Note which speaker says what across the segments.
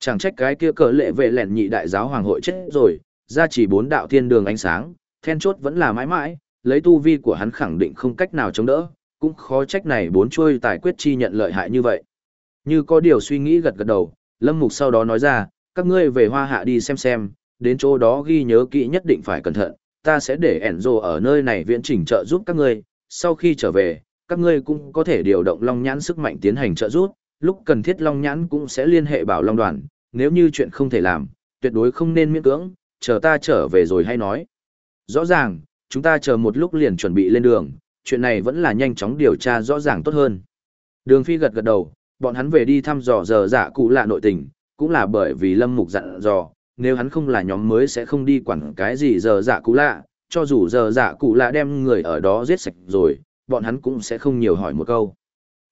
Speaker 1: Chẳng trách cái kia cờ lệ vệ lẻn nhị đại giáo hoàng hội chết rồi, ra chỉ bốn đạo thiên đường ánh sáng, then chốt vẫn là mãi mãi, lấy tu vi của hắn khẳng định không cách nào chống đỡ, cũng khó trách này bốn chuôi tài quyết chi nhận lợi hại như vậy. Như có điều suy nghĩ gật gật đầu, Lâm Mục sau đó nói ra, các ngươi về hoa hạ đi xem xem, đến chỗ đó ghi nhớ kỹ nhất định phải cẩn thận, ta sẽ để ẻn rồ ở nơi này viễn chỉnh trợ giúp các ngươi, sau khi trở về, các ngươi cũng có thể điều động Long Nhãn sức mạnh tiến hành trợ giúp, lúc cần thiết Long Nhãn cũng sẽ liên hệ bảo Long đoàn, nếu như chuyện không thể làm, tuyệt đối không nên miễn cưỡng, chờ ta trở về rồi hay nói. Rõ ràng, chúng ta chờ một lúc liền chuẩn bị lên đường, chuyện này vẫn là nhanh chóng điều tra rõ ràng tốt hơn. Đường Phi gật gật đầu, bọn hắn về đi thăm dò giờ dạ cụ lạ nội tình, cũng là bởi vì Lâm Mục dặn dò, nếu hắn không là nhóm mới sẽ không đi quản cái gì giờ dạ cụ lạ, cho dù giờ dạ cụ lạ đem người ở đó giết sạch rồi, bọn hắn cũng sẽ không nhiều hỏi một câu.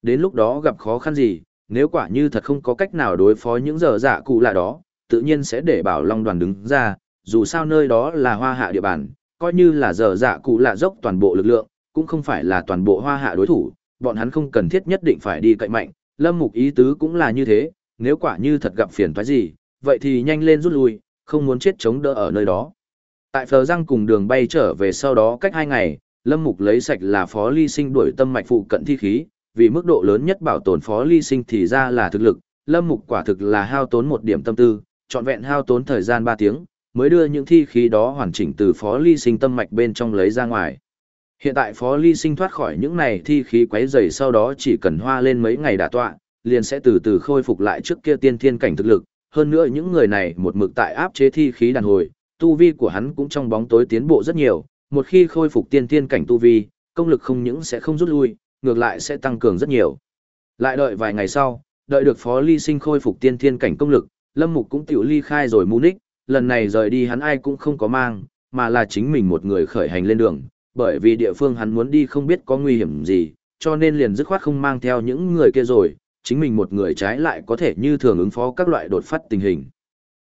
Speaker 1: Đến lúc đó gặp khó khăn gì, nếu quả như thật không có cách nào đối phó những giờ dạ cụ lạ đó, tự nhiên sẽ để bảo Long đoàn đứng ra, dù sao nơi đó là hoa hạ địa bàn, coi như là giờ dạ cụ lạ dốc toàn bộ lực lượng, cũng không phải là toàn bộ hoa hạ đối thủ, bọn hắn không cần thiết nhất định phải đi cậy mạnh, lâm mục ý tứ cũng là như thế, nếu quả như thật gặp phiền toái gì, vậy thì nhanh lên rút lui, không muốn chết chống đỡ ở nơi đó. Tại phờ răng cùng đường bay trở về sau đó cách hai ngày, lâm mục lấy sạch là phó ly sinh đuổi tâm mạch phụ cận thi khí, vì mức độ lớn nhất bảo tồn phó ly sinh thì ra là thực lực, lâm mục quả thực là hao tốn một điểm tâm tư, trọn vẹn hao tốn thời gian 3 tiếng, mới đưa những thi khí đó hoàn chỉnh từ phó ly sinh tâm mạch bên trong lấy ra ngoài. Hiện tại phó ly sinh thoát khỏi những này thi khí quấy dày sau đó chỉ cần hoa lên mấy ngày đả tọa, liền sẽ từ từ khôi phục lại trước kia tiên thiên cảnh thực lực. Hơn nữa những người này một mực tại áp chế thi khí đàn hồi, tu vi của hắn cũng trong bóng tối tiến bộ rất nhiều, một khi khôi phục tiên thiên cảnh tu vi, công lực không những sẽ không rút lui, ngược lại sẽ tăng cường rất nhiều. Lại đợi vài ngày sau, đợi được phó ly sinh khôi phục tiên thiên cảnh công lực, Lâm Mục cũng tiểu ly khai rồi Munich, lần này rời đi hắn ai cũng không có mang, mà là chính mình một người khởi hành lên đường, bởi vì địa phương hắn muốn đi không biết có nguy hiểm gì, cho nên liền dứt khoát không mang theo những người kia rồi, chính mình một người trái lại có thể như thường ứng phó các loại đột phát tình hình.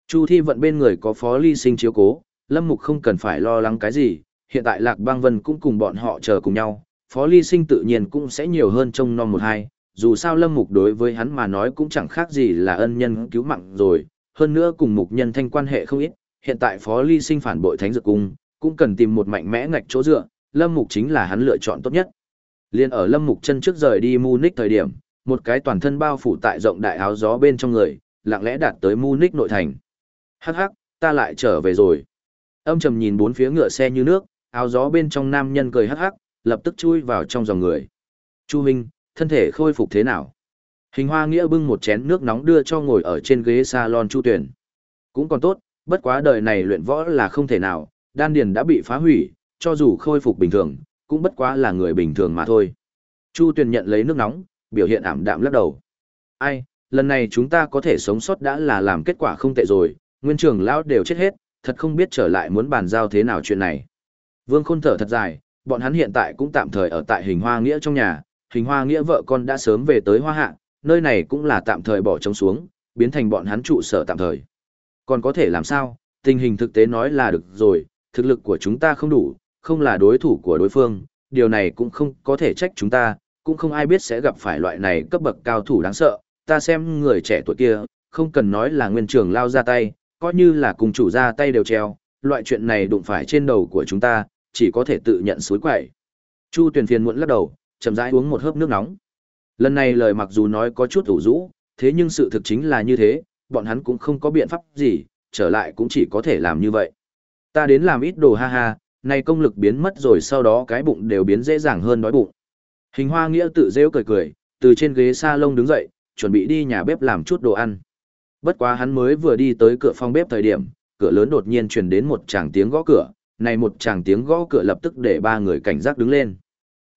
Speaker 1: Chu Thi vận bên người có phó ly sinh chiếu cố, Lâm Mục không cần phải lo lắng cái gì, hiện tại Lạc Bang Vân cũng cùng bọn họ chờ cùng nhau, phó ly sinh tự nhiên cũng sẽ nhiều hơn trông non một hai, dù sao Lâm Mục đối với hắn mà nói cũng chẳng khác gì là ân nhân cứu mạng rồi, hơn nữa cùng mục nhân thanh quan hệ không ít, hiện tại phó ly sinh phản bội thánh dược cung, cũng cần tìm một mạnh mẽ ngạch chỗ dựa, Lâm Mục chính là hắn lựa chọn tốt nhất. Liên ở Lâm Mục chân trước rời đi Munich thời điểm, một cái toàn thân bao phủ tại rộng đại áo gió bên trong người, lặng lẽ đạt tới Munich nội thành. Hắc hắc, ta lại trở về rồi. Âm trầm nhìn bốn phía ngựa xe như nước, áo gió bên trong nam nhân cười hắc hắc, lập tức chui vào trong dòng người. Chu Minh, thân thể khôi phục thế nào? Hình hoa nghĩa bưng một chén nước nóng đưa cho ngồi ở trên ghế salon Chu Tuyển. Cũng còn tốt, bất quá đời này luyện võ là không thể nào, đan điền đã bị phá hủy, cho dù khôi phục bình thường, cũng bất quá là người bình thường mà thôi. Chu Tuyền nhận lấy nước nóng, biểu hiện ảm đạm lắc đầu. Ai, lần này chúng ta có thể sống sót đã là làm kết quả không tệ rồi, nguyên trưởng lão đều chết hết, thật không biết trở lại muốn bàn giao thế nào chuyện này. Vương Khôn thở thật dài, bọn hắn hiện tại cũng tạm thời ở tại hình hoa nghĩa trong nhà, hình hoa nghĩa vợ con đã sớm về tới hoa hạ, nơi này cũng là tạm thời bỏ trống xuống, biến thành bọn hắn trụ sở tạm thời. Còn có thể làm sao, tình hình thực tế nói là được rồi, thực lực của chúng ta không đủ, không là đối thủ của đối phương, điều này cũng không có thể trách chúng ta, cũng không ai biết sẽ gặp phải loại này cấp bậc cao thủ đáng sợ, ta xem người trẻ tuổi kia, không cần nói là nguyên trường lao ra tay, coi như là cùng chủ ra tay đều treo, loại chuyện này đụng phải trên đầu của chúng ta, chỉ có thể tự nhận suối quậy. Chu Tuyền phiền muộn lắc đầu, chậm rãi uống một hớp nước nóng. Lần này lời mặc dù nói có chút ủ rũ, thế nhưng sự thực chính là như thế, bọn hắn cũng không có biện pháp gì, trở lại cũng chỉ có thể làm như vậy. Ta đến làm ít đồ ha ha, nay công lực biến mất rồi sau đó cái bụng đều biến dễ dàng hơn đói bụng. Hình hoa nghĩa tự rêu cười cười, từ trên ghế sa lông đứng dậy, chuẩn bị đi nhà bếp làm chút đồ ăn. Bất quá hắn mới vừa đi tới cửa phòng bếp thời điểm, cửa lớn đột nhiên truyền đến một tràng tiếng gõ cửa, này một chàng tiếng gõ cửa lập tức để ba người cảnh giác đứng lên.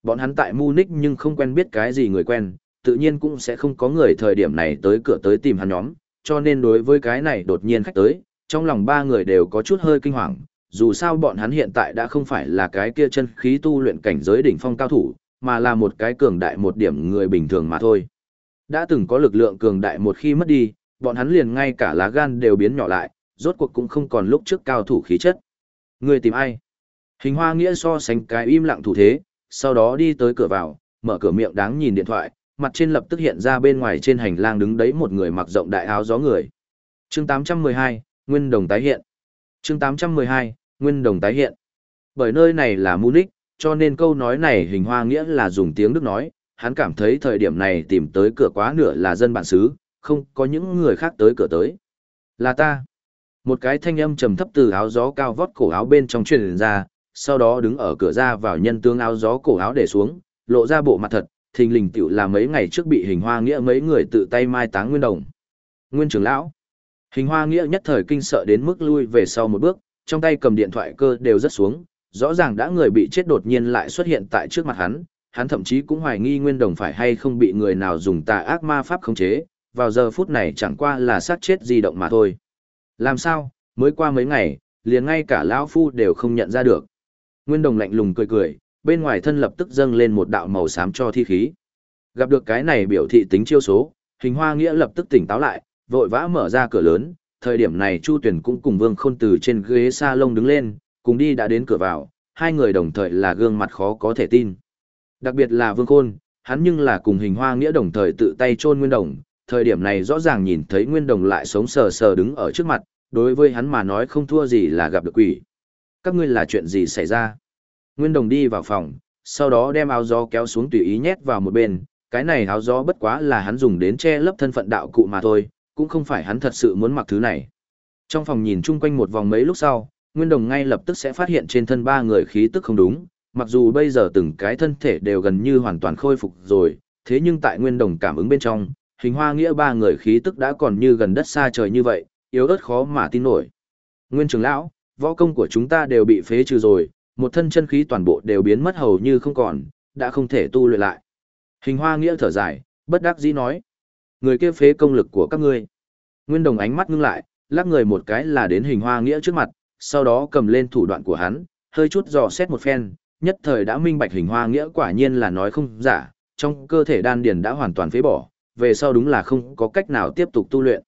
Speaker 1: Bọn hắn tại Munich nhưng không quen biết cái gì người quen, tự nhiên cũng sẽ không có người thời điểm này tới cửa tới tìm hắn nhóm, cho nên đối với cái này đột nhiên khách tới, trong lòng ba người đều có chút hơi kinh hoàng, dù sao bọn hắn hiện tại đã không phải là cái kia chân khí tu luyện cảnh giới đỉnh phong cao thủ, mà là một cái cường đại một điểm người bình thường mà thôi. Đã từng có lực lượng cường đại một khi mất đi, bọn hắn liền ngay cả lá gan đều biến nhỏ lại, rốt cuộc cũng không còn lúc trước cao thủ khí chất. Người tìm ai? Hình hoa nghĩa so sánh cái im lặng thủ thế, sau đó đi tới cửa vào, mở cửa miệng đáng nhìn điện thoại, mặt trên lập tức hiện ra bên ngoài trên hành lang đứng đấy một người mặc rộng đại áo gió người. Chương 812, Nguyên Đồng tái hiện. Chương 812, Nguyên Đồng tái hiện. Bởi nơi này là Munich, cho nên câu nói này hình hoa nghĩa là dùng tiếng Đức nói, hắn cảm thấy thời điểm này tìm tới cửa quá nửa là dân bản xứ, không có những người khác tới cửa tới. Là ta. Một cái thanh âm trầm thấp từ áo gió cao vót cổ áo bên trong truyền ra, sau đó đứng ở cửa ra vào nhân tương áo gió cổ áo để xuống, lộ ra bộ mặt thật, thình lình tiểu là mấy ngày trước bị hình hoa nghĩa mấy người tự tay mai táng nguyên đồng. Nguyên trưởng lão. Hình hoa nghĩa nhất thời kinh sợ đến mức lui về sau một bước, trong tay cầm điện thoại cơ đều rất xuống, rõ ràng đã người bị chết đột nhiên lại xuất hiện tại trước mặt hắn, hắn thậm chí cũng hoài nghi nguyên đồng phải hay không bị người nào dùng tà ác ma pháp khống chế, vào giờ phút này chẳng qua là sát chết di động mà thôi. Làm sao, mới qua mấy ngày, liền ngay cả lão phu đều không nhận ra được. Nguyên đồng lạnh lùng cười cười, bên ngoài thân lập tức dâng lên một đạo màu xám cho thi khí. Gặp được cái này biểu thị tính chiêu số, hình hoa nghĩa lập tức tỉnh táo lại, vội vã mở ra cửa lớn, thời điểm này Chu Tuyển cũng cùng Vương Khôn từ trên ghế salon đứng lên, cùng đi đã đến cửa vào, hai người đồng thời là gương mặt khó có thể tin. Đặc biệt là Vương Khôn, hắn nhưng là cùng hình hoa nghĩa đồng thời tự tay chôn Nguyên Đồng, thời điểm này rõ ràng nhìn thấy Nguyên Đồng lại sống sờ sờ đứng ở trước mặt, đối với hắn mà nói không thua gì là gặp được quỷ. Các ngươi là chuyện gì xảy ra? Nguyên Đồng đi vào phòng, sau đó đem áo gió kéo xuống tùy ý nhét vào một bên, cái này áo gió bất quá là hắn dùng đến che lấp thân phận đạo cụ mà thôi, cũng không phải hắn thật sự muốn mặc thứ này. Trong phòng nhìn chung quanh một vòng mấy lúc sau, Nguyên Đồng ngay lập tức sẽ phát hiện trên thân ba người khí tức không đúng, mặc dù bây giờ từng cái thân thể đều gần như hoàn toàn khôi phục rồi, thế nhưng tại Nguyên Đồng cảm ứng bên trong, hình hoa nghĩa ba người khí tức đã còn như gần đất xa trời như vậy, yếu ớt khó mà tin nổi. Nguyên trưởng lão, võ công của chúng ta đều bị phế trừ rồi, một thân chân khí toàn bộ đều biến mất hầu như không còn, đã không thể tu luyện lại. Hình hoa nghĩa thở dài, bất đắc dĩ nói. Người kia phế công lực của các ngươi. Nguyên đồng ánh mắt ngưng lại, lắc người một cái là đến hình hoa nghĩa trước mặt, sau đó cầm lên thủ đoạn của hắn, hơi chút dò xét một phen, nhất thời đã minh bạch hình hoa nghĩa quả nhiên là nói không giả, trong cơ thể đan điền đã hoàn toàn phế bỏ, về sau đúng là không có cách nào tiếp tục tu luyện.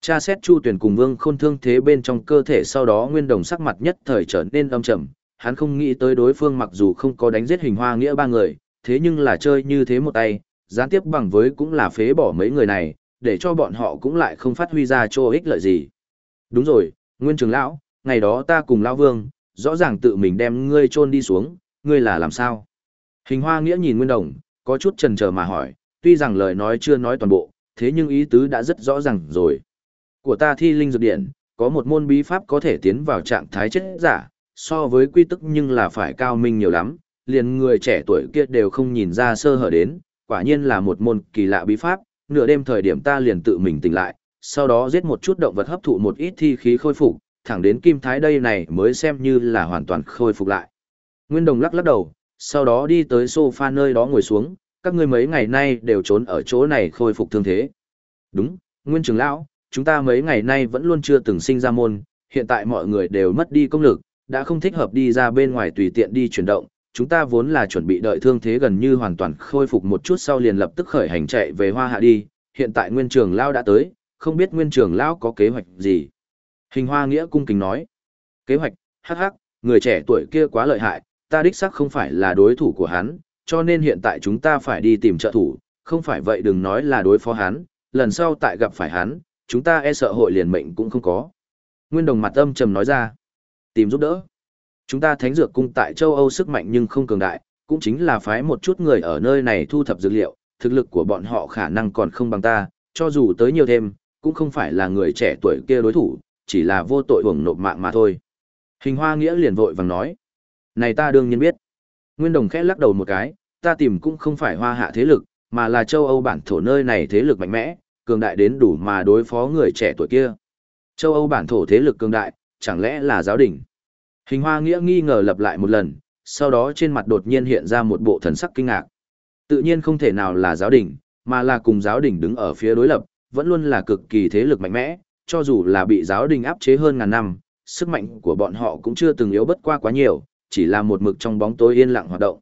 Speaker 1: Cha xét Chu Tuyển cùng Vương Khôn thương thế bên trong cơ thể sau đó Nguyên Đồng sắc mặt nhất thời trở nên âm trầm, hắn không nghĩ tới đối phương mặc dù không có đánh giết hình hoa nghĩa ba người, thế nhưng là chơi như thế một tay, gián tiếp bằng với cũng là phế bỏ mấy người này, để cho bọn họ cũng lại không phát huy ra cho ích lợi gì. Đúng rồi, Nguyên Trường Lão, ngày đó ta cùng Lão Vương, rõ ràng tự mình đem ngươi chôn đi xuống, ngươi là làm sao? Hình hoa nghĩa nhìn Nguyên Đồng, có chút chần chờ mà hỏi, tuy rằng lời nói chưa nói toàn bộ, thế nhưng ý tứ đã rất rõ ràng rồi. Của ta thi linh dược điện, có một môn bí pháp có thể tiến vào trạng thái chết giả, so với quy tức nhưng là phải cao minh nhiều lắm, liền người trẻ tuổi kia đều không nhìn ra sơ hở đến, quả nhiên là một môn kỳ lạ bí pháp, nửa đêm thời điểm ta liền tự mình tỉnh lại, sau đó giết một chút động vật hấp thụ một ít thi khí khôi phục, thẳng đến kim thái đây này mới xem như là hoàn toàn khôi phục lại. Nguyên Đồng lắc lắc đầu, sau đó đi tới sofa nơi đó ngồi xuống, các ngươi mấy ngày nay đều trốn ở chỗ này khôi phục thương thế. Đúng, Nguyên trưởng Lão, chúng ta mấy ngày nay vẫn luôn chưa từng sinh ra môn, hiện tại mọi người đều mất đi công lực, đã không thích hợp đi ra bên ngoài tùy tiện đi chuyển động, chúng ta vốn là chuẩn bị đợi thương thế gần như hoàn toàn khôi phục một chút sau liền lập tức khởi hành chạy về Hoa Hạ đi, hiện tại Nguyên trưởng lão đã tới, không biết Nguyên trưởng lão có kế hoạch gì. Hình Hoa Nghĩa cung kính nói, kế hoạch, hắc hắc, người trẻ tuổi kia quá lợi hại, ta đích xác không phải là đối thủ của hắn, cho nên hiện tại chúng ta phải đi tìm trợ thủ, không phải vậy đừng nói là đối phó hắn, lần sau tại gặp phải hắn, chúng ta e sợ hội liền mệnh cũng không có. Nguyên Đồng mặt âm trầm nói ra, tìm giúp đỡ. Chúng ta thánh dược cung tại châu Âu sức mạnh nhưng không cường đại, cũng chính là phái một chút người ở nơi này thu thập dược liệu, thực lực của bọn họ khả năng còn không bằng ta, cho dù tới nhiều thêm, cũng không phải là người trẻ tuổi kia đối thủ, chỉ là vô tội hưởng nộp mạng mà thôi. Hình hoa nghĩa liền vội vàng nói. Này ta đương nhiên biết. Nguyên đồng khẽ lắc đầu một cái, ta tìm cũng không phải hoa hạ thế lực, mà là châu Âu bản thổ nơi này thế lực mạnh mẽ, cường đại đến đủ mà đối phó người trẻ tuổi kia. Châu Âu bản thổ thế lực cường đại, chẳng lẽ là giáo đình? Hình hoa nghĩa nghi ngờ lặp lại một lần, sau đó trên mặt đột nhiên hiện ra một bộ thần sắc kinh ngạc. Tự nhiên không thể nào là giáo đình, mà là cùng giáo đình đứng ở phía đối lập, vẫn luôn là cực kỳ thế lực mạnh mẽ, cho dù là bị giáo đình áp chế hơn ngàn năm, sức mạnh của bọn họ cũng chưa từng yếu bất qua quá nhiều, chỉ là một mực trong bóng tối yên lặng hoạt động.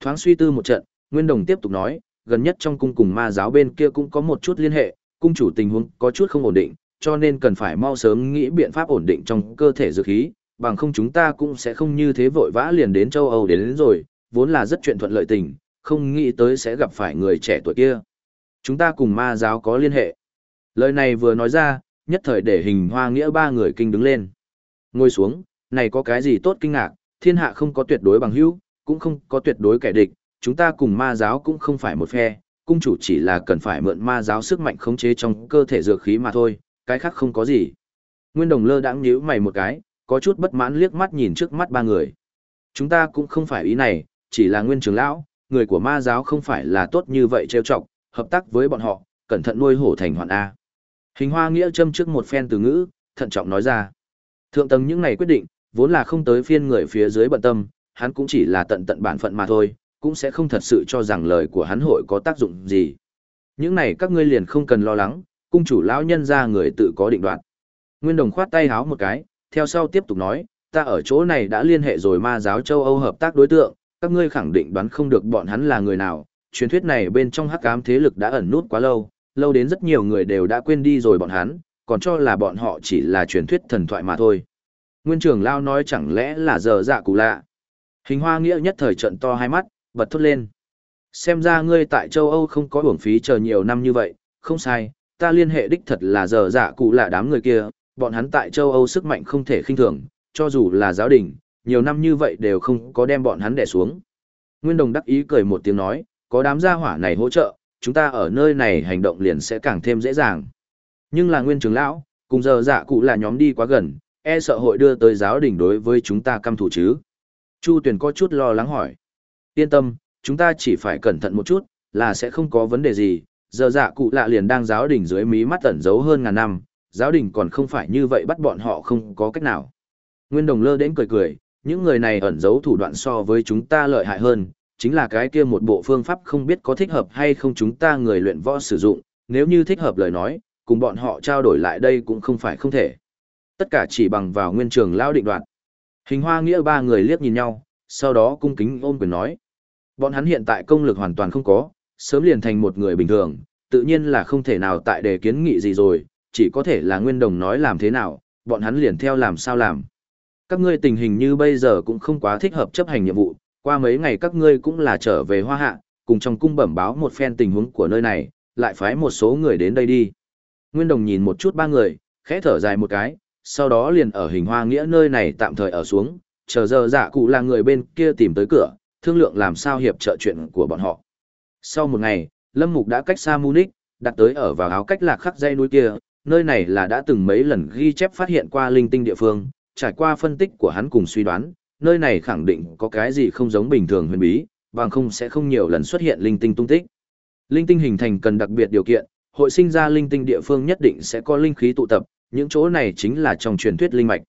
Speaker 1: Thoáng suy tư một trận, Nguyên Đồng tiếp tục nói, gần nhất trong cung cùng ma giáo bên kia cũng có một chút liên hệ, cung chủ tình huống có chút không ổn định, cho nên cần phải mau sớm nghĩ biện pháp ổn định trong cơ thể dược khí, bằng không chúng ta cũng sẽ không như thế vội vã liền đến châu Âu đến, đến rồi, vốn là rất chuyện thuận lợi tình, không nghĩ tới sẽ gặp phải người trẻ tuổi kia. Chúng ta cùng ma giáo có liên hệ. Lời này vừa nói ra, nhất thời để hình hoa nghĩa ba người kinh đứng lên. Ngồi xuống, này có cái gì tốt kinh ngạc, thiên hạ không có tuyệt đối bằng hữu, cũng không có tuyệt đối kẻ địch, chúng ta cùng ma giáo cũng không phải một phe, cung chủ chỉ là cần phải mượn ma giáo sức mạnh khống chế trong cơ thể dược khí mà thôi, cái khác không có gì. Nguyên Đồng lơ đãng nhíu mày một cái, có chút bất mãn liếc mắt nhìn trước mắt ba người. Chúng ta cũng không phải ý này, chỉ là nguyên trưởng lão, người của ma giáo không phải là tốt như vậy trêu chọc, hợp tác với bọn họ, cẩn thận nuôi hổ thành hoạn A. Hình hoa nghĩa châm trước một phen từ ngữ, thận trọng nói ra. Thượng tầng những này quyết định, vốn là không tới phiên người phía dưới bận tâm, hắn cũng chỉ là tận tận bản phận mà thôi, cũng sẽ không thật sự cho rằng lời của hắn hội có tác dụng gì. Những này các ngươi liền không cần lo lắng, cung chủ lão nhân ra người tự có định đoạt. Nguyên Đồng khoát tay háo một cái, theo sau tiếp tục nói, ta ở chỗ này đã liên hệ rồi ma giáo châu Âu hợp tác đối tượng, các ngươi khẳng định đoán không được bọn hắn là người nào, truyền thuyết này bên trong hắc ám thế lực đã ẩn nút quá lâu, lâu đến rất nhiều người đều đã quên đi rồi bọn hắn, còn cho là bọn họ chỉ là truyền thuyết thần thoại mà thôi. Nguyên trưởng lao nói chẳng lẽ là giờ dạ cụ lạ. Hình hoa nghĩa nhất thời trận to hai mắt, bật thốt lên. Xem ra ngươi tại châu Âu không có hưởng phí chờ nhiều năm như vậy, không sai, ta liên hệ đích thật là giờ dạ cụ lạ đám người kia, bọn hắn tại châu Âu sức mạnh không thể khinh thường, cho dù là giáo đình, nhiều năm như vậy đều không có đem bọn hắn đè xuống. Nguyên Đồng đắc ý cười một tiếng nói, có đám gia hỏa này hỗ trợ, chúng ta ở nơi này hành động liền sẽ càng thêm dễ dàng. Nhưng là Nguyên trưởng lão, cùng giờ dạ cụ là nhóm đi quá gần, e sợ hội đưa tới giáo đình đối với chúng ta căm thủ chứ. Chu Tuyền có chút lo lắng hỏi. Yên tâm, chúng ta chỉ phải cẩn thận một chút, là sẽ không có vấn đề gì. Giờ dạ cụ lạ liền đang giáo đình dưới mí mắt tẩn giấu hơn ngàn năm, giáo đình còn không phải như vậy bắt bọn họ không có cách nào. Nguyên Đồng lơ đến cười cười, những người này ẩn giấu thủ đoạn so với chúng ta lợi hại hơn, chính là cái kia một bộ phương pháp không biết có thích hợp hay không chúng ta người luyện võ sử dụng, nếu như thích hợp lời nói, cùng bọn họ trao đổi lại đây cũng không phải không thể. Tất cả chỉ bằng vào nguyên trường lao định đoạn Hình hoa nghĩa ba người liếc nhìn nhau, sau đó cung kính ôm quyền nói. Bọn hắn hiện tại công lực hoàn toàn không có, sớm liền thành một người bình thường, tự nhiên là không thể nào tại đề kiến nghị gì rồi, chỉ có thể là nguyên đồng nói làm thế nào, bọn hắn liền theo làm sao làm. Các ngươi tình hình như bây giờ cũng không quá thích hợp chấp hành nhiệm vụ, qua mấy ngày các ngươi cũng là trở về hoa hạ, cùng trong cung bẩm báo một phen tình huống của nơi này, lại phái một số người đến đây đi. Nguyên đồng nhìn một chút ba người, khẽ thở dài một cái, sau đó liền ở hình hoa nghĩa nơi này tạm thời ở xuống, chờ giờ dạ cụ là người bên kia tìm tới cửa, thương lượng làm sao hiệp trợ chuyện của bọn họ. Sau một ngày, Lâm Mục đã cách xa Munich, đặt tới ở vào áo cách lạc khắc dây núi kia, nơi này là đã từng mấy lần ghi chép phát hiện qua linh tinh địa phương, trải qua phân tích của hắn cùng suy đoán, nơi này khẳng định có cái gì không giống bình thường huyền bí, bằng không sẽ không nhiều lần xuất hiện linh tinh tung tích. Linh tinh hình thành cần đặc biệt điều kiện, hội sinh ra linh tinh địa phương nhất định sẽ có linh khí tụ tập, những chỗ này chính là trong truyền thuyết linh mạch.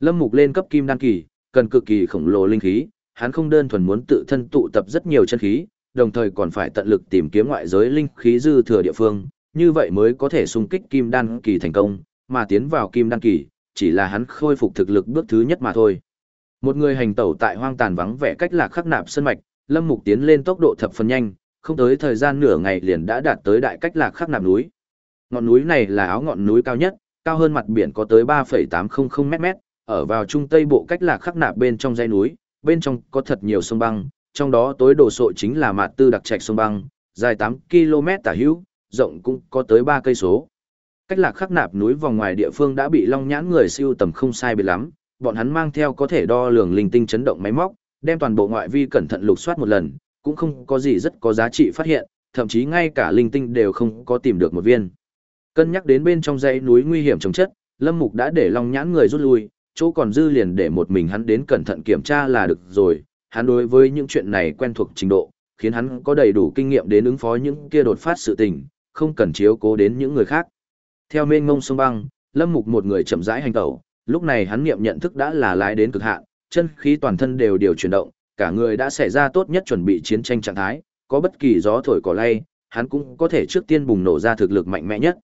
Speaker 1: Lâm Mục lên cấp kim đan kỳ, cần cực kỳ khổng lồ linh khí, hắn không đơn thuần muốn tự thân tụ tập rất nhiều chân khí, đồng thời còn phải tận lực tìm kiếm ngoại giới linh khí dư thừa địa phương, như vậy mới có thể xung kích kim đan kỳ thành công, mà tiến vào kim đan kỳ, chỉ là hắn khôi phục thực lực bước thứ nhất mà thôi. Một người hành tẩu tại hoang tàn vắng vẻ cách lạc khắc nạp sân mạch, Lâm Mục tiến lên tốc độ thập phần nhanh, không tới thời gian nửa ngày liền đã đạt tới đại cách lạc khắc nạp núi. Ngọn núi này là áo ngọn núi cao nhất, cao hơn mặt biển có tới 3,800 mét, ở vào trung tây bộ cách lạc khắc nạp bên trong dãy núi, bên trong có thật nhiều sông băng, trong đó tối đồ sộ chính là mạt tư đặc trạch sông băng, dài 8 km tả hữu, rộng cũng có tới 3 cây số. Cách lạc khắc nạp núi vòng ngoài địa phương đã bị long nhãn người siêu tầm không sai biệt lắm, bọn hắn mang theo có thể đo lường linh tinh chấn động máy móc, đem toàn bộ ngoại vi cẩn thận lục soát một lần, cũng không có gì rất có giá trị phát hiện, thậm chí ngay cả linh tinh đều không có tìm được một viên. Cân nhắc đến bên trong dãy núi nguy hiểm trồng chất, Lâm Mục đã để Long Nhãn người rút lui, chỗ còn dư liền để một mình hắn đến cẩn thận kiểm tra là được rồi. Hắn đối với những chuyện này quen thuộc trình độ, khiến hắn có đầy đủ kinh nghiệm đến ứng phó những kia đột phát sự tình, không cần chiếu cố đến những người khác. Theo mênh ngông sông băng, Lâm Mục một người chậm rãi hành tẩu, lúc này hắn niệm nhận thức đã là lái đến cực hạn, chân khí toàn thân đều điều chuyển động, cả người đã xảy ra tốt nhất chuẩn bị chiến tranh trạng thái, có bất kỳ gió thổi cỏ lay, hắn cũng có thể trước tiên bùng nổ ra thực lực mạnh mẽ nhất.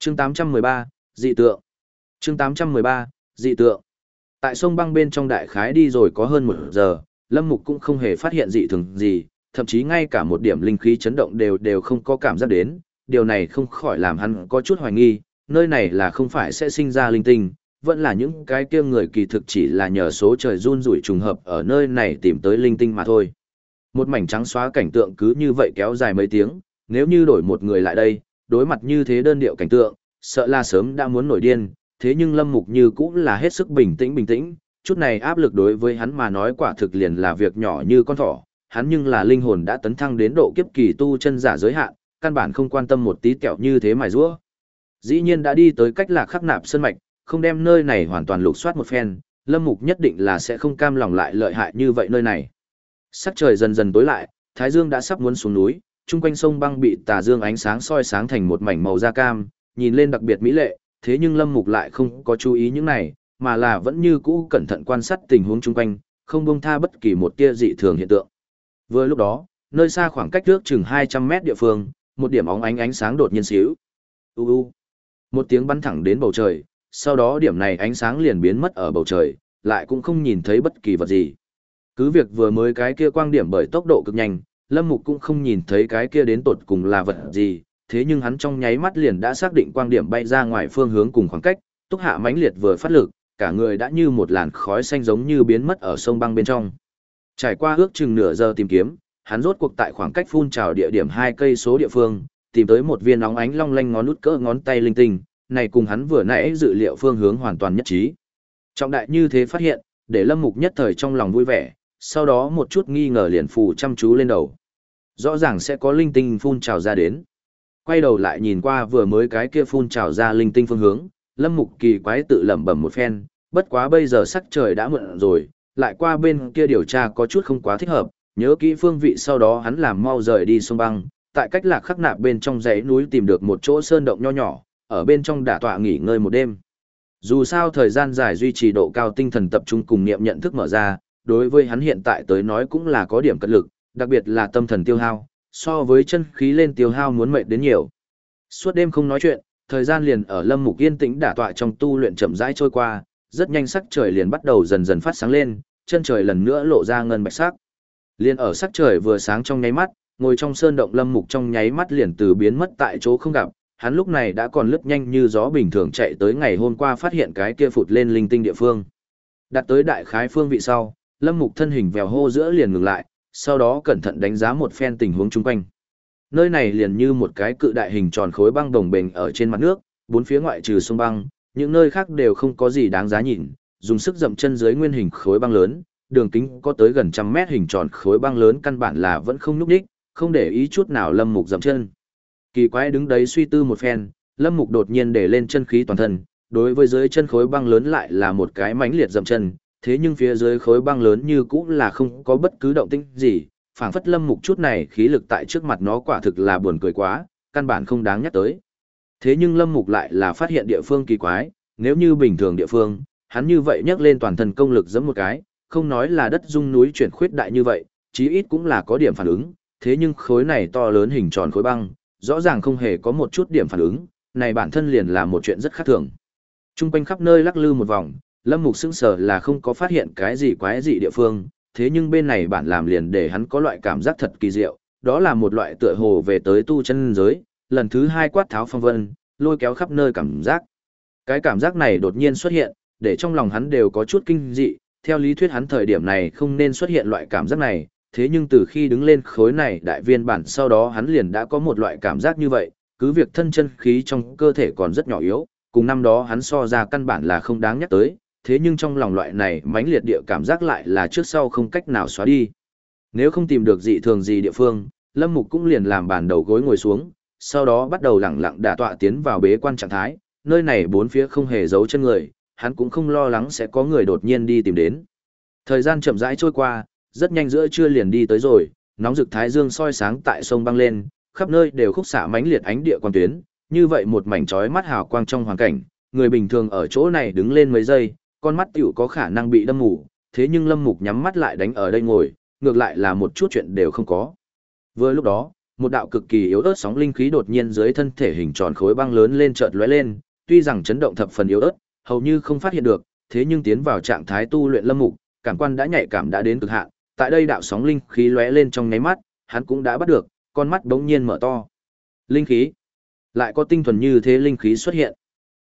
Speaker 1: Chương 813, dị tượng. Chương 813, dị tượng. Tại sông băng bên trong đại khái đi rồi có hơn một giờ, Lâm Mục cũng không hề phát hiện dị thường gì, thậm chí ngay cả một điểm linh khí chấn động đều đều không có cảm giác đến, điều này không khỏi làm hắn có chút hoài nghi, nơi này là không phải sẽ sinh ra linh tinh, vẫn là những cái kia người kỳ thực chỉ là nhờ số trời run rủi trùng hợp ở nơi này tìm tới linh tinh mà thôi. Một mảnh trắng xóa cảnh tượng cứ như vậy kéo dài mấy tiếng, nếu như đổi một người lại đây, đối mặt như thế đơn điệu cảnh tượng, sợ là sớm đã muốn nổi điên, thế nhưng Lâm Mục như cũng là hết sức bình tĩnh bình tĩnh, chút này áp lực đối với hắn mà nói quả thực liền là việc nhỏ như con thỏ, hắn nhưng là linh hồn đã tấn thăng đến độ kiếp kỳ tu chân giả giới hạn, căn bản không quan tâm một tí kẹo như thế mài rũa. Dĩ nhiên đã đi tới cách lạc khắc nạp sơn mạch, không đem nơi này hoàn toàn lục soát một phen, Lâm Mục nhất định là sẽ không cam lòng lại lợi hại như vậy nơi này. Sắc trời dần dần tối lại, Thái Dương đã sắp muốn xuống núi, chung quanh sông băng bị tà dương ánh sáng soi sáng thành một mảnh màu da cam, nhìn lên đặc biệt mỹ lệ, thế nhưng Lâm Mục lại không có chú ý những này, mà là vẫn như cũ cẩn thận quan sát tình huống chung quanh, không buông tha bất kỳ một tia dị thường hiện tượng. Vừa lúc đó, nơi xa khoảng cách trước chừng 200 mét địa phương, một điểm óng ánh ánh sáng đột nhiên xíu. U u. Một tiếng bắn thẳng đến bầu trời, sau đó điểm này ánh sáng liền biến mất ở bầu trời, lại cũng không nhìn thấy bất kỳ vật gì. Cứ việc vừa mới cái kia quang điểm bởi tốc độ cực nhanh, Lâm Mục cũng không nhìn thấy cái kia đến tột cùng là vật gì, thế nhưng hắn trong nháy mắt liền đã xác định quang điểm bay ra ngoài phương hướng cùng khoảng cách, túc hạ mãnh liệt vừa phát lực, cả người đã như một làn khói xanh giống như biến mất ở sông băng bên trong. Trải qua ước chừng nửa giờ tìm kiếm, hắn rốt cuộc tại khoảng cách phun trào địa điểm hai cây số địa phương, tìm tới một viên nóng ánh long lanh ngón nút cỡ ngón tay linh tinh, này cùng hắn vừa nãy dự liệu phương hướng hoàn toàn nhất trí. Trọng đại như thế phát hiện, để Lâm Mục nhất thời trong lòng vui vẻ, sau đó một chút nghi ngờ liền phù chăm chú lên đầu. Rõ ràng sẽ có linh tinh phun trào ra đến. Quay đầu lại nhìn qua vừa mới cái kia phun trào ra linh tinh phương hướng, Lâm Mục kỳ quái tự lẩm bẩm một phen, bất quá bây giờ sắc trời đã muộn rồi, lại qua bên kia điều tra có chút không quá thích hợp, nhớ kỹ phương vị sau đó hắn làm mau rời đi sông băng, tại cách lạc khắc nạp bên trong dãy núi tìm được một chỗ sơn động nho nhỏ, ở bên trong đả tọa nghỉ ngơi một đêm. Dù sao thời gian dài duy trì độ cao tinh thần tập trung cùng niệm nhận thức mở ra, đối với hắn hiện tại tới nói cũng là có điểm cật lực, đặc biệt là tâm thần tiêu hao, so với chân khí lên tiêu hao muốn mệt đến nhiều. Suốt đêm không nói chuyện, thời gian liền ở Lâm Mục yên tĩnh đả tọa trong tu luyện chậm rãi trôi qua, rất nhanh sắc trời liền bắt đầu dần dần phát sáng lên, chân trời lần nữa lộ ra ngân bạch sắc. Liên ở sắc trời vừa sáng trong nháy mắt, ngồi trong sơn động Lâm Mục trong nháy mắt liền từ biến mất tại chỗ không gặp, hắn lúc này đã còn lướt nhanh như gió bình thường chạy tới ngày hôm qua phát hiện cái kia phụt lên linh tinh địa phương. Đặt tới đại khái phương vị sau, Lâm Mục thân hình vèo hô giữa liền ngừng lại, sau đó cẩn thận đánh giá một phen tình huống chung quanh. Nơi này liền như một cái cự đại hình tròn khối băng đồng bền ở trên mặt nước, bốn phía ngoại trừ sông băng, những nơi khác đều không có gì đáng giá nhìn, dùng sức dậm chân dưới nguyên hình khối băng lớn, đường kính có tới gần trăm mét hình tròn khối băng lớn căn bản là vẫn không nhúc đích, không để ý chút nào Lâm Mục dậm chân. Kỳ quái đứng đấy suy tư một phen, Lâm Mục đột nhiên để lên chân khí toàn thân, đối với dưới chân khối băng lớn lại là một cái mãnh liệt dậm chân, thế nhưng phía dưới khối băng lớn như cũ là không có bất cứ động tĩnh gì, phảng phất Lâm Mục chút này khí lực tại trước mặt nó quả thực là buồn cười quá, căn bản không đáng nhắc tới. Thế nhưng Lâm Mục lại là phát hiện địa phương kỳ quái, nếu như bình thường địa phương, hắn như vậy nhắc lên toàn thân công lực giẫm một cái, không nói là đất dung núi chuyển khuyết đại như vậy, chí ít cũng là có điểm phản ứng, thế nhưng khối này to lớn hình tròn khối băng, rõ ràng không hề có một chút điểm phản ứng, này bản thân liền là một chuyện rất khác thường. Trung quanh khắp nơi lắc lư một vòng, Lâm Mục sững sờ là không có phát hiện cái gì quái dị địa phương, thế nhưng bên này bản làm liền để hắn có loại cảm giác thật kỳ diệu, đó là một loại tựa hồ về tới tu chân giới, lần thứ hai quát tháo phong vân, lôi kéo khắp nơi cảm giác. Cái cảm giác này đột nhiên xuất hiện, để trong lòng hắn đều có chút kinh dị, theo lý thuyết hắn thời điểm này không nên xuất hiện loại cảm giác này, thế nhưng từ khi đứng lên khối này đại viên bản sau đó hắn liền đã có một loại cảm giác như vậy, cứ việc thân chân khí trong cơ thể còn rất nhỏ yếu, cùng năm đó hắn so ra căn bản là không đáng nhắc tới, thế nhưng trong lòng loại này mãnh liệt địa cảm giác lại là trước sau không cách nào xóa đi. Nếu không tìm được dị thường gì địa phương, Lâm Mục cũng liền làm bàn đầu gối ngồi xuống, sau đó bắt đầu lặng lặng đả tọa tiến vào bế quan trạng thái, nơi này bốn phía không hề giấu chân người, hắn cũng không lo lắng sẽ có người đột nhiên đi tìm đến. Thời gian chậm rãi trôi qua, rất nhanh giữa trưa liền đi tới rồi, nóng rực thái dương soi sáng tại sông băng lên, khắp nơi đều khúc xạ mãnh liệt ánh địa quang tuyến, như vậy một mảnh chói mắt hào quang trong hoàn cảnh, người bình thường ở chỗ này đứng lên mấy giây, con mắt tiểu có khả năng bị đâm mù, thế nhưng Lâm Mục nhắm mắt lại đánh ở đây ngồi, ngược lại là một chút chuyện đều không có. Vừa lúc đó, một đạo cực kỳ yếu ớt sóng linh khí đột nhiên dưới thân thể hình tròn khối băng lớn lên chợt lóe lên, tuy rằng chấn động thập phần yếu ớt, hầu như không phát hiện được, thế nhưng tiến vào trạng thái tu luyện Lâm Mục, cảm quan đã nhạy cảm đã đến cực hạn, tại đây đạo sóng linh khí lóe lên trong nháy mắt, hắn cũng đã bắt được, con mắt bỗng nhiên mở to. Linh khí? Lại có tinh thuần như thế linh khí xuất hiện.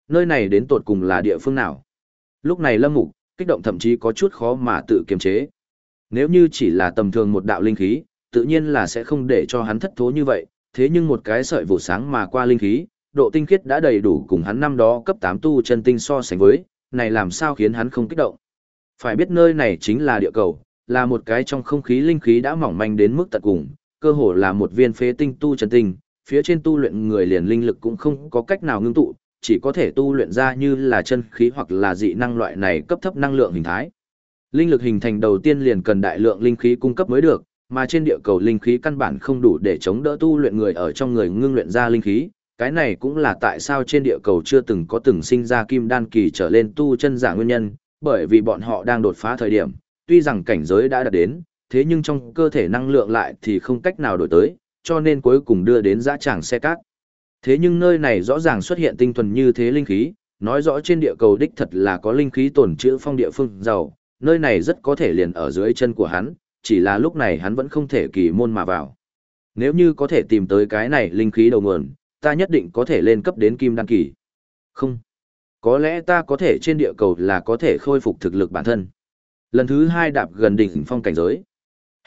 Speaker 1: Nơi này đến tột cùng là địa phương nào? Lúc này Lâm Mục, kích động thậm chí có chút khó mà tự kiềm chế. Nếu như chỉ là tầm thường một đạo linh khí, tự nhiên là sẽ không để cho hắn thất thố như vậy, thế nhưng một cái sợi vụ sáng mà qua linh khí, độ tinh khiết đã đầy đủ cùng hắn năm đó cấp 8 tu chân tinh so sánh với, này làm sao khiến hắn không kích động. Phải biết nơi này chính là địa cầu, là một cái trong không khí linh khí đã mỏng manh đến mức tận cùng, cơ hồ là một viên phế tinh tu chân tinh, phía trên tu luyện người liền linh lực cũng không có cách nào ngưng tụ, chỉ có thể tu luyện ra như là chân khí hoặc là dị năng loại này cấp thấp năng lượng hình thái. Linh lực hình thành đầu tiên liền cần đại lượng linh khí cung cấp mới được, mà trên địa cầu linh khí căn bản không đủ để chống đỡ tu luyện người ở trong người ngưng luyện ra linh khí. Cái này cũng là tại sao trên địa cầu chưa từng có từng sinh ra kim đan kỳ trở lên tu chân giả nguyên nhân, bởi vì bọn họ đang đột phá thời điểm, tuy rằng cảnh giới đã đạt đến, thế nhưng trong cơ thể năng lượng lại thì không cách nào đổi tới, cho nên cuối cùng đưa đến dã tràng xe cát. Thế nhưng nơi này rõ ràng xuất hiện tinh thuần như thế linh khí, nói rõ trên địa cầu đích thật là có linh khí tổn trữ phong địa phương giàu, nơi này rất có thể liền ở dưới chân của hắn, chỉ là lúc này hắn vẫn không thể kỳ môn mà vào. Nếu như có thể tìm tới cái này linh khí đầu nguồn, ta nhất định có thể lên cấp đến kim đăng kỳ. Không. Có lẽ ta có thể trên địa cầu là có thể khôi phục thực lực bản thân. Lần thứ hai đạp gần đỉnh phong cảnh giới.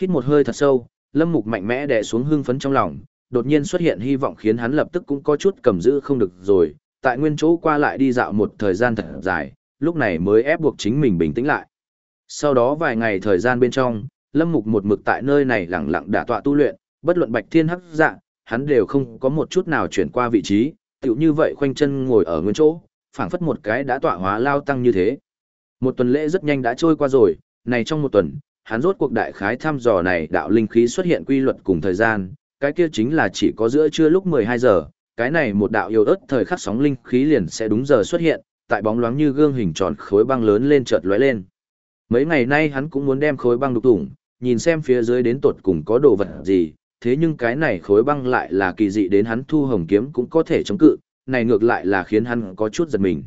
Speaker 1: Hít một hơi thật sâu, Lâm Mục mạnh mẽ đè xuống hương phấn trong lòng, đột nhiên xuất hiện hy vọng khiến hắn lập tức cũng có chút cầm giữ không được rồi, tại nguyên chỗ qua lại đi dạo một thời gian thật dài, lúc này mới ép buộc chính mình bình tĩnh lại. Sau đó vài ngày thời gian bên trong, Lâm Mục một mực tại nơi này lặng lặng đả tọa tu luyện, bất luận Bạch Thiên hắc dạ, hắn đều không có một chút nào chuyển qua vị trí, tựu như vậy khoanh chân ngồi ở nguyên chỗ, phảng phất một cái đã tọa hóa lao tăng như thế. Một tuần lễ rất nhanh đã trôi qua rồi, này trong một tuần, hắn rốt cuộc đại khái thăm dò này đạo linh khí xuất hiện quy luật cùng thời gian, cái kia chính là chỉ có giữa trưa lúc 12 giờ, cái này một đạo yêu ớt thời khắc sóng linh khí liền sẽ đúng giờ xuất hiện, tại bóng loáng như gương hình tròn khối băng lớn lên chợt lóe lên. Mấy ngày nay hắn cũng muốn đem khối băng đục tủng, nhìn xem phía dưới đến tột cùng có đồ vật gì, thế nhưng cái này khối băng lại là kỳ dị đến hắn thu hồng kiếm cũng có thể chống cự, này ngược lại là khiến hắn có chút giật mình.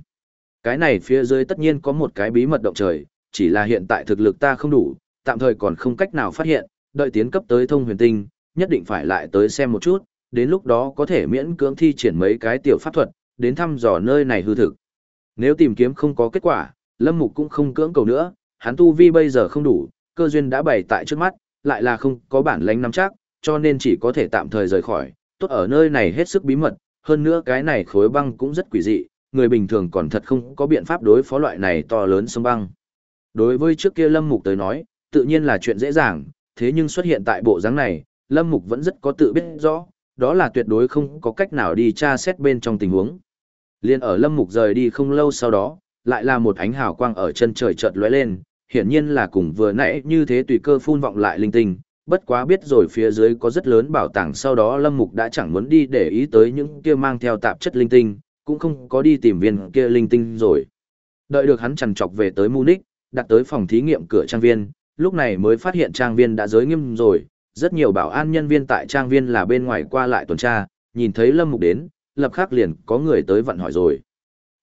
Speaker 1: Cái này phía dưới tất nhiên có một cái bí mật động trời, chỉ là hiện tại thực lực ta không đủ, tạm thời còn không cách nào phát hiện, đợi tiến cấp tới thông huyền tinh, nhất định phải lại tới xem một chút, đến lúc đó có thể miễn cưỡng thi triển mấy cái tiểu pháp thuật, đến thăm dò nơi này hư thực. Nếu tìm kiếm không có kết quả, Lâm Mục cũng không cưỡng cầu nữa, hắn tu vi bây giờ không đủ, cơ duyên đã bày tại trước mắt, lại là không có bản lãnh nắm chắc, cho nên chỉ có thể tạm thời rời khỏi, tốt ở nơi này hết sức bí mật, hơn nữa cái này khối băng cũng rất quỷ dị, người bình thường còn thật không có biện pháp đối phó loại này to lớn sông băng. Đối với trước kia Lâm Mục tới nói, tự nhiên là chuyện dễ dàng, thế nhưng xuất hiện tại bộ dáng này, Lâm Mục vẫn rất có tự biết rõ, đó là tuyệt đối không có cách nào đi tra xét bên trong tình huống. Liên ở Lâm Mục rời đi không lâu sau đó, lại là một ánh hào quang ở chân trời chợt lóe lên, hiển nhiên là cùng vừa nãy như thế tùy cơ phun vọng lại linh tinh, bất quá biết rồi phía dưới có rất lớn bảo tàng sau đó Lâm Mục đã chẳng muốn đi để ý tới những kia mang theo tạp chất linh tinh, cũng không có đi tìm viên kia linh tinh rồi. Đợi được hắn chằn chọc về tới Munich, đặt tới phòng thí nghiệm cửa trang viên, lúc này mới phát hiện trang viên đã giới nghiêm rồi, rất nhiều bảo an nhân viên tại trang viên là bên ngoài qua lại tuần tra, nhìn thấy Lâm Mục đến, lập khắc liền có người tới vận hỏi rồi.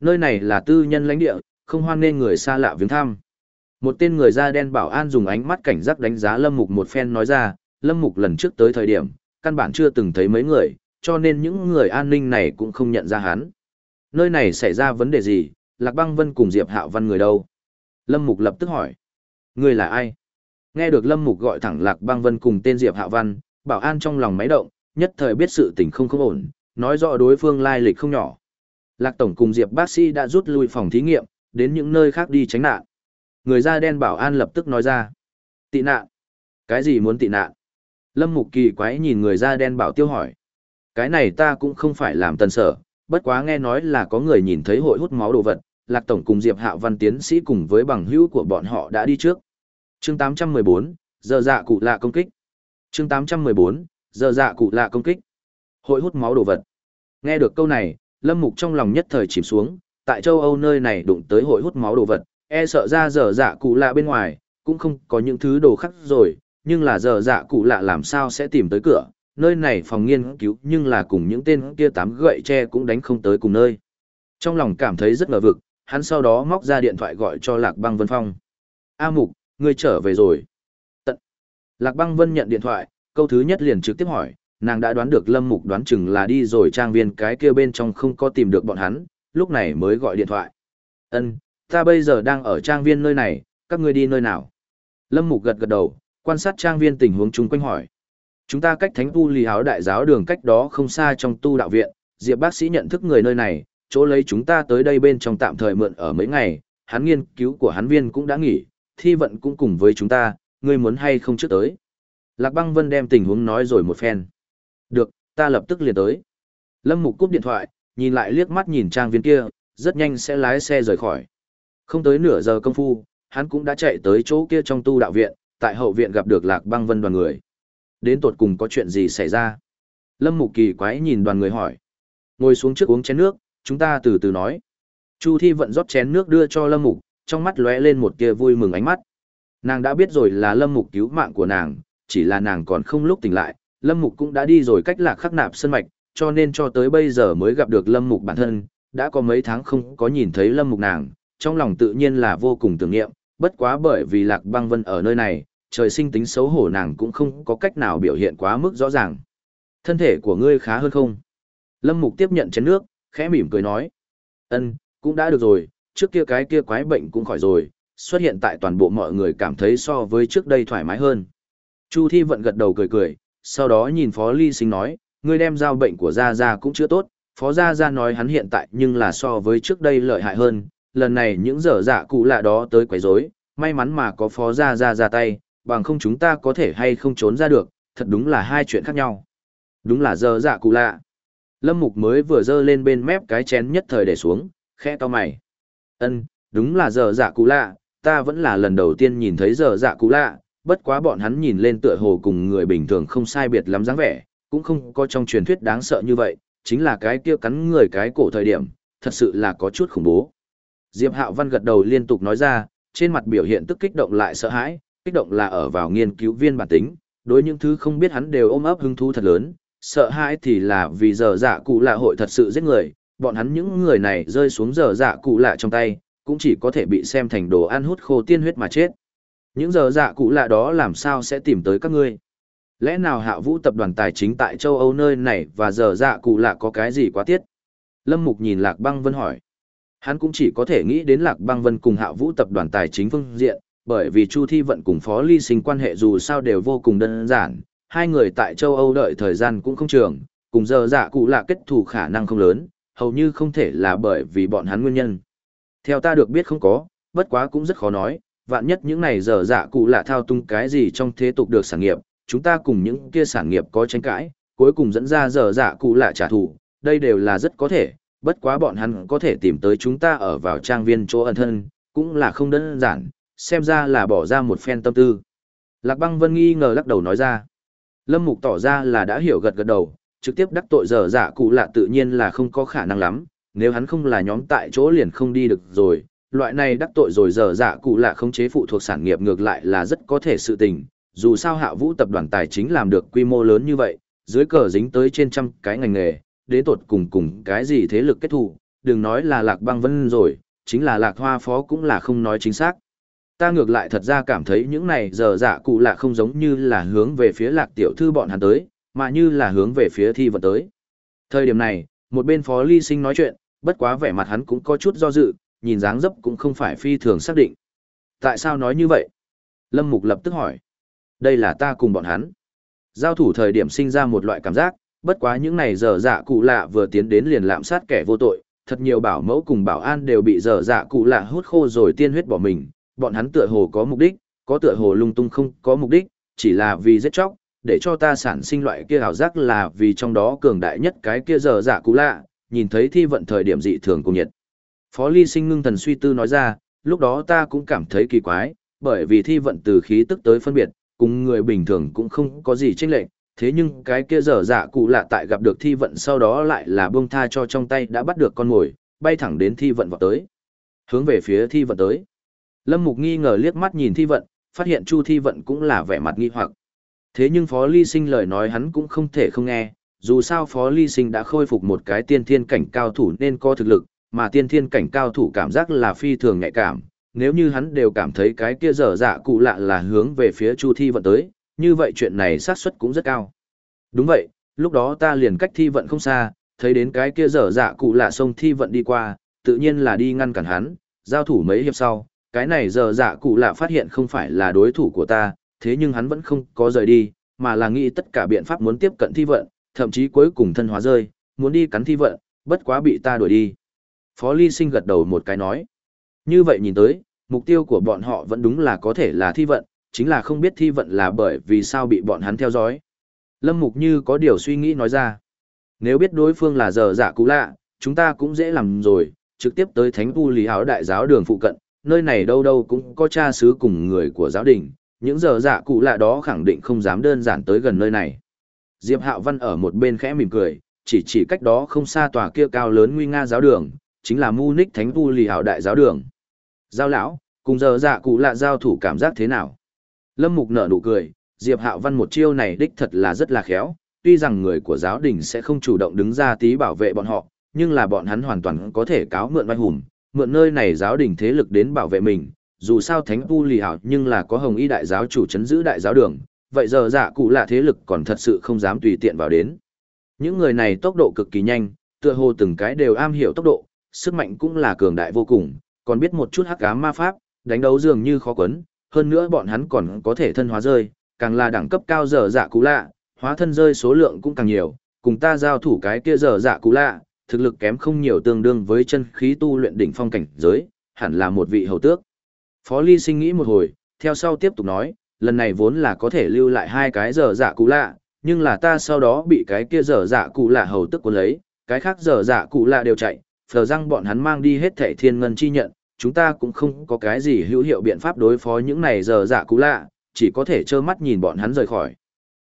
Speaker 1: Nơi này là tư nhân lãnh địa, không hoan nên người xa lạ viếng thăm. Một tên người da đen bảo an dùng ánh mắt cảnh giác đánh giá Lâm Mục một phen nói ra, Lâm Mục lần trước tới thời điểm, căn bản chưa từng thấy mấy người, cho nên những người an ninh này cũng không nhận ra hắn. Nơi này xảy ra vấn đề gì, Lạc Băng Vân cùng Diệp Hạo Văn người đâu? Lâm Mục lập tức hỏi. Người là ai? Nghe được Lâm Mục gọi thẳng Lạc Băng Vân cùng tên Diệp Hạo Văn, bảo an trong lòng máy động, nhất thời biết sự tình không không ổn, nói rõ đối phương lai lịch không nhỏ. Lạc Tổng cùng Diệp bác sĩ đã rút lui phòng thí nghiệm, đến những nơi khác đi tránh nạn. Người da đen bảo an lập tức nói ra. Tị nạn? Cái gì muốn tị nạn? Lâm Mục kỳ quái nhìn người da đen bảo tiêu hỏi. Cái này ta cũng không phải làm tần sở, bất quá nghe nói là có người nhìn thấy hội hút máu đồ vật, Lạc Tổng cùng Diệp Hạo Văn tiến sĩ cùng với bằng hữu của bọn họ đã đi trước. Chương 814, giờ dạ cụ lạ công kích. Chương 814, giờ dạ cụ lạ công kích. Hội hút máu đồ vật. Nghe được câu này, Lâm Mục trong lòng nhất thời chìm xuống, tại châu Âu nơi này đụng tới hội hút máu đồ vật, e sợ ra giờ dạ cụ lạ bên ngoài, cũng không có những thứ đồ khác rồi, nhưng là giờ dạ cụ lạ làm sao sẽ tìm tới cửa, nơi này phòng nghiên cứu nhưng là cùng những tên kia tám gậy tre cũng đánh không tới cùng nơi. Trong lòng cảm thấy rất ngờ vực, hắn sau đó móc ra điện thoại gọi cho Lạc Băng Vân Phong. A Mục, ngươi trở về rồi. Tận. Lạc Băng Vân nhận điện thoại, câu thứ nhất liền trực tiếp hỏi, nàng đã đoán được Lâm Mục đoán chừng là đi rồi trang viên cái kia bên trong không có tìm được bọn hắn, lúc này mới gọi điện thoại. Ân, ta bây giờ đang ở trang viên nơi này, các ngươi đi nơi nào? Lâm Mục gật gật đầu, quan sát trang viên tình huống chung quanh hỏi. Chúng ta cách Thánh Tu Lì Háo Đại giáo đường cách đó không xa trong tu đạo viện, Diệp bác sĩ nhận thức người nơi này, chỗ lấy chúng ta tới đây bên trong tạm thời mượn ở mấy ngày, hắn nghiên cứu của hắn viên cũng đã nghỉ, thi vận cũng cùng với chúng ta, ngươi muốn hay không trước tới. Lạc băng vân đem tình huống nói rồi một phen. Được, ta lập tức liền tới. Lâm Mục cúp điện thoại, nhìn lại liếc mắt nhìn trang viên kia, rất nhanh sẽ lái xe rời khỏi. Không tới nửa giờ công phu, hắn cũng đã chạy tới chỗ kia trong tu đạo viện, tại hậu viện gặp được Lạc băng vân đoàn người. Đến tột cùng có chuyện gì xảy ra? Lâm Mục kỳ quái nhìn đoàn người hỏi. Ngồi xuống trước uống chén nước, chúng ta từ từ nói. Chu Thi vận rót chén nước đưa cho Lâm Mục, trong mắt lóe lên một tia vui mừng ánh mắt. Nàng đã biết rồi là Lâm Mục cứu mạng của nàng, chỉ là nàng còn không lúc tỉnh lại, Lâm Mục cũng đã đi rồi cách lạc khắc nạp sân mạch, cho nên cho tới bây giờ mới gặp được Lâm Mục bản thân, đã có mấy tháng không có nhìn thấy Lâm Mục nàng, trong lòng tự nhiên là vô cùng tưởng niệm, bất quá bởi vì Lạc Băng Vân ở nơi này, trời sinh tính xấu hổ nàng cũng không có cách nào biểu hiện quá mức rõ ràng. Thân thể của ngươi khá hơn không? Lâm Mục tiếp nhận chén nước, khẽ mỉm cười nói. Ân, cũng đã được rồi, trước kia cái kia quái bệnh cũng khỏi rồi, xuất hiện tại toàn bộ mọi người cảm thấy so với trước đây thoải mái hơn. Chu Thi vận gật đầu cười cười, sau đó nhìn Phó Ly Sinh nói, ngươi đem giao bệnh của Gia Gia cũng chưa tốt, Phó Gia Gia nói hắn hiện tại nhưng là so với trước đây lợi hại hơn, lần này những dở dạ cụ lạ đó tới quấy rối, may mắn mà có Phó Gia Gia ra tay, bằng không chúng ta có thể hay không trốn ra được, thật đúng là hai chuyện khác nhau. Đúng là dở dạ cụ lạ. Lâm Mục mới vừa dơ lên bên mép cái chén nhất thời để xuống, khẽ to mày. Ân, đúng là giờ dạ cụ lạ, ta vẫn là lần đầu tiên nhìn thấy giờ dạ cụ lạ, bất quá bọn hắn nhìn lên tựa hồ cùng người bình thường không sai biệt lắm dáng vẻ, cũng không có trong truyền thuyết đáng sợ như vậy, chính là cái kia cắn người cái cổ thời điểm, thật sự là có chút khủng bố. Diệp Hạo Văn gật đầu liên tục nói ra, trên mặt biểu hiện tức kích động lại sợ hãi, kích động là ở vào nghiên cứu viên bản tính, đối những thứ không biết hắn đều ôm ấp hứng thú thật lớn, sợ hãi thì là vì giờ dạ cụ lạ hội thật sự giết người, bọn hắn những người này rơi xuống giờ dạ cụ lạ trong tay, cũng chỉ có thể bị xem thành đồ ăn hút khô tiên huyết mà chết. Những giờ dạ cụ lạ đó làm sao sẽ tìm tới các ngươi? Lẽ nào hạ vũ tập đoàn tài chính tại châu Âu nơi này và giờ dạ cụ lạ có cái gì quá tiết? Lâm Mục nhìn Lạc Băng Vân hỏi. Hắn cũng chỉ có thể nghĩ đến Lạc Băng Vân cùng hạ vũ tập đoàn tài chính phương diện, bởi vì Chu Thi Vận cùng Phó Ly Sinh quan hệ dù sao đều vô cùng đơn giản, hai người tại châu Âu đợi thời gian cũng không trường, cùng giờ dạ cụ lạ kết thù khả năng không lớn, hầu như không thể là bởi vì bọn hắn nguyên nhân. Theo ta được biết không có, bất quá cũng rất khó nói, vạn nhất những này giờ dạ cụ lạ thao tung cái gì trong thế tục được sản nghiệp, chúng ta cùng những kia sản nghiệp có tranh cãi, cuối cùng dẫn ra giờ dạ cụ lạ trả thù, đây đều là rất có thể, bất quá bọn hắn có thể tìm tới chúng ta ở vào trang viên chỗ ẩn thân, cũng là không đơn giản, xem ra là bỏ ra một phen tâm tư. Lạc băng vân nghi ngờ lắc đầu nói ra. Lâm Mục tỏ ra là đã hiểu gật gật đầu, trực tiếp đắc tội giờ dạ cụ lạ tự nhiên là không có khả năng lắm, nếu hắn không là nhóm tại chỗ liền không đi được rồi, loại này đắc tội rồi giờ dạ cụ lạ không chế phụ thuộc sản nghiệp ngược lại là rất có thể sự tình, dù sao hạ vũ tập đoàn tài chính làm được quy mô lớn như vậy, dưới cờ dính tới trên trăm cái ngành nghề, đến tột cùng cùng cái gì thế lực kết thù, đừng nói là lạc băng vân rồi, chính là lạc hoa phó cũng là không nói chính xác. Ta ngược lại thật ra cảm thấy những này giờ dạ cụ lạ không giống như là hướng về phía lạc tiểu thư bọn hắn tới, mà như là hướng về phía thi vật tới. Thời điểm này, một bên phó ly sinh nói chuyện, bất quá vẻ mặt hắn cũng có chút do dự, nhìn dáng dấp cũng không phải phi thường xác định. Tại sao nói như vậy? Lâm Mục lập tức hỏi. Đây là ta cùng bọn hắn. Giao thủ thời điểm sinh ra một loại cảm giác, bất quá những này dở dạ cụ lạ vừa tiến đến liền lạm sát kẻ vô tội, thật nhiều bảo mẫu cùng bảo an đều bị dở dạ cụ lạ hút khô rồi tiên huyết bỏ mình, bọn hắn tựa hồ có mục đích, có tựa hồ lung tung không có mục đích, chỉ là vì giết chóc, để cho ta sản sinh loại kia ảo giác là vì trong đó cường đại nhất cái kia giờ dạ cũ lạ, nhìn thấy thi vận thời điểm dị thường cùng nhiệt. Phó Ly Sinh ngưng thần suy tư nói ra, lúc đó ta cũng cảm thấy kỳ quái, bởi vì thi vận từ khí tức tới phân biệt, cùng người bình thường cũng không có gì chênh lệch, thế nhưng cái kia dở dạ cụ lạ tại gặp được thi vận sau đó lại là buông tha cho trong tay đã bắt được con mồi, bay thẳng đến thi vận vào tới. Hướng về phía thi vận tới. Lâm Mục nghi ngờ liếc mắt nhìn thi vận, phát hiện Chu thi vận cũng là vẻ mặt nghi hoặc. Thế nhưng Phó Ly Sinh lời nói hắn cũng không thể không nghe, dù sao Phó Ly Sinh đã khôi phục một cái tiên thiên cảnh cao thủ nên có thực lực, mà tiên thiên cảnh cao thủ cảm giác là phi thường nhạy cảm, nếu như hắn đều cảm thấy cái kia dở dạ cụ lạ là hướng về phía Chu Thi vận tới, như vậy chuyện này xác suất cũng rất cao. Đúng vậy, lúc đó ta liền cách Thi vận không xa, thấy đến cái kia dở dạ cụ lạ xông Thi vận đi qua, tự nhiên là đi ngăn cản hắn, giao thủ mấy hiệp sau, cái này dở dạ cụ lạ phát hiện không phải là đối thủ của ta, thế nhưng hắn vẫn không có rời đi, mà là nghĩ tất cả biện pháp muốn tiếp cận Thi vận, thậm chí cuối cùng thân hóa rơi, muốn đi cắn thi vận, bất quá bị ta đuổi đi. Phó Ly Sinh gật đầu một cái nói. Như vậy nhìn tới, mục tiêu của bọn họ vẫn đúng là có thể là thi vận, chính là không biết thi vận là bởi vì sao bị bọn hắn theo dõi. Lâm Mục như có điều suy nghĩ nói ra. Nếu biết đối phương là giờ giả cũ lạ, chúng ta cũng dễ làm rồi, trực tiếp tới Thánh U Lý Háo Đại giáo đường phụ cận, nơi này đâu đâu cũng có cha xứ cùng người của giáo đình, những giờ dạ cụ lạ đó khẳng định không dám đơn giản tới gần nơi này. Diệp Hạo Văn ở một bên khẽ mỉm cười, chỉ chỉ cách đó không xa tòa kia cao lớn nguy nga giáo đường, chính là Munich Thánh Tu Lì Hảo Đại giáo đường. Giao lão, cùng giờ dạ cụ lạ giao thủ cảm giác thế nào? Lâm Mục nở nụ cười, Diệp Hạo Văn một chiêu này đích thật là rất là khéo, tuy rằng người của giáo đình sẽ không chủ động đứng ra tí bảo vệ bọn họ, nhưng là bọn hắn hoàn toàn có thể cáo mượn vai hùng, mượn nơi này giáo đình thế lực đến bảo vệ mình, dù sao thánh Tu lì hảo nhưng là có hồng y đại giáo chủ chấn giữ đại giáo đường, vậy giờ dạ cụ lạ thế lực còn thật sự không dám tùy tiện vào đến. Những người này tốc độ cực kỳ nhanh, tựa hồ từng cái đều am hiểu tốc độ, sức mạnh cũng là cường đại vô cùng, còn biết một chút hắc ám ma pháp, đánh đấu dường như khó quấn, hơn nữa bọn hắn còn có thể thân hóa rơi, càng là đẳng cấp cao giờ dạ cụ lạ, hóa thân rơi số lượng cũng càng nhiều, cùng ta giao thủ cái kia giờ dạ cụ lạ, thực lực kém không nhiều tương đương với chân khí tu luyện đỉnh phong cảnh giới, hẳn là một vị hầu tước. Phó Ly Sinh nghĩ một hồi, theo sau tiếp tục nói, lần này vốn là có thể lưu lại hai cái giờ dạ cụ lạ, nhưng là ta sau đó bị cái kia giờ dạ cụ lạ hầu tức cuốn lấy, cái khác giờ dạ cụ lạ đều chạy, phờ răng bọn hắn mang đi hết thẻ thiên ngân chi nhận, chúng ta cũng không có cái gì hữu hiệu biện pháp đối phó những này giờ dạ cụ lạ, chỉ có thể trơ mắt nhìn bọn hắn rời khỏi.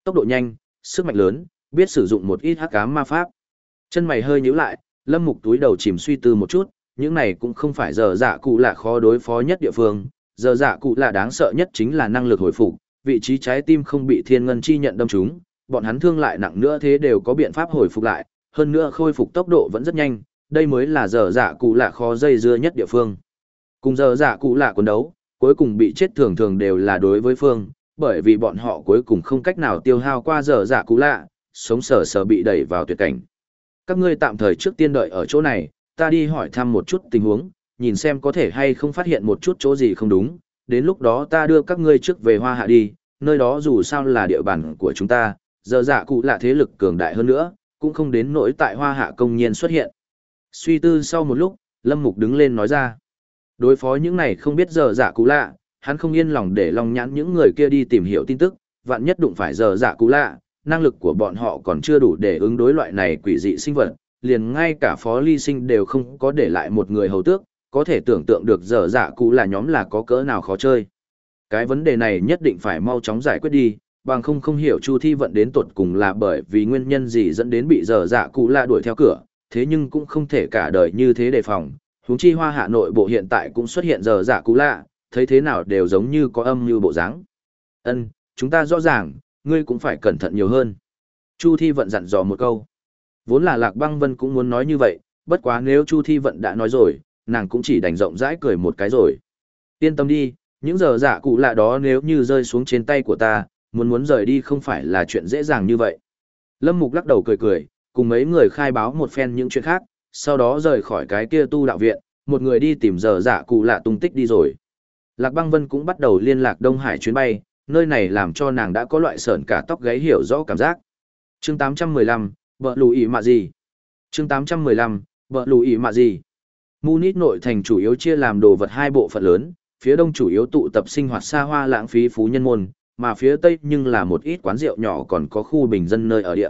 Speaker 1: Tốc độ nhanh, sức mạnh lớn, biết sử dụng một ít hắc ám ma pháp. Chân mày hơi nhíu lại, lâm mục túi đầu chìm suy tư một chút, những này cũng không phải giờ dạ cụ là khó đối phó nhất địa phương, giờ dạ cụ là đáng sợ nhất chính là năng lực hồi phục, vị trí trái tim không bị thiên ngân chi nhận đâm trúng, bọn hắn thương lại nặng nữa thế đều có biện pháp hồi phục lại, hơn nữa khôi phục tốc độ vẫn rất nhanh, đây mới là giờ dạ cụ là khó dây dưa nhất địa phương. Cùng giờ dạ cụ là quần đấu, cuối cùng bị chết thường thường đều là đối với phương, bởi vì bọn họ cuối cùng không cách nào tiêu hao qua giờ dạ cụ lạ, sống sờ sờ bị đẩy vào tuyệt cảnh. Các ngươi tạm thời trước tiên đợi ở chỗ này, ta đi hỏi thăm một chút tình huống, nhìn xem có thể hay không phát hiện một chút chỗ gì không đúng, đến lúc đó ta đưa các ngươi trước về hoa hạ đi, nơi đó dù sao là địa bàn của chúng ta, giờ dạ cụ là thế lực cường đại hơn nữa, cũng không đến nỗi tại hoa hạ công nhiên xuất hiện. Suy tư sau một lúc, Lâm Mục đứng lên nói ra, đối phó những này không biết giờ dạ cụ lạ, hắn không yên lòng để lòng nhãn những người kia đi tìm hiểu tin tức, vạn nhất đụng phải giờ dạ cụ lạ, năng lực của bọn họ còn chưa đủ để ứng đối loại này quỷ dị sinh vật, liền ngay cả phó ly sinh đều không có để lại một người hầu tước, có thể tưởng tượng được dở dạ cụ là nhóm là có cỡ nào khó chơi. Cái vấn đề này nhất định phải mau chóng giải quyết đi, bằng không không hiểu Chu Thi vận đến tuột cùng là bởi vì nguyên nhân gì dẫn đến bị dở dạ cụ là đuổi theo cửa, thế nhưng cũng không thể cả đời như thế đề phòng. Huống chi hoa hạ nội bộ hiện tại cũng xuất hiện dở dạ cụ lạ, thấy thế nào đều giống như có âm như bộ dáng. Ân, chúng ta rõ ràng, ngươi cũng phải cẩn thận nhiều hơn. Chu Thi vận dặn dò một câu. Vốn là Lạc Băng Vân cũng muốn nói như vậy, bất quá nếu Chu Thi Vận đã nói rồi, nàng cũng chỉ đành rộng rãi cười một cái rồi. Yên tâm đi, những giờ giả cụ lạ đó nếu như rơi xuống trên tay của ta, muốn muốn rời đi không phải là chuyện dễ dàng như vậy. Lâm Mục lắc đầu cười cười, cùng mấy người khai báo một phen những chuyện khác, sau đó rời khỏi cái kia tu đạo viện, một người đi tìm giờ giả cụ lạ tung tích đi rồi. Lạc Băng Vân cũng bắt đầu liên lạc Đông Hải chuyến bay, nơi này làm cho nàng đã có loại sởn cả tóc gáy hiểu rõ cảm giác. Chương 815, Bờ lù ý mạ gì? chương 815, bờ lù ý mạ gì? Munich nội thành chủ yếu chia làm đồ vật hai bộ phận lớn, phía đông chủ yếu tụ tập sinh hoạt xa hoa lãng phí phú nhân môn, mà phía tây nhưng là một ít quán rượu nhỏ còn có khu bình dân nơi ở địa.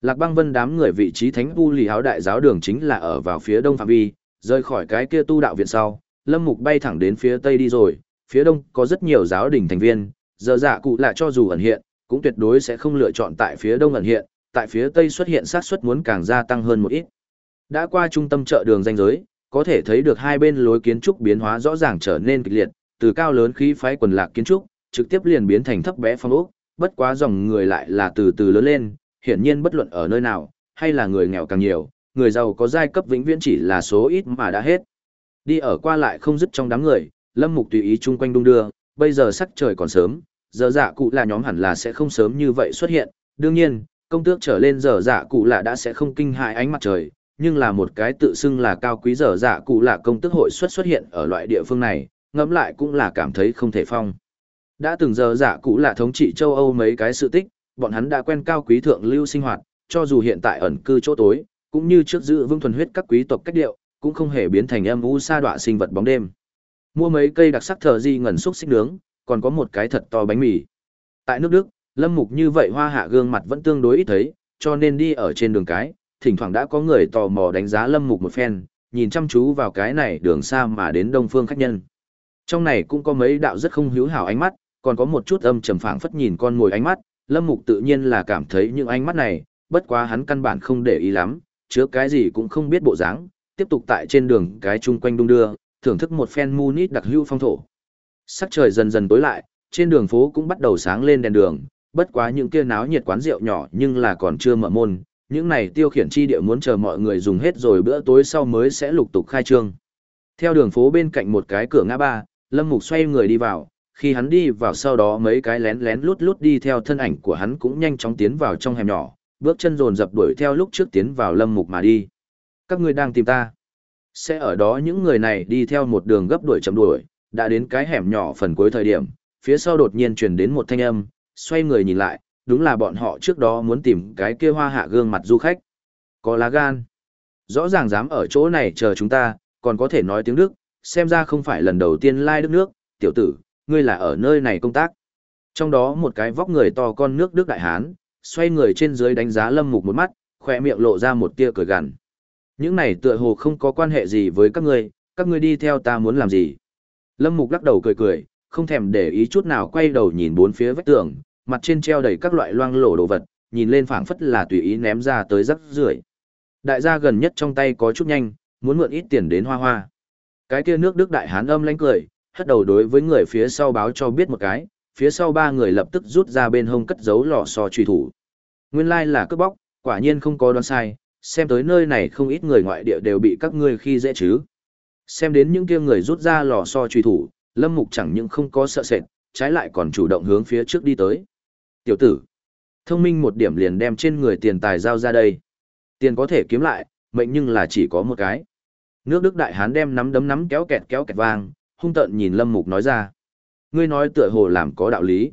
Speaker 1: Lạc băng vân đám người vị trí thánh tu lì áo đại giáo đường chính là ở vào phía đông phạm vi, rời khỏi cái kia tu đạo viện sau, lâm mục bay thẳng đến phía tây đi rồi, phía đông có rất nhiều giáo đình thành viên, giờ dạ cụ lại cho dù ẩn hiện, cũng tuyệt đối sẽ không lựa chọn tại phía đông ẩn hiện, tại phía tây xuất hiện sát suất muốn càng gia tăng hơn một ít. Đã qua trung tâm chợ đường danh giới, có thể thấy được hai bên lối kiến trúc biến hóa rõ ràng trở nên kịch liệt, từ cao lớn khí phái quần lạc kiến trúc, trực tiếp liền biến thành thấp bé phong ốc, bất quá dòng người lại là từ từ lớn lên, hiển nhiên bất luận ở nơi nào, hay là người nghèo càng nhiều, người giàu có giai cấp vĩnh viễn chỉ là số ít mà đã hết. Đi ở qua lại không dứt trong đám người, Lâm Mục tùy ý chung quanh đung đưa, bây giờ sắc trời còn sớm, giờ dạ cụ là nhóm hẳn là sẽ không sớm như vậy xuất hiện, đương nhiên, công tước trở lên dở dạ cụ lạ đã sẽ không kinh hại ánh mặt trời, nhưng là một cái tự xưng là cao quý dở dạ cụ lạ công tước hội xuất xuất hiện ở loại địa phương này, ngẫm lại cũng là cảm thấy không thể phong. Đã từng dở dạ cụ lạ thống trị châu Âu mấy cái sự tích, bọn hắn đã quen cao quý thượng lưu sinh hoạt, cho dù hiện tại ẩn cư chỗ tối, cũng như trước giữ vương thuần huyết các quý tộc cách điệu, cũng không hề biến thành âm u sa đọa sinh vật bóng đêm. Mua mấy cây đặc sắc thờ di ngẩn xúc xích nướng, còn có một cái thật to bánh mì. Tại nước Đức, Lâm Mục như vậy hoa hạ gương mặt vẫn tương đối ít thấy, cho nên đi ở trên đường cái, thỉnh thoảng đã có người tò mò đánh giá Lâm Mục một phen, nhìn chăm chú vào cái này đường xa mà đến đông phương khách nhân. Trong này cũng có mấy đạo rất không hữu hảo ánh mắt, còn có một chút âm trầm phảng phất nhìn con ngồi ánh mắt, Lâm Mục tự nhiên là cảm thấy những ánh mắt này, bất quá hắn căn bản không để ý lắm, chứa cái gì cũng không biết bộ dáng, tiếp tục tại trên đường cái chung quanh đung đưa, thưởng thức một phen Munich đặc hữu phong thổ. Sắc trời dần dần tối lại, trên đường phố cũng bắt đầu sáng lên đèn đường, bất quá những kia náo nhiệt quán rượu nhỏ nhưng là còn chưa mở môn, những này tiêu khiển chi địa muốn chờ mọi người dùng hết rồi bữa tối sau mới sẽ lục tục khai trương. Theo đường phố bên cạnh một cái cửa ngã ba, Lâm Mục xoay người đi vào, khi hắn đi vào sau đó mấy cái lén lén lút lút đi theo thân ảnh của hắn cũng nhanh chóng tiến vào trong hẻm nhỏ, bước chân dồn dập đuổi theo lúc trước tiến vào Lâm Mục mà đi. Các ngươi đang tìm ta. Sẽ ở đó những người này đi theo một đường gấp đuổi chậm đuổi, đã đến cái hẻm nhỏ phần cuối thời điểm, phía sau đột nhiên truyền đến một thanh âm, xoay người nhìn lại, đúng là bọn họ trước đó muốn tìm cái kia hoa hạ gương mặt du khách. Có lá gan. Rõ ràng dám ở chỗ này chờ chúng ta, còn có thể nói tiếng Đức, xem ra không phải lần đầu tiên lai like đất nước, tiểu tử, ngươi là ở nơi này công tác. Trong đó một cái vóc người to con nước Đức Đại Hán, xoay người trên dưới đánh giá Lâm Mục một mắt, khỏe miệng lộ ra một tia cười gằn. Những này tựa hồ không có quan hệ gì với các ngươi, các ngươi đi theo ta muốn làm gì. Lâm Mục lắc đầu cười cười, không thèm để ý chút nào quay đầu nhìn bốn phía vách tường, mặt trên treo đầy các loại loang lổ đồ vật, nhìn lên phảng phất là tùy ý ném ra tới rắc rưởi. Đại gia gần nhất trong tay có chút nhanh, muốn mượn ít tiền đến hoa hoa. Cái kia nước Đức đại hán âm lãnh cười, hất đầu đối với người phía sau báo cho biết một cái, phía sau ba người lập tức rút ra bên hông cất giấu lò xo truy thủ. Nguyên lai là cướp bóc, quả nhiên không có đoán sai, xem tới nơi này không ít người ngoại địa đều bị các ngươi khi dễ chứ. Xem đến những kia người rút ra lò xo truy thủ, Lâm Mục chẳng những không có sợ sệt, trái lại còn chủ động hướng phía trước đi tới. Tiểu tử, thông minh một điểm liền đem trên người tiền tài giao ra đây. Tiền có thể kiếm lại, mệnh nhưng là chỉ có một cái. Nước Đức Đại Hán đem nắm đấm nắm kéo kẹt kéo kẹt vang, hung tợn nhìn Lâm Mục nói ra. Ngươi nói tựa hồ làm có đạo lý.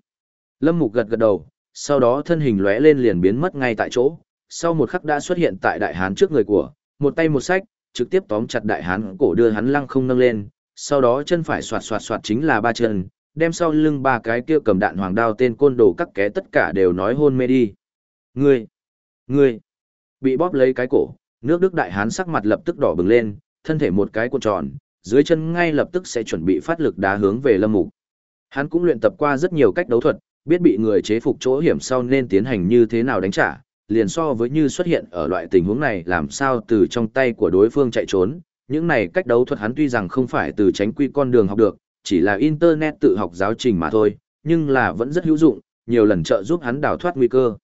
Speaker 1: Lâm Mục gật gật đầu, sau đó thân hình lóe lên liền biến mất ngay tại chỗ, sau một khắc đã xuất hiện tại Đại Hán trước người của, một tay một sách, trực tiếp tóm chặt Đại Hán cổ đưa hắn lăng không nâng lên, sau đó chân phải xoạt xoạt xoạt chính là ba chân, đem sau lưng ba cái kia cầm đạn hoàng đao tên côn đồ các ké tất cả đều nói hôn mê đi. Ngươi! Ngươi! Bị bóp lấy cái cổ, nước Đức Đại Hán sắc mặt lập tức đỏ bừng lên, thân thể một cái cuộn tròn, dưới chân ngay lập tức sẽ chuẩn bị phát lực đá hướng về Lâm Mục. Hắn cũng luyện tập qua rất nhiều cách đấu thuật, biết bị người chế phục chỗ hiểm sau nên tiến hành như thế nào đánh trả, liền so với như xuất hiện ở loại tình huống này làm sao từ trong tay của đối phương chạy trốn. Những này cách đấu thuật hắn tuy rằng không phải từ tránh quy con đường học được, chỉ là internet tự học giáo trình mà thôi, nhưng là vẫn rất hữu dụng, nhiều lần trợ giúp hắn đào thoát nguy cơ.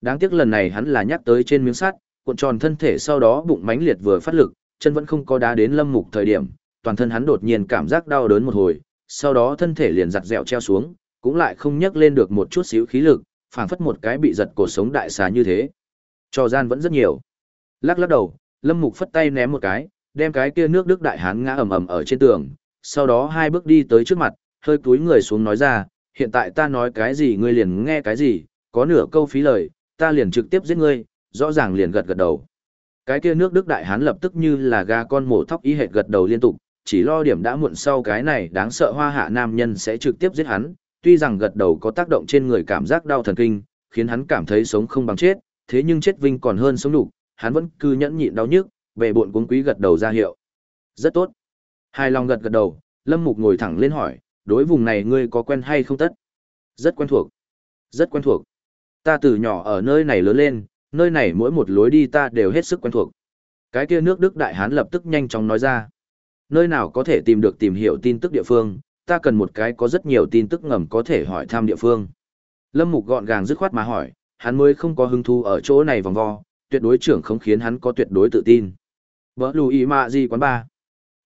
Speaker 1: Đáng tiếc lần này hắn là nhắc tới trên miếng sắt, cuộn tròn thân thể sau đó bụng mãnh liệt vừa phát lực, chân vẫn không có đá đến lâm mục thời điểm, toàn thân hắn đột nhiên cảm giác đau đớn một hồi, sau đó thân thể liền giặt dẻo treo xuống, cũng lại không nhấc lên được một chút xíu khí lực, phảng phất một cái bị giật cổ sống đại xà như thế. Cho gian vẫn rất nhiều. Lắc lắc đầu, Lâm Mục phất tay ném một cái, đem cái kia nước Đức đại hán ngã ầm ầm ở trên tường, sau đó hai bước đi tới trước mặt, hơi cúi người xuống nói ra, hiện tại ta nói cái gì ngươi liền nghe cái gì, có nửa câu phí lời, ta liền trực tiếp giết ngươi, rõ ràng liền gật gật đầu. Cái kia nước Đức đại hán lập tức như là gà con mổ thóc ý hệt gật đầu liên tục, chỉ lo điểm đã muộn sau cái này đáng sợ hoa hạ nam nhân sẽ trực tiếp giết hắn, tuy rằng gật đầu có tác động trên người cảm giác đau thần kinh, khiến hắn cảm thấy sống không bằng chết, thế nhưng chết vinh còn hơn sống đủ, hắn vẫn cứ nhẫn nhịn đau nhức, về bộn cuống quý gật đầu ra hiệu. Rất tốt. Hai lòng gật gật đầu, Lâm Mục ngồi thẳng lên hỏi, đối vùng này ngươi có quen hay không tất? Rất quen thuộc. Rất quen thuộc. Ta từ nhỏ ở nơi này lớn lên, nơi này mỗi một lối đi ta đều hết sức quen thuộc. Cái kia nước Đức Đại Hán lập tức nhanh chóng nói ra. Nơi nào có thể tìm được tìm hiểu tin tức địa phương, ta cần một cái có rất nhiều tin tức ngầm có thể hỏi thăm địa phương. Lâm Mục gọn gàng dứt khoát mà hỏi, hắn mới không có hứng thú ở chỗ này vòng vo, tuyệt đối trưởng không khiến hắn có tuyệt đối tự tin. Bỡ lùi ý mà gì quán ba.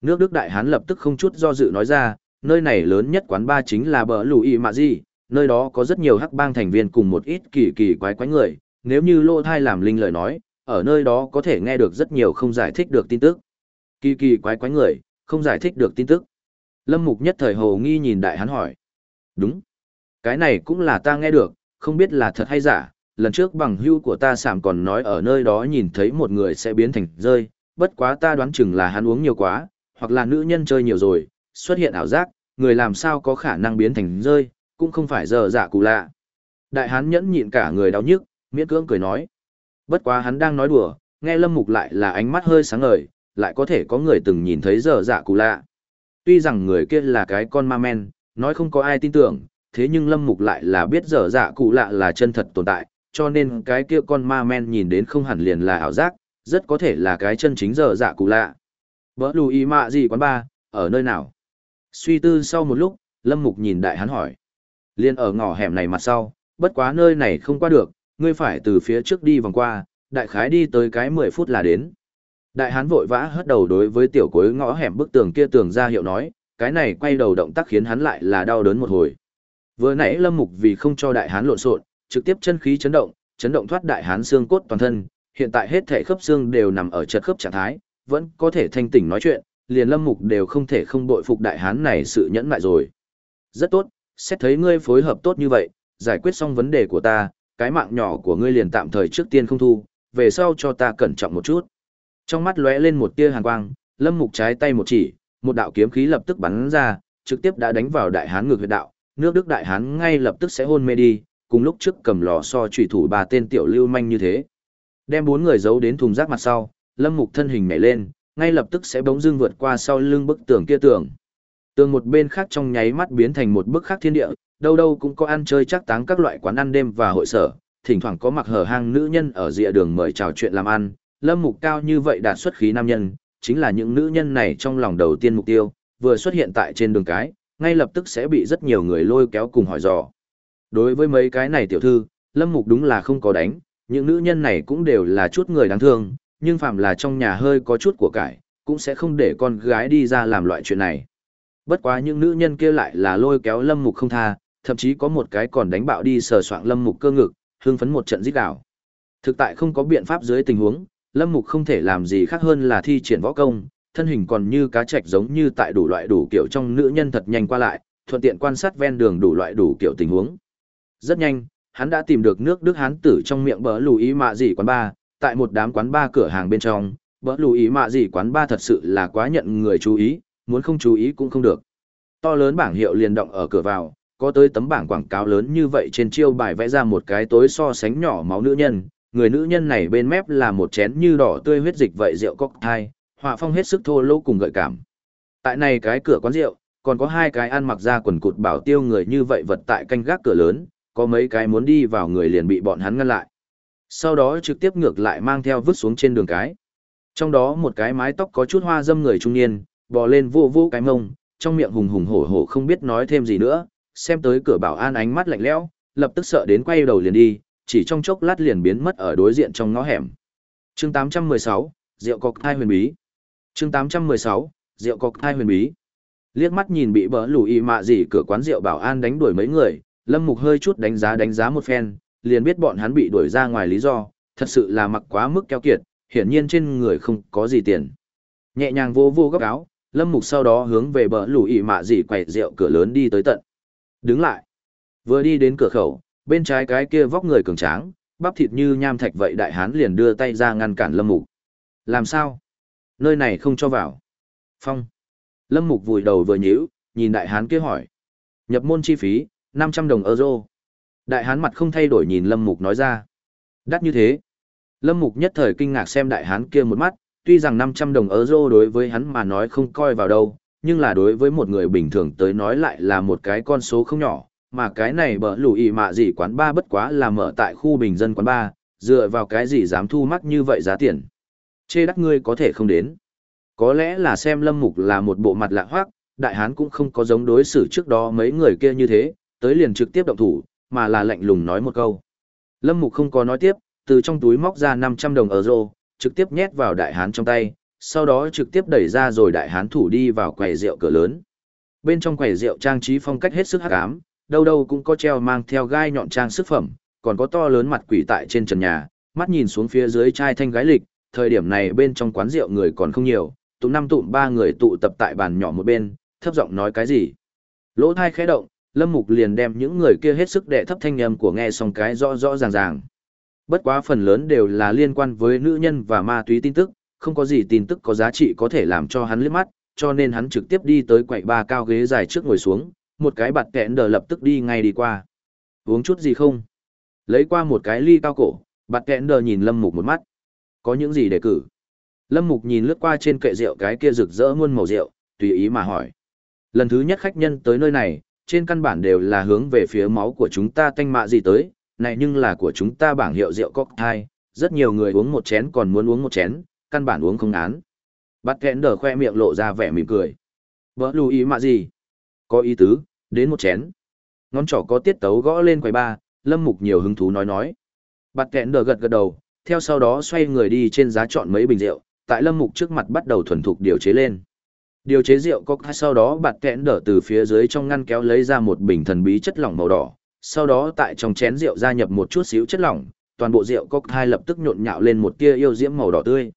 Speaker 1: Nước Đức Đại Hán lập tức không chút do dự nói ra, nơi này lớn nhất quán ba chính là bờ lùi mạ gì, nơi đó có rất nhiều hắc bang thành viên cùng một ít kỳ kỳ quái quái người, nếu như lô thai làm linh lời nói, ở nơi đó có thể nghe được rất nhiều không giải thích được tin tức. Kỳ kỳ quái quái người, không giải thích được tin tức. Lâm Mục nhất thời hồ nghi nhìn đại hán hỏi. Đúng. Cái này cũng là ta nghe được, không biết là thật hay giả, lần trước bằng hưu của ta sảm còn nói ở nơi đó nhìn thấy một người sẽ biến thành rơi, bất quá ta đoán chừng là hắn uống nhiều quá, hoặc là nữ nhân chơi nhiều rồi, xuất hiện ảo giác, người làm sao có khả năng biến thành rơi, cũng không phải giờ dạ cụ lạ. Đại hán nhẫn nhịn cả người đau nhức, miễn cưỡng cười nói. Bất quá hắn đang nói đùa, nghe lâm mục lại là ánh mắt hơi sáng ngời, lại có thể có người từng nhìn thấy giờ dạ cụ lạ. Tuy rằng người kia là cái con ma men, nói không có ai tin tưởng, thế nhưng lâm mục lại là biết giờ dạ cụ lạ là chân thật tồn tại, cho nên cái kia con ma men nhìn đến không hẳn liền là ảo giác, rất có thể là cái chân chính giờ dạ cụ lạ vỡ lù ý mạ gì quán ba, ở nơi nào? Suy tư sau một lúc, lâm mục nhìn đại hắn hỏi. Liên ở ngõ hẻm này mặt sau, bất quá nơi này không qua được, ngươi phải từ phía trước đi vòng qua, đại khái đi tới cái 10 phút là đến. Đại hán vội vã hất đầu đối với tiểu cuối ngõ hẻm bức tường kia tường ra hiệu nói, cái này quay đầu động tác khiến hắn lại là đau đớn một hồi. Vừa nãy Lâm Mục vì không cho đại hán lộn xộn, trực tiếp chân khí chấn động, chấn động thoát đại hán xương cốt toàn thân, hiện tại hết thể khớp xương đều nằm ở chật khớp trạng thái, vẫn có thể thanh tỉnh nói chuyện, liền Lâm Mục đều không thể không bội phục đại hán này sự nhẫn nại rồi. Rất tốt, xét thấy ngươi phối hợp tốt như vậy, giải quyết xong vấn đề của ta, cái mạng nhỏ của ngươi liền tạm thời trước tiên không thu, về sau cho ta cẩn trọng một chút. Trong mắt lóe lên một tia hàn quang, Lâm Mục trái tay một chỉ, một đạo kiếm khí lập tức bắn ra, trực tiếp đã đánh vào đại hán ngược huyệt đạo, nước Đức đại hán ngay lập tức sẽ hôn mê đi, cùng lúc trước cầm lò so chủy thủ ba tên tiểu lưu manh như thế. Đem bốn người giấu đến thùng rác mặt sau, Lâm Mục thân hình nhảy lên, ngay lập tức sẽ bỗng dưng vượt qua sau lưng bức tường kia tường. Tường một bên khác trong nháy mắt biến thành một bức khác thiên địa, đâu đâu cũng có ăn chơi chắc táng các loại quán ăn đêm và hội sở, thỉnh thoảng có mặc hở hang nữ nhân ở rìa đường mời chào chuyện làm ăn, lâm mục cao như vậy đạt xuất khí nam nhân, chính là những nữ nhân này trong lòng đầu tiên mục tiêu, vừa xuất hiện tại trên đường cái, ngay lập tức sẽ bị rất nhiều người lôi kéo cùng hỏi dò. Đối với mấy cái này tiểu thư, lâm mục đúng là không có đánh, những nữ nhân này cũng đều là chút người đáng thương, nhưng phạm là trong nhà hơi có chút của cải, cũng sẽ không để con gái đi ra làm loại chuyện này. Bất quá những nữ nhân kia lại là lôi kéo lâm mục không tha, thậm chí có một cái còn đánh bạo đi sờ soạng lâm mục cơ ngực, hưng phấn một trận giết đảo. Thực tại không có biện pháp dưới tình huống, lâm mục không thể làm gì khác hơn là thi triển võ công, thân hình còn như cá trạch giống như tại đủ loại đủ kiểu trong nữ nhân thật nhanh qua lại, thuận tiện quan sát ven đường đủ loại đủ kiểu tình huống. Rất nhanh, hắn đã tìm được nước Đức Hán tử trong miệng bờ lù ý mạ gì quán ba, tại một đám quán ba cửa hàng bên trong, bỡ lù ý mạ gì quán ba thật sự là quá nhận người chú ý, muốn không chú ý cũng không được. To lớn bảng hiệu liền động ở cửa vào, có tới tấm bảng quảng cáo lớn như vậy trên chiêu bài vẽ ra một cái tối so sánh nhỏ máu nữ nhân, người nữ nhân này bên mép là một chén như đỏ tươi huyết dịch vậy rượu cocktail, họa phong hết sức thô lỗ cùng gợi cảm. Tại này cái cửa quán rượu, còn có hai cái ăn mặc ra quần cụt bảo tiêu người như vậy vật tại canh gác cửa lớn, có mấy cái muốn đi vào người liền bị bọn hắn ngăn lại. Sau đó trực tiếp ngược lại mang theo vứt xuống trên đường cái. Trong đó một cái mái tóc có chút hoa dâm người trung niên, bò lên vô vô cái mông, trong miệng hùng hùng hổ hổ không biết nói thêm gì nữa, xem tới cửa bảo an ánh mắt lạnh lẽo, lập tức sợ đến quay đầu liền đi, chỉ trong chốc lát liền biến mất ở đối diện trong ngõ hẻm. Chương 816, rượu cọc thai huyền bí. Chương 816, rượu cọc thai huyền bí. Liếc mắt nhìn bị bỡ lù y mạ gì cửa quán rượu bảo an đánh đuổi mấy người, Lâm Mục hơi chút đánh giá đánh giá một phen, liền biết bọn hắn bị đuổi ra ngoài lý do, thật sự là mặc quá mức keo kiệt, hiển nhiên trên người không có gì tiền. Nhẹ nhàng vô vô góc áo, Lâm Mục sau đó hướng về bờ lũ ỉ mạ dì quầy rượu cửa lớn đi tới tận. Đứng lại. Vừa đi đến cửa khẩu, bên trái cái kia vóc người cường tráng, bắp thịt như nham thạch vậy đại hán liền đưa tay ra ngăn cản Lâm Mục. Làm sao? Nơi này không cho vào. Phong. Lâm Mục vùi đầu vừa nhíu, nhìn đại hán kia hỏi. Nhập môn chi phí, 500 đồng euro. Đại hán mặt không thay đổi nhìn Lâm Mục nói ra. Đắt như thế. Lâm Mục nhất thời kinh ngạc xem đại hán kia một mắt, tuy rằng 500 đồng euro đối với hắn mà nói không coi vào đâu, nhưng là đối với một người bình thường tới nói lại là một cái con số không nhỏ, mà cái này bở lù ý mạ gì quán ba bất quá là mở tại khu bình dân quán ba, dựa vào cái gì dám thu mắc như vậy giá tiền. Chê đắt ngươi có thể không đến. Có lẽ là xem lâm mục là một bộ mặt lạ hoác, đại hán cũng không có giống đối xử trước đó mấy người kia như thế, tới liền trực tiếp động thủ, mà là lạnh lùng nói một câu. Lâm mục không có nói tiếp, từ trong túi móc ra 500 đồng euro, trực tiếp nhét vào đại hán trong tay, sau đó trực tiếp đẩy ra rồi đại hán thủ đi vào quầy rượu cửa lớn. Bên trong quầy rượu trang trí phong cách hết sức hắc ám, đâu đâu cũng có treo mang theo gai nhọn trang sức phẩm, còn có to lớn mặt quỷ tại trên trần nhà, mắt nhìn xuống phía dưới trai thanh gái lịch, thời điểm này bên trong quán rượu người còn không nhiều, tụ năm tụm ba người tụ tập tại bàn nhỏ một bên, thấp giọng nói cái gì. Lỗ thai khẽ động, Lâm Mục liền đem những người kia hết sức đệ thấp thanh âm của nghe xong cái rõ rõ ràng ràng. Bất quá phần lớn đều là liên quan với nữ nhân và ma túy tin tức, không có gì tin tức có giá trị có thể làm cho hắn liếc mắt, cho nên hắn trực tiếp đi tới quầy ba cao ghế dài trước ngồi xuống, một cái bạt kẹn đờ lập tức đi ngay đi qua. Uống chút gì không? Lấy qua một cái ly cao cổ, bạt kẹn đờ nhìn Lâm Mục một mắt. Có những gì để cử? Lâm Mục nhìn lướt qua trên kệ rượu cái kia rực rỡ muôn màu rượu, tùy ý mà hỏi. Lần thứ nhất khách nhân tới nơi này, trên căn bản đều là hướng về phía máu của chúng ta tanh mạ gì tới, này nhưng là của chúng ta bảng hiệu rượu cocktail, rất nhiều người uống một chén còn muốn uống một chén, căn bản uống không án. Bắt kẽn đờ khoe miệng lộ ra vẻ mỉm cười. Vỡ lưu ý mạ gì? Có ý tứ, đến một chén. Ngón trỏ có tiết tấu gõ lên quầy ba, lâm mục nhiều hứng thú nói nói. Bắt kẽn đờ gật gật đầu, theo sau đó xoay người đi trên giá chọn mấy bình rượu, tại lâm mục trước mặt bắt đầu thuần thục điều chế lên. Điều chế rượu có sau đó bạt kẽn đỡ từ phía dưới trong ngăn kéo lấy ra một bình thần bí chất lỏng màu đỏ, sau đó tại trong chén rượu gia nhập một chút xíu chất lỏng, toàn bộ rượu cocktail lập tức nhộn nhạo lên một tia yêu diễm màu đỏ tươi.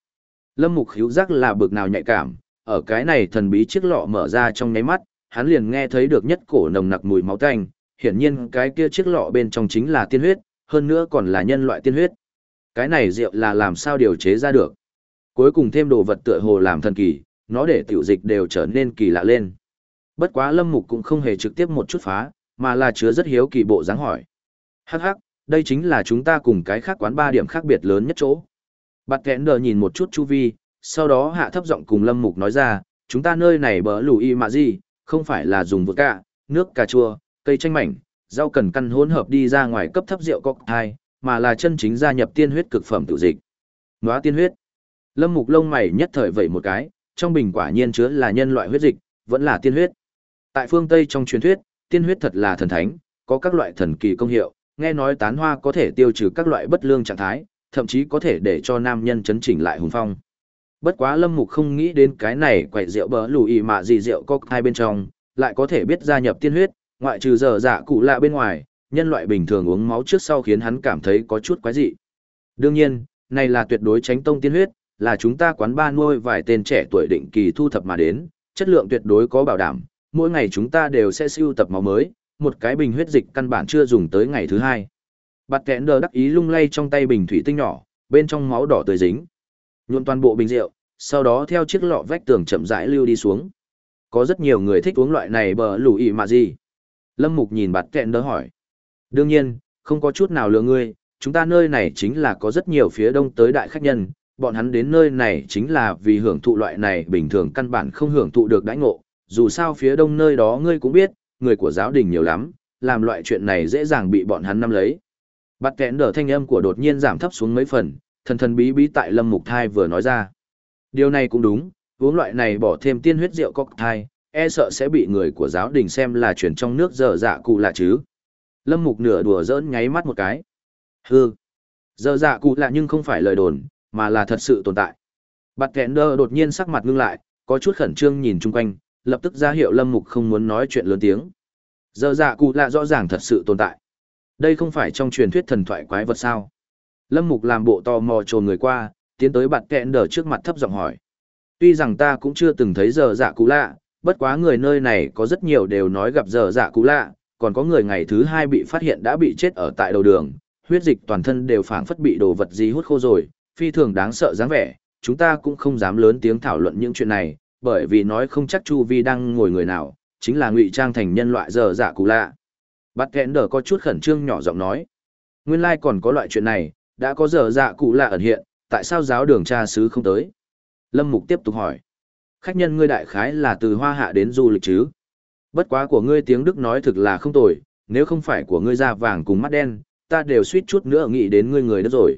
Speaker 1: Lâm Mục khíu giác là bực nào nhạy cảm, ở cái này thần bí chiếc lọ mở ra trong nháy mắt, hắn liền nghe thấy được nhất cổ nồng nặc mùi máu tanh, hiển nhiên cái kia chiếc lọ bên trong chính là tiên huyết, hơn nữa còn là nhân loại tiên huyết. Cái này rượu là làm sao điều chế ra được? Cuối cùng thêm đồ vật tựa hồ làm thần kỳ, nó để tiểu dịch đều trở nên kỳ lạ lên. Bất quá Lâm Mục cũng không hề trực tiếp một chút phá, mà là chứa rất hiếu kỳ bộ dáng hỏi. Hắc hắc, đây chính là chúng ta cùng cái khác quán ba điểm khác biệt lớn nhất chỗ. Bạt kẽn đờ nhìn một chút chu vi, sau đó hạ thấp giọng cùng Lâm Mục nói ra, chúng ta nơi này bờ lù y mà gì, không phải là dùng vượt cả, nước cà chua, cây chanh mảnh, rau cần căn hỗn hợp đi ra ngoài cấp thấp rượu cocktail, mà là chân chính gia nhập tiên huyết cực phẩm tự dịch. Nóa tiên huyết. Lâm Mục lông mày nhất thời vậy một cái, trong bình quả nhiên chứa là nhân loại huyết dịch, vẫn là tiên huyết. Tại phương Tây trong truyền thuyết, tiên huyết thật là thần thánh, có các loại thần kỳ công hiệu, nghe nói tán hoa có thể tiêu trừ các loại bất lương trạng thái, thậm chí có thể để cho nam nhân chấn chỉnh lại hùng phong. Bất quá Lâm Mục không nghĩ đến cái này quậy rượu bờ lùi mà gì rượu có hai bên trong, lại có thể biết gia nhập tiên huyết, ngoại trừ giờ dạ cụ lạ bên ngoài, nhân loại bình thường uống máu trước sau khiến hắn cảm thấy có chút quái dị. Đương nhiên, này là tuyệt đối tránh tông tiên huyết, là chúng ta quán ba nuôi vài tên trẻ tuổi định kỳ thu thập mà đến, chất lượng tuyệt đối có bảo đảm, mỗi ngày chúng ta đều sẽ siêu tập máu mới, một cái bình huyết dịch căn bản chưa dùng tới ngày thứ hai. Bạt kẽn đờ đắc ý lung lay trong tay bình thủy tinh nhỏ, bên trong máu đỏ tươi dính. Nhuộn toàn bộ bình rượu, sau đó theo chiếc lọ vách tường chậm rãi lưu đi xuống. Có rất nhiều người thích uống loại này bờ lù ị mà gì. Lâm Mục nhìn bạt kẽn đờ hỏi. Đương nhiên, không có chút nào lừa ngươi, chúng ta nơi này chính là có rất nhiều phía đông tới đại khách nhân, bọn hắn đến nơi này chính là vì hưởng thụ loại này bình thường căn bản không hưởng thụ được đãi ngộ, dù sao phía đông nơi đó ngươi cũng biết, người của giáo đình nhiều lắm, làm loại chuyện này dễ dàng bị bọn hắn nắm lấy. Bắt kẽn đờ thanh âm của đột nhiên giảm thấp xuống mấy phần, thần thần bí bí tại lâm mục thai vừa nói ra. Điều này cũng đúng, uống loại này bỏ thêm tiên huyết rượu cocktail, e sợ sẽ bị người của giáo đình xem là chuyển trong nước dở dạ cụ lạ chứ. Lâm mục nửa đùa giỡn nháy mắt một cái. Hừ, dở dạ cụ lạ nhưng không phải lời đồn, mà là thật sự tồn tại. Bạt Kẹn đơ đột nhiên sắc mặt ngưng lại, có chút khẩn trương nhìn chung quanh, lập tức ra hiệu lâm mục không muốn nói chuyện lớn tiếng. Giờ dạ cụ lạ rõ ràng thật sự tồn tại. Đây không phải trong truyền thuyết thần thoại quái vật sao. Lâm mục làm bộ tò mò trồn người qua, tiến tới bạt Kẹn đờ trước mặt thấp giọng hỏi. Tuy rằng ta cũng chưa từng thấy giờ dạ cụ lạ, bất quá người nơi này có rất nhiều đều nói gặp giờ dạ cụ lạ, còn có người ngày thứ hai bị phát hiện đã bị chết ở tại đầu đường, huyết dịch toàn thân đều phảng phất bị đồ vật gì hút khô rồi, phi thường đáng sợ dáng vẻ, chúng ta cũng không dám lớn tiếng thảo luận những chuyện này, bởi vì nói không chắc Chu Vi đang ngồi người nào, chính là ngụy trang thành nhân loại dở dạ cụ lạ. Bắt kẽn đờ có chút khẩn trương nhỏ giọng nói. Nguyên lai like còn có loại chuyện này, đã có dở dạ cụ lạ ẩn hiện, tại sao giáo đường cha sứ không tới? Lâm Mục tiếp tục hỏi. Khách nhân ngươi đại khái là từ hoa hạ đến du lịch chứ? Bất quá của ngươi tiếng Đức nói thực là không tồi, nếu không phải của ngươi da vàng cùng mắt đen, ta đều suýt chút nữa nghĩ đến ngươi người đó rồi.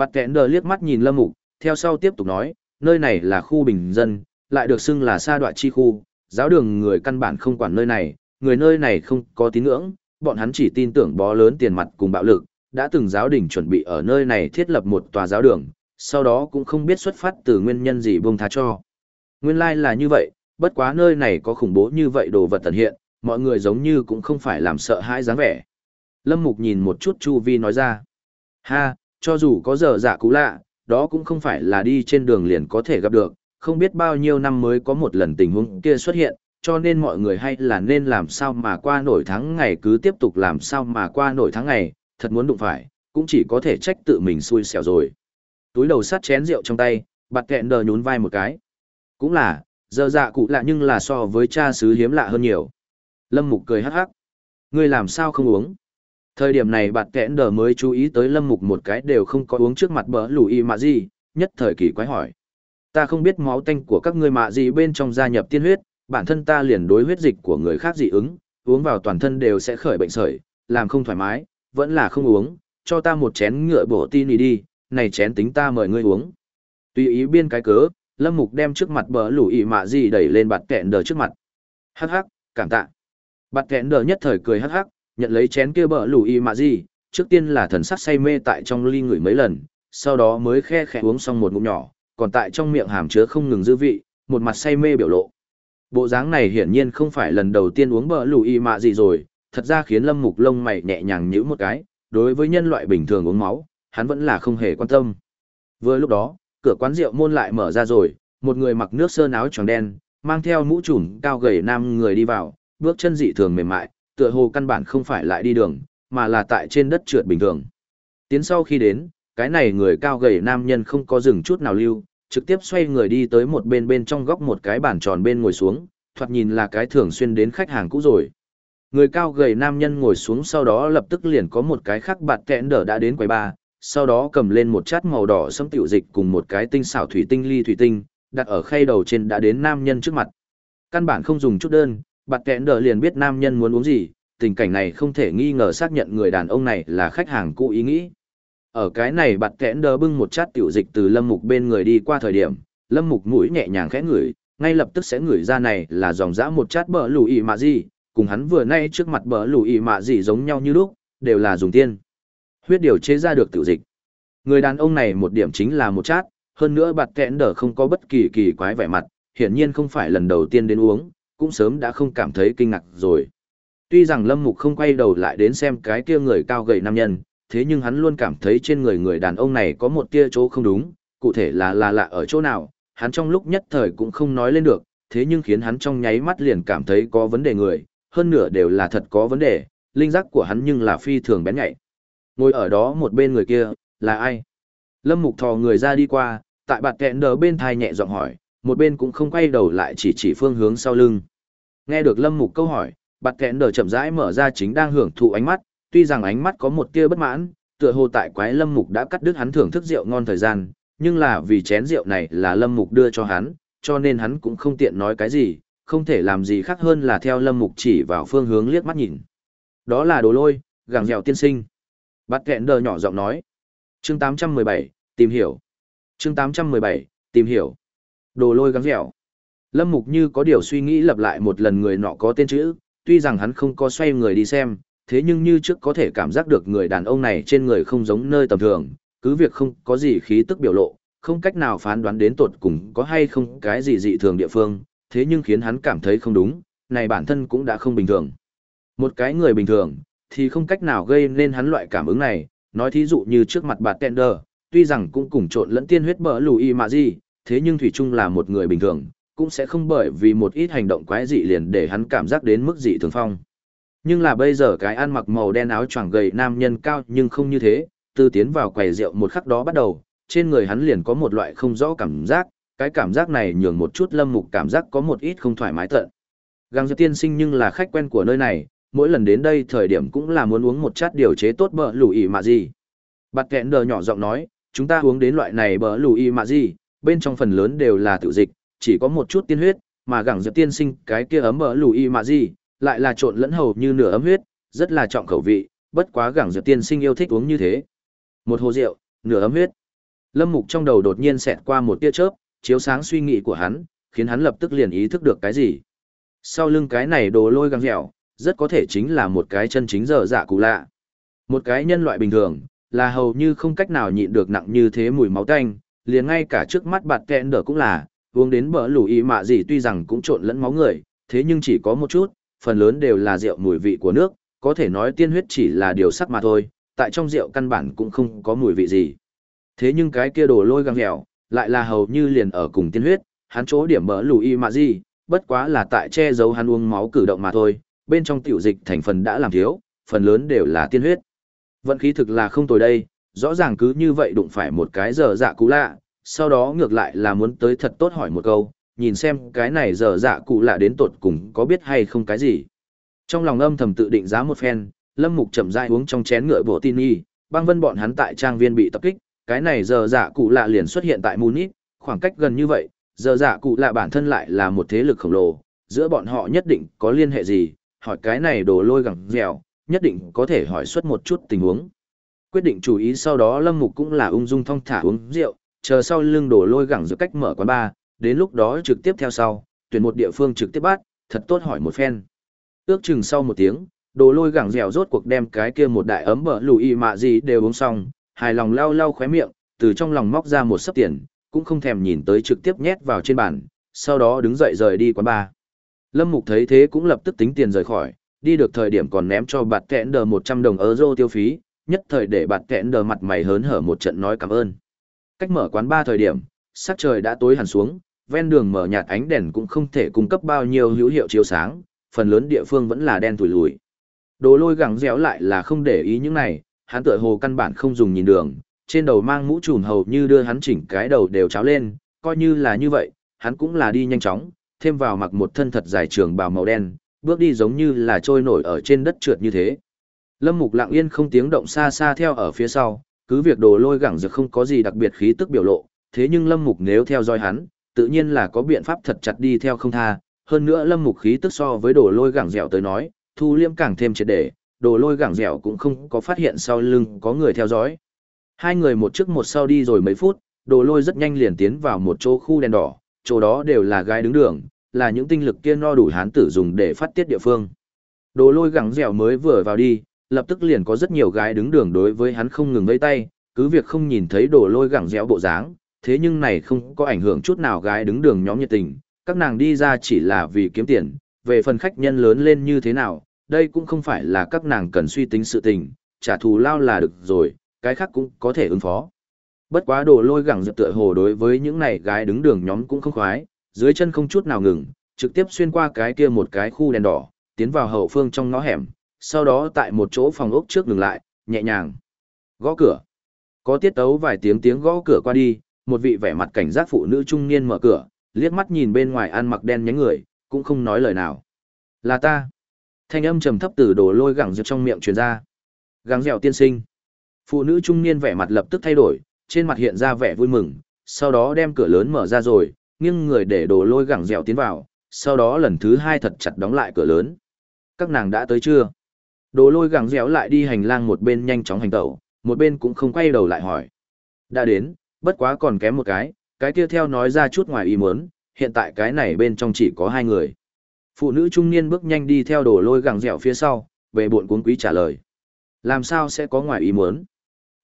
Speaker 1: Bạt kẽn đờ liếc mắt nhìn lâm mục, theo sau tiếp tục nói, nơi này là khu bình dân, lại được xưng là sa đoạn chi khu, giáo đường người căn bản không quản nơi này, người nơi này không có tín ngưỡng, bọn hắn chỉ tin tưởng bó lớn tiền mặt cùng bạo lực, đã từng giáo đình chuẩn bị ở nơi này thiết lập một tòa giáo đường, sau đó cũng không biết xuất phát từ nguyên nhân gì buông tha cho. Nguyên lai like là như vậy, bất quá nơi này có khủng bố như vậy đồ vật tận hiện, mọi người giống như cũng không phải làm sợ hãi dáng vẻ. Lâm Mục nhìn một chút Chu Vi nói ra. Ha, cho dù có giờ dạ cũ lạ, đó cũng không phải là đi trên đường liền có thể gặp được, không biết bao nhiêu năm mới có một lần tình huống kia xuất hiện, cho nên mọi người hay là nên làm sao mà qua nổi tháng ngày cứ tiếp tục làm sao mà qua nổi tháng ngày, thật muốn đụng phải, cũng chỉ có thể trách tự mình xui xẻo rồi. Túi đầu sát chén rượu trong tay, bạt kẹn đờ nhún vai một cái. Cũng là, giờ dạ cụ lạ nhưng là so với cha xứ hiếm lạ hơn nhiều. Lâm Mục cười hắc hắc. Ngươi làm sao không uống? Thời điểm này bạt kẽn đờ mới chú ý tới Lâm Mục một cái đều không có uống trước mặt bỡ lùi mà gì, nhất thời kỳ quái hỏi. Ta không biết máu tanh của các ngươi mạ gì bên trong gia nhập tiên huyết, bản thân ta liền đối huyết dịch của người khác dị ứng, uống vào toàn thân đều sẽ khởi bệnh sởi, làm không thoải mái, vẫn là không uống, cho ta một chén ngựa bổ tin đi đi, này chén tính ta mời ngươi uống. Tùy ý biên cái cớ, Lâm Mục đem trước mặt bờ lũ ị mạ gì đẩy lên bạt kẹn đờ trước mặt. Hắc hắc, cảm tạ. Bạt kẹn đờ nhất thời cười hắc hắc, nhận lấy chén kia bờ lù y mạ gì, trước tiên là thần sắc say mê tại trong ly ngửi mấy lần, sau đó mới khe khẽ uống xong một ngụm nhỏ, còn tại trong miệng hàm chứa không ngừng dư vị, một mặt say mê biểu lộ. Bộ dáng này hiển nhiên không phải lần đầu tiên uống bờ lù y mạ gì rồi, thật ra khiến Lâm Mục lông mày nhẹ nhàng nhíu một cái, đối với nhân loại bình thường uống máu, hắn vẫn là không hề quan tâm. Vừa lúc đó, cửa quán rượu môn lại mở ra rồi, một người mặc nước sơn áo tròn đen, mang theo mũ trùm cao gầy nam người đi vào, bước chân dị thường mềm mại, tựa hồ căn bản không phải lại đi đường, mà là tại trên đất trượt bình thường. Tiến sau khi đến, cái này người cao gầy nam nhân không có dừng chút nào lưu, trực tiếp xoay người đi tới một bên bên trong góc một cái bàn tròn bên ngồi xuống, thoạt nhìn là cái thường xuyên đến khách hàng cũ rồi. Người cao gầy nam nhân ngồi xuống sau đó lập tức liền có một cái khác bạt kẽn đỡ đã đến quầy ba, sau đó cầm lên một chát màu đỏ sẫm tiểu dịch cùng một cái tinh xảo thủy tinh ly thủy tinh, đặt ở khay đầu trên đã đến nam nhân trước mặt. Căn bản không dùng chút đơn, bạt kẽn đỡ liền biết nam nhân muốn uống gì, tình cảnh này không thể nghi ngờ xác nhận người đàn ông này là khách hàng cũ ý nghĩ. Ở cái này bạt kẽn đỡ bưng một chát tiểu dịch từ lâm mục bên người đi qua thời điểm, lâm mục mũi nhẹ nhàng khẽ ngửi, ngay lập tức sẽ ngửi ra này là dòng dã một chát bờ lùi mà gì, cùng hắn vừa nay trước mặt bờ lùi mạ gì giống nhau như lúc, đều là dùng tiên. Huyết điều chế ra được tiểu dịch. Người đàn ông này một điểm chính là một chát, hơn nữa bạt kẽn đờ không có bất kỳ kỳ quái vẻ mặt, hiển nhiên không phải lần đầu tiên đến uống, cũng sớm đã không cảm thấy kinh ngạc rồi. Tuy rằng Lâm Mục không quay đầu lại đến xem cái kia người cao gầy nam nhân, thế nhưng hắn luôn cảm thấy trên người người đàn ông này có một tia chỗ không đúng, cụ thể là là lạ ở chỗ nào, hắn trong lúc nhất thời cũng không nói lên được, thế nhưng khiến hắn trong nháy mắt liền cảm thấy có vấn đề người, hơn nửa đều là thật có vấn đề, linh giác của hắn nhưng là phi thường bén nhạy. Ngồi ở đó một bên người kia, là ai? Lâm Mục thò người ra đi qua, tại bạt kẹn đờ bên thai nhẹ giọng hỏi, một bên cũng không quay đầu lại chỉ chỉ phương hướng sau lưng. Nghe được Lâm Mục câu hỏi, bạt kẹn đờ chậm rãi mở ra chính đang hưởng thụ ánh mắt, tuy rằng ánh mắt có một tia bất mãn, tựa hồ tại quái Lâm Mục đã cắt đứt hắn thưởng thức rượu ngon thời gian, nhưng là vì chén rượu này là Lâm Mục đưa cho hắn, cho nên hắn cũng không tiện nói cái gì, không thể làm gì khác hơn là theo lâm mục chỉ vào phương hướng liếc mắt nhìn. Đó là đồ lôi, gẳng dẻo tiên sinh. Bạt kẹn đờ nhỏ giọng nói. Chương 817, tìm hiểu. Chương 817, tìm hiểu. Đồ lôi gắng dẻo. Lâm mục như có điều suy nghĩ lặp lại một lần người nọ có tên chữ, tuy rằng hắn không có xoay người đi xem, thế nhưng như trước có thể cảm giác được người đàn ông này trên người không giống nơi tầm thường, cứ việc không có gì khí tức biểu lộ, không cách nào phán đoán đến tột cùng có hay không cái gì dị thường địa phương, thế nhưng khiến hắn cảm thấy không đúng, này bản thân cũng đã không bình thường. Một cái người bình thường, thì không cách nào gây nên hắn loại cảm ứng này, nói thí dụ như trước mặt bà Tender, tuy rằng cũng cùng trộn lẫn tiên huyết bờ lùi mà gì, thế nhưng Thủy Trung là một người bình thường, cũng sẽ không bởi vì một ít hành động quái dị liền để hắn cảm giác đến mức dị thường phong. Nhưng là bây giờ cái ăn mặc màu đen áo choàng gầy nam nhân cao nhưng không như thế, từ tiến vào quầy rượu một khắc đó bắt đầu, trên người hắn liền có một loại không rõ cảm giác, cái cảm giác này nhường một chút lâm mục cảm giác có một ít không thoải mái tận. Gang Diệp tiên sinh nhưng là khách quen của nơi này, mỗi lần đến đây thời điểm cũng là muốn uống một chát điều chế tốt bờ lù mà gì. Bạt kẹn đờ nhỏ giọng nói, chúng ta uống đến loại này bờ lù mà gì, bên trong phần lớn đều là tự dịch, chỉ có một chút tiên huyết, mà gẳng Diệp tiên sinh cái kia ấm bờ lùi mà gì, lại là trộn lẫn hầu như nửa ấm huyết, rất là trọng khẩu vị, bất quá gẳng Diệp tiên sinh yêu thích uống như thế. Một hồ rượu, nửa ấm huyết. Lâm Mục trong đầu đột nhiên xẹt qua một tia chớp, chiếu sáng suy nghĩ của hắn, khiến hắn lập tức liền ý thức được cái gì. Sau lưng cái này đồ lôi găng dẻo, rất có thể chính là một cái chân chính dở dạ cụ lạ. Một cái nhân loại bình thường, là hầu như không cách nào nhịn được nặng như thế mùi máu tanh, liền ngay cả trước mắt bạt kẹn đỡ cũng là, uống đến bờ lù ý mạ gì tuy rằng cũng trộn lẫn máu người, thế nhưng chỉ có một chút, phần lớn đều là rượu mùi vị của nước, có thể nói tiên huyết chỉ là điều sắc mà thôi, tại trong rượu căn bản cũng không có mùi vị gì. Thế nhưng cái kia đồ lôi găng dẻo, lại là hầu như liền ở cùng tiên huyết, hắn chỗ điểm bỡ lùi mạ gì, bất quá là tại che giấu hắn uống máu cử động mà thôi, bên trong tiểu dịch thành phần đã làm thiếu, phần lớn đều là tiên huyết. Vận khí thực là không tồi đây, rõ ràng cứ như vậy đụng phải một cái giờ dạ cũ lạ, sau đó ngược lại là muốn tới thật tốt hỏi một câu, nhìn xem cái này giờ dạ cụ lạ đến tột cùng có biết hay không cái gì. Trong lòng âm thầm tự định giá một phen, Lâm Mục chậm rãi uống trong chén ngựa bộ tin y, băng vân bọn hắn tại trang viên bị tập kích, cái này giờ dạ cụ lạ liền xuất hiện tại Munich, khoảng cách gần như vậy, giờ dạ cụ lạ bản thân lại là một thế lực khổng lồ, giữa bọn họ nhất định có liên hệ gì, hỏi cái này đồ lôi gẳng dẻo, nhất định có thể hỏi xuất một chút tình huống. Quyết định chú ý sau đó Lâm Mục cũng là ung dung thong thả uống rượu, chờ sau lưng đồ lôi gẳng giữa cách mở quán bar, đến lúc đó trực tiếp theo sau, tuyển một địa phương trực tiếp bắt, thật tốt hỏi một phen. Ước chừng sau một tiếng, đồ lôi gẳng dẻo rốt cuộc đem cái kia một đại ấm bờ lùi mạ gì đều uống xong, hài lòng lau lau khóe miệng, từ trong lòng móc ra một sấp tiền, cũng không thèm nhìn tới trực tiếp nhét vào trên bàn, sau đó đứng dậy rời đi quán bar. Lâm Mục thấy thế cũng lập tức tính tiền rời khỏi, đi được thời điểm còn ném cho bạt kẹn đờ 100 đồng euro tiêu phí, nhất thời để bạt kẹn đờ mặt mày hớn hở một trận nói cảm ơn. Cách mở quán ba thời điểm, sắc trời đã tối hẳn xuống, ven đường mở nhạt ánh đèn cũng không thể cung cấp bao nhiêu hữu hiệu chiếu sáng, phần lớn địa phương vẫn là đen tủi lùi. Đồ lôi gẳng dẻo lại là không để ý những này, hắn tựa hồ căn bản không dùng nhìn đường, trên đầu mang mũ trùm hầu như đưa hắn chỉnh cái đầu đều cháo lên, coi như là như vậy, hắn cũng là đi nhanh chóng, thêm vào mặc một thân thật dài trường bào màu đen, bước đi giống như là trôi nổi ở trên đất trượt như thế. Lâm Mục lặng yên không tiếng động xa xa theo ở phía sau, cứ việc đồ lôi gẳng dược không có gì đặc biệt khí tức biểu lộ, thế nhưng Lâm Mục nếu theo dõi hắn, tự nhiên là có biện pháp thật chặt đi theo không tha. Hơn nữa Lâm Mục khí tức so với đồ lôi gẳng dẻo tới nói, thu liêm càng thêm triệt để, đồ lôi gẳng dẻo cũng không có phát hiện sau lưng có người theo dõi. Hai người một trước một sau đi rồi mấy phút, đồ lôi rất nhanh liền tiến vào một chỗ khu đèn đỏ, chỗ đó đều là gái đứng đường, là những tinh lực kia no đủ hán tử dùng để phát tiết địa phương. Đồ lôi gẳng dẻo mới vừa vào đi, lập tức liền có rất nhiều gái đứng đường đối với hắn không ngừng vây tay, cứ việc không nhìn thấy đồ lôi gẳng dẻo bộ dáng, thế nhưng này không có ảnh hưởng chút nào gái đứng đường nhóm nhiệt tình, các nàng đi ra chỉ là vì kiếm tiền, về phần khách nhân lớn lên như thế nào, đây cũng không phải là các nàng cần suy tính sự tình, trả thù lao là được rồi, cái khác cũng có thể ứng phó. Bất quá đồ lôi gẳng dập tựa hồ đối với những này gái đứng đường nhóm cũng không khoái, dưới chân không chút nào ngừng, trực tiếp xuyên qua cái kia một cái khu đèn đỏ, tiến vào hậu phương trong ngõ hẻm, sau đó tại một chỗ phòng ốc trước ngừng lại, nhẹ nhàng gõ cửa. Có tiết tấu vài tiếng tiếng gõ cửa qua đi, một vị vẻ mặt cảnh giác phụ nữ trung niên mở cửa, liếc mắt nhìn bên ngoài ăn mặc đen nhánh người, cũng không nói lời nào. Là ta. Thanh âm trầm thấp từ đồ lôi gẳng dược trong miệng truyền ra. Gắng dẻo tiên sinh. Phụ nữ trung niên vẻ mặt lập tức thay đổi, trên mặt hiện ra vẻ vui mừng, sau đó đem cửa lớn mở ra rồi, nghiêng người để đồ lôi gẳng dẻo tiến vào, sau đó lần thứ hai thật chặt đóng lại cửa lớn. Các nàng đã tới chưa? Đồ lôi gẳng dẻo lại đi hành lang một bên nhanh chóng hành tẩu, một bên cũng không quay đầu lại hỏi. Đã đến, bất quá còn kém một cái, cái kia theo nói ra chút ngoài ý muốn, hiện tại cái này bên trong chỉ có hai người. Phụ nữ trung niên bước nhanh đi theo đồ lôi gẳng dẻo phía sau, về buồn cuốn quý trả lời. Làm sao sẽ có ngoài ý muốn?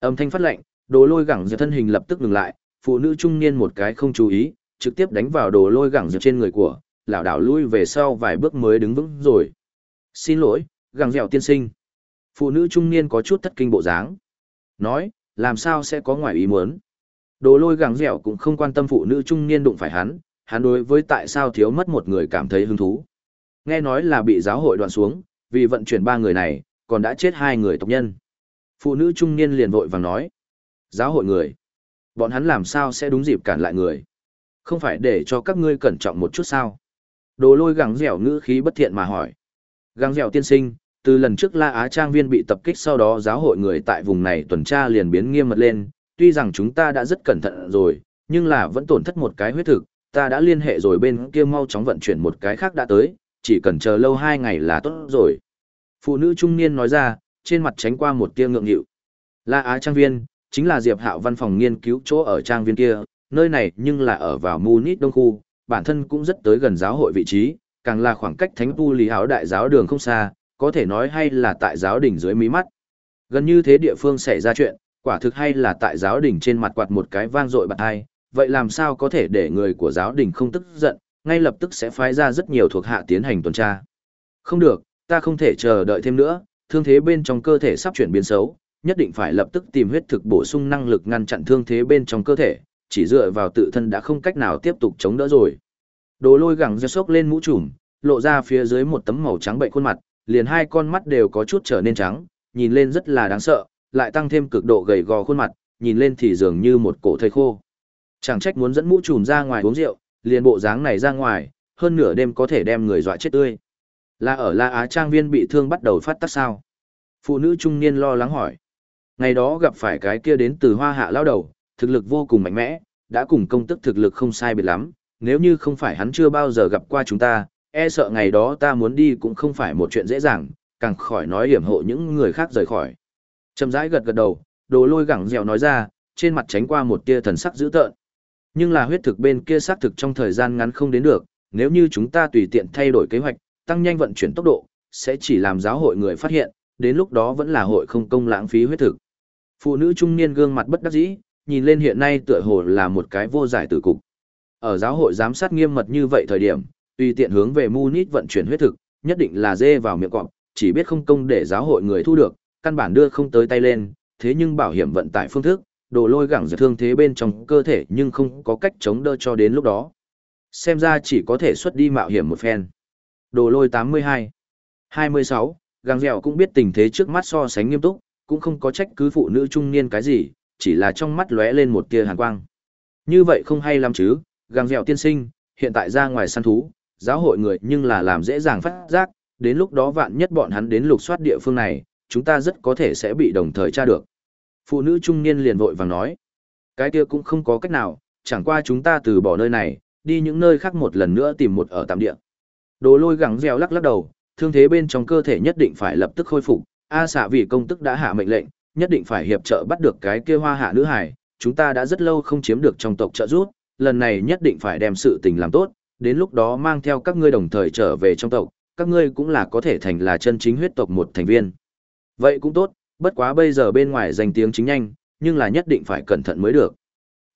Speaker 1: Âm thanh phát lệnh, đồ lôi gẳng dẻo thân hình lập tức ngừng lại, phụ nữ trung niên một cái không chú ý, trực tiếp đánh vào đồ lôi gẳng dẻo trên người của, lảo đảo lui về sau vài bước mới đứng vững rồi. Xin lỗi, gẳng dẻo tiên sinh. Phụ nữ trung niên có chút thất kinh bộ dáng. Nói, làm sao sẽ có ngoài ý muốn? Đồ lôi gẳng dẻo cũng không quan tâm phụ nữ trung niên đụng phải hắn, hắn đối với tại sao thiếu mất một người cảm thấy hứng thú. Nghe nói là bị giáo hội đoạn xuống, vì vận chuyển ba người này, còn đã chết hai người tộc nhân. Phụ nữ trung niên liền vội vàng nói. Giáo hội người. Bọn hắn làm sao sẽ đúng dịp cản lại người. Không phải để cho các ngươi cẩn trọng một chút sao. Đồ lôi gắng dẻo ngữ khí bất thiện mà hỏi. Gắng dẻo tiên sinh, từ lần trước La Á Trang viên bị tập kích sau đó giáo hội người tại vùng này tuần tra liền biến nghiêm mật lên, tuy rằng chúng ta đã rất cẩn thận rồi, nhưng là vẫn tổn thất một cái huyết thực, ta đã liên hệ rồi bên kia mau chóng vận chuyển một cái khác đã tới, chỉ cần chờ lâu hai ngày là tốt rồi. Phụ nữ trung niên nói ra, trên mặt tránh qua một tia ngượng nghịu. La Á Trang viên, chính là Diệp Hạo văn phòng nghiên cứu chỗ ở trang viên kia, nơi này nhưng là ở vào Munich Đông khu, bản thân cũng rất tới gần giáo hội vị trí, càng là khoảng cách Thánh Tu Lý Hảo đại giáo đường không xa, có thể nói hay là tại giáo đỉnh dưới mí mắt. Gần như thế địa phương xảy ra chuyện, quả thực hay là tại giáo đỉnh trên mặt quạt một cái vang dội bật hai, vậy làm sao có thể để người của giáo đỉnh không tức giận, ngay lập tức sẽ phái ra rất nhiều thuộc hạ tiến hành tuần tra. Không được, ta không thể chờ đợi thêm nữa, thương thế bên trong cơ thể sắp chuyển biến xấu, nhất định phải lập tức tìm huyết thực bổ sung năng lực ngăn chặn thương thế bên trong cơ thể, chỉ dựa vào tự thân đã không cách nào tiếp tục chống đỡ rồi. Đồ lôi gẳng giơ sốc lên mũ trùm, lộ ra phía dưới một tấm màu trắng bệnh khuôn mặt, liền hai con mắt đều có chút trở nên trắng, nhìn lên rất là đáng sợ, lại tăng thêm cực độ gầy gò khuôn mặt, nhìn lên thì dường như một cổ thây khô. Chẳng trách muốn dẫn mũ trùm ra ngoài uống rượu, liền bộ dáng này ra ngoài, hơn nửa đêm có thể đem người dọa chết tươi. Là ở La Á Trang Viên bị thương bắt đầu phát tác sao? Phụ nữ trung niên lo lắng hỏi. Ngày đó gặp phải cái kia đến từ hoa hạ lao đầu, thực lực vô cùng mạnh mẽ, đã cùng công tức thực lực không sai biệt lắm, nếu như không phải hắn chưa bao giờ gặp qua chúng ta, e sợ ngày đó ta muốn đi cũng không phải một chuyện dễ dàng, càng khỏi nói hiểm hộ những người khác rời khỏi. Trầm rãi gật gật đầu, đồ lôi gẳng dẻo nói ra, trên mặt tránh qua một tia thần sắc dữ tợn. Nhưng là huyết thực bên kia xác thực trong thời gian ngắn không đến được, nếu như chúng ta tùy tiện thay đổi kế hoạch, tăng nhanh vận chuyển tốc độ, sẽ chỉ làm giáo hội người phát hiện, đến lúc đó vẫn là hội không công lãng phí huyết thực. Phụ nữ trung niên gương mặt bất đắc dĩ, nhìn lên hiện nay tựa hồ là một cái vô giải tử cục. Ở giáo hội giám sát nghiêm mật như vậy thời điểm, tùy tiện hướng về Munich vận chuyển huyết thực, nhất định là dê vào miệng cọp, chỉ biết không công để giáo hội người thu được, căn bản đưa không tới tay lên, thế nhưng bảo hiểm vận tải phương thức, đồ lôi gẳng giật thương thế bên trong cơ thể nhưng không có cách chống đỡ cho đến lúc đó. Xem ra chỉ có thể xuất đi mạo hiểm một phen. Đồ lôi 82 26, gàng dẻo cũng biết tình thế trước mắt so sánh nghiêm túc, cũng không có trách cứ phụ nữ trung niên cái gì, chỉ là trong mắt lóe lên một tia hàn quang. Như vậy không hay lắm chứ, gàng dẻo tiên sinh, hiện tại ra ngoài săn thú, giáo hội người nhưng là làm dễ dàng phát giác, đến lúc đó vạn nhất bọn hắn đến lục soát địa phương này, chúng ta rất có thể sẽ bị đồng thời tra được. Phụ nữ trung niên liền vội vàng nói, cái kia cũng không có cách nào, chẳng qua chúng ta từ bỏ nơi này, đi những nơi khác một lần nữa tìm một ở tạm địa. Đồ lôi gắng dẻo lắc lắc đầu, thương thế bên trong cơ thể nhất định phải lập tức khôi phục, A xạ vì công tức đã hạ mệnh lệnh, nhất định phải hiệp trợ bắt được cái kia hoa hạ nữ hải, chúng ta đã rất lâu không chiếm được trong tộc trợ giúp, lần này nhất định phải đem sự tình làm tốt, đến lúc đó mang theo các ngươi đồng thời trở về trong tộc, các ngươi cũng là có thể thành là chân chính huyết tộc một thành viên. Vậy cũng tốt, bất quá bây giờ bên ngoài danh tiếng chính nhanh, nhưng là nhất định phải cẩn thận mới được.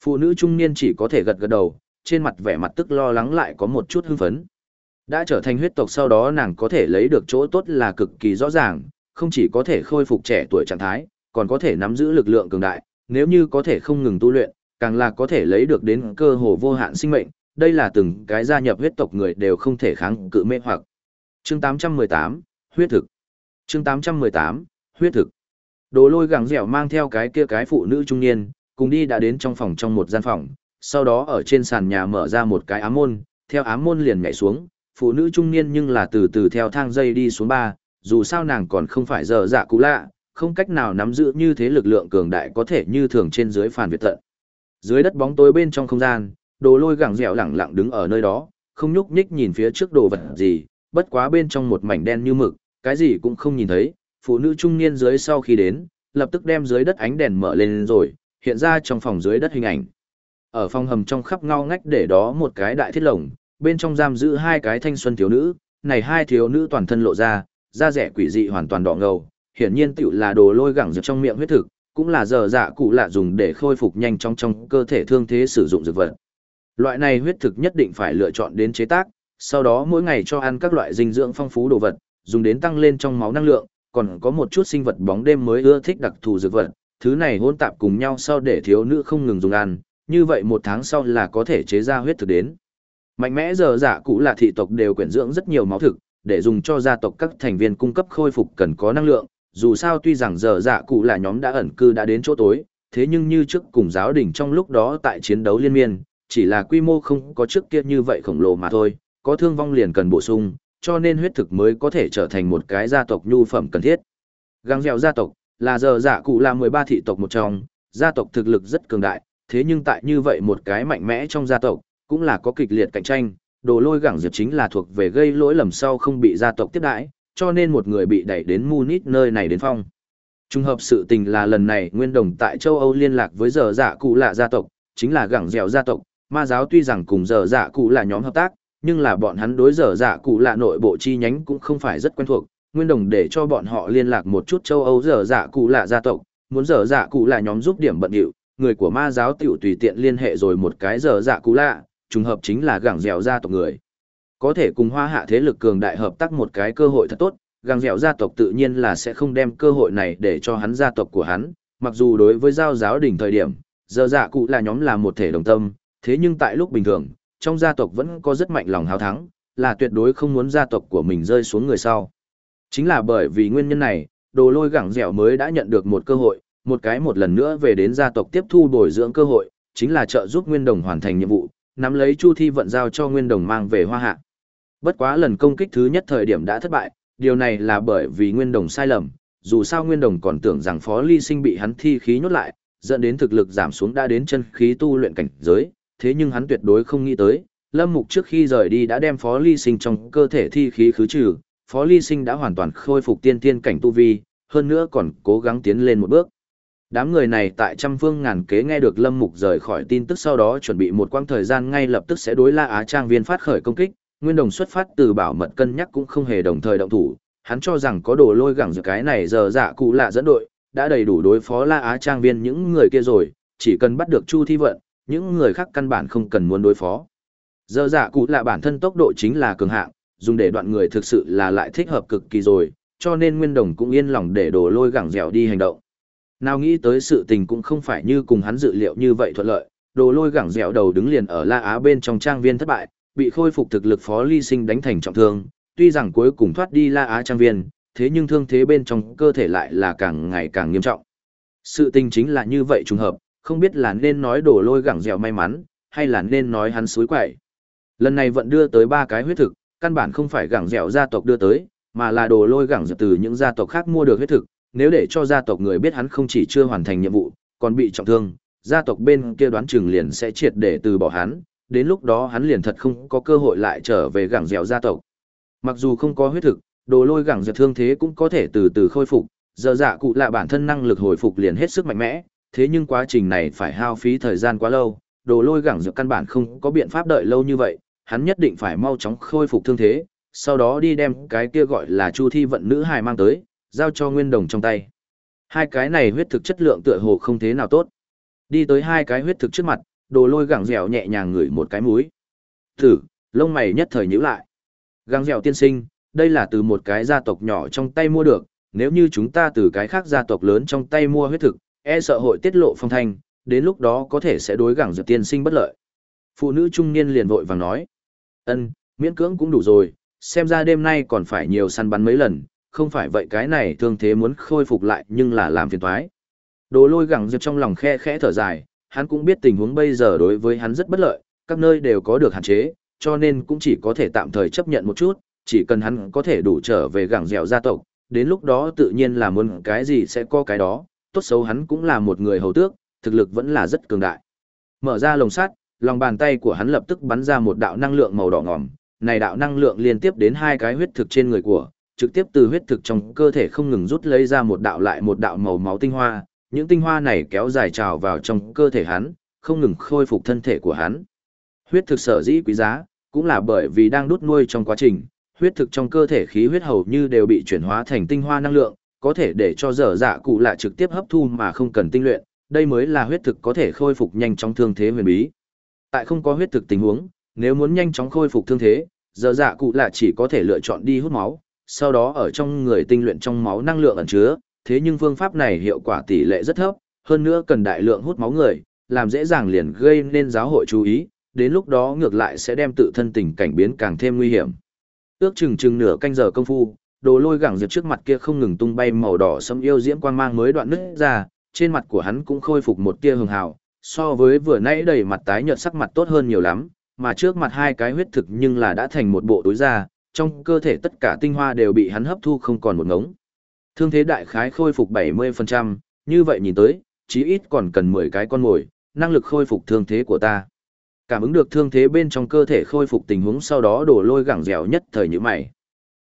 Speaker 1: Phụ nữ trung niên chỉ có thể gật gật đầu, trên mặt vẻ mặt tức lo lắng lại có một chút hưng phấn. Đã trở thành huyết tộc sau đó nàng có thể lấy được chỗ tốt là cực kỳ rõ ràng, không chỉ có thể khôi phục trẻ tuổi trạng thái, còn có thể nắm giữ lực lượng cường đại, nếu như có thể không ngừng tu luyện, càng là có thể lấy được đến cơ hồ vô hạn sinh mệnh, đây là từng cái gia nhập huyết tộc người đều không thể kháng cự mê hoặc. Chương 818, huyết thực. Chương 818, huyết thực. Đồ lôi gẳng dẻo mang theo cái kia cái phụ nữ trung niên, cùng đi đã đến trong phòng trong một gian phòng, sau đó ở trên sàn nhà mở ra một cái ám môn, theo ám môn liền nhảy xuống, phụ nữ trung niên nhưng là từ từ theo thang dây đi xuống ba, dù sao nàng còn không phải giờ dạ cũ lạ, không cách nào nắm giữ như thế lực lượng cường đại có thể như thường trên dưới phản việt tận. Dưới đất bóng tối bên trong không gian, đồ lôi gẳng dẻo lẳng lặng đứng ở nơi đó, không nhúc nhích nhìn phía trước đồ vật gì, bất quá bên trong một mảnh đen như mực, cái gì cũng không nhìn thấy, phụ nữ trung niên dưới sau khi đến, lập tức đem dưới đất ánh đèn mở lên rồi, hiện ra trong phòng dưới đất hình ảnh. Ở phòng hầm trong khắp ngao ngách để đó một cái đại thiết lồng, bên trong giam giữ hai cái thanh xuân thiếu nữ, này hai thiếu nữ toàn thân lộ ra, da rẻ quỷ dị hoàn toàn đỏ ngầu, hiển nhiên tiểu là đồ lôi gẳng dược trong miệng huyết thực, cũng là giờ dạ cụ lạ dùng để khôi phục nhanh trong trong cơ thể thương thế sử dụng dược vật. Loại này huyết thực nhất định phải lựa chọn đến chế tác, sau đó mỗi ngày cho ăn các loại dinh dưỡng phong phú đồ vật, dùng đến tăng lên trong máu năng lượng, còn có một chút sinh vật bóng đêm mới ưa thích đặc thù dược vật, thứ này hỗn tạp cùng nhau sau để thiếu nữ không ngừng dùng ăn, như vậy một tháng sau là có thể chế ra huyết thực đến. Mạnh mẽ giờ giả cũ là thị tộc đều quyển dưỡng rất nhiều máu thực, để dùng cho gia tộc các thành viên cung cấp khôi phục cần có năng lượng, dù sao tuy rằng giờ dạ cụ là nhóm đã ẩn cư đã đến chỗ tối, thế nhưng như trước cùng giáo đình trong lúc đó tại chiến đấu liên miên, chỉ là quy mô không có trước kia như vậy khổng lồ mà thôi, có thương vong liền cần bổ sung, cho nên huyết thực mới có thể trở thành một cái gia tộc nhu phẩm cần thiết. Găng dẻo gia tộc, là giờ giả cụ là 13 thị tộc một trong, gia tộc thực lực rất cường đại, thế nhưng tại như vậy một cái mạnh mẽ trong gia tộc, cũng là có kịch liệt cạnh tranh, đồ lôi gẳng diệp chính là thuộc về gây lỗi lầm sau không bị gia tộc tiếp đãi, cho nên một người bị đẩy đến Munich nơi này đến phong. Trung hợp sự tình là lần này Nguyên Đồng tại châu Âu liên lạc với giờ giả cụ lạ gia tộc, chính là gẳng dẻo gia tộc, ma giáo tuy rằng cùng dở dạ cụ là nhóm hợp tác, nhưng là bọn hắn đối dở dạ cụ lạ nội bộ chi nhánh cũng không phải rất quen thuộc. Nguyên Đồng để cho bọn họ liên lạc một chút châu Âu dở dạ cụ lạ gia tộc, muốn dở dạ cụ là nhóm giúp điểm bận điệu, người của ma giáo tiểu tùy tiện liên hệ rồi một cái dở dạ cụ lạ, trùng hợp chính là gẳng dẻo gia tộc người. Có thể cùng hoa hạ thế lực cường đại hợp tác một cái cơ hội thật tốt, gàng dẻo gia tộc tự nhiên là sẽ không đem cơ hội này để cho hắn gia tộc của hắn, mặc dù đối với giao giáo đỉnh thời điểm, giờ dạ cụ là nhóm là một thể đồng tâm, thế nhưng tại lúc bình thường, trong gia tộc vẫn có rất mạnh lòng hào thắng, là tuyệt đối không muốn gia tộc của mình rơi xuống người sau. Chính là bởi vì nguyên nhân này, đồ lôi gẳng dẻo mới đã nhận được một cơ hội, một cái một lần nữa về đến gia tộc tiếp thu bồi dưỡng cơ hội, chính là trợ giúp Nguyên Đồng hoàn thành nhiệm vụ, nắm lấy Chu Thi vận giao cho Nguyên Đồng mang về Hoa Hạ. Bất quá lần công kích thứ nhất thời điểm đã thất bại, điều này là bởi vì Nguyên Đồng sai lầm, dù sao Nguyên Đồng còn tưởng rằng Phó Ly Sinh bị hắn thi khí nhốt lại, dẫn đến thực lực giảm xuống đã đến chân khí tu luyện cảnh giới, thế nhưng hắn tuyệt đối không nghĩ tới, Lâm Mục trước khi rời đi đã đem Phó Ly Sinh trong cơ thể thi khí khứ trừ, Phó Ly Sinh đã hoàn toàn khôi phục tiên tiên cảnh tu vi, hơn nữa còn cố gắng tiến lên một bước. Đám người này tại trăm phương ngàn kế nghe được Lâm Mục rời khỏi tin tức sau đó chuẩn bị một quãng thời gian ngay lập tức sẽ đối La Á Trang viên phát khởi công kích, Nguyên Đồng xuất phát từ bảo mật cân nhắc cũng không hề đồng thời động thủ, hắn cho rằng có đồ lôi gẳng giữa cái này giờ dạ cụ lạ dẫn đội, đã đầy đủ đối phó La Á Trang viên những người kia rồi, chỉ cần bắt được Chu Thi Vận, những người khác căn bản không cần muốn đối phó. Giờ giả cụ là bản thân tốc độ chính là cường hạng, dùng để đoạn người thực sự là lại thích hợp cực kỳ rồi, cho nên Nguyên Đồng cũng yên lòng để đồ lôi gẳng dẻo đi hành động. Nào nghĩ tới sự tình cũng không phải như cùng hắn dự liệu như vậy thuận lợi, đồ lôi gẳng dẻo đầu đứng liền ở La Á bên trong trang viên thất bại, bị khôi phục thực lực phó ly sinh đánh thành trọng thương, tuy rằng cuối cùng thoát đi La Á trang viên, thế nhưng thương thế bên trong cơ thể lại là càng ngày càng nghiêm trọng. Sự tình chính là như vậy trùng hợp, không biết là nên nói đồ lôi gẳng dẻo may mắn, hay là nên nói hắn suối quậy. Lần này vẫn đưa tới ba cái huyết thực, căn bản không phải gẳng dẻo gia tộc đưa tới, mà là đồ lôi gẳng dẻo từ những gia tộc khác mua được huyết thực, nếu để cho gia tộc người biết hắn không chỉ chưa hoàn thành nhiệm vụ, còn bị trọng thương, gia tộc bên kia đoán chừng liền sẽ triệt để từ bỏ hắn, đến lúc đó hắn liền thật không có cơ hội lại trở về gẳng dẻo gia tộc. Mặc dù không có huyết thực, đồ lôi gẳng dẻo thương thế cũng có thể từ từ khôi phục, giờ dạ cụ lạ bản thân năng lực hồi phục liền hết sức mạnh mẽ, thế nhưng quá trình này phải hao phí thời gian quá lâu, đồ lôi gẳng dẻo căn bản không có biện pháp đợi lâu như vậy, hắn nhất định phải mau chóng khôi phục thương thế, sau đó đi đem cái kia gọi là chu thi vận nữ hài mang tới, giao cho nguyên đồng trong tay. Hai cái này huyết thực chất lượng tựa hồ không thế nào tốt. Đi tới hai cái huyết thực trước mặt, đồ lôi gẳng dẻo nhẹ nhàng ngửi một cái mũi. Thử, lông mày nhất thời nhíu lại. Gẳng dẻo tiên sinh, đây là từ một cái gia tộc nhỏ trong tay mua được, nếu như chúng ta từ cái khác gia tộc lớn trong tay mua huyết thực, e sợ hội tiết lộ phong thanh, đến lúc đó có thể sẽ đối gẳng dược tiên sinh bất lợi. Phụ nữ trung niên liền vội vàng nói. ân miễn cưỡng cũng đủ rồi, xem ra đêm nay còn phải nhiều săn bắn mấy lần, không phải vậy cái này thương thế muốn khôi phục lại nhưng là làm phiền toái. Đồ lôi gẳng giật trong lòng khe khẽ thở dài, hắn cũng biết tình huống bây giờ đối với hắn rất bất lợi, các nơi đều có được hạn chế, cho nên cũng chỉ có thể tạm thời chấp nhận một chút, chỉ cần hắn có thể đủ trở về gẳng dẻo gia tộc, đến lúc đó tự nhiên là muốn cái gì sẽ có cái đó, tốt xấu hắn cũng là một người hầu tước, thực lực vẫn là rất cường đại. Mở ra lồng sắt, lòng bàn tay của hắn lập tức bắn ra một đạo năng lượng màu đỏ ngòm, này đạo năng lượng liên tiếp đến hai cái huyết thực trên người của, trực tiếp từ huyết thực trong cơ thể không ngừng rút lấy ra một đạo lại một đạo màu máu tinh hoa, những tinh hoa này kéo dài trào vào trong cơ thể hắn, không ngừng khôi phục thân thể của hắn. Huyết thực sở dĩ quý giá, cũng là bởi vì đang đút nuôi trong quá trình, huyết thực trong cơ thể khí huyết hầu như đều bị chuyển hóa thành tinh hoa năng lượng, có thể để cho dở dạ cụ lạ trực tiếp hấp thu mà không cần tinh luyện, đây mới là huyết thực có thể khôi phục nhanh chóng thương thế huyền bí. Tại không có huyết thực tình huống, nếu muốn nhanh chóng khôi phục thương thế, dở dạ cụ lạ chỉ có thể lựa chọn đi hút máu, sau đó ở trong người tinh luyện trong máu năng lượng ẩn chứa, thế nhưng phương pháp này hiệu quả tỷ lệ rất thấp, hơn nữa cần đại lượng hút máu người, làm dễ dàng liền gây nên giáo hội chú ý, đến lúc đó ngược lại sẽ đem tự thân tình cảnh biến càng thêm nguy hiểm. Ước chừng chừng nửa canh giờ công phu, đồ lôi gẳng diệp trước mặt kia không ngừng tung bay màu đỏ sẫm yêu diễm quang mang mới đoạn nứt ra, trên mặt của hắn cũng khôi phục một tia hường hào, so với vừa nãy đầy mặt tái nhợt sắc mặt tốt hơn nhiều lắm, mà trước mặt hai cái huyết thực nhưng là đã thành một bộ túi da, trong cơ thể tất cả tinh hoa đều bị hắn hấp thu không còn một ngống. Thương thế đại khái khôi phục 70%, như vậy nhìn tới, chí ít còn cần 10 cái con mồi, năng lực khôi phục thương thế của ta. Cảm ứng được thương thế bên trong cơ thể khôi phục tình huống sau đó đổ lôi gẳng dẻo nhất thời như mày.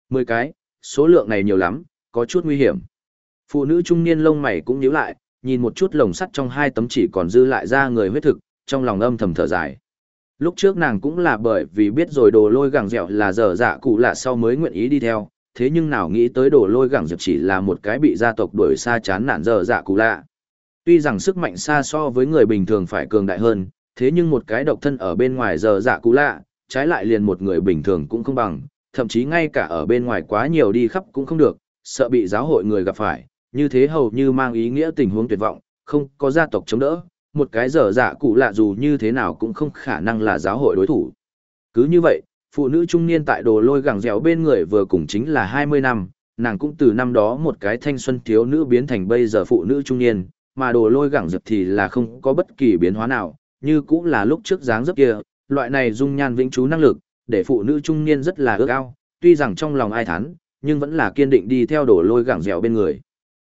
Speaker 1: 10 cái, số lượng này nhiều lắm, có chút nguy hiểm. Phụ nữ trung niên lông mày cũng nhíu lại, nhìn một chút lồng sắt trong hai tấm chỉ còn dư lại ra người huyết thực, trong lòng âm thầm thở dài. Lúc trước nàng cũng là bởi vì biết rồi đồ lôi gẳng dẻo là dở dạ cụ lạ sau mới nguyện ý đi theo, thế nhưng nào nghĩ tới đồ lôi gẳng dẹp chỉ là một cái bị gia tộc đuổi xa chán nản dở dạ cụ lạ. Tuy rằng sức mạnh xa so với người bình thường phải cường đại hơn, thế nhưng một cái độc thân ở bên ngoài dở dạ cụ lạ, trái lại liền một người bình thường cũng không bằng, thậm chí ngay cả ở bên ngoài quá nhiều đi khắp cũng không được, sợ bị giáo hội người gặp phải, như thế hầu như mang ý nghĩa tình huống tuyệt vọng, không có gia tộc chống đỡ, một cái dở dạ cụ lạ dù như thế nào cũng không khả năng là giáo hội đối thủ. Cứ như vậy, phụ nữ trung niên tại đồ lôi gẳng dẻo bên người vừa cùng chính là 20 năm, nàng cũng từ năm đó một cái thanh xuân thiếu nữ biến thành bây giờ phụ nữ trung niên, mà đồ lôi gẳng dập thì là không có bất kỳ biến hóa nào, như cũng là lúc trước dáng dấp kia, loại này dung nhan vĩnh trú năng lực, để phụ nữ trung niên rất là ước ao, tuy rằng trong lòng ai thán, nhưng vẫn là kiên định đi theo đồ lôi gẳng dẻo bên người.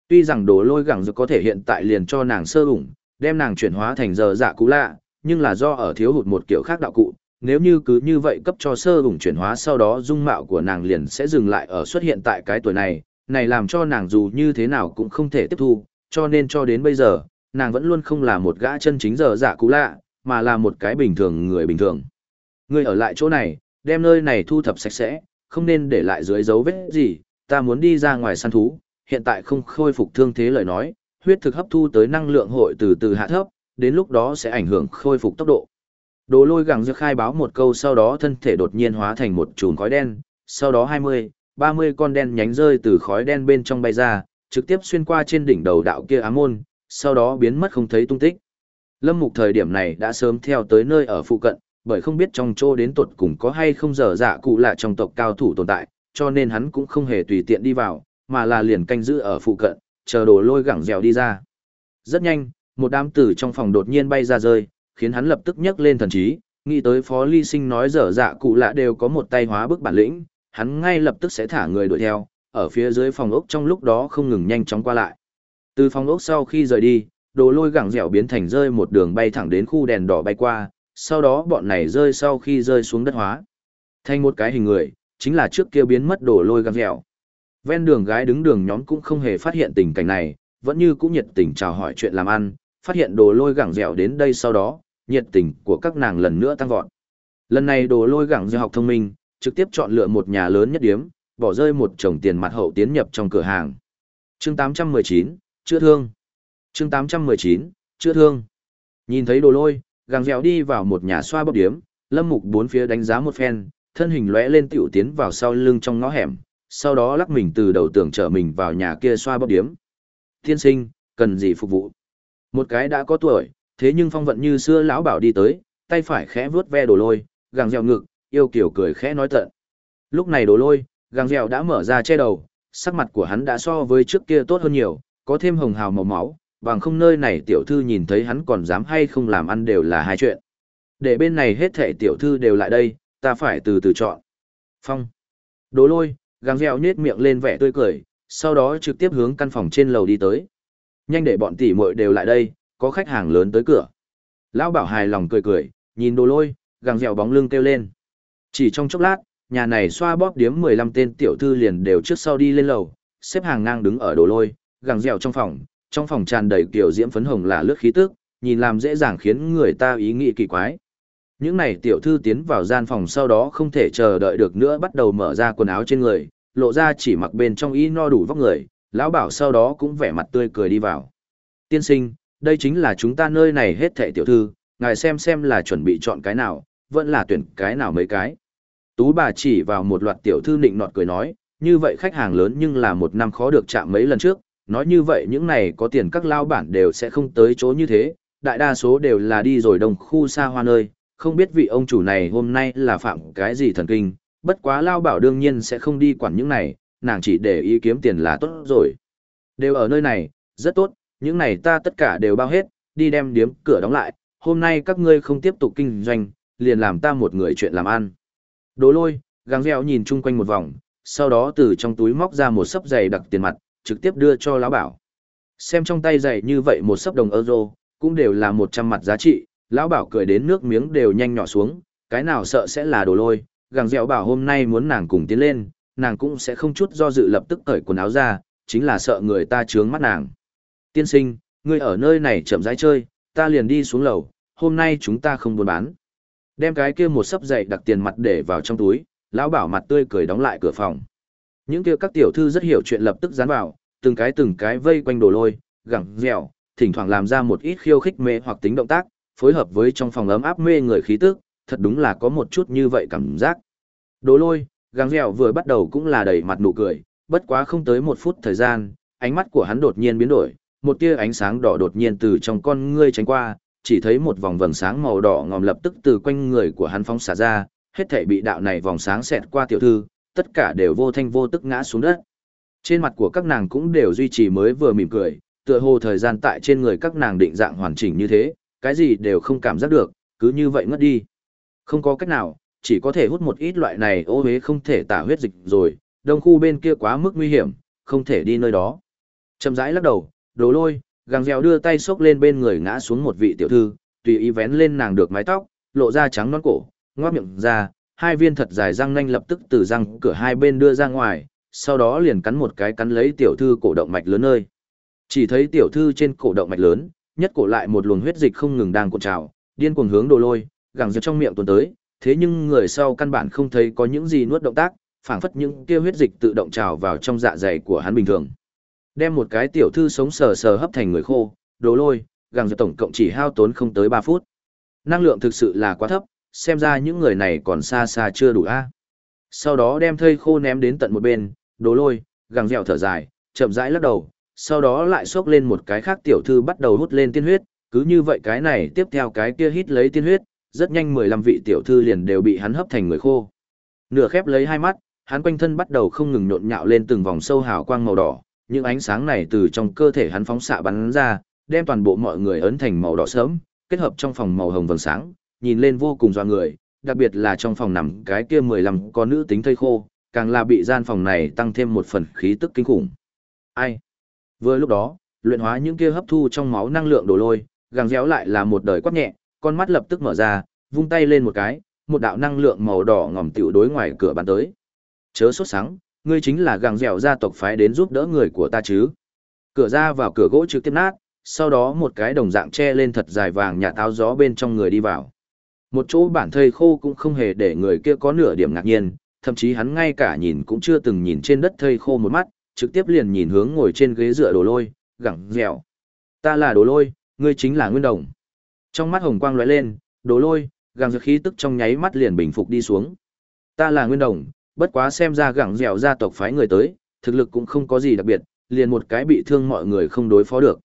Speaker 1: Tuy rằng đồ lôi gẳng dược có thể hiện tại liền cho nàng sơ ủng, đem nàng chuyển hóa thành giờ dạ cũ lạ, nhưng là do ở thiếu hụt một kiểu khác đạo cụ, nếu như cứ như vậy cấp cho sơ ủng chuyển hóa sau đó dung mạo của nàng liền sẽ dừng lại ở xuất hiện tại cái tuổi này, này làm cho nàng dù như thế nào cũng không thể tiếp thu, cho nên cho đến bây giờ, nàng vẫn luôn không là một gã chân chính giờ dạ cũ lạ, mà là một cái bình thường người bình thường. Người ở lại chỗ này, đem nơi này thu thập sạch sẽ, không nên để lại dưới dấu vết gì, ta muốn đi ra ngoài săn thú, hiện tại không khôi phục thương thế lời nói, huyết thực hấp thu tới năng lượng hội từ từ hạ thấp, đến lúc đó sẽ ảnh hưởng khôi phục tốc độ. Đồ lôi gẳng dược khai báo một câu sau đó thân thể đột nhiên hóa thành một chùm khói đen, sau đó 20, 30 con đen nhánh rơi từ khói đen bên trong bay ra, trực tiếp xuyên qua trên đỉnh đầu đạo kia ám môn, sau đó biến mất không thấy tung tích. Lâm Mục thời điểm này đã sớm theo tới nơi ở phụ cận, bởi không biết trong chỗ đến tuột cùng có hay không dở dạ cụ lạ trong tộc cao thủ tồn tại, cho nên hắn cũng không hề tùy tiện đi vào, mà là liền canh giữ ở phụ cận, chờ đồ lôi gẳng dẻo đi ra. Rất nhanh, một đám tử trong phòng đột nhiên bay ra rơi, khiến hắn lập tức nhấc lên thần trí, nghĩ tới Phó Ly Sinh nói dở dạ cụ lạ đều có một tay hóa bức bản lĩnh, hắn ngay lập tức sẽ thả người đuổi theo, ở phía dưới phòng ốc trong lúc đó không ngừng nhanh chóng qua lại. Từ phòng ốc sau khi rời đi, đồ lôi gẳng dẻo biến thành rơi một đường bay thẳng đến khu đèn đỏ bay qua, sau đó bọn này rơi sau khi rơi xuống đất hóa. Thành một cái hình người, chính là trước kia biến mất đồ lôi gẳng dẻo. Ven đường gái đứng đường nhóm cũng không hề phát hiện tình cảnh này, vẫn như cũng nhiệt tình chào hỏi chuyện làm ăn, phát hiện đồ lôi gẳng dẻo đến đây sau đó, nhiệt tình của các nàng lần nữa tăng vọt. Lần này đồ lôi gẳng dẻo học thông minh, trực tiếp chọn lựa một nhà lớn nhất điếm, bỏ rơi một chồng tiền mặt hậu tiến nhập trong cửa hàng. Chương 819, chữa thương. Chương 819, chữa thương. Nhìn thấy đồ lôi, gàng dẻo đi vào một nhà xoa bóp điếm, lâm mục bốn phía đánh giá một phen, thân hình lóe lên tiểu tiến vào sau lưng trong ngõ hẻm, sau đó lắc mình từ đầu tường trở mình vào nhà kia xoa bóp điếm. Tiên sinh, cần gì phục vụ? Một cái đã có tuổi, thế nhưng phong vận như xưa lão bảo đi tới, tay phải khẽ vuốt ve đồ lôi, gàng dẻo ngực, yêu kiểu cười khẽ nói tận. Lúc này đồ lôi, gàng dẻo đã mở ra che đầu, sắc mặt của hắn đã so với trước kia tốt hơn nhiều, có thêm hồng hào màu máu, bằng không nơi này tiểu thư nhìn thấy hắn còn dám hay không làm ăn đều là hai chuyện. Để bên này hết thệ tiểu thư đều lại đây, ta phải từ từ chọn. Phong. Đồ lôi, gàng dẻo nhết miệng lên vẻ tươi cười, sau đó trực tiếp hướng căn phòng trên lầu đi tới. Nhanh để bọn tỷ muội đều lại đây, có khách hàng lớn tới cửa. Lão bảo hài lòng cười cười, nhìn đồ lôi, gàng dẻo bóng lưng kêu lên. Chỉ trong chốc lát, nhà này xoa bóp điếm 15 tên tiểu thư liền đều trước sau đi lên lầu, xếp hàng ngang đứng ở đồ lôi, gàng dẻo trong phòng, trong phòng tràn đầy kiểu diễm phấn hồng là lướt khí tức, nhìn làm dễ dàng khiến người ta ý nghĩ kỳ quái. Những này tiểu thư tiến vào gian phòng sau đó không thể chờ đợi được nữa bắt đầu mở ra quần áo trên người, lộ ra chỉ mặc bên trong y no đủ vóc người, lão bảo sau đó cũng vẻ mặt tươi cười đi vào. Tiên sinh, đây chính là chúng ta nơi này hết thệ tiểu thư, ngài xem xem là chuẩn bị chọn cái nào, vẫn là tuyển cái nào mấy cái. Tú bà chỉ vào một loạt tiểu thư nịnh nọt cười nói, như vậy khách hàng lớn nhưng là một năm khó được chạm mấy lần trước, nói như vậy những này có tiền các lao bản đều sẽ không tới chỗ như thế, đại đa số đều là đi rồi đồng khu xa hoa nơi, không biết vị ông chủ này hôm nay là phạm cái gì thần kinh, bất quá lao bảo đương nhiên sẽ không đi quản những này, nàng chỉ để ý kiếm tiền là tốt rồi. Đều ở nơi này, rất tốt, những này ta tất cả đều bao hết, đi đem điếm cửa đóng lại, hôm nay các ngươi không tiếp tục kinh doanh, liền làm ta một người chuyện làm ăn. Đố lôi, gắng reo nhìn chung quanh một vòng, sau đó từ trong túi móc ra một sấp giày đặc tiền mặt, trực tiếp đưa cho lão bảo. Xem trong tay giày như vậy một sấp đồng euro, cũng đều là một trăm mặt giá trị, lão bảo cười đến nước miếng đều nhanh nhỏ xuống, cái nào sợ sẽ là đồ lôi, gàng dẻo bảo hôm nay muốn nàng cùng tiến lên, nàng cũng sẽ không chút do dự lập tức cởi quần áo ra, chính là sợ người ta trướng mắt nàng. Tiên sinh, ngươi ở nơi này chậm rãi chơi, ta liền đi xuống lầu, hôm nay chúng ta không buôn bán. Đem cái kia một sấp giày đặt tiền mặt để vào trong túi, lão bảo mặt tươi cười đóng lại cửa phòng. Những kia các tiểu thư rất hiểu chuyện lập tức dán vào, từng cái từng cái vây quanh đồ lôi, gẳng dẻo, thỉnh thoảng làm ra một ít khiêu khích mê hoặc tính động tác, phối hợp với trong phòng ấm áp mê người khí tức, thật đúng là có một chút như vậy cảm giác. Đồ lôi, gẳng dẻo vừa bắt đầu cũng là đầy mặt nụ cười, bất quá không tới một phút thời gian, ánh mắt của hắn đột nhiên biến đổi, một tia ánh sáng đỏ đột nhiên từ trong con ngươi tránh qua, chỉ thấy một vòng vầng sáng màu đỏ ngòm lập tức từ quanh người của hắn phóng xả ra, hết thảy bị đạo này vòng sáng xẹt qua tiểu thư, tất cả đều vô thanh vô tức ngã xuống đất. Trên mặt của các nàng cũng đều duy trì mới vừa mỉm cười, tựa hồ thời gian tại trên người các nàng định dạng hoàn chỉnh như thế, cái gì đều không cảm giác được, cứ như vậy ngất đi. Không có cách nào, chỉ có thể hút một ít loại này ô hế không thể tả huyết dịch rồi, đông khu bên kia quá mức nguy hiểm, không thể đi nơi đó. Chậm rãi lắc đầu, đồ lôi, gàng dẻo đưa tay xốc lên bên người ngã xuống một vị tiểu thư, tùy ý vén lên nàng được mái tóc, lộ ra trắng non cổ, ngoác miệng ra, hai viên thật dài răng nanh lập tức từ răng cửa hai bên đưa ra ngoài, sau đó liền cắn một cái cắn lấy tiểu thư cổ động mạch lớn nơi. Chỉ thấy tiểu thư trên cổ động mạch lớn, nhất cổ lại một luồng huyết dịch không ngừng đang cuộn trào, điên cuồng hướng đồ lôi, gẳng giật trong miệng tuôn tới, thế nhưng người sau căn bản không thấy có những gì nuốt động tác, phảng phất những kia huyết dịch tự động trào vào trong dạ dày của hắn bình thường. Đem một cái tiểu thư sống sờ sờ hấp thành người khô, đồ lôi, gẳng giật tổng cộng chỉ hao tốn không tới 3 phút. Năng lượng thực sự là quá thấp, xem ra những người này còn xa xa chưa đủ a. Sau đó đem thây khô ném đến tận một bên, đồ lôi, gằng dẻo thở dài, chậm rãi lắc đầu, sau đó lại xốc lên một cái khác tiểu thư bắt đầu hút lên tiên huyết, cứ như vậy cái này tiếp theo cái kia hít lấy tiên huyết, rất nhanh 15 vị tiểu thư liền đều bị hắn hấp thành người khô. Nửa khép lấy hai mắt, hắn quanh thân bắt đầu không ngừng nhộn nhạo lên từng vòng sâu hào quang màu đỏ, những ánh sáng này từ trong cơ thể hắn phóng xạ bắn ra, đem toàn bộ mọi người ấn thành màu đỏ sớm, kết hợp trong phòng màu hồng vầng sáng, nhìn lên vô cùng doa người, đặc biệt là trong phòng nằm cái kia 15 con nữ tính thây khô, càng là bị gian phòng này tăng thêm một phần khí tức kinh khủng. Ai? Vừa lúc đó, luyện hóa những kia hấp thu trong máu năng lượng đổ lôi, gàng réo lại là một đời quát nhẹ, con mắt lập tức mở ra, vung tay lên một cái, một đạo năng lượng màu đỏ ngòm tiểu đối ngoài cửa bắn tới. Chớ sốt sáng, ngươi chính là gàng dẻo gia tộc phái đến giúp đỡ người của ta chứ. Cửa ra vào cửa gỗ trực tiếp nát, sau đó một cái đồng dạng che lên thật dài vàng nhà táo gió bên trong người đi vào. Một chỗ bản thây khô cũng không hề để người kia có nửa điểm ngạc nhiên, thậm chí hắn ngay cả nhìn cũng chưa từng nhìn trên đất thây khô một mắt, trực tiếp liền nhìn hướng ngồi trên ghế dựa đồ lôi, gẳng dẻo. Ta là đồ lôi, ngươi chính là nguyên đồng. Trong mắt hồng quang lóe lên, đồ lôi, gẳng dẻo khí tức trong nháy mắt liền bình phục đi xuống. Ta là nguyên đồng, bất quá xem ra gẳng dẻo gia tộc phái người tới, thực lực cũng không có gì đặc biệt, liền một cái bị thương mọi người không đối phó được.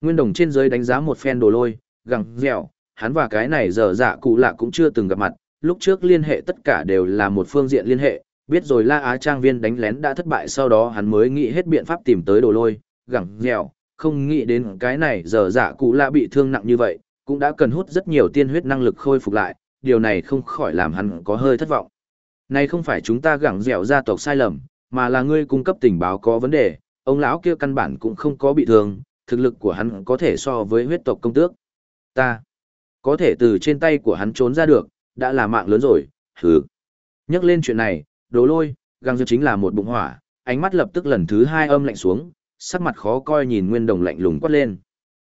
Speaker 1: Nguyên đồng trên dưới đánh giá một phen đồ lôi, gẳng dẻo, hắn và cái này giờ dạ cụ lạ cũng chưa từng gặp mặt, lúc trước liên hệ tất cả đều là một phương diện liên hệ, biết rồi La Á Trang viên đánh lén đã thất bại sau đó hắn mới nghĩ hết biện pháp tìm tới đồ lôi, gẳng dẻo, không nghĩ đến cái này giờ dạ cụ lạ bị thương nặng như vậy, cũng đã cần hút rất nhiều tiên huyết năng lực khôi phục lại, điều này không khỏi làm hắn có hơi thất vọng. Này không phải chúng ta gẳng dẻo gia tộc sai lầm, mà là ngươi cung cấp tình báo có vấn đề, ông lão kia căn bản cũng không có bị thương, thực lực của hắn có thể so với huyết tộc công tước. Ta có thể từ trên tay của hắn trốn ra được, đã là mạng lớn rồi, hừ. Nhắc lên chuyện này, đồ lôi, găng dẻo chính là một bụng hỏa, ánh mắt lập tức lần thứ hai âm lạnh xuống, sắc mặt khó coi nhìn nguyên đồng lạnh lùng quát lên.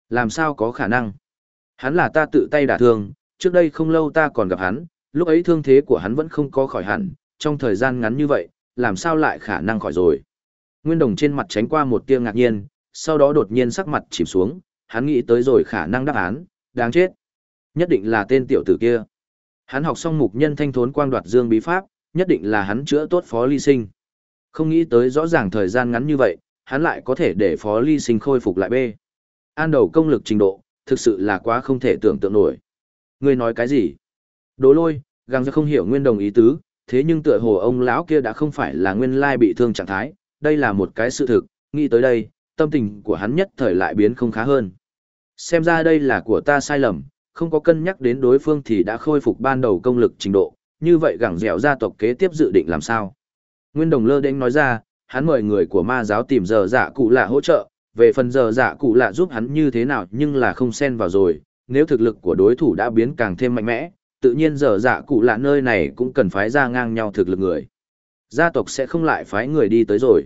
Speaker 1: Làm sao có khả năng? Hắn là ta tự tay đả thương, trước đây không lâu ta còn gặp hắn, lúc ấy thương thế của hắn vẫn không có khỏi hẳn, trong thời gian ngắn như vậy, làm sao lại khả năng khỏi rồi. Nguyên đồng trên mặt tránh qua một tia ngạc nhiên, sau đó đột nhiên sắc mặt chìm xuống, hắn nghĩ tới rồi khả năng đáp án, đáng chết. Nhất định là tên tiểu tử kia. Hắn học xong mục nhân thanh thốn quang đoạt dương bí pháp, nhất định là hắn chữa tốt phó ly sinh. Không nghĩ tới rõ ràng thời gian ngắn như vậy, hắn lại có thể để phó ly sinh khôi phục lại bê. An đầu công lực trình độ, thực sự là quá không thể tưởng tượng nổi. Ngươi nói cái gì? Đố lôi, găng ra không hiểu nguyên đồng ý tứ, thế nhưng tựa hồ ông lão kia đã không phải là nguyên lai bị thương trạng thái, đây là một cái sự thực, nghĩ tới đây, tâm tình của hắn nhất thời lại biến không khá hơn. Xem ra đây là của ta sai lầm, không có cân nhắc đến đối phương thì đã khôi phục ban đầu công lực trình độ, như vậy gẳng dẻo gia tộc kế tiếp dự định làm sao? Nguyên đồng lơ đễnh nói ra, hắn mời người của ma giáo tìm giờ dạ cụ lạ hỗ trợ, về phần giờ dạ cụ lạ giúp hắn như thế nào nhưng là không xen vào rồi, nếu thực lực của đối thủ đã biến càng thêm mạnh mẽ, tự nhiên giờ dạ cụ lạ nơi này cũng cần phái ra ngang nhau thực lực người. Gia tộc sẽ không lại phái người đi tới rồi.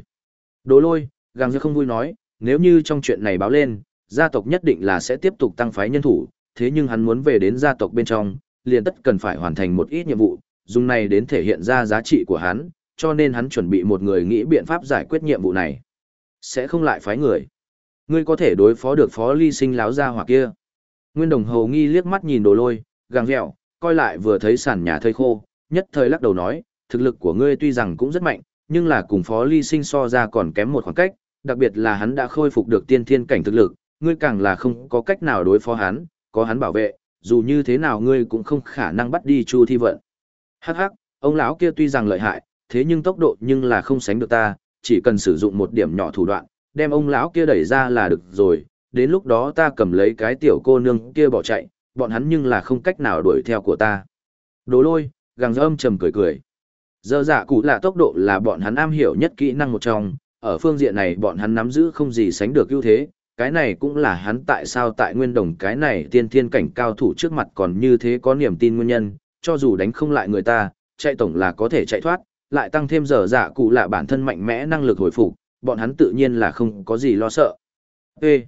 Speaker 1: Đố lôi, gàng dẻo không vui nói, nếu như trong chuyện này báo lên, gia tộc nhất định là sẽ tiếp tục tăng phái nhân thủ, thế nhưng hắn muốn về đến gia tộc bên trong, liền tất cần phải hoàn thành một ít nhiệm vụ, dùng này đến thể hiện ra giá trị của hắn, cho nên hắn chuẩn bị một người nghĩ biện pháp giải quyết nhiệm vụ này. Sẽ không lại phái người. Ngươi có thể đối phó được phó ly sinh láo ra hoặc kia. Nguyên đồng hầu nghi liếc mắt nhìn đồ lôi, gàng dẻo, coi lại vừa thấy sàn nhà thơi khô, nhất thời lắc đầu nói, thực lực của ngươi tuy rằng cũng rất mạnh, nhưng là cùng phó ly sinh so ra còn kém một khoảng cách, đặc biệt là hắn đã khôi phục được tiên thiên cảnh thực lực, ngươi càng là không có cách nào đối phó hắn, có hắn bảo vệ, dù như thế nào ngươi cũng không khả năng bắt đi Chu Thi Vận. Hắc hắc, ông lão kia tuy rằng lợi hại, thế nhưng tốc độ nhưng là không sánh được ta, chỉ cần sử dụng một điểm nhỏ thủ đoạn, đem ông lão kia đẩy ra là được rồi, đến lúc đó ta cầm lấy cái tiểu cô nương kia bỏ chạy, bọn hắn nhưng là không cách nào đuổi theo của ta. Đồ lôi, gàng âm trầm cười cười. Giờ dạ cụ là tốc độ là bọn hắn am hiểu nhất kỹ năng một trong, ở phương diện này bọn hắn nắm giữ không gì sánh được ưu thế, cái này cũng là hắn tại sao tại nguyên đồng cái này tiên thiên cảnh cao thủ trước mặt còn như thế có niềm tin nguyên nhân, cho dù đánh không lại người ta, chạy tổng là có thể chạy thoát, lại tăng thêm giờ giả cụ là bản thân mạnh mẽ năng lực hồi phục, bọn hắn tự nhiên là không có gì lo sợ. Ê!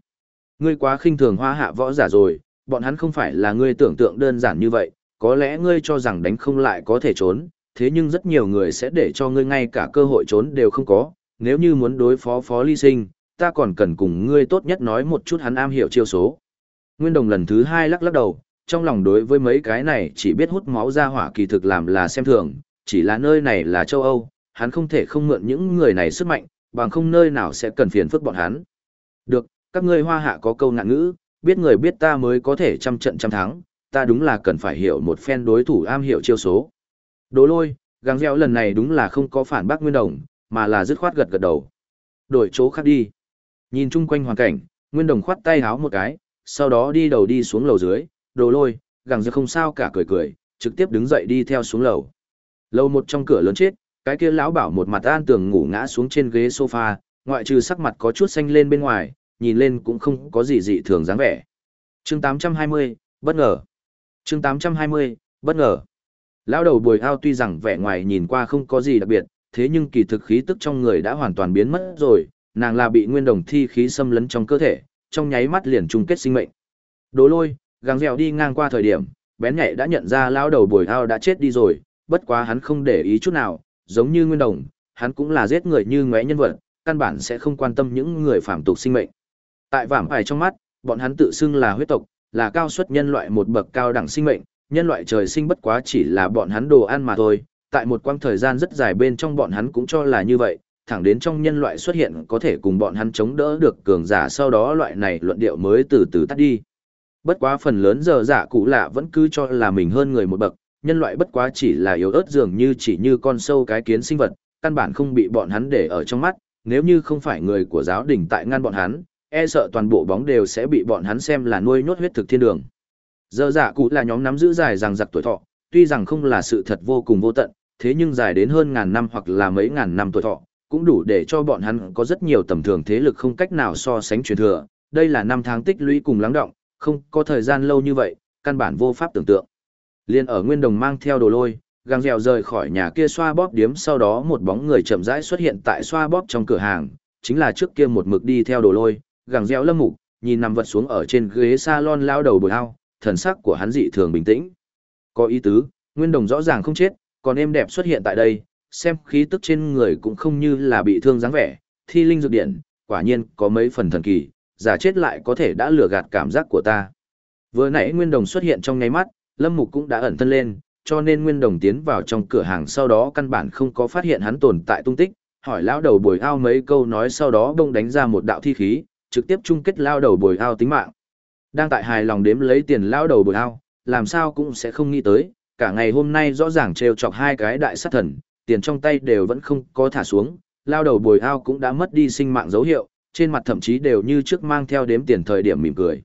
Speaker 1: Ngươi quá khinh thường hoa hạ võ giả rồi, bọn hắn không phải là ngươi tưởng tượng đơn giản như vậy, có lẽ ngươi cho rằng đánh không lại có thể trốn, thế nhưng rất nhiều người sẽ để cho ngươi ngay cả cơ hội trốn đều không có, nếu như muốn đối phó phó ly sinh, ta còn cần cùng ngươi tốt nhất nói một chút hắn am hiểu chiêu số. Nguyên Đồng lần thứ hai lắc lắc đầu, trong lòng đối với mấy cái này chỉ biết hút máu ra hỏa kỳ thực làm là xem thường, chỉ là nơi này là châu Âu, hắn không thể không mượn những người này sức mạnh, bằng không nơi nào sẽ cần phiền phức bọn hắn. Được, các ngươi hoa hạ có câu ngạn ngữ, biết người biết ta mới có thể trăm trận trăm thắng, ta đúng là cần phải hiểu một phen đối thủ am hiểu chiêu số. Đố lôi, gắng gieo lần này đúng là không có phản bác nguyên đồng, mà là dứt khoát gật gật đầu. Đổi chỗ khác đi. Nhìn chung quanh hoàn cảnh, nguyên đồng khoát tay háo một cái, sau đó đi đầu đi xuống lầu dưới, đồ lôi, gẳng giờ không sao cả cười cười, trực tiếp đứng dậy đi theo xuống lầu. Lầu một trong cửa lớn chết, cái kia lão bảo một mặt an tường ngủ ngã xuống trên ghế sofa, ngoại trừ sắc mặt có chút xanh lên bên ngoài, nhìn lên cũng không có gì dị thường dáng vẻ. Chương 820, bất ngờ. Chương 820, bất ngờ. Lão đầu bồi ao tuy rằng vẻ ngoài nhìn qua không có gì đặc biệt, thế nhưng kỳ thực khí tức trong người đã hoàn toàn biến mất rồi, nàng là bị nguyên đồng thi khí xâm lấn trong cơ thể, trong nháy mắt liền chung kết sinh mệnh. Đố lôi, gàng dẻo đi ngang qua thời điểm, bén nhạy đã nhận ra lão đầu bồi ao đã chết đi rồi, bất quá hắn không để ý chút nào, giống như nguyên đồng, hắn cũng là giết người như ngoé nhân vật, căn bản sẽ không quan tâm những người phạm tục sinh mệnh. Tại vảm ải trong mắt, bọn hắn tự xưng là huyết tộc, là cao suất nhân loại một bậc cao đẳng sinh mệnh, nhân loại trời sinh bất quá chỉ là bọn hắn đồ ăn mà thôi. Tại một quãng thời gian rất dài bên trong bọn hắn cũng cho là như vậy, thẳng đến trong nhân loại xuất hiện có thể cùng bọn hắn chống đỡ được cường giả sau đó loại này luận điệu mới từ từ tắt đi. Bất quá phần lớn giờ giả cụ lạ vẫn cứ cho là mình hơn người một bậc, nhân loại bất quá chỉ là yếu ớt dường như chỉ như con sâu cái kiến sinh vật, căn bản không bị bọn hắn để ở trong mắt, nếu như không phải người của giáo đình tại ngăn bọn hắn, e sợ toàn bộ bóng đều sẽ bị bọn hắn xem là nuôi nhốt huyết thực thiên đường. Giờ giả cụ là nhóm nắm giữ dài rằng giặc tuổi thọ, tuy rằng không là sự thật vô cùng vô tận, thế nhưng dài đến hơn ngàn năm hoặc là mấy ngàn năm tuổi thọ, cũng đủ để cho bọn hắn có rất nhiều tầm thường thế lực không cách nào so sánh truyền thừa. Đây là năm tháng tích lũy cùng lắng động, không có thời gian lâu như vậy, căn bản vô pháp tưởng tượng. Liên ở Nguyên Đồng mang theo đồ lôi, găng dẻo rời khỏi nhà kia xoa bóp điếm sau đó một bóng người chậm rãi xuất hiện tại xoa bóp trong cửa hàng, chính là trước kia một mực đi theo đồ lôi, găng dẻo lâm mục, nhìn nằm vật xuống ở trên ghế salon lao đầu bồi ao, thần sắc của hắn dị thường bình tĩnh. Có ý tứ, Nguyên Đồng rõ ràng không chết, còn em đẹp xuất hiện tại đây, xem khí tức trên người cũng không như là bị thương dáng vẻ, thi linh dược điện, quả nhiên có mấy phần thần kỳ, giả chết lại có thể đã lừa gạt cảm giác của ta. Vừa nãy Nguyên Đồng xuất hiện trong nháy mắt, Lâm Mục cũng đã ẩn thân lên, cho nên Nguyên Đồng tiến vào trong cửa hàng sau đó căn bản không có phát hiện hắn tồn tại tung tích, hỏi lão đầu bồi ao mấy câu nói sau đó đông đánh ra một đạo thi khí, trực tiếp chung kết lao đầu bồi ao tính mạng. Đang tại hài lòng đếm lấy tiền lao đầu bồi ao, làm sao cũng sẽ không nghĩ tới, cả ngày hôm nay rõ ràng trêu chọc hai cái đại sát thần, tiền trong tay đều vẫn không có thả xuống, lao đầu bồi ao cũng đã mất đi sinh mạng dấu hiệu, trên mặt thậm chí đều như trước mang theo đếm tiền thời điểm mỉm cười.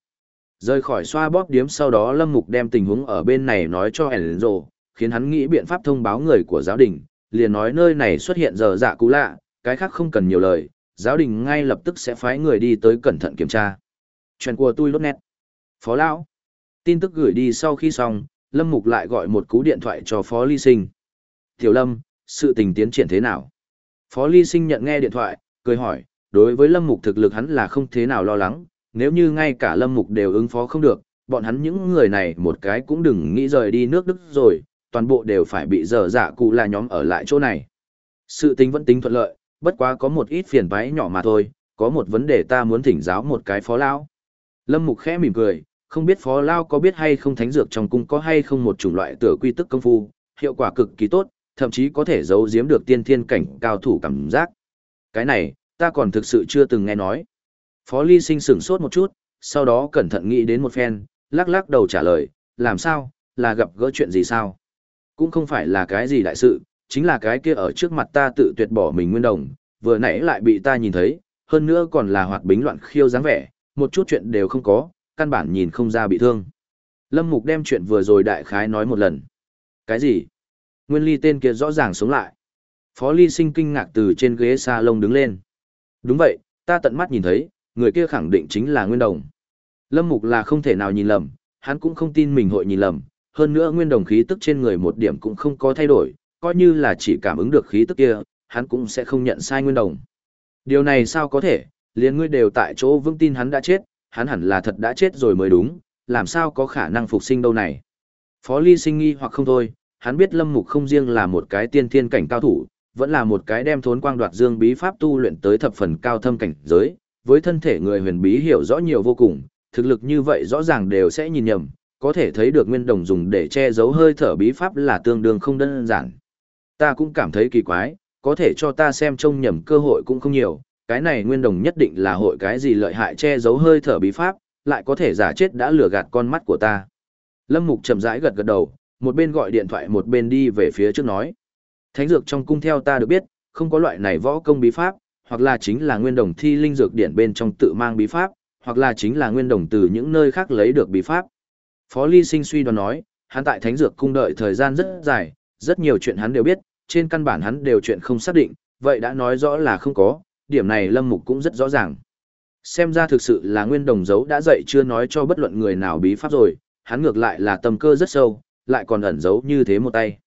Speaker 1: Rời khỏi xoa bóp điếm sau đó Lâm Mục đem tình huống ở bên này nói cho Enzo, khiến hắn nghĩ biện pháp thông báo người của giáo đình, liền nói nơi này xuất hiện giờ dạ cũ lạ, cái khác không cần nhiều lời, giáo đình ngay lập tức sẽ phái người đi tới cẩn thận kiểm tra. Chuyện của tôi lốt nét. Phó Lão. Tin tức gửi đi sau khi xong, Lâm Mục lại gọi một cú điện thoại cho Phó Ly Sinh. Tiểu Lâm, sự tình tiến triển thế nào? Phó Ly Sinh nhận nghe điện thoại, cười hỏi, đối với Lâm Mục thực lực hắn là không thế nào lo lắng, nếu như ngay cả Lâm Mục đều ứng phó không được, bọn hắn những người này một cái cũng đừng nghĩ rời đi nước Đức rồi, toàn bộ đều phải bị dở dạ cụ là nhóm ở lại chỗ này. Sự tình vẫn tính thuận lợi, bất quá có một ít phiền toái nhỏ mà thôi, có một vấn đề ta muốn thỉnh giáo một cái phó lao. Lâm Mục khẽ mỉm cười, không biết phó lao có biết hay không thánh dược trong cung có hay không một chủng loại tựa quy tức công phu, hiệu quả cực kỳ tốt, thậm chí có thể giấu giếm được tiên thiên cảnh cao thủ cảm giác. Cái này, ta còn thực sự chưa từng nghe nói. Phó Ly Sinh sửng sốt một chút, sau đó cẩn thận nghĩ đến một phen, lắc lắc đầu trả lời, làm sao, là gặp gỡ chuyện gì sao? Cũng không phải là cái gì đại sự, chính là cái kia ở trước mặt ta tự tuyệt bỏ mình nguyên đồng, vừa nãy lại bị ta nhìn thấy, hơn nữa còn là hoạt bính loạn khiêu dáng vẻ, một chút chuyện đều không có, căn bản nhìn không ra bị thương. Lâm Mục đem chuyện vừa rồi đại khái nói một lần. Cái gì? Nguyên ly tên kia rõ ràng sống lại. Phó ly sinh kinh ngạc từ trên ghế salon đứng lên. Đúng vậy, ta tận mắt nhìn thấy, người kia khẳng định chính là Nguyên Đồng. Lâm Mục là không thể nào nhìn lầm, hắn cũng không tin mình hội nhìn lầm, hơn nữa Nguyên Đồng khí tức trên người một điểm cũng không có thay đổi, coi như là chỉ cảm ứng được khí tức kia, hắn cũng sẽ không nhận sai Nguyên Đồng. Điều này sao có thể, liền ngươi đều tại chỗ vững tin hắn đã chết, hắn hẳn là thật đã chết rồi mới đúng, làm sao có khả năng phục sinh đâu này. Phó Ly sinh nghi hoặc không thôi, hắn biết Lâm Mục không riêng là một cái tiên thiên cảnh cao thủ, vẫn là một cái đem thốn quang đoạt dương bí pháp tu luyện tới thập phần cao thâm cảnh giới, với thân thể người huyền bí hiểu rõ nhiều vô cùng, thực lực như vậy rõ ràng đều sẽ nhìn nhầm, có thể thấy được nguyên đồng dùng để che giấu hơi thở bí pháp là tương đương không đơn giản. Ta cũng cảm thấy kỳ quái, có thể cho ta xem trông nhầm cơ hội cũng không nhiều, cái này nguyên đồng nhất định là hội cái gì lợi hại che giấu hơi thở bí pháp, lại có thể giả chết đã lừa gạt con mắt của ta. Lâm Mục chậm rãi gật gật đầu, một bên gọi điện thoại một bên đi về phía trước nói. Thánh dược trong cung theo ta được biết, không có loại này võ công bí pháp, hoặc là chính là nguyên đồng thi linh dược điển bên trong tự mang bí pháp, hoặc là chính là nguyên đồng từ những nơi khác lấy được bí pháp. Phó Ly Sinh suy đoán nói, hắn tại Thánh dược cung đợi thời gian rất dài, rất nhiều chuyện hắn đều biết, trên căn bản hắn đều chuyện không xác định, vậy đã nói rõ là không có, điểm này Lâm Mục cũng rất rõ ràng. Xem ra thực sự là nguyên đồng giấu đã dậy chưa nói cho bất luận người nào bí pháp rồi, hắn ngược lại là tâm cơ rất sâu, lại còn ẩn giấu như thế một tay.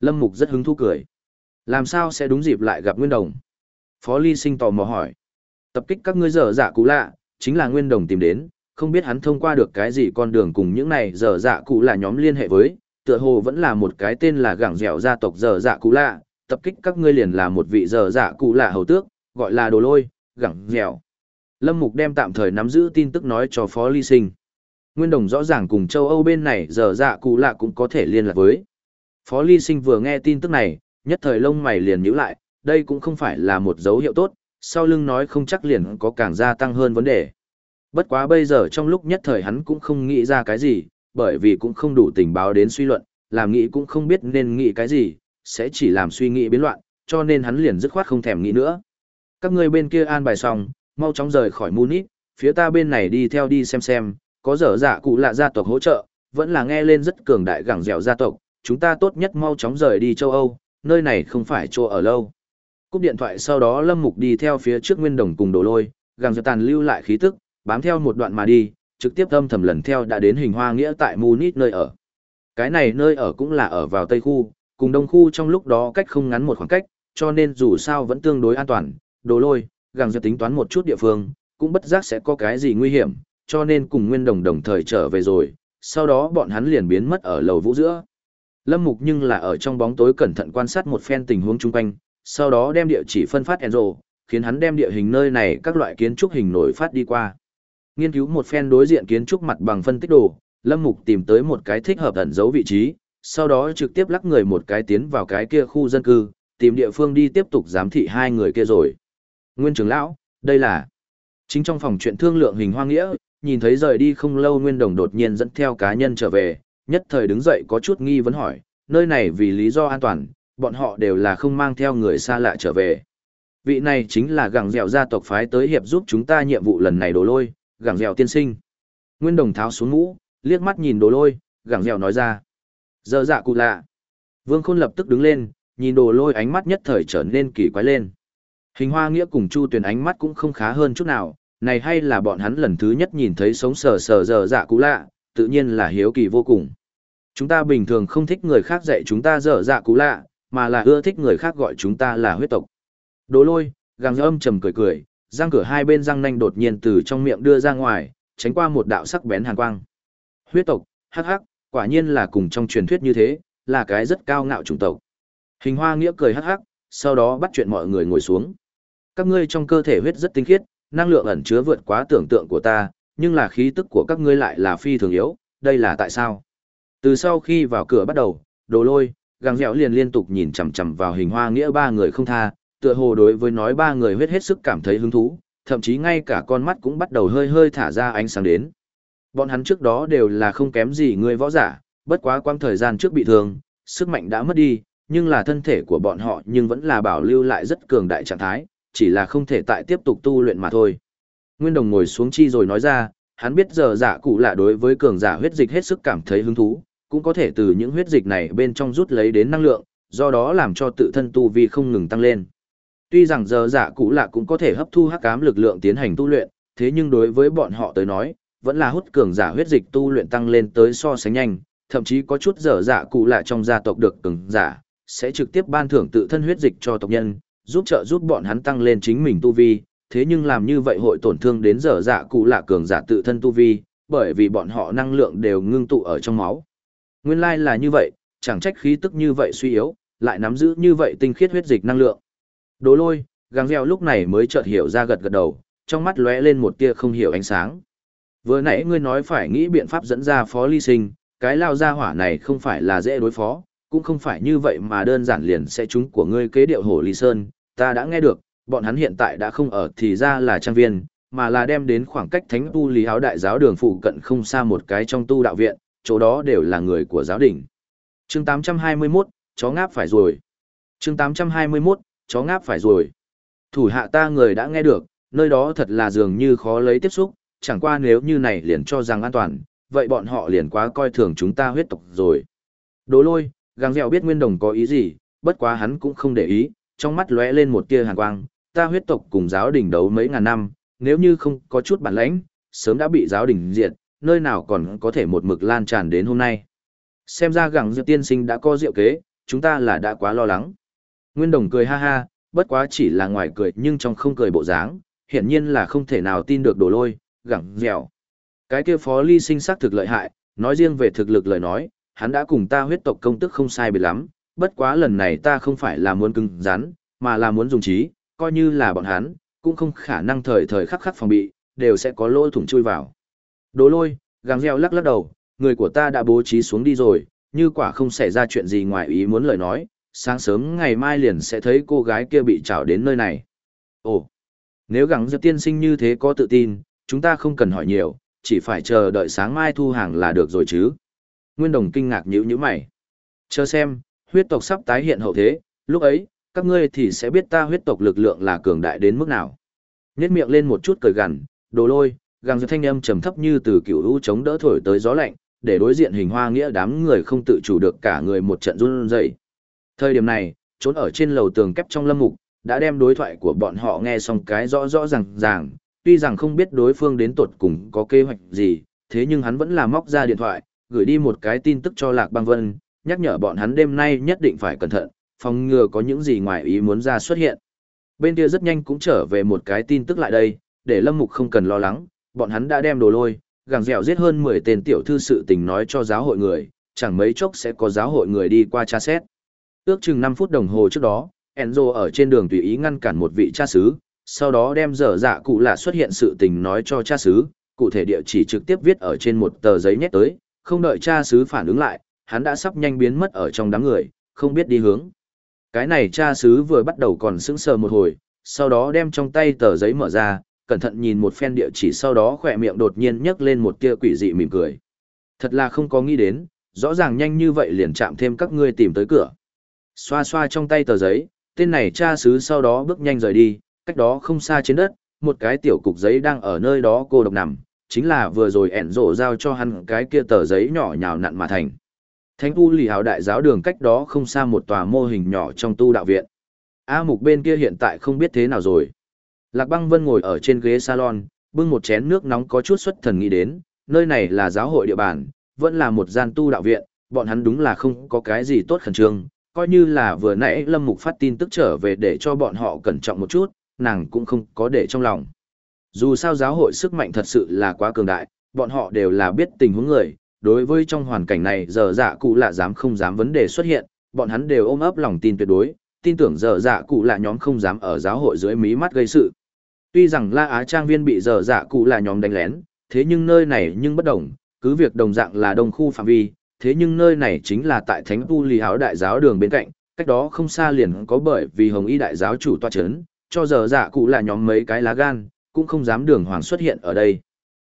Speaker 1: Lâm Mục rất hứng thú cười. Làm sao sẽ đúng dịp lại gặp Nguyên Đồng? Phó Ly Sinh tò mò hỏi. Tập kích các ngươi dở dạ cũ lạ, chính là Nguyên Đồng tìm đến, không biết hắn thông qua được cái gì con đường cùng những này dở dạ cũ lạ nhóm liên hệ với, tựa hồ vẫn là một cái tên là gẳng dẻo gia tộc dở dạ cũ lạ, tập kích các ngươi liền là một vị dở dạ cũ lạ hầu tước, gọi là đồ lôi, gẳng dẻo. Lâm Mục đem tạm thời nắm giữ tin tức nói cho Phó Ly Sinh. Nguyên Đồng rõ ràng cùng châu Âu bên này giờ dạ cũ lạ cũng có thể liên lạc với. Phó Ly Sinh vừa nghe tin tức này, nhất thời lông mày liền nhíu lại, đây cũng không phải là một dấu hiệu tốt, sau lưng nói không chắc liền có càng gia tăng hơn vấn đề. Bất quá bây giờ trong lúc nhất thời hắn cũng không nghĩ ra cái gì, bởi vì cũng không đủ tình báo đến suy luận, làm nghĩ cũng không biết nên nghĩ cái gì, sẽ chỉ làm suy nghĩ biến loạn, cho nên hắn liền dứt khoát không thèm nghĩ nữa. Các ngươi bên kia an bài xong, mau chóng rời khỏi Munich, phía ta bên này đi theo đi xem xem, có dở dạ cụ lạ gia tộc hỗ trợ, vẫn là nghe lên rất cường đại gẳng dẻo gia tộc, chúng ta tốt nhất mau chóng rời đi châu Âu, nơi này không phải chỗ ở lâu. Cúp điện thoại sau đó Lâm Mục đi theo phía trước Nguyên Đồng cùng Đồ Lôi, gẳng dẻo tàn lưu lại khí tức, bám theo một đoạn mà đi, trực tiếp âm thầm lần theo đã đến hình hoa nghĩa tại Munich nơi ở. Cái này nơi ở cũng là ở vào Tây khu, cùng Đông khu trong lúc đó cách không ngắn một khoảng cách, cho nên dù sao vẫn tương đối an toàn. Đồ Lôi, gàng dập tính toán một chút địa phương, cũng bất giác sẽ có cái gì nguy hiểm, cho nên cùng Nguyên Đồng đồng thời trở về rồi, sau đó bọn hắn liền biến mất ở lầu vũ giữa. Lâm Mục nhưng là ở trong bóng tối cẩn thận quan sát một phen tình huống chung quanh, sau đó đem địa chỉ phân phát Enzo, khiến hắn đem địa hình nơi này các loại kiến trúc hình nổi phát đi qua. Nghiên cứu một phen đối diện kiến trúc mặt bằng phân tích đồ, Lâm Mục tìm tới một cái thích hợp ẩn giấu vị trí, sau đó trực tiếp lắc người một cái tiến vào cái kia khu dân cư, tìm địa phương đi tiếp tục giám thị hai người kia rồi. Nguyên trưởng lão, đây là chính trong phòng chuyện thương lượng hình hoang nghĩa, nhìn thấy rời đi không lâu Nguyên Đồng đột nhiên dẫn theo cá nhân trở về, nhất thời đứng dậy có chút nghi vấn hỏi, nơi này vì lý do an toàn, bọn họ đều là không mang theo người xa lạ trở về. Vị này chính là gẳng dẻo gia tộc phái tới hiệp giúp chúng ta nhiệm vụ lần này đồ lôi, gẳng dẻo tiên sinh. Nguyên đồng tháo xuống mũ, liếc mắt nhìn đồ lôi, gẳng dẻo nói ra. Giờ dạ cụ lạ. Vương Khôn lập tức đứng lên, nhìn đồ lôi ánh mắt nhất thời trở nên kỳ quái lên. Hình hoa nghĩa cùng Chu Tuyền ánh mắt cũng không khá hơn chút nào, này hay là bọn hắn lần thứ nhất nhìn thấy sống sờ sờ giờ dạ cũ lạ, tự nhiên là hiếu kỳ vô cùng. Chúng ta bình thường không thích người khác dạy chúng ta dở dạ cú lạ, mà là ưa thích người khác gọi chúng ta là huyết tộc. Đố lôi, gàng âm trầm cười cười, răng cửa hai bên răng nanh đột nhiên từ trong miệng đưa ra ngoài, tránh qua một đạo sắc bén hàn quang. Huyết tộc, hắc hắc, quả nhiên là cùng trong truyền thuyết như thế, là cái rất cao ngạo chủng tộc. Hình hoa nghĩa cười hắc hắc, sau đó bắt chuyện mọi người ngồi xuống. Các ngươi trong cơ thể huyết rất tinh khiết, năng lượng ẩn chứa vượt quá tưởng tượng của ta, nhưng là khí tức của các ngươi lại là phi thường yếu, đây là tại sao? Từ sau khi vào cửa bắt đầu, đồ lôi, gàng dẻo liền liên tục nhìn chằm chằm vào hình hoa nghĩa ba người không tha, tựa hồ đối với nói ba người huyết hết sức cảm thấy hứng thú, thậm chí ngay cả con mắt cũng bắt đầu hơi hơi thả ra ánh sáng đến. Bọn hắn trước đó đều là không kém gì người võ giả, bất quá quang thời gian trước bị thương, sức mạnh đã mất đi, nhưng là thân thể của bọn họ nhưng vẫn là bảo lưu lại rất cường đại trạng thái, chỉ là không thể tại tiếp tục tu luyện mà thôi. Nguyên Đồng ngồi xuống chi rồi nói ra, hắn biết giờ giả cụ là đối với cường giả huyết dịch hết sức cảm thấy hứng thú, cũng có thể từ những huyết dịch này bên trong rút lấy đến năng lượng, do đó làm cho tự thân tu vi không ngừng tăng lên. Tuy rằng giờ giả cụ lạ cũng có thể hấp thu hắc ám lực lượng tiến hành tu luyện, thế nhưng đối với bọn họ tới nói, vẫn là hút cường giả huyết dịch tu luyện tăng lên tới so sánh nhanh, thậm chí có chút giờ dạ cụ lạ trong gia tộc được cường giả, sẽ trực tiếp ban thưởng tự thân huyết dịch cho tộc nhân, giúp trợ giúp bọn hắn tăng lên chính mình tu vi, thế nhưng làm như vậy hội tổn thương đến giờ dạ cụ lạ cường giả tự thân tu vi, bởi vì bọn họ năng lượng đều ngưng tụ ở trong máu. Nguyên lai là như vậy, chẳng trách khí tức như vậy suy yếu, lại nắm giữ như vậy tinh khiết huyết dịch năng lượng. Đố lôi, găng reo lúc này mới chợt hiểu ra gật gật đầu, trong mắt lóe lên một tia không hiểu ánh sáng. Vừa nãy ngươi nói phải nghĩ biện pháp dẫn ra phó ly sinh, cái lao ra hỏa này không phải là dễ đối phó, cũng không phải như vậy mà đơn giản liền sẽ trúng của ngươi kế điệu hổ ly sơn, ta đã nghe được, bọn hắn hiện tại đã không ở thì ra là trang viên, mà là đem đến khoảng cách thánh tu lý áo đại giáo đường phụ cận không xa một cái trong tu đạo viện, chỗ đó đều là người của giáo đình. chương 821, chó ngáp phải rồi. chương 821, chó ngáp phải rồi. Thủ hạ ta người đã nghe được, nơi đó thật là dường như khó lấy tiếp xúc, chẳng qua nếu như này liền cho rằng an toàn, vậy bọn họ liền quá coi thường chúng ta huyết tộc rồi. Đố lôi, gàng dẻo biết nguyên đồng có ý gì, bất quá hắn cũng không để ý, trong mắt lóe lên một tia hàn quang, ta huyết tộc cùng giáo đình đấu mấy ngàn năm, nếu như không có chút bản lãnh, sớm đã bị giáo đình diệt, nơi nào còn có thể một mực lan tràn đến hôm nay. Xem ra gẳng diệu tiên sinh đã có diệu kế, chúng ta là đã quá lo lắng. Nguyên đồng cười ha ha, bất quá chỉ là ngoài cười nhưng trong không cười bộ dáng, hiển nhiên là không thể nào tin được đồ lôi, gẳng dẻo. Cái kia phó ly sinh sắc thực lợi hại, nói riêng về thực lực lời nói, hắn đã cùng ta huyết tộc công tức không sai biệt lắm, bất quá lần này ta không phải là muốn cứng rắn, mà là muốn dùng trí, coi như là bọn hắn, cũng không khả năng thời thời khắc khắc phòng bị, đều sẽ có lỗ thủng chui vào. Đố lôi, gàng reo lắc lắc đầu, người của ta đã bố trí xuống đi rồi, như quả không xảy ra chuyện gì ngoài ý muốn lời nói, sáng sớm ngày mai liền sẽ thấy cô gái kia bị trảo đến nơi này. Ồ, nếu gắng giật tiên sinh như thế có tự tin, chúng ta không cần hỏi nhiều, chỉ phải chờ đợi sáng mai thu hàng là được rồi chứ. Nguyên Đồng kinh ngạc nhíu nhíu mày. Chờ xem, huyết tộc sắp tái hiện hậu thế, lúc ấy, các ngươi thì sẽ biết ta huyết tộc lực lượng là cường đại đến mức nào. Nhét miệng lên một chút cười gằn, đồ lôi, gàng giật thanh âm trầm thấp như từ cựu u chống đỡ thổi tới gió lạnh, để đối diện hình hoa nghĩa đám người không tự chủ được cả người một trận run rẩy. Thời điểm này, trốn ở trên lầu tường kép trong lâm mục, đã đem đối thoại của bọn họ nghe xong cái rõ rõ ràng ràng, tuy rằng không biết đối phương đến tột cùng có kế hoạch gì, thế nhưng hắn vẫn là móc ra điện thoại, gửi đi một cái tin tức cho Lạc Băng Vân, nhắc nhở bọn hắn đêm nay nhất định phải cẩn thận, phòng ngừa có những gì ngoài ý muốn ra xuất hiện. Bên kia rất nhanh cũng trở về một cái tin tức lại đây, để Lâm Mục không cần lo lắng, bọn hắn đã đem đồ lôi, gàng dẻo giết hơn 10 tên tiểu thư sự tình nói cho giáo hội người, chẳng mấy chốc sẽ có giáo hội người đi qua tra xét. Ước chừng 5 phút đồng hồ trước đó, Enzo ở trên đường tùy ý ngăn cản một vị cha xứ, sau đó đem dở dạ cụ lạ xuất hiện sự tình nói cho cha xứ, cụ thể địa chỉ trực tiếp viết ở trên một tờ giấy nhét tới, không đợi cha xứ phản ứng lại, hắn đã sắp nhanh biến mất ở trong đám người, không biết đi hướng. Cái này cha sứ vừa bắt đầu còn sững sờ một hồi, sau đó đem trong tay tờ giấy mở ra, cẩn thận nhìn một phen địa chỉ sau đó khỏe miệng đột nhiên nhấc lên một tia quỷ dị mỉm cười. Thật là không có nghĩ đến, rõ ràng nhanh như vậy liền chạm thêm các ngươi tìm tới cửa. Xoa xoa trong tay tờ giấy, tên này cha sứ sau đó bước nhanh rời đi, cách đó không xa trên đất, một cái tiểu cục giấy đang ở nơi đó cô độc nằm, chính là vừa rồi ẻn rổ giao cho hắn cái kia tờ giấy nhỏ nhào nặn mà thành. Thánh tu lì hào đại giáo đường cách đó không xa một tòa mô hình nhỏ trong tu đạo viện. A mục bên kia hiện tại không biết thế nào rồi. Lạc băng vân ngồi ở trên ghế salon, bưng một chén nước nóng có chút xuất thần nghĩ đến, nơi này là giáo hội địa bàn, vẫn là một gian tu đạo viện, bọn hắn đúng là không có cái gì tốt khẩn trương, coi như là vừa nãy Lâm Mục phát tin tức trở về để cho bọn họ cẩn trọng một chút, nàng cũng không có để trong lòng. Dù sao giáo hội sức mạnh thật sự là quá cường đại, bọn họ đều là biết tình huống người, đối với trong hoàn cảnh này giờ dạ cụ lạ dám không dám vấn đề xuất hiện, bọn hắn đều ôm ấp lòng tin tuyệt đối, tin tưởng giờ dạ cụ lạ nhóm không dám ở giáo hội dưới mí mắt gây sự. Tuy rằng La Á Trang Viên bị giờ dạ cụ lạ nhóm đánh lén, thế nhưng nơi này nhưng bất đồng, cứ việc đồng dạng là đông khu phạm vi, thế nhưng nơi này chính là tại Thánh Tu Lì Háo Đại Giáo đường bên cạnh, cách đó không xa liền có bởi vì Hồng Y Đại Giáo chủ toa chấn, cho giờ dạ cụ là nhóm mấy cái lá gan, cũng không dám đường hoàng xuất hiện ở đây.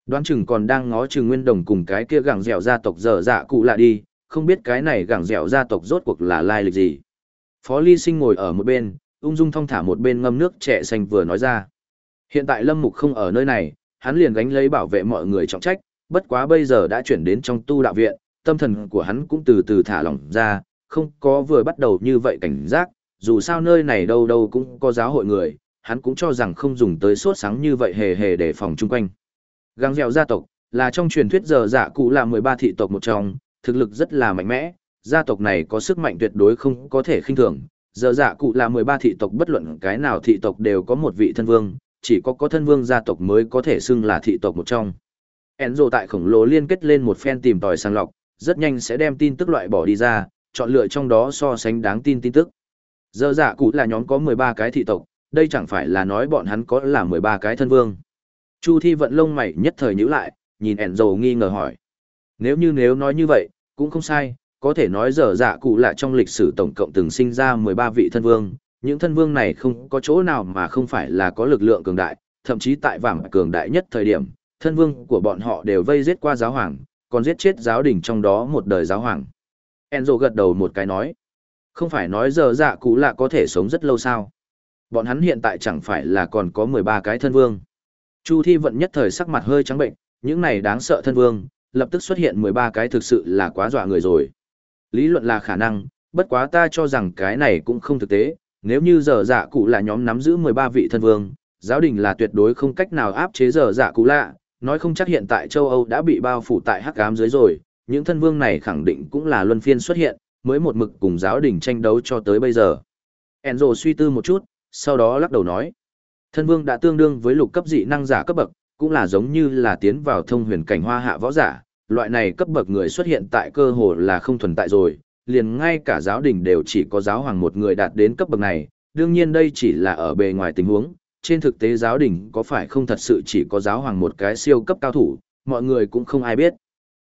Speaker 1: Đoán chừng còn đang ngó chừng nguyên đồng cùng cái kia gẳng dẻo gia tộc dở dạ cụ lạ đi, không biết cái này gẳng dẻo gia tộc rốt cuộc là lai lịch gì. Phó Ly Sinh ngồi ở một bên, ung dung thong thả một bên ngâm nước trẻ xanh vừa nói ra. Hiện tại Lâm Mục không ở nơi này, hắn liền gánh lấy bảo vệ mọi người trọng trách, bất quá bây giờ đã chuyển đến trong tu đạo viện, tâm thần của hắn cũng từ từ thả lỏng ra, không có vừa bắt đầu như vậy cảnh giác, dù sao nơi này đâu đâu cũng có giáo hội người, hắn cũng cho rằng không dùng tới suốt sáng như vậy hề hề để phòng chung quanh. Găng dẻo gia tộc, là trong truyền thuyết giờ dạ cụ là 13 thị tộc một trong, thực lực rất là mạnh mẽ, gia tộc này có sức mạnh tuyệt đối không có thể khinh thường. Giờ dạ cụ là 13 thị tộc bất luận cái nào thị tộc đều có một vị thân vương, chỉ có có thân vương gia tộc mới có thể xưng là thị tộc một trong. Enzo tại khổng lồ liên kết lên một phen tìm tòi sàng lọc, rất nhanh sẽ đem tin tức loại bỏ đi ra, chọn lựa trong đó so sánh đáng tin tin tức. Giờ dạ cụ là nhóm có 13 cái thị tộc, đây chẳng phải là nói bọn hắn có là 13 cái thân vương. Chu Thi vận lông mày nhất thời nhíu lại, nhìn Enzo nghi ngờ hỏi. Nếu như nếu nói như vậy, cũng không sai, có thể nói giờ dạ cụ là trong lịch sử tổng cộng từng sinh ra 13 vị thân vương, những thân vương này không có chỗ nào mà không phải là có lực lượng cường đại, thậm chí tại vàng cường đại nhất thời điểm, thân vương của bọn họ đều vây giết qua giáo hoàng, còn giết chết giáo đình trong đó một đời giáo hoàng. Enzo gật đầu một cái nói, không phải nói giờ dạ cụ là có thể sống rất lâu sao. Bọn hắn hiện tại chẳng phải là còn có 13 cái thân vương. Chu Thi vận nhất thời sắc mặt hơi trắng bệnh, những này đáng sợ thân vương, lập tức xuất hiện 13 cái thực sự là quá dọa người rồi. Lý luận là khả năng, bất quá ta cho rằng cái này cũng không thực tế, nếu như giờ dạ cụ là nhóm nắm giữ 13 vị thân vương, giáo đình là tuyệt đối không cách nào áp chế giờ dạ cụ lạ, nói không chắc hiện tại châu Âu đã bị bao phủ tại hắc ám dưới rồi, những thân vương này khẳng định cũng là luân phiên xuất hiện, mới một mực cùng giáo đình tranh đấu cho tới bây giờ. Enzo suy tư một chút, sau đó lắc đầu nói. Thân vương đã tương đương với lục cấp dị năng giả cấp bậc, cũng là giống như là tiến vào thông huyền cảnh hoa hạ võ giả, loại này cấp bậc người xuất hiện tại cơ hồ là không thuần tại rồi, liền ngay cả giáo đình đều chỉ có giáo hoàng một người đạt đến cấp bậc này, đương nhiên đây chỉ là ở bề ngoài tình huống, trên thực tế giáo đình có phải không thật sự chỉ có giáo hoàng một cái siêu cấp cao thủ, mọi người cũng không ai biết.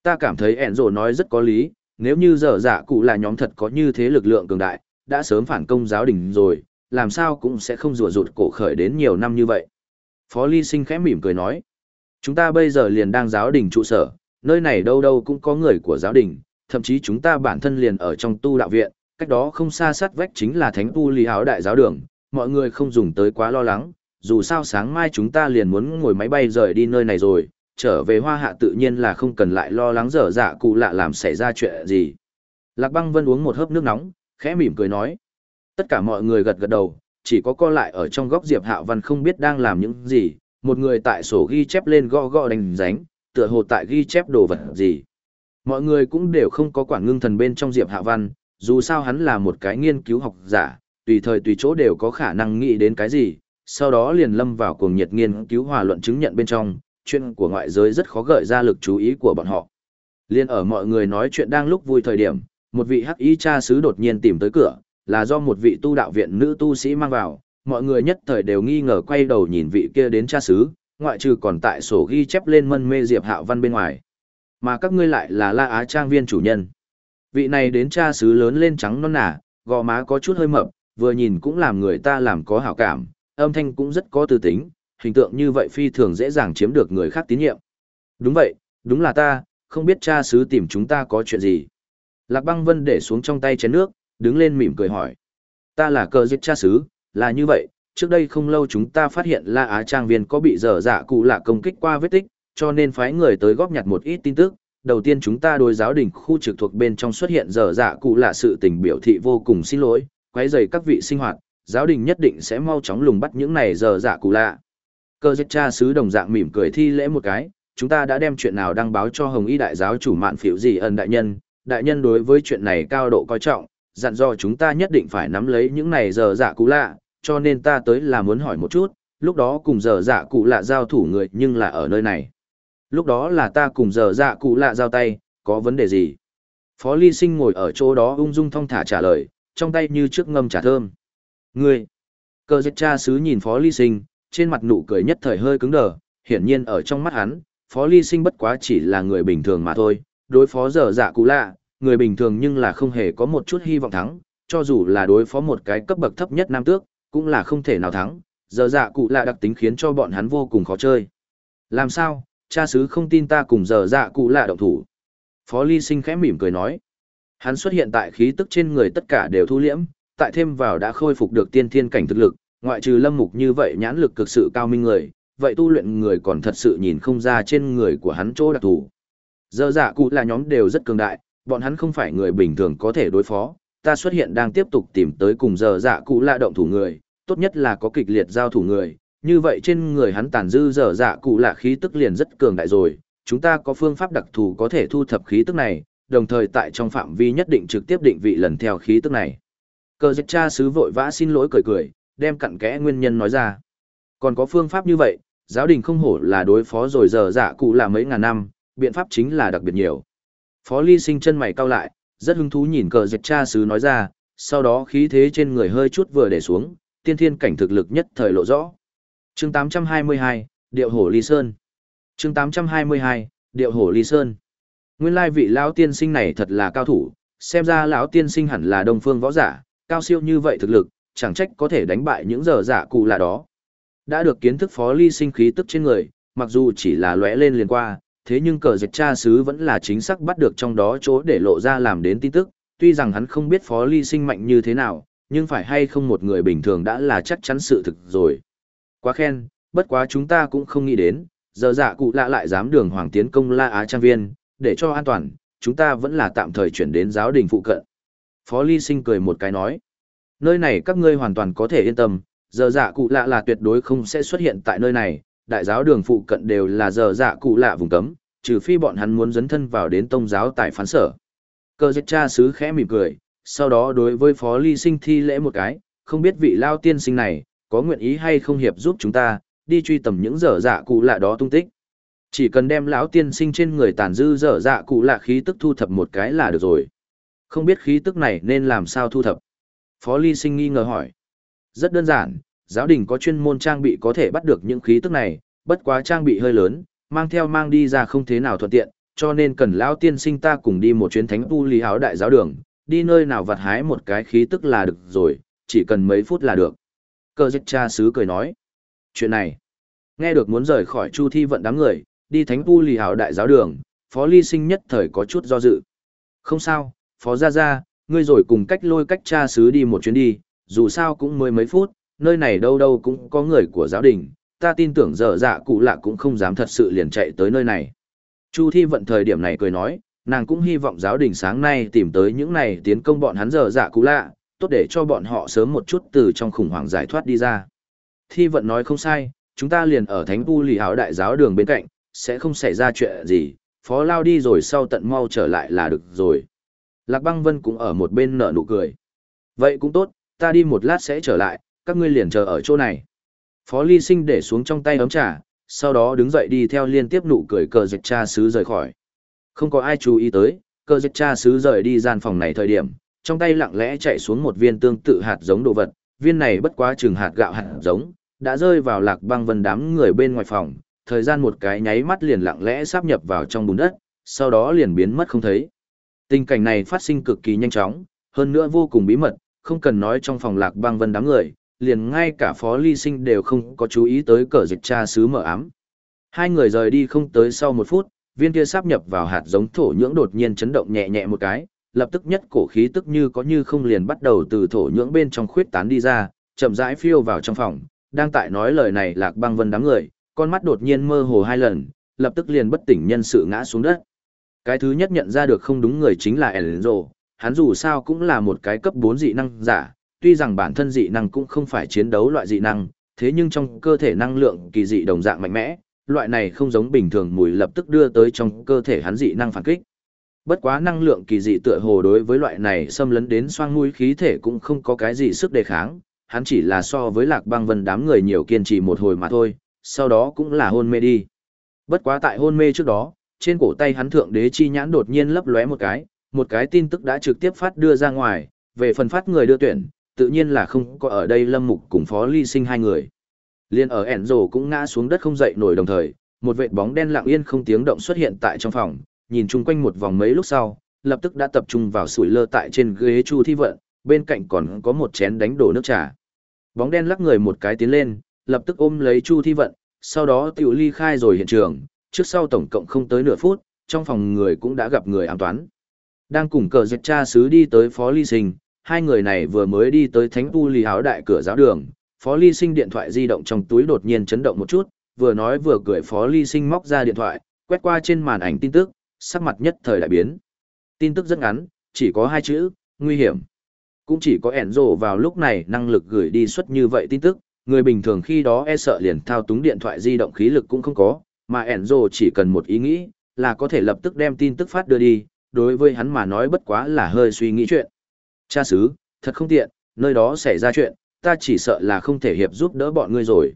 Speaker 1: Ta cảm thấy ẻn rồ nói rất có lý, nếu như dở dạ cụ là nhóm thật có như thế lực lượng cường đại, đã sớm phản công giáo đình rồi, làm sao cũng sẽ không rùa rụt cổ khởi đến nhiều năm như vậy. Phó Ly Sinh khẽ mỉm cười nói, chúng ta bây giờ liền đang giáo đình trụ sở, nơi này đâu đâu cũng có người của giáo đình, thậm chí chúng ta bản thân liền ở trong tu đạo viện, cách đó không xa sát vách chính là thánh tu lý áo đại giáo đường, mọi người không dùng tới quá lo lắng, dù sao sáng mai chúng ta liền muốn ngồi máy bay rời đi nơi này rồi, trở về hoa hạ tự nhiên là không cần lại lo lắng dở dạ cụ lạ làm xảy ra chuyện gì. Lạc băng vân uống một hớp nước nóng, khẽ mỉm cười nói. Tất cả mọi người gật gật đầu, chỉ có co lại ở trong góc Diệp Hạo Văn không biết đang làm những gì, một người tại sổ ghi chép lên gõ gõ đánh ránh, tựa hồ tại ghi chép đồ vật gì. Mọi người cũng đều không có quản ngưng thần bên trong Diệp Hạ Văn, dù sao hắn là một cái nghiên cứu học giả, tùy thời tùy chỗ đều có khả năng nghĩ đến cái gì, sau đó liền lâm vào cuồng nhiệt nghiên cứu hòa luận chứng nhận bên trong, chuyện của ngoại giới rất khó gợi ra lực chú ý của bọn họ. Liên ở mọi người nói chuyện đang lúc vui thời điểm, một vị hắc y cha sứ đột nhiên tìm tới cửa, là do một vị tu đạo viện nữ tu sĩ mang vào, mọi người nhất thời đều nghi ngờ quay đầu nhìn vị kia đến cha xứ. ngoại trừ còn tại sổ ghi chép lên mân mê Diệp Hạo Văn bên ngoài. Mà các ngươi lại là La Á Trang viên chủ nhân. Vị này đến cha xứ lớn lên trắng non nả, gò má có chút hơi mập, vừa nhìn cũng làm người ta làm có hảo cảm, âm thanh cũng rất có tư tính, hình tượng như vậy phi thường dễ dàng chiếm được người khác tín nhiệm. Đúng vậy, đúng là ta, không biết cha xứ tìm chúng ta có chuyện gì. Lạc băng vân để xuống trong tay chén nước, đứng lên mỉm cười hỏi. Ta là cờ giết cha xứ, là như vậy, trước đây không lâu chúng ta phát hiện La Á Trang viên có bị dở dạ cụ lạ công kích qua vết tích, cho nên phái người tới góp nhặt một ít tin tức. Đầu tiên chúng ta đối giáo đình khu trực thuộc bên trong xuất hiện dở dạ cụ lạ sự tình biểu thị vô cùng xin lỗi, quấy rầy các vị sinh hoạt, giáo đình nhất định sẽ mau chóng lùng bắt những này dở dạ cụ lạ. Cơ giết cha sứ đồng dạng mỉm cười thi lễ một cái, chúng ta đã đem chuyện nào đăng báo cho Hồng Y đại giáo chủ mạn phiểu gì ân đại nhân, đại nhân đối với chuyện này cao độ coi trọng, dặn dò chúng ta nhất định phải nắm lấy những này giờ dạ cụ lạ, cho nên ta tới là muốn hỏi một chút, lúc đó cùng giờ dạ cụ lạ giao thủ người nhưng là ở nơi này. Lúc đó là ta cùng giờ dạ cụ lạ giao tay, có vấn đề gì? Phó Ly Sinh ngồi ở chỗ đó ung dung thong thả trả lời, trong tay như trước ngâm trà thơm. Ngươi! Cơ dịch cha sứ nhìn Phó Ly Sinh, trên mặt nụ cười nhất thời hơi cứng đờ, hiển nhiên ở trong mắt hắn, Phó Ly Sinh bất quá chỉ là người bình thường mà thôi, đối phó giờ dạ cụ lạ, người bình thường nhưng là không hề có một chút hy vọng thắng, cho dù là đối phó một cái cấp bậc thấp nhất nam tước, cũng là không thể nào thắng, giờ dạ cụ lạ đặc tính khiến cho bọn hắn vô cùng khó chơi. Làm sao, cha sứ không tin ta cùng giờ dạ cụ lạ động thủ. Phó Ly Sinh khẽ mỉm cười nói. Hắn xuất hiện tại khí tức trên người tất cả đều thu liễm, tại thêm vào đã khôi phục được tiên thiên cảnh thực lực, ngoại trừ lâm mục như vậy nhãn lực cực sự cao minh người, vậy tu luyện người còn thật sự nhìn không ra trên người của hắn chỗ đặc thù. Giờ dạ cụ là nhóm đều rất cường đại, bọn hắn không phải người bình thường có thể đối phó, ta xuất hiện đang tiếp tục tìm tới cùng giờ dạ cụ lạ động thủ người, tốt nhất là có kịch liệt giao thủ người, như vậy trên người hắn tàn dư giờ dạ cụ là khí tức liền rất cường đại rồi, chúng ta có phương pháp đặc thù có thể thu thập khí tức này, đồng thời tại trong phạm vi nhất định trực tiếp định vị lần theo khí tức này. Cờ dịch cha sứ vội vã xin lỗi cười cười, đem cặn kẽ nguyên nhân nói ra. Còn có phương pháp như vậy, giáo đình không hổ là đối phó rồi giờ dạ cụ là mấy ngàn năm, biện pháp chính là đặc biệt nhiều. Phó ly sinh chân mày cau lại, rất hứng thú nhìn cờ dịch cha sứ nói ra, sau đó khí thế trên người hơi chút vừa để xuống, tiên thiên cảnh thực lực nhất thời lộ rõ. chương 822, Điệu Hổ Ly Sơn. chương 822, Điệu Hổ Ly Sơn. Nguyên lai vị lão tiên sinh này thật là cao thủ, xem ra lão tiên sinh hẳn là đông phương võ giả, cao siêu như vậy thực lực, chẳng trách có thể đánh bại những giờ giả cụ là đó. Đã được kiến thức phó ly sinh khí tức trên người, mặc dù chỉ là lóe lên liền qua, thế nhưng cờ dịch cha sứ vẫn là chính xác bắt được trong đó chỗ để lộ ra làm đến tin tức, tuy rằng hắn không biết phó ly sinh mạnh như thế nào, nhưng phải hay không một người bình thường đã là chắc chắn sự thực rồi. Quá khen, bất quá chúng ta cũng không nghĩ đến, giờ dạ cụ lạ lại dám đường hoàng tiến công la á trang viên, để cho an toàn, chúng ta vẫn là tạm thời chuyển đến giáo đình phụ cận. Phó ly sinh cười một cái nói, nơi này các ngươi hoàn toàn có thể yên tâm, giờ dạ cụ lạ là tuyệt đối không sẽ xuất hiện tại nơi này, đại giáo đường phụ cận đều là giờ dạ cụ lạ vùng cấm, trừ phi bọn hắn muốn dấn thân vào đến tông giáo tại phán sở. Cơ dịch cha sứ khẽ mỉm cười, sau đó đối với phó ly sinh thi lễ một cái, không biết vị lao tiên sinh này, có nguyện ý hay không hiệp giúp chúng ta, đi truy tầm những dở dạ cụ lạ đó tung tích. Chỉ cần đem lão tiên sinh trên người tàn dư dở dạ cụ lạ khí tức thu thập một cái là được rồi. Không biết khí tức này nên làm sao thu thập. Phó ly sinh nghi ngờ hỏi. Rất đơn giản, giáo đình có chuyên môn trang bị có thể bắt được những khí tức này, bất quá trang bị hơi lớn, mang theo mang đi ra không thế nào thuận tiện, cho nên cần lão tiên sinh ta cùng đi một chuyến thánh tu lý áo đại giáo đường, đi nơi nào vặt hái một cái khí tức là được rồi, chỉ cần mấy phút là được. Cơ dịch cha sứ cười nói. Chuyện này, nghe được muốn rời khỏi chu thi vận đám người, đi thánh tu lý áo đại giáo đường, phó ly sinh nhất thời có chút do dự. Không sao, phó ra ra, ngươi rồi cùng cách lôi cách cha sứ đi một chuyến đi, dù sao cũng mười mấy phút, nơi này đâu đâu cũng có người của giáo đình, ta tin tưởng dở dạ cụ lạ cũng không dám thật sự liền chạy tới nơi này. Chu thi vận thời điểm này cười nói, nàng cũng hy vọng giáo đình sáng nay tìm tới những này tiến công bọn hắn dở dạ cụ lạ, tốt để cho bọn họ sớm một chút từ trong khủng hoảng giải thoát đi ra. Thi vận nói không sai, chúng ta liền ở thánh u lì hảo đại giáo đường bên cạnh, sẽ không xảy ra chuyện gì, phó lao đi rồi sau tận mau trở lại là được rồi. Lạc băng vân cũng ở một bên nở nụ cười. Vậy cũng tốt, ta đi một lát sẽ trở lại, các ngươi liền chờ ở chỗ này. Phó ly sinh để xuống trong tay ấm trà, sau đó đứng dậy đi theo liên tiếp nụ cười cờ dịch cha sứ rời khỏi. Không có ai chú ý tới, cờ dịch cha sứ rời đi gian phòng này thời điểm, trong tay lặng lẽ chạy xuống một viên tương tự hạt giống đồ vật, viên này bất quá chừng hạt gạo hạt giống, đã rơi vào lạc băng vân đám người bên ngoài phòng, thời gian một cái nháy mắt liền lặng lẽ sáp nhập vào trong bùn đất, sau đó liền biến mất không thấy. Tình cảnh này phát sinh cực kỳ nhanh chóng, hơn nữa vô cùng bí mật, không cần nói trong phòng lạc băng vân đám người, liền ngay cả phó ly sinh đều không có chú ý tới cờ dịch cha sứ mở ám. Hai người rời đi không tới sau một phút, viên kia sáp nhập vào hạt giống thổ nhưỡng đột nhiên chấn động nhẹ nhẹ một cái, lập tức nhất cổ khí tức như có như không liền bắt đầu từ thổ nhưỡng bên trong khuyết tán đi ra, chậm rãi phiêu vào trong phòng, đang tại nói lời này lạc băng vân đám người, con mắt đột nhiên mơ hồ hai lần, lập tức liền bất tỉnh nhân sự ngã xuống đất. Cái thứ nhất nhận ra được không đúng người chính là Enzo, hắn dù sao cũng là một cái cấp 4 dị năng giả, tuy rằng bản thân dị năng cũng không phải chiến đấu loại dị năng, thế nhưng trong cơ thể năng lượng kỳ dị đồng dạng mạnh mẽ, loại này không giống bình thường mùi lập tức đưa tới trong cơ thể hắn dị năng phản kích. Bất quá năng lượng kỳ dị tựa hồ đối với loại này xâm lấn đến xoang mũi khí thể cũng không có cái gì sức đề kháng, hắn chỉ là so với lạc băng vân đám người nhiều kiên trì một hồi mà thôi, sau đó cũng là hôn mê đi. Bất quá tại hôn mê trước đó, trên cổ tay hắn thượng đế chi nhãn đột nhiên lấp lóe một cái, một cái tin tức đã trực tiếp phát đưa ra ngoài, về phần phát người đưa tuyển, tự nhiên là không có ở đây lâm mục cùng phó ly sinh hai người. Liên ở ẻn rồ cũng ngã xuống đất không dậy nổi đồng thời, một vệt bóng đen lặng yên không tiếng động xuất hiện tại trong phòng, nhìn chung quanh một vòng mấy lúc sau, lập tức đã tập trung vào sủi lơ tại trên ghế Chu Thi Vận, bên cạnh còn có một chén đánh đổ nước trà. Bóng đen lắc người một cái tiến lên, lập tức ôm lấy Chu Thi Vận, sau đó tiểu ly khai rồi hiện trường, trước sau tổng cộng không tới nửa phút, trong phòng người cũng đã gặp người ám toán. Đang cùng cờ dịch cha sứ đi tới phó ly sinh, hai người này vừa mới đi tới thánh tu lì áo đại cửa giáo đường, Phó Ly Sinh điện thoại di động trong túi đột nhiên chấn động một chút, vừa nói vừa cười Phó Ly Sinh móc ra điện thoại, quét qua trên màn ảnh tin tức, sắc mặt nhất thời đại biến. Tin tức rất ngắn, chỉ có hai chữ, nguy hiểm. Cũng chỉ có ẻn rồ vào lúc này năng lực gửi đi suất như vậy tin tức, người bình thường khi đó e sợ liền thao túng điện thoại di động khí lực cũng không có, mà ẻn rồ chỉ cần một ý nghĩ, là có thể lập tức đem tin tức phát đưa đi, đối với hắn mà nói bất quá là hơi suy nghĩ chuyện. Cha xứ, thật không tiện, nơi đó xảy ra chuyện, ta chỉ sợ là không thể hiệp giúp đỡ bọn ngươi rồi.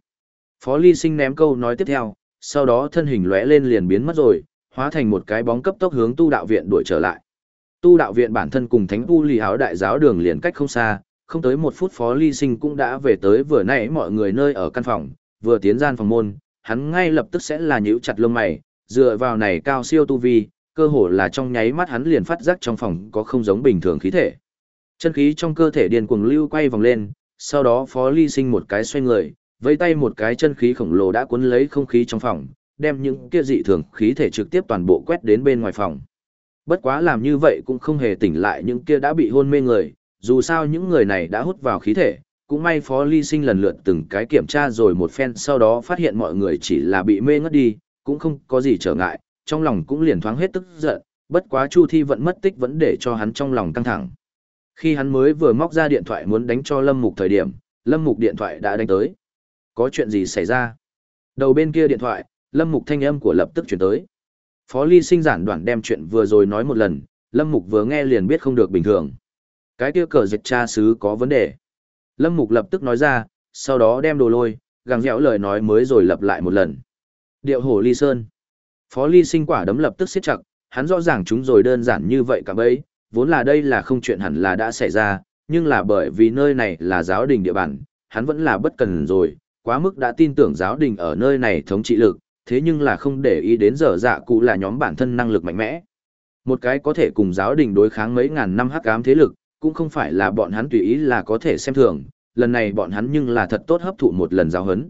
Speaker 1: Phó Ly Sinh ném câu nói tiếp theo, sau đó thân hình lóe lên liền biến mất rồi, hóa thành một cái bóng cấp tốc hướng tu đạo viện đuổi trở lại. Tu đạo viện bản thân cùng thánh tu lì áo đại giáo đường liền cách không xa, không tới một phút Phó Ly Sinh cũng đã về tới vừa nãy mọi người nơi ở căn phòng, vừa tiến gian phòng môn, hắn ngay lập tức sẽ là nhíu chặt lông mày, dựa vào này cao siêu tu vi, cơ hồ là trong nháy mắt hắn liền phát giác trong phòng có không giống bình thường khí thể. Chân khí trong cơ thể điên cuồng lưu quay vòng lên, sau đó Phó Ly Sinh một cái xoay người, vẫy tay một cái chân khí khổng lồ đã cuốn lấy không khí trong phòng, đem những kia dị thường khí thể trực tiếp toàn bộ quét đến bên ngoài phòng. Bất quá làm như vậy cũng không hề tỉnh lại những kia đã bị hôn mê người, dù sao những người này đã hút vào khí thể, cũng may Phó Ly Sinh lần lượt từng cái kiểm tra rồi một phen sau đó phát hiện mọi người chỉ là bị mê ngất đi, cũng không có gì trở ngại, trong lòng cũng liền thoáng hết tức giận, bất quá Chu Thi vẫn mất tích vẫn để cho hắn trong lòng căng thẳng. Khi hắn mới vừa móc ra điện thoại muốn đánh cho Lâm Mục thời điểm, Lâm Mục điện thoại đã đánh tới. Có chuyện gì xảy ra? Đầu bên kia điện thoại, Lâm Mục thanh âm của lập tức chuyển tới. Phó Ly sinh giản đoạn đem chuyện vừa rồi nói một lần, Lâm Mục vừa nghe liền biết không được bình thường. Cái kia cờ dịch cha sứ có vấn đề. Lâm Mục lập tức nói ra, sau đó đem đồ lôi, gàng dẻo lời nói mới rồi lặp lại một lần. Điệu hổ ly sơn. Phó ly sinh quả đấm lập tức siết chặt, hắn rõ ràng chúng rồi đơn giản như vậy cả bấy, vốn là đây là không chuyện hẳn là đã xảy ra, nhưng là bởi vì nơi này là giáo đình địa bàn, hắn vẫn là bất cần rồi, quá mức đã tin tưởng giáo đình ở nơi này thống trị lực, thế nhưng là không để ý đến giờ dạ cụ là nhóm bản thân năng lực mạnh mẽ. Một cái có thể cùng giáo đình đối kháng mấy ngàn năm hắc ám thế lực, cũng không phải là bọn hắn tùy ý là có thể xem thường, lần này bọn hắn nhưng là thật tốt hấp thụ một lần giáo hấn.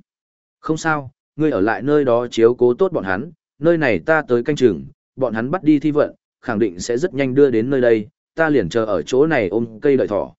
Speaker 1: Không sao, ngươi ở lại nơi đó chiếu cố tốt bọn hắn, nơi này ta tới canh chừng, bọn hắn bắt đi thi vận, khẳng định sẽ rất nhanh đưa đến nơi đây, ta liền chờ ở chỗ này ôm cây đợi thỏ.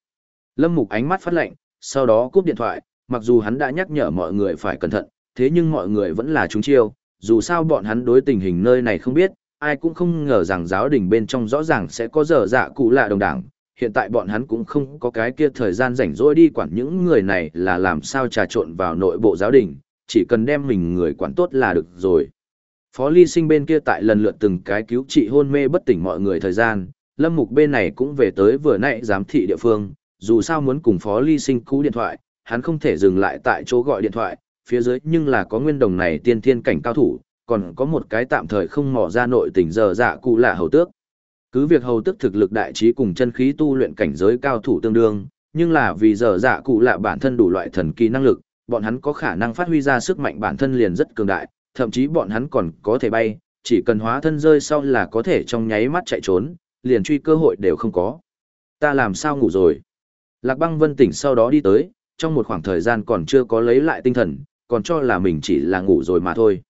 Speaker 1: Lâm Mục ánh mắt phát lạnh, sau đó cúp điện thoại, mặc dù hắn đã nhắc nhở mọi người phải cẩn thận, thế nhưng mọi người vẫn là trúng chiêu, dù sao bọn hắn đối tình hình nơi này không biết, ai cũng không ngờ rằng giáo đình bên trong rõ ràng sẽ có dở dạ cụ lạ đồng đảng. Hiện tại bọn hắn cũng không có cái kia thời gian rảnh rỗi đi quản những người này là làm sao trà trộn vào nội bộ giáo đình, chỉ cần đem mình người quản tốt là được rồi. Phó Ly Sinh bên kia tại lần lượt từng cái cứu trị hôn mê bất tỉnh mọi người thời gian, Lâm Mục bên này cũng về tới vừa nãy giám thị địa phương, dù sao muốn cùng Phó Ly Sinh cú điện thoại, hắn không thể dừng lại tại chỗ gọi điện thoại, phía dưới nhưng là có nguyên đồng này tiên thiên cảnh cao thủ, còn có một cái tạm thời không mò ra nội tình giờ dạ cụ lạ hầu tước. Cứ việc hầu tước thực lực đại trí cùng chân khí tu luyện cảnh giới cao thủ tương đương, nhưng là vì giờ dạ cụ lạ bản thân đủ loại thần kỳ năng lực, bọn hắn có khả năng phát huy ra sức mạnh bản thân liền rất cường đại, thậm chí bọn hắn còn có thể bay, chỉ cần hóa thân rơi sau là có thể trong nháy mắt chạy trốn, liền truy cơ hội đều không có. Ta làm sao ngủ rồi? Lạc băng vân tỉnh sau đó đi tới, trong một khoảng thời gian còn chưa có lấy lại tinh thần, còn cho là mình chỉ là ngủ rồi mà thôi.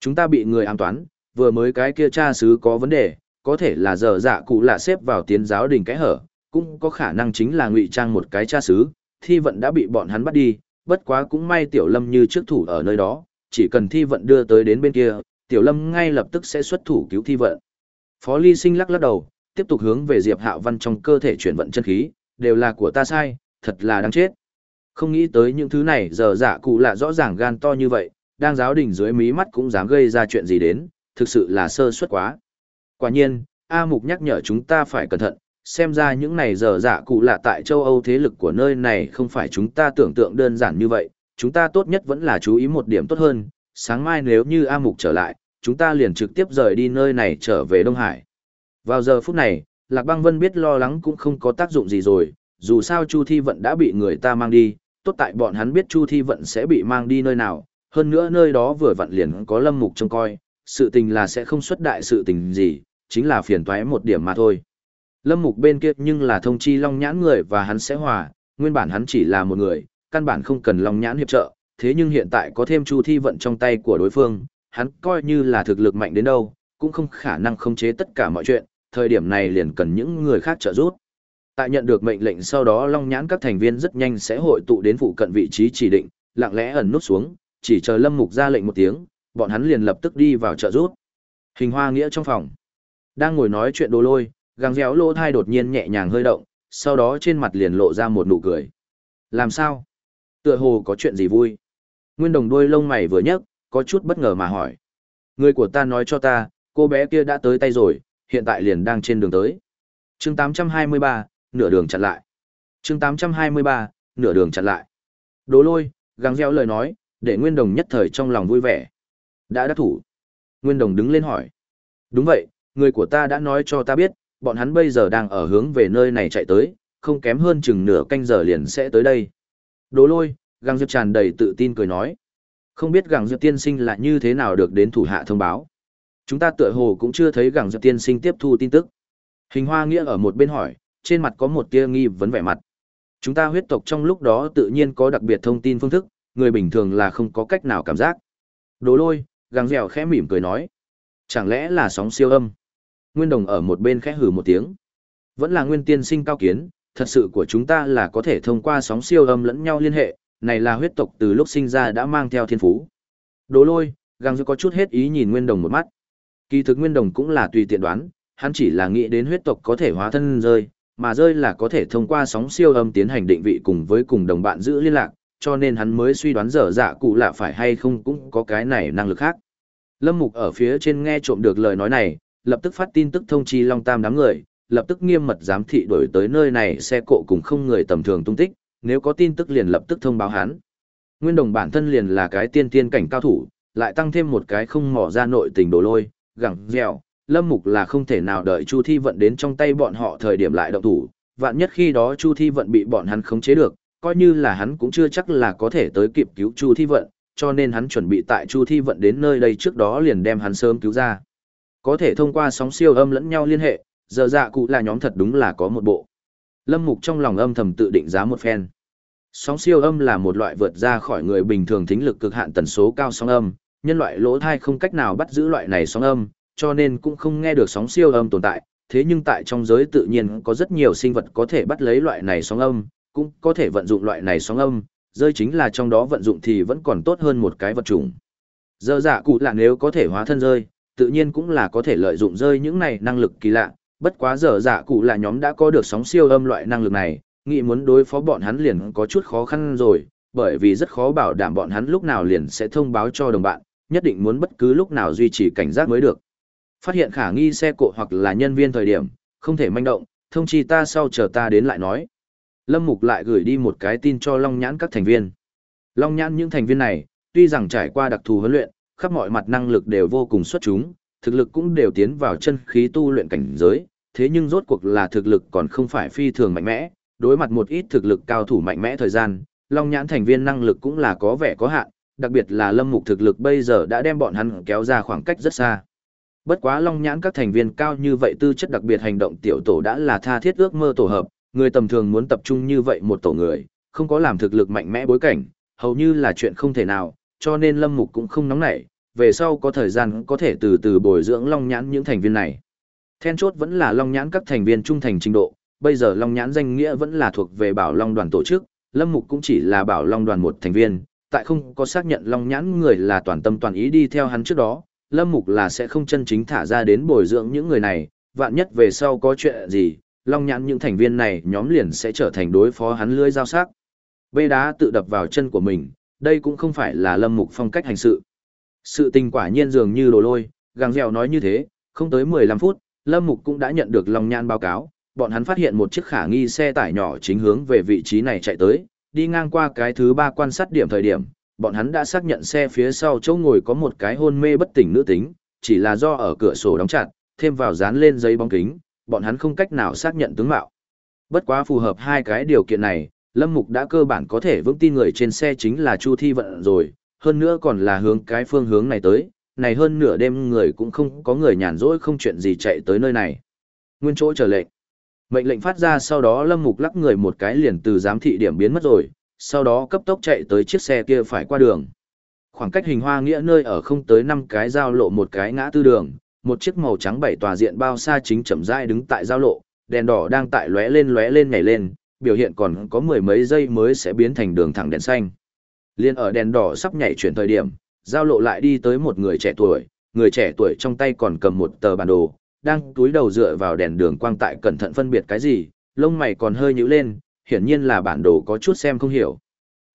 Speaker 1: Chúng ta bị người ám toán, vừa mới cái kia cha sứ có vấn đề, có thể là giờ dạ cụ lạ xếp vào tiến giáo đình cái hở, cũng có khả năng chính là ngụy trang một cái cha sứ, thi vận đã bị bọn hắn bắt đi, bất quá cũng may tiểu lâm như trước thủ ở nơi đó, chỉ cần thi vận đưa tới đến bên kia, tiểu lâm ngay lập tức sẽ xuất thủ cứu thi vận. Phó Ly Sinh lắc lắc đầu, tiếp tục hướng về Diệp Hạo Văn trong cơ thể chuyển vận chân khí, đều là của ta sai, thật là đáng chết. Không nghĩ tới những thứ này giờ dạ cụ lạ rõ ràng gan to như vậy, đang giáo đỉnh dưới mí mắt cũng dám gây ra chuyện gì đến, thực sự là sơ suất quá. Quả nhiên, A Mục nhắc nhở chúng ta phải cẩn thận, xem ra những này giờ dạ cụ lạ tại châu Âu thế lực của nơi này không phải chúng ta tưởng tượng đơn giản như vậy, chúng ta tốt nhất vẫn là chú ý một điểm tốt hơn, sáng mai nếu như A Mục trở lại, chúng ta liền trực tiếp rời đi nơi này trở về Đông Hải. Vào giờ phút này, Lạc Băng Vân biết lo lắng cũng không có tác dụng gì rồi, dù sao Chu Thi Vận đã bị người ta mang đi, tốt tại bọn hắn biết Chu Thi Vận sẽ bị mang đi nơi nào, hơn nữa nơi đó vừa vặn liền có Lâm Mục trông coi, sự tình là sẽ không xuất đại sự tình gì, chính là phiền toái một điểm mà thôi. Lâm Mục bên kia nhưng là thông chi Long Nhãn người và hắn sẽ hòa, nguyên bản hắn chỉ là một người, căn bản không cần Long Nhãn hiệp trợ, thế nhưng hiện tại có thêm Chu Thi vận trong tay của đối phương, hắn coi như là thực lực mạnh đến đâu, cũng không khả năng khống chế tất cả mọi chuyện, thời điểm này liền cần những người khác trợ giúp. Tại nhận được mệnh lệnh sau đó Long Nhãn các thành viên rất nhanh sẽ hội tụ đến phụ cận vị trí chỉ định, lặng lẽ ẩn nút xuống, chỉ chờ Lâm Mục ra lệnh một tiếng, bọn hắn liền lập tức đi vào trợ rút. Hình Hoa Nghĩa trong phòng, đang ngồi nói chuyện đồ lôi, găng réo lỗ thai đột nhiên nhẹ nhàng hơi động, sau đó trên mặt liền lộ ra một nụ cười. Làm sao? Tựa hồ có chuyện gì vui? Nguyên đồng đuôi lông mày vừa nhấc, có chút bất ngờ mà hỏi. Người của ta nói cho ta, cô bé kia đã tới tay rồi, hiện tại liền đang trên đường tới. chương 823, nửa đường chặn lại. chương 823, nửa đường chặn lại. Đố lôi, gắng gieo lời nói, để Nguyên Đồng nhất thời trong lòng vui vẻ. Đã đắc thủ. Nguyên Đồng đứng lên hỏi. Đúng vậy, người của ta đã nói cho ta biết, bọn hắn bây giờ đang ở hướng về nơi này chạy tới, không kém hơn chừng nửa canh giờ liền sẽ tới đây. Đố lôi, găng diệp tràn đầy tự tin cười nói. Không biết găng diệp tiên sinh là như thế nào được đến thủ hạ thông báo. Chúng ta tựa hồ cũng chưa thấy găng diệp tiên sinh tiếp thu tin tức. Hình hoa nghĩa ở một bên hỏi, trên mặt có một tia nghi vấn vẻ mặt. Chúng ta huyết tộc trong lúc đó tự nhiên có đặc biệt thông tin phương thức, người bình thường là không có cách nào cảm giác. Đố lôi, găng dẻo khẽ mỉm cười nói. Chẳng lẽ là sóng siêu âm? Nguyên đồng ở một bên khẽ hừ một tiếng. Vẫn là nguyên tiên sinh cao kiến, thật sự của chúng ta là có thể thông qua sóng siêu âm lẫn nhau liên hệ, này là huyết tộc từ lúc sinh ra đã mang theo thiên phú. Đố lôi, găng dư có chút hết ý nhìn nguyên đồng một mắt. Kỳ thực nguyên đồng cũng là tùy tiện đoán, hắn chỉ là nghĩ đến huyết tộc có thể hóa thân rơi, mà rơi là có thể thông qua sóng siêu âm tiến hành định vị cùng với cùng đồng bạn giữ liên lạc, cho nên hắn mới suy đoán dở dạ cụ lạ phải hay không cũng có cái này năng lực khác. Lâm Mục ở phía trên nghe trộm được lời nói này, lập tức phát tin tức thông chi Long Tam đám người, lập tức nghiêm mật giám thị đổi tới nơi này xe cộ cùng không người tầm thường tung tích, nếu có tin tức liền lập tức thông báo hắn. Nguyên đồng bản thân liền là cái tiên tiên cảnh cao thủ, lại tăng thêm một cái không mỏ ra nội tình đồ lôi, gẳng, dẻo, Lâm Mục là không thể nào đợi Chu Thi Vận đến trong tay bọn họ thời điểm lại động thủ, vạn nhất khi đó Chu Thi Vận bị bọn hắn khống chế được, coi như là hắn cũng chưa chắc là có thể tới kịp cứu Chu Thi Vận, cho nên hắn chuẩn bị tại Chu Thi Vận đến nơi đây trước đó liền đem hắn sớm cứu ra. Có thể thông qua sóng siêu âm lẫn nhau liên hệ, giờ dạ cụ là nhóm thật đúng là có một bộ. Lâm Mục trong lòng âm thầm tự định giá một phen. Sóng siêu âm là một loại vượt ra khỏi người bình thường thính lực cực hạn tần số cao sóng âm, nhân loại lỗ thai không cách nào bắt giữ loại này sóng âm, cho nên cũng không nghe được sóng siêu âm tồn tại, thế nhưng tại trong giới tự nhiên có rất nhiều sinh vật có thể bắt lấy loại này sóng âm, cũng có thể vận dụng loại này sóng âm, rơi chính là trong đó vận dụng thì vẫn còn tốt hơn một cái vật chủng. Dơ dạ cụ là nếu có thể hóa thân rơi, tự nhiên cũng là có thể lợi dụng rơi những này năng lực kỳ lạ, bất quá giờ dạ cụ là nhóm đã có được sóng siêu âm loại năng lực này, nghĩ muốn đối phó bọn hắn liền có chút khó khăn rồi, bởi vì rất khó bảo đảm bọn hắn lúc nào liền sẽ thông báo cho đồng bạn, nhất định muốn bất cứ lúc nào duy trì cảnh giác mới được. Phát hiện khả nghi xe cộ hoặc là nhân viên thời điểm, không thể manh động, thông chi ta sau chờ ta đến lại nói. Lâm Mục lại gửi đi một cái tin cho Long Nhãn các thành viên. Long Nhãn những thành viên này, tuy rằng trải qua đặc thù huấn luyện, khắp mọi mặt năng lực đều vô cùng xuất chúng, thực lực cũng đều tiến vào chân khí tu luyện cảnh giới, thế nhưng rốt cuộc là thực lực còn không phải phi thường mạnh mẽ, đối mặt một ít thực lực cao thủ mạnh mẽ thời gian, Long Nhãn thành viên năng lực cũng là có vẻ có hạn, đặc biệt là Lâm Mục thực lực bây giờ đã đem bọn hắn kéo ra khoảng cách rất xa. Bất quá long nhãn các thành viên cao như vậy tư chất đặc biệt hành động tiểu tổ đã là tha thiết ước mơ tổ hợp, người tầm thường muốn tập trung như vậy một tổ người, không có làm thực lực mạnh mẽ bối cảnh, hầu như là chuyện không thể nào, cho nên Lâm Mục cũng không nóng nảy, về sau có thời gian có thể từ từ bồi dưỡng long nhãn những thành viên này. Then chốt vẫn là long nhãn các thành viên trung thành trình độ, bây giờ long nhãn danh nghĩa vẫn là thuộc về bảo long đoàn tổ chức, Lâm Mục cũng chỉ là bảo long đoàn một thành viên, tại không có xác nhận long nhãn người là toàn tâm toàn ý đi theo hắn trước đó, Lâm Mục là sẽ không chân chính thả ra đến bồi dưỡng những người này, vạn nhất về sau có chuyện gì, long nhãn những thành viên này nhóm liền sẽ trở thành đối phó hắn lưới giao sắc. Bê đá tự đập vào chân của mình, đây cũng không phải là Lâm Mục phong cách hành sự. Sự tình quả nhiên dường như đồ lôi, gàng dẻo nói như thế, không tới 15 phút, Lâm Mục cũng đã nhận được long nhan báo cáo, bọn hắn phát hiện một chiếc khả nghi xe tải nhỏ chính hướng về vị trí này chạy tới, đi ngang qua cái thứ ba quan sát điểm thời điểm, bọn hắn đã xác nhận xe phía sau chỗ ngồi có một cái hôn mê bất tỉnh nữ tính, chỉ là do ở cửa sổ đóng chặt, thêm vào dán lên giấy bóng kính, bọn hắn không cách nào xác nhận tướng mạo. Bất quá phù hợp hai cái điều kiện này, Lâm Mục đã cơ bản có thể vững tin người trên xe chính là Chu Thi Vận rồi, hơn nữa còn là hướng cái phương hướng này tới, này hơn nửa đêm người cũng không có người nhàn rỗi không chuyện gì chạy tới nơi này. Nguyên chỗ chờ lệnh. Mệnh lệnh phát ra sau đó Lâm Mục lắc người một cái liền từ giám thị điểm biến mất rồi, sau đó cấp tốc chạy tới chiếc xe kia phải qua đường. Khoảng cách hình hoa nghĩa nơi ở không tới 5 cái giao lộ một cái ngã tư đường, một chiếc màu trắng bảy tòa diện bao xa chính chậm rãi đứng tại giao lộ, đèn đỏ đang tại lóe lên lóe lên nhảy lên, biểu hiện còn có mười mấy giây mới sẽ biến thành đường thẳng đèn xanh. Liên ở đèn đỏ sắp nhảy chuyển thời điểm, giao lộ lại đi tới một người trẻ tuổi, người trẻ tuổi trong tay còn cầm một tờ bản đồ, đang túi đầu dựa vào đèn đường quang tại cẩn thận phân biệt cái gì, lông mày còn hơi nhíu lên, hiển nhiên là bản đồ có chút xem không hiểu.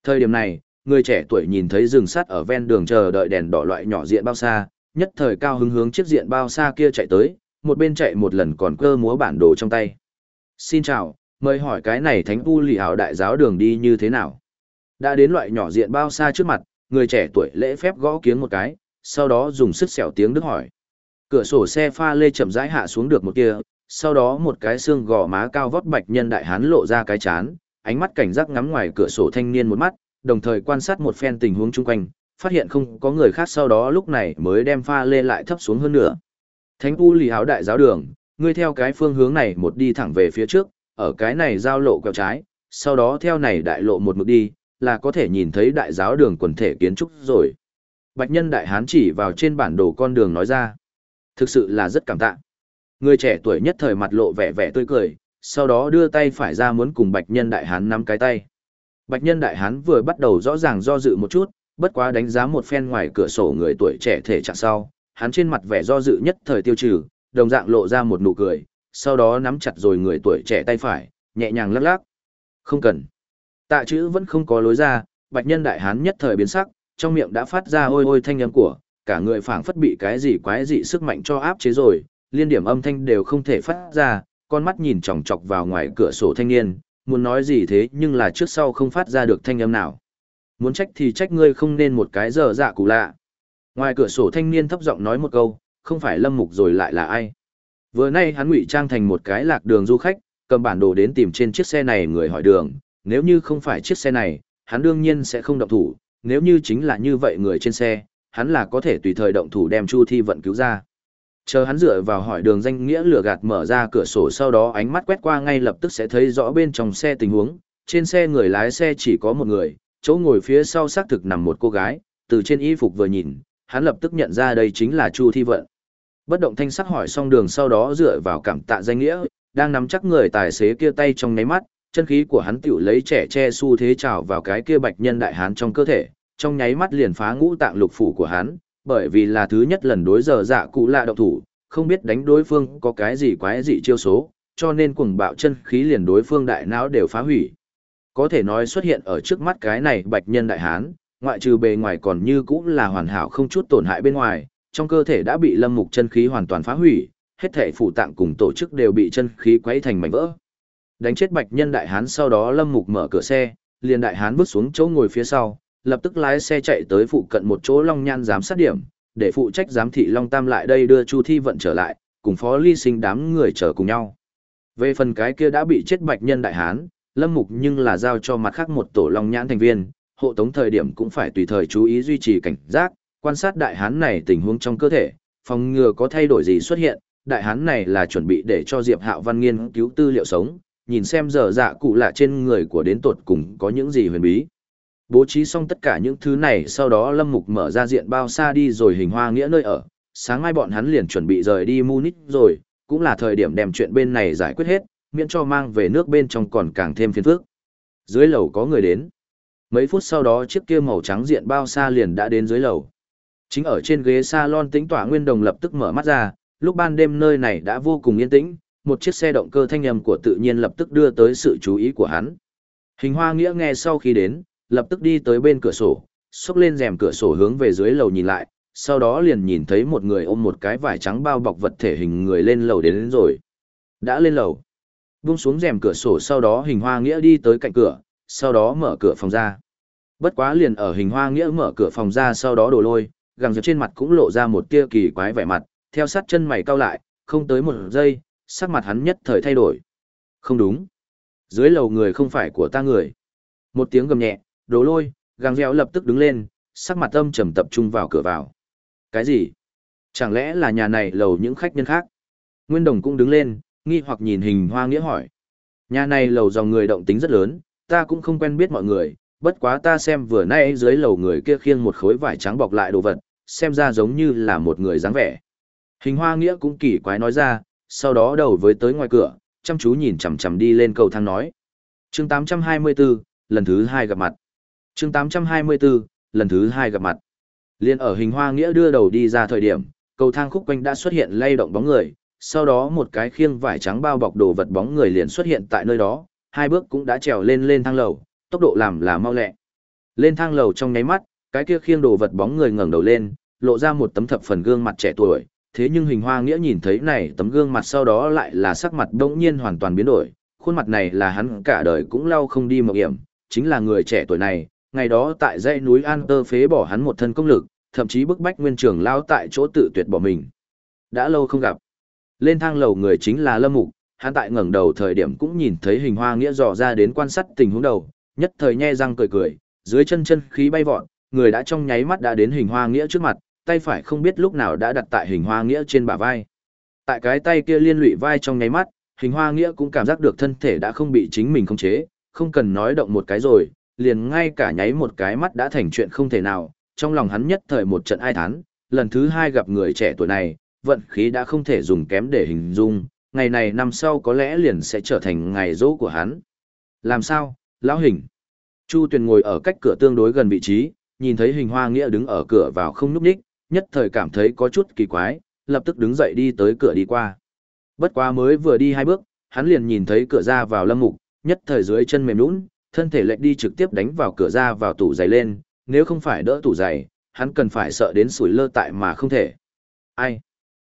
Speaker 1: Thời điểm này, người trẻ tuổi nhìn thấy rừng sắt ở ven đường chờ đợi đèn đỏ loại nhỏ diện bao xa, nhất thời cao hứng hướng chiếc diện bao xa kia chạy tới, một bên chạy một lần còn cơ múa bản đồ trong tay. Xin chào, mời hỏi cái này thánh u lì hảo đại giáo đường đi như thế nào? Đã đến loại nhỏ diện bao xa trước mặt, người trẻ tuổi lễ phép gõ kiếng một cái, sau đó dùng sức xẻo tiếng đức hỏi. Cửa sổ xe pha lê chậm rãi hạ xuống được một kia, sau đó một cái xương gò má cao vót bạch nhân đại hán lộ ra cái chán, ánh mắt cảnh giác ngắm ngoài cửa sổ thanh niên một mắt, đồng thời quan sát một phen tình huống chung quanh, phát hiện không có người khác sau đó lúc này mới đem pha lê lại thấp xuống hơn nữa. Thánh U lì háo đại giáo đường, ngươi theo cái phương hướng này một đi thẳng về phía trước, ở cái này giao lộ quẹo trái, sau đó theo này đại lộ một mực đi, là có thể nhìn thấy đại giáo đường quần thể kiến trúc rồi. Bạch nhân đại hán chỉ vào trên bản đồ con đường nói ra. Thực sự là rất cảm tạ. Người trẻ tuổi nhất thời mặt lộ vẻ vẻ tươi cười, sau đó đưa tay phải ra muốn cùng bạch nhân đại hán nắm cái tay. Bạch nhân đại hán vừa bắt đầu rõ ràng do dự một chút, bất quá đánh giá một phen ngoài cửa sổ người tuổi trẻ thể trạng sau, hắn trên mặt vẻ do dự nhất thời tiêu trừ, đồng dạng lộ ra một nụ cười, sau đó nắm chặt rồi người tuổi trẻ tay phải, nhẹ nhàng lắc lắc. Không cần. Tạ chữ vẫn không có lối ra, bạch nhân đại hán nhất thời biến sắc, trong miệng đã phát ra ôi ôi thanh âm của, cả người phảng phất bị cái gì quái dị sức mạnh cho áp chế rồi, liên điểm âm thanh đều không thể phát ra, con mắt nhìn chòng chọc vào ngoài cửa sổ thanh niên, muốn nói gì thế nhưng là trước sau không phát ra được thanh âm nào. Muốn trách thì trách ngươi không nên một cái giờ dạ cụ lạ. Ngoài cửa sổ thanh niên thấp giọng nói một câu, không phải lâm mục rồi lại là ai. Vừa nay hắn ngụy trang thành một cái lạc đường du khách, cầm bản đồ đến tìm trên chiếc xe này người hỏi đường, nếu như không phải chiếc xe này, hắn đương nhiên sẽ không động thủ, nếu như chính là như vậy người trên xe, hắn là có thể tùy thời động thủ đem Chu Thi vận cứu ra. Chờ hắn dựa vào hỏi đường danh nghĩa lửa gạt mở ra cửa sổ sau đó ánh mắt quét qua ngay lập tức sẽ thấy rõ bên trong xe tình huống, trên xe người lái xe chỉ có một người, chỗ ngồi phía sau xác thực nằm một cô gái, từ trên y phục vừa nhìn, hắn lập tức nhận ra đây chính là Chu Thi Vận. Bất động thanh sắc hỏi xong đường sau đó dựa vào cảm tạ danh nghĩa, đang nắm chắc người tài xế kia tay trong nháy mắt, chân khí của hắn tiểu lấy trẻ che xu thế trào vào cái kia bạch nhân đại hán trong cơ thể, trong nháy mắt liền phá ngũ tạng lục phủ của hắn, bởi vì là thứ nhất lần đối giờ dạ cụ lạ động thủ, không biết đánh đối phương có cái gì quái dị chiêu số, cho nên cuồng bạo chân khí liền đối phương đại não đều phá hủy. Có thể nói xuất hiện ở trước mắt cái này bạch nhân đại hán, ngoại trừ bề ngoài còn như cũng là hoàn hảo không chút tổn hại bên ngoài, trong cơ thể đã bị lâm mục chân khí hoàn toàn phá hủy, hết thể phủ tạng cùng tổ chức đều bị chân khí quấy thành mảnh vỡ. Đánh chết bạch nhân đại hán sau đó lâm mục mở cửa xe, liền đại hán bước xuống chỗ ngồi phía sau, lập tức lái xe chạy tới phụ cận một chỗ long nhan giám sát điểm, để phụ trách giám thị long tam lại đây đưa chu thi vận trở lại, cùng phó ly sinh đám người chờ cùng nhau. Về phần cái kia đã bị chết bạch nhân đại hán, lâm mục nhưng là giao cho mặt khác một tổ long nhãn thành viên, hộ tống thời điểm cũng phải tùy thời chú ý duy trì cảnh giác, quan sát đại hán này tình huống trong cơ thể, phòng ngừa có thay đổi gì xuất hiện, đại hán này là chuẩn bị để cho Diệp Hạo Văn nghiên cứu tư liệu sống, nhìn xem giờ dạ cụ lạ trên người của đến tột cùng có những gì huyền bí. Bố trí xong tất cả những thứ này sau đó Lâm Mục mở ra diện bao xa đi rồi hình hoa nghĩa nơi ở, sáng mai bọn hắn liền chuẩn bị rời đi Munich rồi, cũng là thời điểm đem chuyện bên này giải quyết hết, miễn cho mang về nước bên trong còn càng thêm phiền phức. Dưới lầu có người đến. Mấy phút sau đó chiếc kia màu trắng diện bao xa liền đã đến dưới lầu. Chính ở trên ghế salon tĩnh tỏa Nguyên Đồng lập tức mở mắt ra, lúc ban đêm nơi này đã vô cùng yên tĩnh, một chiếc xe động cơ thanh âm của tự nhiên lập tức đưa tới sự chú ý của hắn. Hình hoa nghĩa nghe sau khi đến, lập tức đi tới bên cửa sổ, xốc lên rèm cửa sổ hướng về dưới lầu nhìn lại, sau đó liền nhìn thấy một người ôm một cái vải trắng bao bọc vật thể hình người lên lầu đến, đến rồi. Đã lên lầu. Buông xuống rèm cửa sổ sau đó hình hoa nghĩa đi tới cạnh cửa, sau đó mở cửa phòng ra. Bất quá liền ở hình hoa nghĩa mở cửa phòng ra sau đó đổ lôi, gàng dập trên mặt cũng lộ ra một tia kỳ quái vẻ mặt, theo sát chân mày cau lại, không tới một giây, sắc mặt hắn nhất thời thay đổi. Không đúng. Dưới lầu người không phải của ta người. Một tiếng gầm nhẹ, đồ lôi, gàng reo lập tức đứng lên, sắc mặt âm trầm tập trung vào cửa vào. Cái gì? Chẳng lẽ là nhà này lầu những khách nhân khác? Nguyên Đồng cũng đứng lên, nghi hoặc nhìn hình hoa nghĩa hỏi. Nhà này lầu dòng người động tính rất lớn, ta cũng không quen biết mọi người, bất quá ta xem vừa nay dưới lầu người kia khiêng một khối vải trắng bọc lại đồ vật, xem ra giống như là một người dáng vẻ. Hình hoa nghĩa cũng kỳ quái nói ra, sau đó đầu với tới ngoài cửa, chăm chú nhìn chằm chằm đi lên cầu thang nói. Chương 824, lần thứ hai gặp mặt. Chương 824, lần thứ hai gặp mặt. Liên ở hình hoa nghĩa đưa đầu đi ra thời điểm, cầu thang khúc quanh đã xuất hiện lay động bóng người, sau đó một cái khiêng vải trắng bao bọc đồ vật bóng người liền xuất hiện tại nơi đó, hai bước cũng đã trèo lên lên thang lầu, tốc độ làm là mau lẹ. Lên thang lầu trong nháy mắt, cái kia khiêng đồ vật bóng người ngẩng đầu lên, lộ ra một tấm thập phần gương mặt trẻ tuổi, thế nhưng hình hoa nghĩa nhìn thấy này tấm gương mặt sau đó lại là sắc mặt đống nhiên hoàn toàn biến đổi, khuôn mặt này là hắn cả đời cũng lau không đi một hiểm, chính là người trẻ tuổi này, ngày đó tại dãy núi An Tơ phế bỏ hắn một thân công lực, thậm chí bức bách nguyên trưởng lao tại chỗ tự tuyệt bỏ mình. Đã lâu không gặp. Lên thang lầu người chính là Lâm Mục, hắn tại ngẩng đầu thời điểm cũng nhìn thấy hình hoa nghĩa dò ra đến quan sát tình huống đầu, nhất thời nhe răng cười cười, dưới chân chân khí bay vọt, người đã trong nháy mắt đã đến hình hoa nghĩa trước mặt, tay phải không biết lúc nào đã đặt tại hình hoa nghĩa trên bả vai. Tại cái tay kia liên lụy vai trong nháy mắt, hình hoa nghĩa cũng cảm giác được thân thể đã không bị chính mình khống chế, không cần nói động một cái rồi, liền ngay cả nháy một cái mắt đã thành chuyện không thể nào, trong lòng hắn nhất thời một trận ai thán, lần thứ hai gặp người trẻ tuổi này, vận khí đã không thể dùng kém để hình dung, ngày này năm sau có lẽ liền sẽ trở thành ngày dỗ của hắn. Làm sao, lão hình? Chu Tuyền ngồi ở cách cửa tương đối gần vị trí, nhìn thấy hình hoa nghĩa đứng ở cửa vào không núp đích, nhất thời cảm thấy có chút kỳ quái, lập tức đứng dậy đi tới cửa đi qua. Bất quá mới vừa đi hai bước, hắn liền nhìn thấy cửa ra vào lâm mục, nhất thời dưới chân mềm nhũn, thân thể lệch đi trực tiếp đánh vào cửa ra vào tủ giày lên, nếu không phải đỡ tủ giày, hắn cần phải sợ đến sủi lơ tại mà không thể. Ai?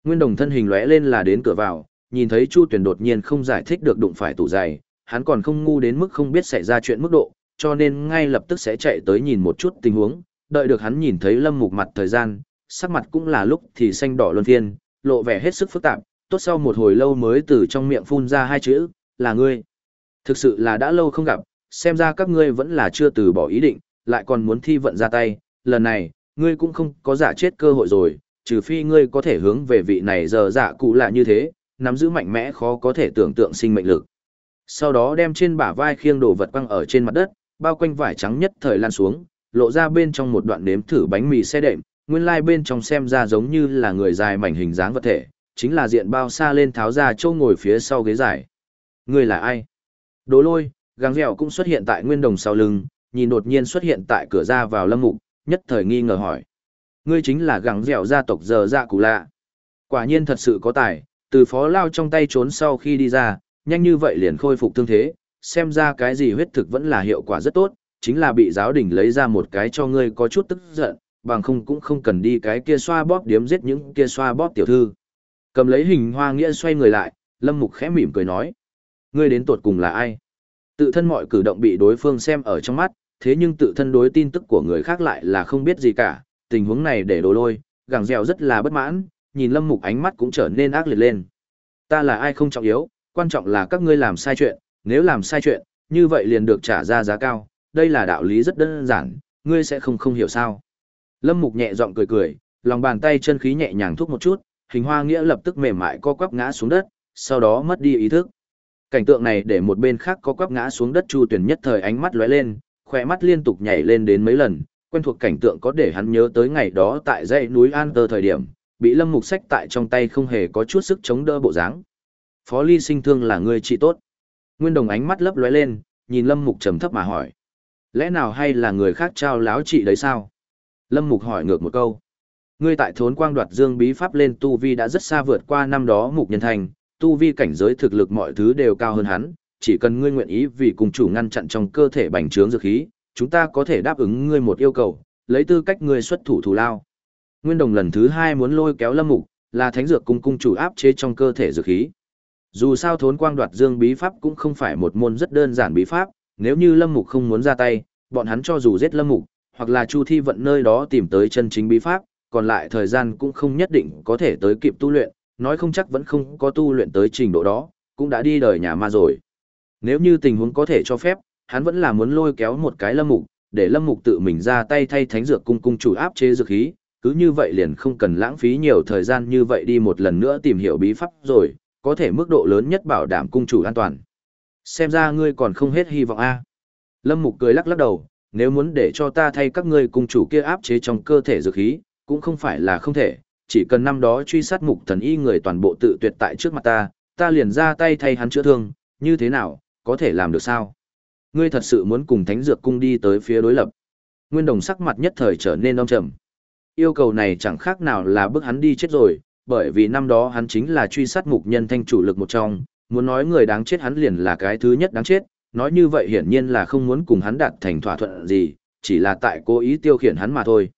Speaker 1: Nguyên Đồng thân hình lóe lên là đến cửa vào, nhìn thấy Chu Tuyền đột nhiên không giải thích được đụng phải tủ giày, hắn còn không ngu đến mức không biết xảy ra chuyện mức độ, cho nên ngay lập tức sẽ chạy tới nhìn một chút tình huống, đợi được hắn nhìn thấy Lâm Mục mặt thời gian, sắc mặt cũng là lúc thì xanh đỏ luân phiên, lộ vẻ hết sức phức tạp, tốt sau một hồi lâu mới từ trong miệng phun ra hai chữ, là ngươi. Thực sự là đã lâu không gặp, xem ra các ngươi vẫn là chưa từ bỏ ý định, lại còn muốn thi vận ra tay, lần này, ngươi cũng không có giả chết cơ hội rồi, trừ phi ngươi có thể hướng về vị này giờ dạ cụ lạ như thế, nắm giữ mạnh mẽ khó có thể tưởng tượng sinh mệnh lực. Sau đó đem trên bả vai khiêng đồ vật quăng ở trên mặt đất, bao quanh vải trắng nhất thời lan xuống, lộ ra bên trong một đoạn nếm thử bánh mì xe đệm, nguyên lai bên trong xem ra giống như là người dài mảnh hình dáng vật thể, chính là diện bao xa lên tháo ra châu ngồi phía sau ghế dài. Người là ai? Đố lôi, găng dẻo cũng xuất hiện tại nguyên đồng sau lưng, nhìn đột nhiên xuất hiện tại cửa ra vào lâm mục, nhất thời nghi ngờ hỏi. Ngươi chính là găng dẻo gia tộc giờ dạ cụ lạ. Quả nhiên thật sự có tài, từ phó lao trong tay trốn sau khi đi ra, nhanh như vậy liền khôi phục thương thế, xem ra cái gì huyết thực vẫn là hiệu quả rất tốt, chính là bị giáo đình lấy ra một cái cho ngươi có chút tức giận, bằng không cũng không cần đi cái kia xoa bóp điếm giết những kia xoa bóp tiểu thư. Cầm lấy hình hoa nghĩa xoay người lại, Lâm Mục khẽ mỉm cười nói. Ngươi đến tuột cùng là ai? Tự thân mọi cử động bị đối phương xem ở trong mắt, thế nhưng tự thân đối tin tức của người khác lại là không biết gì cả. Tình huống này để đồ lôi, gàng dẻo rất là bất mãn, nhìn Lâm Mục ánh mắt cũng trở nên ác liệt lên. Ta là ai không trọng yếu, quan trọng là các ngươi làm sai chuyện, nếu làm sai chuyện, như vậy liền được trả ra giá cao, đây là đạo lý rất đơn giản, ngươi sẽ không không hiểu sao. Lâm Mục nhẹ giọng cười cười, lòng bàn tay chân khí nhẹ nhàng thúc một chút, hình hoa nghĩa lập tức mềm mại co quắp ngã xuống đất, sau đó mất đi ý thức. Cảnh tượng này để một bên khác co quắp ngã xuống đất Chu Tuyển nhất thời ánh mắt lóe lên, khỏe mắt liên tục nhảy lên đến mấy lần, quen thuộc cảnh tượng có để hắn nhớ tới ngày đó tại dãy núi An Tơ thời điểm, bị Lâm Mục sách tại trong tay không hề có chút sức chống đỡ bộ dáng. Phó Ly sinh thương là người trị tốt. Nguyên Đồng ánh mắt lấp lóe lên, nhìn Lâm Mục trầm thấp mà hỏi. Lẽ nào hay là người khác trao láo trị đấy sao? Lâm Mục hỏi ngược một câu. Ngươi tại thốn quang đoạt dương bí pháp lên tu vi đã rất xa vượt qua năm đó mục nhân thành, tu vi cảnh giới thực lực mọi thứ đều cao hơn hắn, chỉ cần ngươi nguyện ý vì cùng chủ ngăn chặn trong cơ thể bành trướng dược khí, chúng ta có thể đáp ứng ngươi một yêu cầu, lấy tư cách ngươi xuất thủ thủ lao. Nguyên Đồng lần thứ hai muốn lôi kéo Lâm Mục, là thánh dược cung cung chủ áp chế trong cơ thể dược khí. Dù sao thốn quang đoạt dương bí pháp cũng không phải một môn rất đơn giản bí pháp, nếu như Lâm Mục không muốn ra tay, bọn hắn cho dù giết Lâm Mục, hoặc là Chu Thi vận nơi đó tìm tới chân chính bí pháp, còn lại thời gian cũng không nhất định có thể tới kịp tu luyện, nói không chắc vẫn không có tu luyện tới trình độ đó, cũng đã đi đời nhà ma rồi. Nếu như tình huống có thể cho phép, hắn vẫn là muốn lôi kéo một cái lâm mục, để lâm mục tự mình ra tay thay thánh dược cung cung chủ áp chế dược khí, cứ như vậy liền không cần lãng phí nhiều thời gian như vậy đi một lần nữa tìm hiểu bí pháp rồi, có thể mức độ lớn nhất bảo đảm cung chủ an toàn. Xem ra ngươi còn không hết hy vọng a. Lâm mục cười lắc lắc đầu, nếu muốn để cho ta thay các ngươi cung chủ kia áp chế trong cơ thể dược khí, cũng không phải là không thể, chỉ cần năm đó truy sát mục thần y người toàn bộ tự tuyệt tại trước mặt ta, ta liền ra tay thay hắn chữa thương, như thế nào, có thể làm được sao? Ngươi thật sự muốn cùng Thánh Dược Cung đi tới phía đối lập. Nguyên Đồng sắc mặt nhất thời trở nên âm trầm. Yêu cầu này chẳng khác nào là bức hắn đi chết rồi, bởi vì năm đó hắn chính là truy sát mục nhân thanh chủ lực một trong, muốn nói người đáng chết hắn liền là cái thứ nhất đáng chết, nói như vậy hiển nhiên là không muốn cùng hắn đạt thành thỏa thuận gì, chỉ là tại cố ý tiêu khiển hắn mà thôi.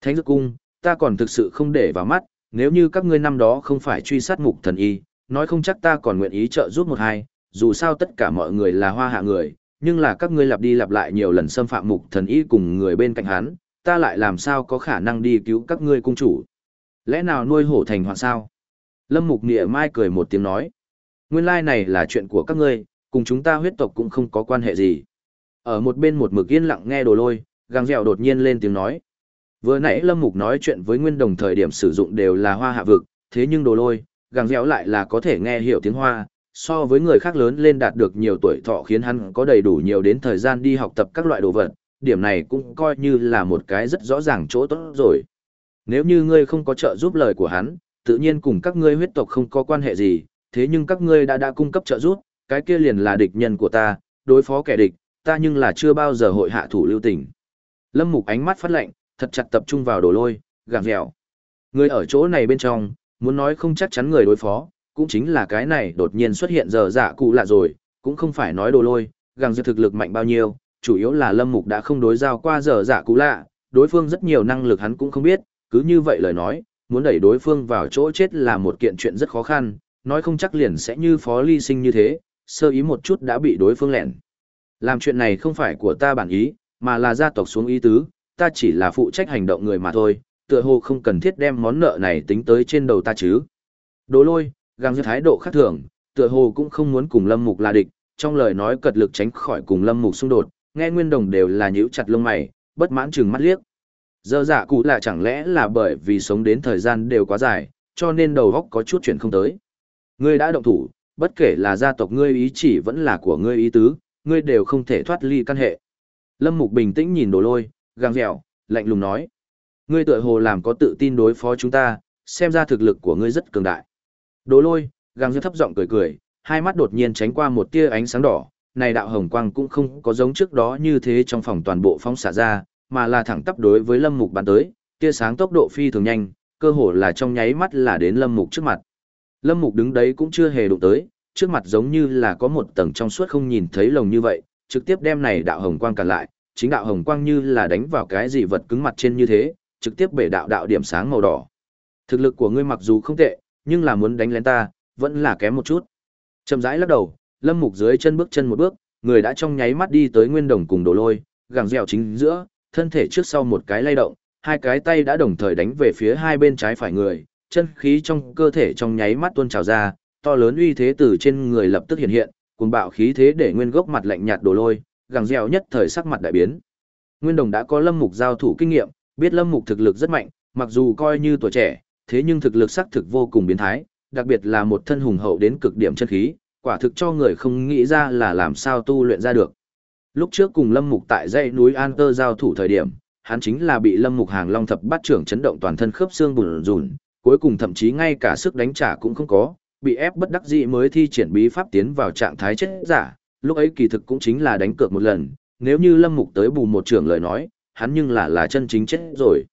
Speaker 1: Thánh Dược Cung, ta còn thực sự không để vào mắt, nếu như các ngươi năm đó không phải truy sát mục thần y, nói không chắc ta còn nguyện ý trợ giúp một hai, dù sao tất cả mọi người là hoa hạ người, nhưng là các ngươi lặp đi lặp lại nhiều lần xâm phạm mục thần y cùng người bên cạnh hắn, ta lại làm sao có khả năng đi cứu các ngươi cung chủ. Lẽ nào nuôi hổ thành hoạn sao? Lâm mục nịa mai cười một tiếng nói. Nguyên lai này là chuyện của các ngươi, cùng chúng ta huyết tộc cũng không có quan hệ gì. Ở một bên một mực yên lặng nghe đồ lôi, gàng dẻo đột nhiên lên tiếng nói. Vừa nãy Lâm Mục nói chuyện với Nguyên Đồng thời điểm sử dụng đều là hoa hạ vực, thế nhưng đồ lôi, gàng dẻo lại là có thể nghe hiểu tiếng hoa, so với người khác lớn lên đạt được nhiều tuổi thọ khiến hắn có đầy đủ nhiều đến thời gian đi học tập các loại đồ vật, điểm này cũng coi như là một cái rất rõ ràng chỗ tốt rồi. Nếu như ngươi không có trợ giúp lời của hắn, tự nhiên cùng các ngươi huyết tộc không có quan hệ gì, thế nhưng các ngươi đã đã cung cấp trợ giúp, cái kia liền là địch nhân của ta, đối phó kẻ địch, ta nhưng là chưa bao giờ hội hạ thủ lưu tình. Lâm Mục ánh mắt phát lạnh, thật chặt tập trung vào đồ lôi, gàng dẻo. Người ở chỗ này bên trong, muốn nói không chắc chắn người đối phó, cũng chính là cái này đột nhiên xuất hiện giờ dạ cụ lạ rồi, cũng không phải nói đồ lôi, gàng dẻo thực lực mạnh bao nhiêu, chủ yếu là Lâm Mục đã không đối giao qua giờ dạ cụ lạ, đối phương rất nhiều năng lực hắn cũng không biết, cứ như vậy lời nói, muốn đẩy đối phương vào chỗ chết là một kiện chuyện rất khó khăn, nói không chắc liền sẽ như phó ly sinh như thế, sơ ý một chút đã bị đối phương lẹn. Làm chuyện này không phải của ta bản ý, mà là gia tộc xuống ý tứ, ta chỉ là phụ trách hành động người mà thôi, tựa hồ không cần thiết đem món nợ này tính tới trên đầu ta chứ. Đỗ lôi, găng giữ thái độ khác thường, tựa hồ cũng không muốn cùng Lâm Mục là địch, trong lời nói cật lực tránh khỏi cùng Lâm Mục xung đột, nghe Nguyên Đồng đều là nhíu chặt lông mày, bất mãn chừng mắt liếc. Giờ dạ cụ là chẳng lẽ là bởi vì sống đến thời gian đều quá dài, cho nên đầu óc có chút chuyện không tới. Ngươi đã động thủ, bất kể là gia tộc ngươi ý chỉ vẫn là của ngươi ý tứ, ngươi đều không thể thoát ly căn hệ. Lâm Mục bình tĩnh nhìn đồ lôi, gàng dẻo, lạnh lùng nói. Ngươi tựa hồ làm có tự tin đối phó chúng ta, xem ra thực lực của ngươi rất cường đại. Đồ lôi, gàng dẻo thấp giọng cười cười, hai mắt đột nhiên tránh qua một tia ánh sáng đỏ, này đạo hồng quang cũng không có giống trước đó như thế trong phòng toàn bộ phóng xạ ra, mà là thẳng tắp đối với Lâm Mục bắn tới, tia sáng tốc độ phi thường nhanh, cơ hồ là trong nháy mắt là đến Lâm Mục trước mặt. Lâm Mục đứng đấy cũng chưa hề đụng tới, trước mặt giống như là có một tầng trong suốt không nhìn thấy lồng như vậy, trực tiếp đem này đạo hồng quang cản lại, chính đạo hồng quang như là đánh vào cái gì vật cứng mặt trên như thế, trực tiếp bể đạo đạo điểm sáng màu đỏ. Thực lực của ngươi mặc dù không tệ, nhưng là muốn đánh lén ta, vẫn là kém một chút. Chậm rãi lắc đầu, Lâm Mục dưới chân bước chân một bước, người đã trong nháy mắt đi tới Nguyên Đồng cùng Đồ Lôi, gẳng dẻo chính giữa, thân thể trước sau một cái lay động, hai cái tay đã đồng thời đánh về phía hai bên trái phải người, chân khí trong cơ thể trong nháy mắt tuôn trào ra, to lớn uy thế từ trên người lập tức hiện hiện, cuồng bạo khí thế để nguyên gốc mặt lạnh nhạt đổ lôi, gằng dẻo nhất thời sắc mặt đại biến. Nguyên Đồng đã có Lâm Mục giao thủ kinh nghiệm, biết Lâm Mục thực lực rất mạnh, mặc dù coi như tuổi trẻ, thế nhưng thực lực sắc thực vô cùng biến thái, đặc biệt là một thân hùng hậu đến cực điểm chân khí, quả thực cho người không nghĩ ra là làm sao tu luyện ra được. Lúc trước cùng Lâm Mục tại dãy núi An Tơ giao thủ thời điểm, hắn chính là bị Lâm Mục hàng long thập bát trưởng chấn động toàn thân khớp xương bùn rùn, cuối cùng thậm chí ngay cả sức đánh trả cũng không có, bị ép bất đắc dĩ mới thi triển bí pháp tiến vào trạng thái chết giả, lúc ấy kỳ thực cũng chính là đánh cược một lần, nếu như Lâm Mục tới bù một trưởng lời nói, hắn nhưng là là chân chính chết rồi.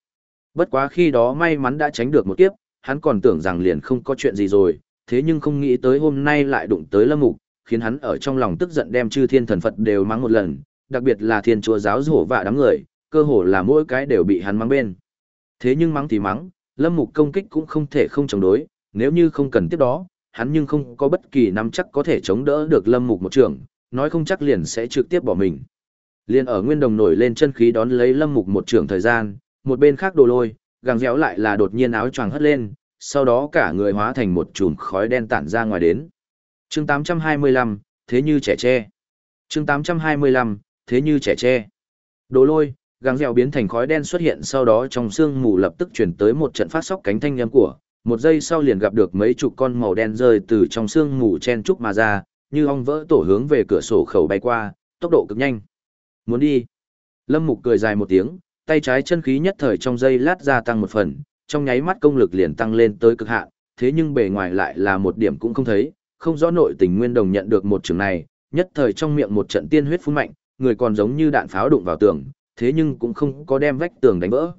Speaker 1: Bất quá khi đó may mắn đã tránh được một kiếp, hắn còn tưởng rằng liền không có chuyện gì rồi, thế nhưng không nghĩ tới hôm nay lại đụng tới Lâm Mục, khiến hắn ở trong lòng tức giận đem chư thiên thần Phật đều mắng một lần, đặc biệt là thiên chúa giáo rổ vạ đám người, cơ hồ là mỗi cái đều bị hắn mắng bên. Thế nhưng mắng thì mắng, Lâm Mục công kích cũng không thể không chống đối, nếu như không cần tiếp đó, hắn nhưng không có bất kỳ nắm chắc có thể chống đỡ được Lâm Mục một trường, nói không chắc liền sẽ trực tiếp bỏ mình. Liên ở Nguyên Đồng nổi lên chân khí đón lấy Lâm Mục một trường thời gian, một bên khác đồ lôi, gàng dẻo lại là đột nhiên áo choàng hất lên, sau đó cả người hóa thành một chùm khói đen tản ra ngoài đến. Chương 825, thế như trẻ tre. Chương 825, thế như trẻ tre. Đồ lôi, gàng dẻo biến thành khói đen xuất hiện sau đó trong sương mù lập tức chuyển tới một trận phát sóc cánh thanh nhâm của, một giây sau liền gặp được mấy chục con màu đen rơi từ trong sương mù chen trúc mà ra, như ong vỡ tổ hướng về cửa sổ khẩu bay qua, tốc độ cực nhanh. Muốn đi. Lâm Mục cười dài một tiếng, tay trái chân khí nhất thời trong giây lát gia tăng một phần, trong nháy mắt công lực liền tăng lên tới cực hạn, thế nhưng bề ngoài lại là một điểm cũng không thấy, không rõ nội tình nguyên đồng nhận được một trường này, nhất thời trong miệng một trận tiên huyết phun mạnh, người còn giống như đạn pháo đụng vào tường, thế nhưng cũng không có đem vách tường đánh vỡ.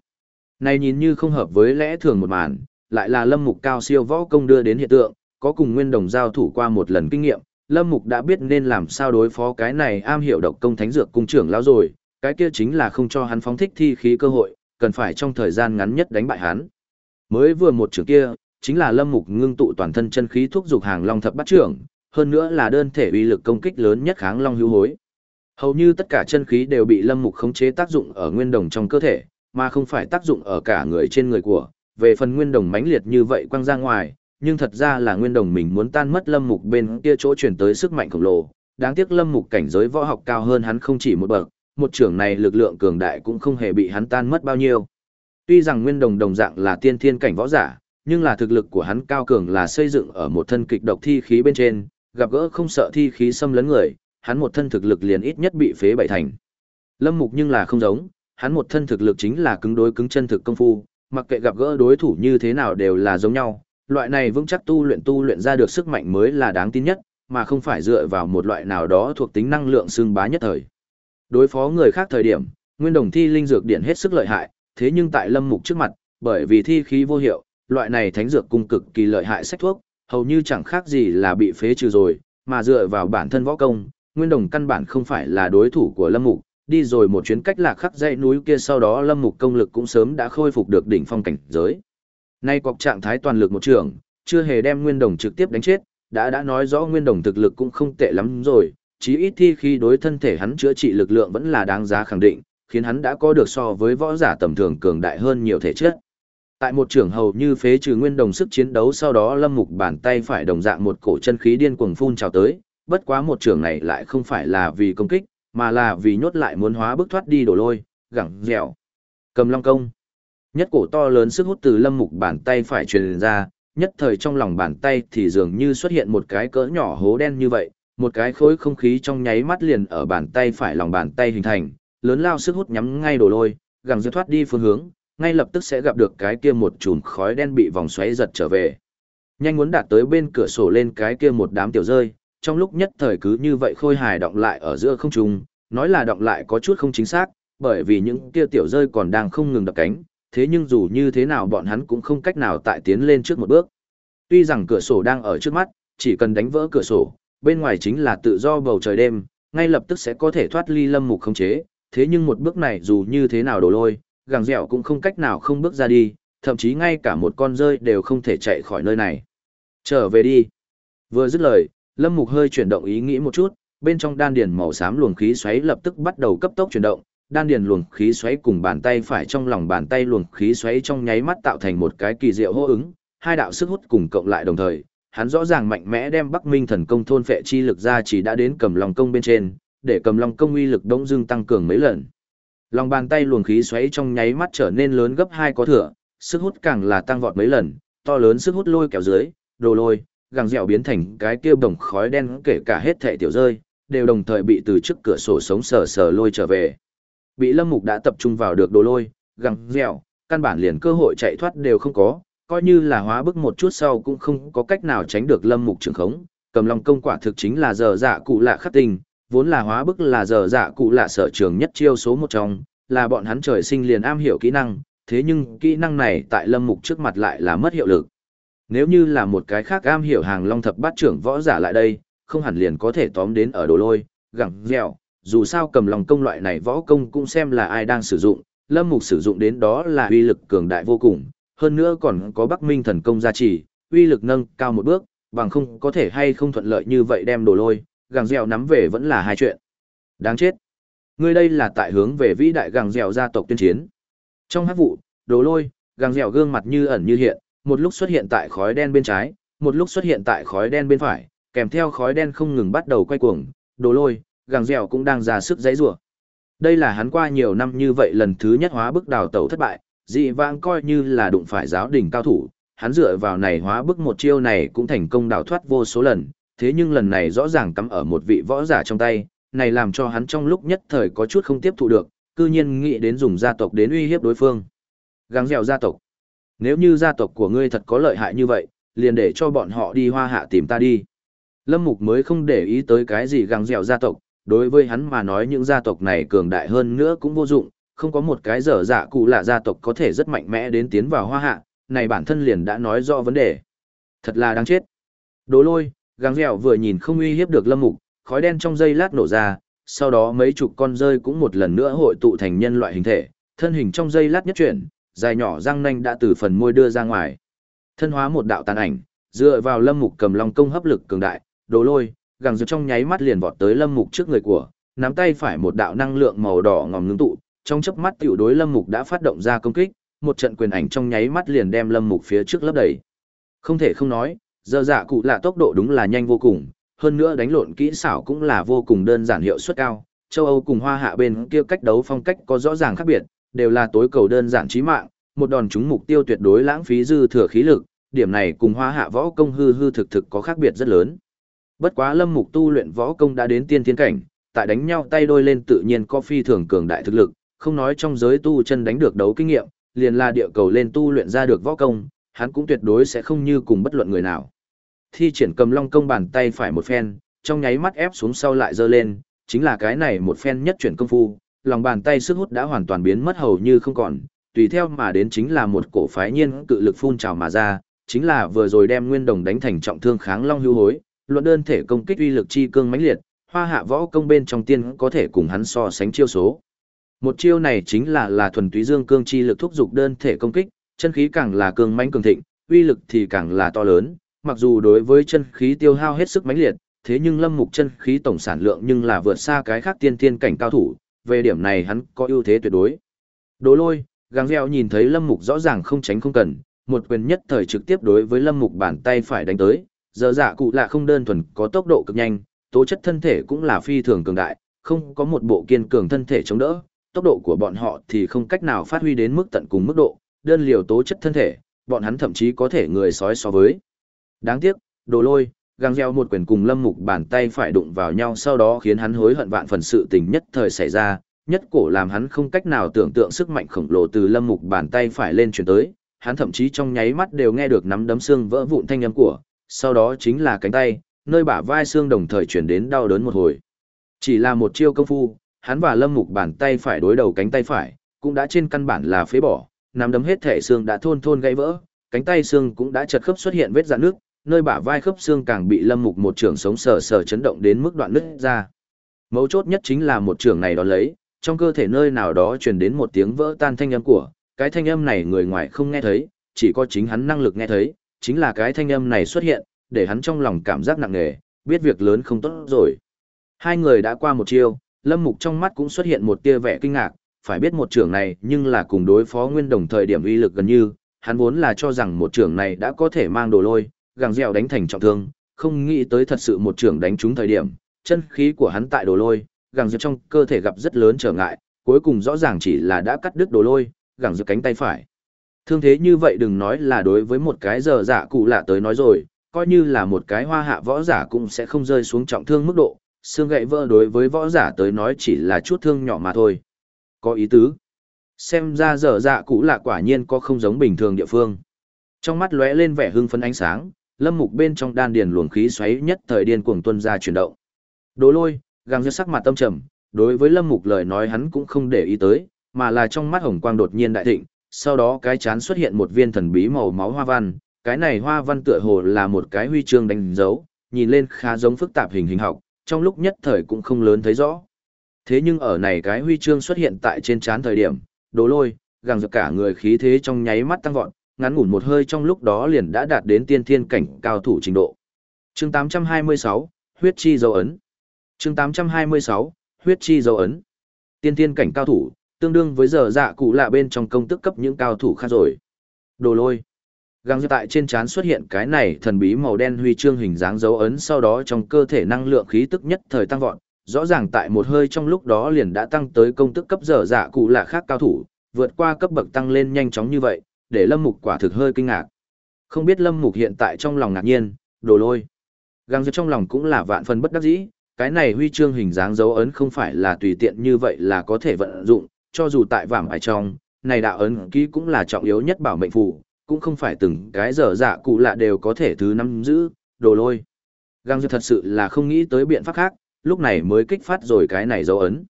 Speaker 1: Này nhìn như không hợp với lẽ thường một màn, lại là lâm mục cao siêu võ công đưa đến hiện tượng, có cùng nguyên đồng giao thủ qua một lần kinh nghiệm, lâm mục đã biết nên làm sao đối phó cái này am hiểu độc công thánh dược cung trưởng lão rồi, cái kia chính là không cho hắn phóng thích thi khí cơ hội, cần phải trong thời gian ngắn nhất đánh bại hắn. Mới vừa một trường kia, chính là lâm mục ngưng tụ toàn thân chân khí thúc dục hàng long thập bắt trưởng, hơn nữa là đơn thể uy lực công kích lớn nhất kháng long hữu hối. Hầu như tất cả chân khí đều bị lâm mục khống chế tác dụng ở nguyên đồng trong cơ thể, mà không phải tác dụng ở cả người trên người của. Về phần nguyên đồng mãnh liệt như vậy quăng ra ngoài, nhưng thật ra là nguyên đồng mình muốn tan mất lâm mục bên kia chỗ chuyển tới sức mạnh khổng lồ. Đáng tiếc lâm mục cảnh giới võ học cao hơn hắn không chỉ một bậc, một trưởng này lực lượng cường đại cũng không hề bị hắn tan mất bao nhiêu. Tuy rằng nguyên đồng đồng dạng là tiên thiên cảnh võ giả, nhưng là thực lực của hắn cao cường là xây dựng ở một thân kịch độc thi khí bên trên, gặp gỡ không sợ thi khí xâm lấn người, hắn một thân thực lực liền ít nhất bị phế bảy thành. Lâm Mục nhưng là không giống, hắn một thân thực lực chính là cứng đối cứng chân thực công phu, mặc kệ gặp gỡ đối thủ như thế nào đều là giống nhau, loại này vững chắc tu luyện tu luyện ra được sức mạnh mới là đáng tin nhất, mà không phải dựa vào một loại nào đó thuộc tính năng lượng xương bá nhất thời. Đối phó người khác thời điểm, nguyên đồng thi linh dược điện hết sức lợi hại, thế nhưng tại Lâm Mục trước mặt, bởi vì thi khí vô hiệu, loại này thánh dược cung cực kỳ lợi hại sách thuốc, hầu như chẳng khác gì là bị phế trừ rồi, mà dựa vào bản thân võ công, Nguyên Đồng căn bản không phải là đối thủ của Lâm Mục, đi rồi một chuyến cách lạc khắc dãy núi kia sau đó Lâm Mục công lực cũng sớm đã khôi phục được đỉnh phong cảnh giới. Nay cọc trạng thái toàn lực một trường, chưa hề đem Nguyên Đồng trực tiếp đánh chết, đã đã nói rõ Nguyên Đồng thực lực cũng không tệ lắm rồi, chí ít thi khi đối thân thể hắn chữa trị lực lượng vẫn là đáng giá khẳng định, khiến hắn đã có được so với võ giả tầm thường cường đại hơn nhiều thể chất. Tại một trường hầu như phế trừ nguyên đồng sức chiến đấu sau đó lâm mục bàn tay phải đồng dạng một cổ chân khí điên cuồng phun trào tới, bất quá một trường này lại không phải là vì công kích, mà là vì nhốt lại muốn hóa bức thoát đi đổ lôi, gẳng dẻo. Cầm long công. Nhất cổ to lớn sức hút từ lâm mục bàn tay phải truyền ra, nhất thời trong lòng bàn tay thì dường như xuất hiện một cái cỡ nhỏ hố đen như vậy, một cái khối không khí trong nháy mắt liền ở bàn tay phải lòng bàn tay hình thành, lớn lao sức hút nhắm ngay đổ lôi, gẳng dẻo thoát đi phương hướng, ngay lập tức sẽ gặp được cái kia một chùm khói đen bị vòng xoáy giật trở về. Nhanh muốn đạt tới bên cửa sổ lên cái kia một đám tiểu rơi, trong lúc nhất thời cứ như vậy khôi hài động lại ở giữa không trung, nói là động lại có chút không chính xác, bởi vì những kia tiểu rơi còn đang không ngừng đập cánh, thế nhưng dù như thế nào bọn hắn cũng không cách nào tại tiến lên trước một bước. Tuy rằng cửa sổ đang ở trước mắt, chỉ cần đánh vỡ cửa sổ, bên ngoài chính là tự do bầu trời đêm, ngay lập tức sẽ có thể thoát ly lâm mục không chế, thế nhưng một bước này dù như thế nào đổ lôi, gàng dẻo cũng không cách nào không bước ra đi, thậm chí ngay cả một con rơi đều không thể chạy khỏi nơi này. Trở về đi. Vừa dứt lời, Lâm Mục hơi chuyển động ý nghĩ một chút, bên trong đan điền màu xám luồng khí xoáy lập tức bắt đầu cấp tốc chuyển động, đan điền luồng khí xoáy cùng bàn tay phải trong lòng bàn tay luồng khí xoáy trong nháy mắt tạo thành một cái kỳ diệu hô ứng, hai đạo sức hút cùng cộng lại đồng thời, hắn rõ ràng mạnh mẽ đem Bắc Minh thần công thôn phệ chi lực ra chỉ đã đến cầm lòng công bên trên, để cầm lòng công uy lực đống Dương tăng cường mấy lần. Lòng bàn tay luồng khí xoáy trong nháy mắt trở nên lớn gấp hai có thừa, sức hút càng là tăng vọt mấy lần, to lớn sức hút lôi kéo dưới, đồ lôi, gàng dẻo biến thành cái kia bồng khói đen kể cả hết thệ tiểu rơi, đều đồng thời bị từ trước cửa sổ sống sờ sờ lôi trở về. Bị Lâm Mục đã tập trung vào được đồ lôi, gàng dẻo, căn bản liền cơ hội chạy thoát đều không có, coi như là hóa bức một chút sau cũng không có cách nào tránh được Lâm Mục trường khống. Cầm lòng công quả thực chính là giờ dạ cụ lạ khắc tình, vốn là hóa bức là giờ dạ cụ lạ sở trường nhất chiêu số một trong, là bọn hắn trời sinh liền am hiểu kỹ năng, thế nhưng kỹ năng này tại lâm mục trước mặt lại là mất hiệu lực. Nếu như là một cái khác am hiểu hàng long thập bát trưởng võ giả lại đây, không hẳn liền có thể tóm đến ở đồ lôi, gẳng, dẻo, dù sao cầm lòng công loại này võ công cũng xem là ai đang sử dụng, lâm mục sử dụng đến đó là uy lực cường đại vô cùng, hơn nữa còn có bắc minh thần công gia trì, uy lực nâng cao một bước, bằng không có thể hay không thuận lợi như vậy đem đồ lôi, gàng dẻo nắm về vẫn là hai chuyện. Đáng chết. Ngươi đây là tại hướng về vĩ đại gàng dẻo gia tộc tuyên chiến. Trong hát vụ, đồ lôi, gàng dẻo gương mặt như ẩn như hiện, một lúc xuất hiện tại khói đen bên trái, một lúc xuất hiện tại khói đen bên phải, kèm theo khói đen không ngừng bắt đầu quay cuồng, đồ lôi, gàng dẻo cũng đang ra sức giấy rủa. Đây là hắn qua nhiều năm như vậy lần thứ nhất hóa bức đào tẩu thất bại, dị vãng coi như là đụng phải giáo đỉnh cao thủ, hắn dựa vào này hóa bức một chiêu này cũng thành công đào thoát vô số lần, thế nhưng lần này rõ ràng cắm ở một vị võ giả trong tay, này làm cho hắn trong lúc nhất thời có chút không tiếp thụ được, cư nhiên nghĩ đến dùng gia tộc đến uy hiếp đối phương. Gắng dẻo gia tộc. Nếu như gia tộc của ngươi thật có lợi hại như vậy, liền để cho bọn họ đi hoa hạ tìm ta đi. Lâm Mục mới không để ý tới cái gì găng dẻo gia tộc, đối với hắn mà nói những gia tộc này cường đại hơn nữa cũng vô dụng, không có một cái dở dạ cụ là gia tộc có thể rất mạnh mẽ đến tiến vào hoa hạ, này bản thân liền đã nói rõ vấn đề. Thật là đáng chết. Đố lôi, găng dẻo vừa nhìn không uy hiếp được Lâm Mục, khói đen trong dây lát nổ ra, sau đó mấy chục con rơi cũng một lần nữa hội tụ thành nhân loại hình thể, thân hình trong dây lát nhất chuyển, dài nhỏ răng nanh đã từ phần môi đưa ra ngoài. Thân hóa một đạo tàn ảnh, dựa vào Lâm Mục cầm long công hấp lực cường đại, đồ lôi, gằng rực trong nháy mắt liền vọt tới Lâm Mục trước người của, nắm tay phải một đạo năng lượng màu đỏ ngòm ngưng tụ, trong chớp mắt tiểu đối Lâm Mục đã phát động ra công kích, một trận quyền ảnh trong nháy mắt liền đem Lâm Mục phía trước lấp đầy. Không thể không nói, giờ dạ cụ là tốc độ đúng là nhanh vô cùng, hơn nữa đánh lộn kỹ xảo cũng là vô cùng đơn giản hiệu suất cao. Châu Âu cùng Hoa Hạ bên kia cách đấu phong cách có rõ ràng khác biệt, đều là tối cầu đơn giản chí mạng, một đòn trúng mục tiêu tuyệt đối lãng phí dư thừa khí lực, điểm này cùng Hoa Hạ võ công hư hư thực thực có khác biệt rất lớn. Bất quá Lâm Mục tu luyện võ công đã đến tiên thiên cảnh, tại đánh nhau tay đôi lên tự nhiên có phi thường cường đại thực lực, không nói trong giới tu chân đánh được đấu kinh nghiệm, liền là địa cầu lên tu luyện ra được võ công, hắn cũng tuyệt đối sẽ không như cùng bất luận người nào. Thi triển cầm long công bàn tay phải một phen, trong nháy mắt ép xuống sau lại giơ lên, chính là cái này một phen nhất chuyển công phu, lòng bàn tay sức hút đã hoàn toàn biến mất hầu như không còn, tùy theo mà đến chính là một cổ phái nhiên cự lực phun trào mà ra, chính là vừa rồi đem nguyên đồng đánh thành trọng thương kháng long hưu hối, luận đơn thể công kích uy lực chi cương mãnh liệt, hoa hạ võ công bên trong tiên có thể cùng hắn so sánh chiêu số. Một chiêu này chính là là thuần túy dương cương chi lực thúc dục đơn thể công kích, chân khí càng là cương mãnh cường thịnh, uy lực thì càng là to lớn, mặc dù đối với chân khí tiêu hao hết sức mãnh liệt, thế nhưng Lâm Mục chân khí tổng sản lượng nhưng là vượt xa cái khác tiên tiên cảnh cao thủ, về điểm này hắn có ưu thế tuyệt đối. Đố lôi, gàng reo nhìn thấy Lâm Mục rõ ràng không tránh không cần, một quyền nhất thời trực tiếp đối với Lâm Mục bàn tay phải đánh tới, giờ dạ cụ lạ không đơn thuần có tốc độ cực nhanh, tố chất thân thể cũng là phi thường cường đại, không có một bộ kiên cường thân thể chống đỡ, tốc độ của bọn họ thì không cách nào phát huy đến mức tận cùng mức độ, đơn liều tố chất thân thể, bọn hắn thậm chí có thể người sói so với. Đáng tiếc, đồ lôi, găng gieo một quyền cùng lâm mục bàn tay phải đụng vào nhau sau đó khiến hắn hối hận vạn phần sự tình nhất thời xảy ra, nhất cổ làm hắn không cách nào tưởng tượng sức mạnh khổng lồ từ lâm mục bàn tay phải lên chuyển tới, hắn thậm chí trong nháy mắt đều nghe được nắm đấm xương vỡ vụn thanh âm của, sau đó chính là cánh tay, nơi bả vai xương đồng thời chuyển đến đau đớn một hồi. Chỉ là một chiêu công phu, hắn và lâm mục bàn tay phải đối đầu cánh tay phải, cũng đã trên căn bản là phế bỏ, nắm đấm hết thể xương đã thôn thôn gãy vỡ, cánh tay xương cũng đã chật khớp xuất hiện vết rạn nước, nơi bả vai khớp xương càng bị lâm mục một trường sống sờ sờ chấn động đến mức đoạn nứt ra. Mấu chốt nhất chính là một trường này đó lấy, trong cơ thể nơi nào đó truyền đến một tiếng vỡ tan thanh âm của, cái thanh âm này người ngoài không nghe thấy, chỉ có chính hắn năng lực nghe thấy, chính là cái thanh âm này xuất hiện, để hắn trong lòng cảm giác nặng nề, biết việc lớn không tốt rồi. Hai người đã qua một chiêu, lâm mục trong mắt cũng xuất hiện một tia vẻ kinh ngạc, phải biết một trưởng này nhưng là cùng đối phó nguyên đồng thời điểm uy lực gần như, hắn vốn là cho rằng một trưởng này đã có thể mang đồ lôi, gàng dẻo đánh thành trọng thương, không nghĩ tới thật sự một trưởng đánh trúng thời điểm, chân khí của hắn tại đồ lôi, gàng dẻo trong cơ thể gặp rất lớn trở ngại, cuối cùng rõ ràng chỉ là đã cắt đứt đồ lôi, gàng dẻo cánh tay phải. Thương thế như vậy đừng nói là đối với một cái giờ giả cụ lạ tới nói rồi, coi như là một cái hoa hạ võ giả cũng sẽ không rơi xuống trọng thương mức độ, xương gãy vỡ đối với võ giả tới nói chỉ là chút thương nhỏ mà thôi. Có ý tứ. Xem ra giờ dạ cụ lạ quả nhiên có không giống bình thường địa phương. Trong mắt lóe lên vẻ hưng phấn ánh sáng, lâm mục bên trong đan điền luồng khí xoáy nhất thời điên cuồng tuân ra chuyển động. Đố lôi, gàng giữa sắc mặt tâm trầm, đối với lâm mục lời nói hắn cũng không để ý tới, mà là trong mắt hồng quang đột nhiên đại thịnh, sau đó cái chán xuất hiện một viên thần bí màu máu hoa văn, cái này hoa văn tựa hồ là một cái huy chương đánh dấu, nhìn lên khá giống phức tạp hình hình học, trong lúc nhất thời cũng không lớn thấy rõ. Thế nhưng ở này cái huy chương xuất hiện tại trên chán thời điểm, đố lôi, gàng giật cả người khí thế trong nháy mắt tăng vọt, ngắn ngủn một hơi trong lúc đó liền đã đạt đến tiên thiên cảnh cao thủ trình độ. Chương 826, huyết chi dấu ấn. Chương 826, huyết chi dấu ấn. Tiên thiên cảnh cao thủ, tương đương với giờ dạ cụ lạ bên trong công tức cấp những cao thủ khác rồi. Đồ lôi. Găng tại trên trán xuất hiện cái này thần bí màu đen huy chương hình dáng dấu ấn sau đó trong cơ thể năng lượng khí tức nhất thời tăng vọt, rõ ràng tại một hơi trong lúc đó liền đã tăng tới công tức cấp giờ dạ cụ lạ khác cao thủ, vượt qua cấp bậc tăng lên nhanh chóng như vậy, để Lâm Mục quả thực hơi kinh ngạc. Không biết Lâm Mục hiện tại trong lòng ngạc nhiên, đồ lôi. Găng trong lòng cũng là vạn phần bất đắc dĩ, cái này huy chương hình dáng dấu ấn không phải là tùy tiện như vậy là có thể vận dụng, cho dù tại vàng ải trong, này đạo ấn ký cũng là trọng yếu nhất bảo mệnh phù, cũng không phải từng cái dở dạ cụ lạ đều có thể thứ nắm giữ, đồ lôi. Gang Diệp thật sự là không nghĩ tới biện pháp khác, lúc này mới kích phát rồi cái này dấu ấn.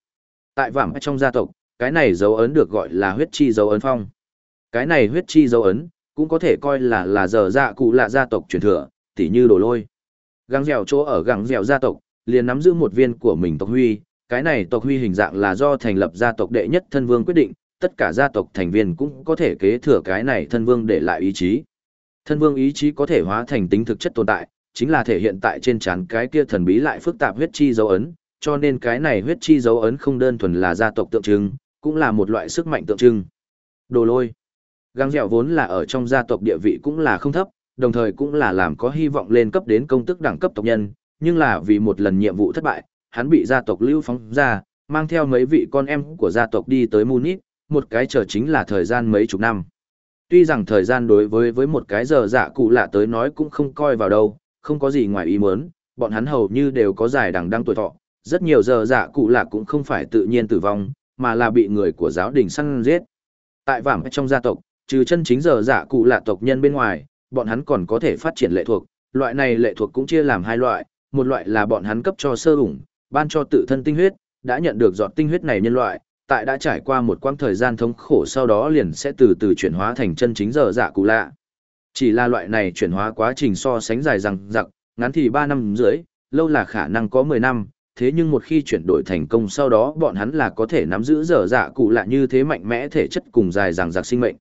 Speaker 1: Tại vảm trong gia tộc, cái này dấu ấn được gọi là huyết chi dấu ấn phong. Cái này huyết chi dấu ấn, cũng có thể coi là là giờ dạ cụ lạ gia tộc truyền thừa, tỉ như đồ lôi. Găng dẻo chỗ ở găng dẻo gia tộc, liền nắm giữ một viên của mình tộc huy, cái này tộc huy hình dạng là do thành lập gia tộc đệ nhất thân vương quyết định, tất cả gia tộc thành viên cũng có thể kế thừa cái này thân vương để lại ý chí. Thân vương ý chí có thể hóa thành tính thực chất tồn tại, chính là thể hiện tại trên trán cái kia thần bí lại phức tạp huyết chi dấu ấn, cho nên cái này huyết chi dấu ấn không đơn thuần là gia tộc tượng trưng, cũng là một loại sức mạnh tượng trưng. Đồ lôi. Găng dẻo vốn là ở trong gia tộc địa vị cũng là không thấp, đồng thời cũng là làm có hy vọng lên cấp đến công tức đẳng cấp tộc nhân, nhưng là vì một lần nhiệm vụ thất bại, hắn bị gia tộc lưu phóng ra, mang theo mấy vị con em của gia tộc đi tới Munich, một cái chờ chính là thời gian mấy chục năm. Tuy rằng thời gian đối với với một cái giờ dạ cụ lạ tới nói cũng không coi vào đâu, không có gì ngoài ý muốn, bọn hắn hầu như đều có giải đằng đăng tuổi thọ, rất nhiều giờ dạ cụ lạ cũng không phải tự nhiên tử vong, mà là bị người của giáo đình săn giết. Tại vảm trong gia tộc, trừ chân chính giờ giả cụ lạ tộc nhân bên ngoài, bọn hắn còn có thể phát triển lệ thuộc, loại này lệ thuộc cũng chia làm hai loại, một loại là bọn hắn cấp cho sơ ủng, ban cho tự thân tinh huyết, đã nhận được giọt tinh huyết này nhân loại, tại đã trải qua một quãng thời gian thống khổ sau đó liền sẽ từ từ chuyển hóa thành chân chính giờ dạ cụ lạ. Chỉ là loại này chuyển hóa quá trình so sánh dài rằng dặc, ngắn thì 3 năm dưới, lâu là khả năng có 10 năm, thế nhưng một khi chuyển đổi thành công sau đó bọn hắn là có thể nắm giữ giờ dạ cụ lạ như thế mạnh mẽ thể chất cùng dài rằng dặc sinh mệnh.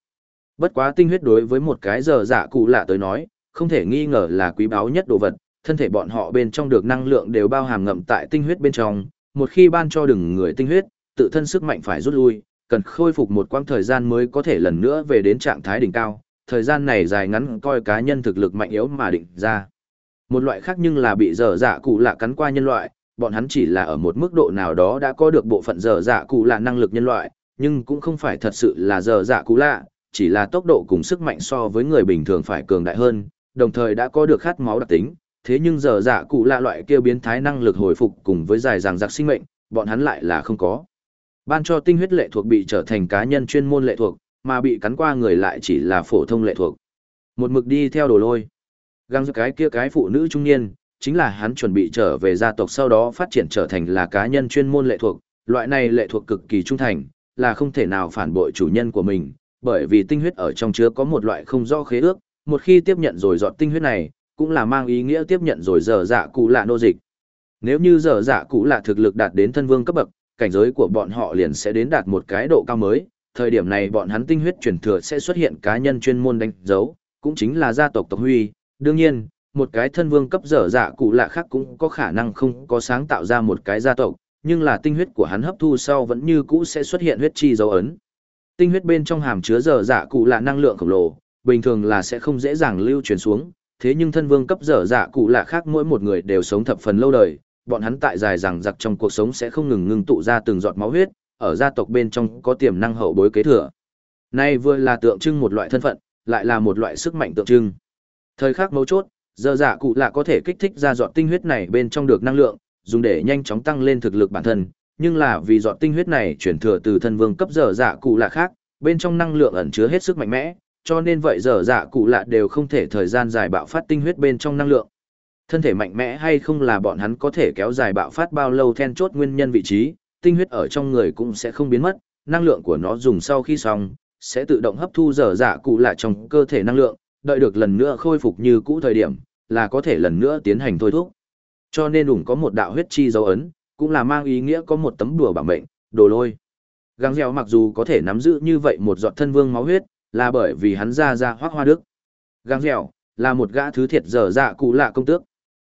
Speaker 1: Bất quá tinh huyết đối với một cái giờ dạ cụ lạ tới nói, không thể nghi ngờ là quý báu nhất đồ vật, thân thể bọn họ bên trong được năng lượng đều bao hàm ngậm tại tinh huyết bên trong, một khi ban cho đừng người tinh huyết, tự thân sức mạnh phải rút lui, cần khôi phục một quãng thời gian mới có thể lần nữa về đến trạng thái đỉnh cao, thời gian này dài ngắn coi cá nhân thực lực mạnh yếu mà định ra. Một loại khác nhưng là bị dở dạ cụ lạ cắn qua nhân loại, bọn hắn chỉ là ở một mức độ nào đó đã có được bộ phận dở dạ cụ lạ năng lực nhân loại, nhưng cũng không phải thật sự là dở dạ cụ lạ, chỉ là tốc độ cùng sức mạnh so với người bình thường phải cường đại hơn, đồng thời đã có được khát máu đặc tính, thế nhưng dở dạ cụ lạ loại kia biến thái năng lực hồi phục cùng với dài dàng giặc sinh mệnh, bọn hắn lại là không có. Ban cho tinh huyết lệ thuộc bị trở thành cá nhân chuyên môn lệ thuộc, mà bị cắn qua người lại chỉ là phổ thông lệ thuộc. Một mực đi theo đồ lôi. Găng cái kia cái phụ nữ trung niên, chính là hắn chuẩn bị trở về gia tộc sau đó phát triển trở thành là cá nhân chuyên môn lệ thuộc. Loại này lệ thuộc cực kỳ trung thành, là không thể nào phản bội chủ nhân của mình, bởi vì tinh huyết ở trong chứa có một loại không rõ khế ước, một khi tiếp nhận rồi dọn tinh huyết này, cũng là mang ý nghĩa tiếp nhận rồi dở dạ cụ lạ nô dịch. Nếu như dở dạ cụ lạ thực lực đạt đến thân vương cấp bậc, cảnh giới của bọn họ liền sẽ đến đạt một cái độ cao mới, thời điểm này bọn hắn tinh huyết truyền thừa sẽ xuất hiện cá nhân chuyên môn đánh dấu, cũng chính là gia tộc tộc huy. Đương nhiên, một cái thân vương cấp dở dạ cụ lạ khác cũng có khả năng không có sáng tạo ra một cái gia tộc, nhưng là tinh huyết của hắn hấp thu sau vẫn như cũ sẽ xuất hiện huyết chi dấu ấn. Tinh huyết bên trong hàm chứa dở dạ cụ là năng lượng khổng lồ, bình thường là sẽ không dễ dàng lưu truyền xuống, thế nhưng thân vương cấp dở dạ cụ lạ khác mỗi một người đều sống thập phần lâu đời, bọn hắn tại dài rằng giặc trong cuộc sống sẽ không ngừng ngưng tụ ra từng giọt máu huyết, ở gia tộc bên trong có tiềm năng hậu bối kế thừa. Nay vừa là tượng trưng một loại thân phận, lại là một loại sức mạnh tượng trưng. Thời khắc mấu chốt, dở dạ cụ lạ có thể kích thích ra giọt tinh huyết này bên trong được năng lượng, dùng để nhanh chóng tăng lên thực lực bản thân, nhưng là vì giọt tinh huyết này chuyển thừa từ thân vương cấp dở dạ cụ lạ khác, bên trong năng lượng ẩn chứa hết sức mạnh mẽ, cho nên vậy dở dạ cụ lạ đều không thể thời gian dài bạo phát tinh huyết bên trong năng lượng. Thân thể mạnh mẽ hay không là bọn hắn có thể kéo dài bạo phát bao lâu then chốt nguyên nhân vị trí, tinh huyết ở trong người cũng sẽ không biến mất, năng lượng của nó dùng sau khi xong, sẽ tự động hấp thu dở dạ cụ lạ trong cơ thể năng lượng, đợi được lần nữa khôi phục như cũ thời điểm, là có thể lần nữa tiến hành thôi thúc. Cho nên ủng có một đạo huyết chi dấu ấn, cũng là mang ý nghĩa có một tấm đùa bảo mệnh, đồ lôi. Găng dẻo mặc dù có thể nắm giữ như vậy một giọt thân vương máu huyết, là bởi vì hắn ra ra hoác hoa đức. Găng dẻo, là một gã thứ thiệt dở dạ cụ lạ công tước.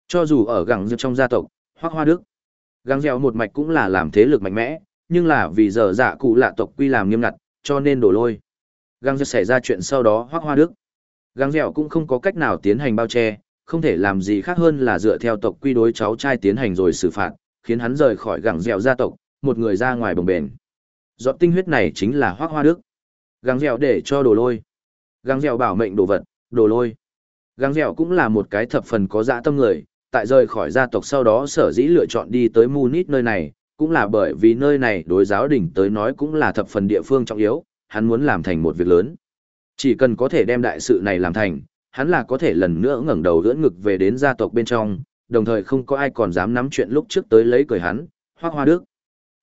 Speaker 1: Cho dù ở gẳng trong gia tộc, hoác hoa đức, găng dẻo một mạch cũng là làm thế lực mạnh mẽ, nhưng là vì dở dạ cụ lạ tộc quy làm nghiêm ngặt, cho nên đổ lôi. Găng dẻo xảy ra chuyện sau đó hoác hoa đức. Găng dẻo cũng không có cách nào tiến hành bao che, không thể làm gì khác hơn là dựa theo tộc quy đối cháu trai tiến hành rồi xử phạt, khiến hắn rời khỏi gẳng dẻo gia tộc, một người ra ngoài bồng bền. Giọt tinh huyết này chính là hoác hoa đức. Gắng dẻo để cho đồ lôi. Gắng dẻo bảo mệnh đồ vật, đồ lôi. Gắng dẻo cũng là một cái thập phần có dạ tâm người, tại rời khỏi gia tộc sau đó sở dĩ lựa chọn đi tới Munich nơi này, cũng là bởi vì nơi này đối giáo đình tới nói cũng là thập phần địa phương trọng yếu, hắn muốn làm thành một việc lớn. Chỉ cần có thể đem đại sự này làm thành, hắn là có thể lần nữa ngẩng đầu ưỡn ngực về đến gia tộc bên trong, đồng thời không có ai còn dám nắm chuyện lúc trước tới lấy cười hắn, hoác hoa đức.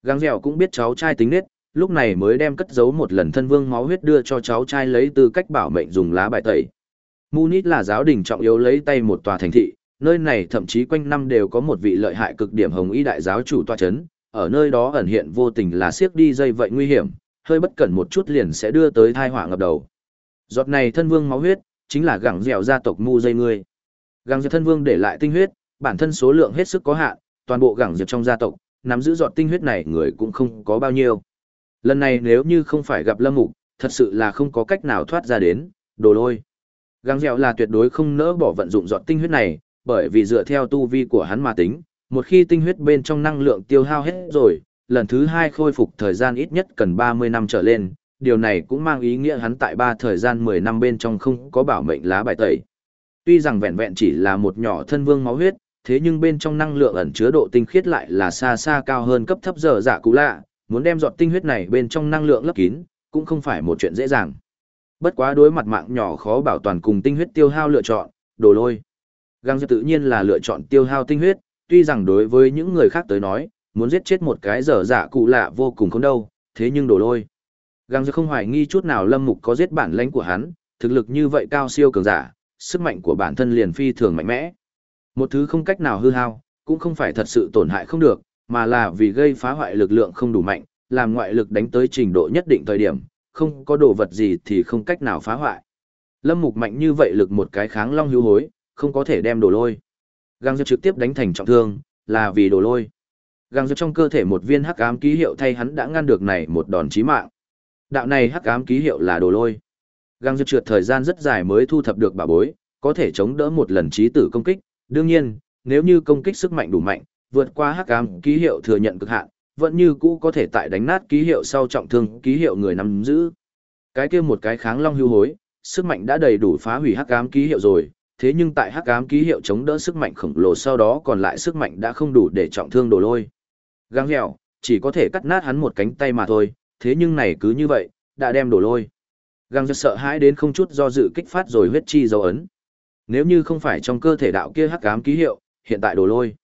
Speaker 1: Găng dẻo cũng biết cháu trai tính nết, lúc này mới đem cất giấu một lần thân vương máu huyết đưa cho cháu trai lấy tư cách bảo mệnh dùng lá bài tẩy. Munich là giáo đình trọng yếu lấy tay một tòa thành thị, nơi này thậm chí quanh năm đều có một vị lợi hại cực điểm hồng y đại giáo chủ tòa chấn, ở nơi đó ẩn hiện vô tình là siếc đi dây vậy nguy hiểm, hơi bất cẩn một chút liền sẽ đưa tới tai họa ngập đầu. Giọt này thân vương máu huyết, chính là gẳng dẻo gia tộc mu dây ngươi. Gẳng dẻo thân vương để lại tinh huyết, bản thân số lượng hết sức có hạn, toàn bộ gẳng diệp trong gia tộc, nắm giữ giọt tinh huyết này người cũng không có bao nhiêu. Lần này nếu như không phải gặp Lâm Mục, thật sự là không có cách nào thoát ra đến, đồ lôi. Găng dẻo là tuyệt đối không nỡ bỏ vận dụng giọt tinh huyết này, bởi vì dựa theo tu vi của hắn mà tính, một khi tinh huyết bên trong năng lượng tiêu hao hết rồi, lần thứ hai khôi phục thời gian ít nhất cần 30 năm trở lên, điều này cũng mang ý nghĩa hắn tại ba thời gian 10 năm bên trong không có bảo mệnh lá bài tẩy. Tuy rằng vẹn vẹn chỉ là một nhỏ thân vương máu huyết, thế nhưng bên trong năng lượng ẩn chứa độ tinh khiết lại là xa xa cao hơn cấp thấp dở dạ cũ lạ, muốn đem giọt tinh huyết này bên trong năng lượng lấp kín, cũng không phải một chuyện dễ dàng. Bất quá đối mặt mạng nhỏ khó bảo toàn cùng tinh huyết tiêu hao lựa chọn, đồ lôi. Găng tự nhiên là lựa chọn tiêu hao tinh huyết, tuy rằng đối với những người khác tới nói, muốn giết chết một cái dở dạ cụ lạ vô cùng không đâu, thế nhưng đồ lôi. Găng không hoài nghi chút nào lâm mục có giết bản lãnh của hắn, thực lực như vậy cao siêu cường giả, sức mạnh của bản thân liền phi thường mạnh mẽ. Một thứ không cách nào hư hao, cũng không phải thật sự tổn hại không được, mà là vì gây phá hoại lực lượng không đủ mạnh, làm ngoại lực đánh tới trình độ nhất định thời điểm, không có đồ vật gì thì không cách nào phá hoại. Lâm Mục mạnh như vậy lực một cái kháng long hữu hối, không có thể đem đồ lôi. Gang Diệp trực tiếp đánh thành trọng thương, là vì đồ lôi. Gang Diệp trong cơ thể một viên hắc ám ký hiệu thay hắn đã ngăn được này một đòn chí mạng. Đạo này hắc ám ký hiệu là đồ lôi. Gang Diệp trượt thời gian rất dài mới thu thập được bảo bối, có thể chống đỡ một lần chí tử công kích. Đương nhiên, nếu như công kích sức mạnh đủ mạnh, vượt qua hắc ám ký hiệu thừa nhận cực hạn, vẫn như cũ có thể tại đánh nát ký hiệu sau trọng thương ký hiệu người nắm giữ. Cái kia một cái kháng long hưu hối, sức mạnh đã đầy đủ phá hủy hắc ám ký hiệu rồi, thế nhưng tại hắc ám ký hiệu chống đỡ sức mạnh khổng lồ sau đó còn lại sức mạnh đã không đủ để trọng thương đồ lôi. Gang hẹo, chỉ có thể cắt nát hắn một cánh tay mà thôi, thế nhưng này cứ như vậy, đã đem đồ lôi. Gang rất sợ hãi đến không chút do dự kích phát rồi huyết chi dấu ấn. Nếu như không phải trong cơ thể đạo kia hắc ám ký hiệu, hiện tại đồ lôi.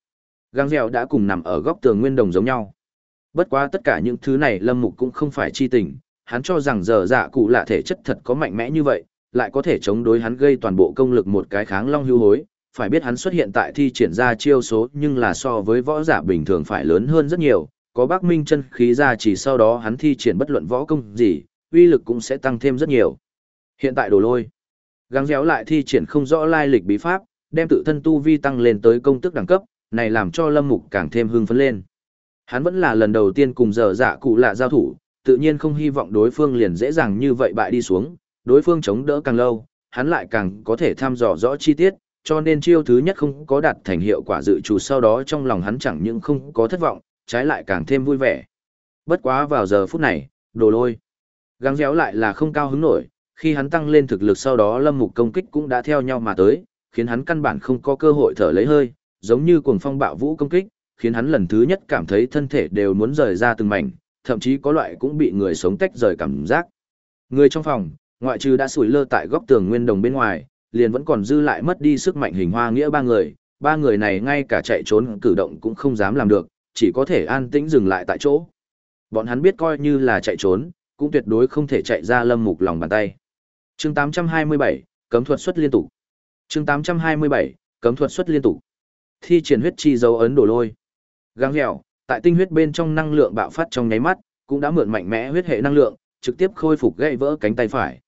Speaker 1: Gang dẻo đã cùng nằm ở góc tường nguyên đồng giống nhau. Bất quá tất cả những thứ này Lâm Mục cũng không phải chi tình, hắn cho rằng giờ dạ cụ lạ thể chất thật có mạnh mẽ như vậy, lại có thể chống đối hắn gây toàn bộ công lực một cái kháng long hưu hối, phải biết hắn xuất hiện tại thi triển ra chiêu số nhưng là so với võ giả bình thường phải lớn hơn rất nhiều, có bác minh chân khí ra chỉ sau đó hắn thi triển bất luận võ công gì, uy lực cũng sẽ tăng thêm rất nhiều. Hiện tại đồ lôi, gắng réo lại thi triển không rõ lai lịch bí pháp, đem tự thân tu vi tăng lên tới công tức đẳng cấp, này làm cho lâm mục càng thêm hưng phấn lên. Hắn vẫn là lần đầu tiên cùng giờ dạ cụ lạ giao thủ, tự nhiên không hy vọng đối phương liền dễ dàng như vậy bại đi xuống, đối phương chống đỡ càng lâu, hắn lại càng có thể thăm dò rõ chi tiết, cho nên chiêu thứ nhất không có đạt thành hiệu quả dự trù sau đó trong lòng hắn chẳng những không có thất vọng, trái lại càng thêm vui vẻ. Bất quá vào giờ phút này, đồ lôi. Găng réo lại là không cao hứng nổi, khi hắn tăng lên thực lực sau đó lâm mục công kích cũng đã theo nhau mà tới, khiến hắn căn bản không có cơ hội thở lấy hơi, giống như cuồng phong bạo vũ công kích, khiến hắn lần thứ nhất cảm thấy thân thể đều muốn rời ra từng mảnh, thậm chí có loại cũng bị người sống tách rời cảm giác. Người trong phòng, ngoại trừ đã sủi lơ tại góc tường nguyên đồng bên ngoài, liền vẫn còn dư lại mất đi sức mạnh hình hoa nghĩa ba người, ba người này ngay cả chạy trốn cử động cũng không dám làm được, chỉ có thể an tĩnh dừng lại tại chỗ. Bọn hắn biết coi như là chạy trốn, cũng tuyệt đối không thể chạy ra lâm mục lòng bàn tay. Chương 827, cấm thuật xuất liên tục. Chương 827, cấm thuật xuất liên tục. Thi triển huyết chi dấu ấn đổ lôi. Gang dẻo, tại tinh huyết bên trong năng lượng bạo phát trong nháy mắt, cũng đã mượn mạnh mẽ huyết hệ năng lượng, trực tiếp khôi phục gãy vỡ cánh tay phải.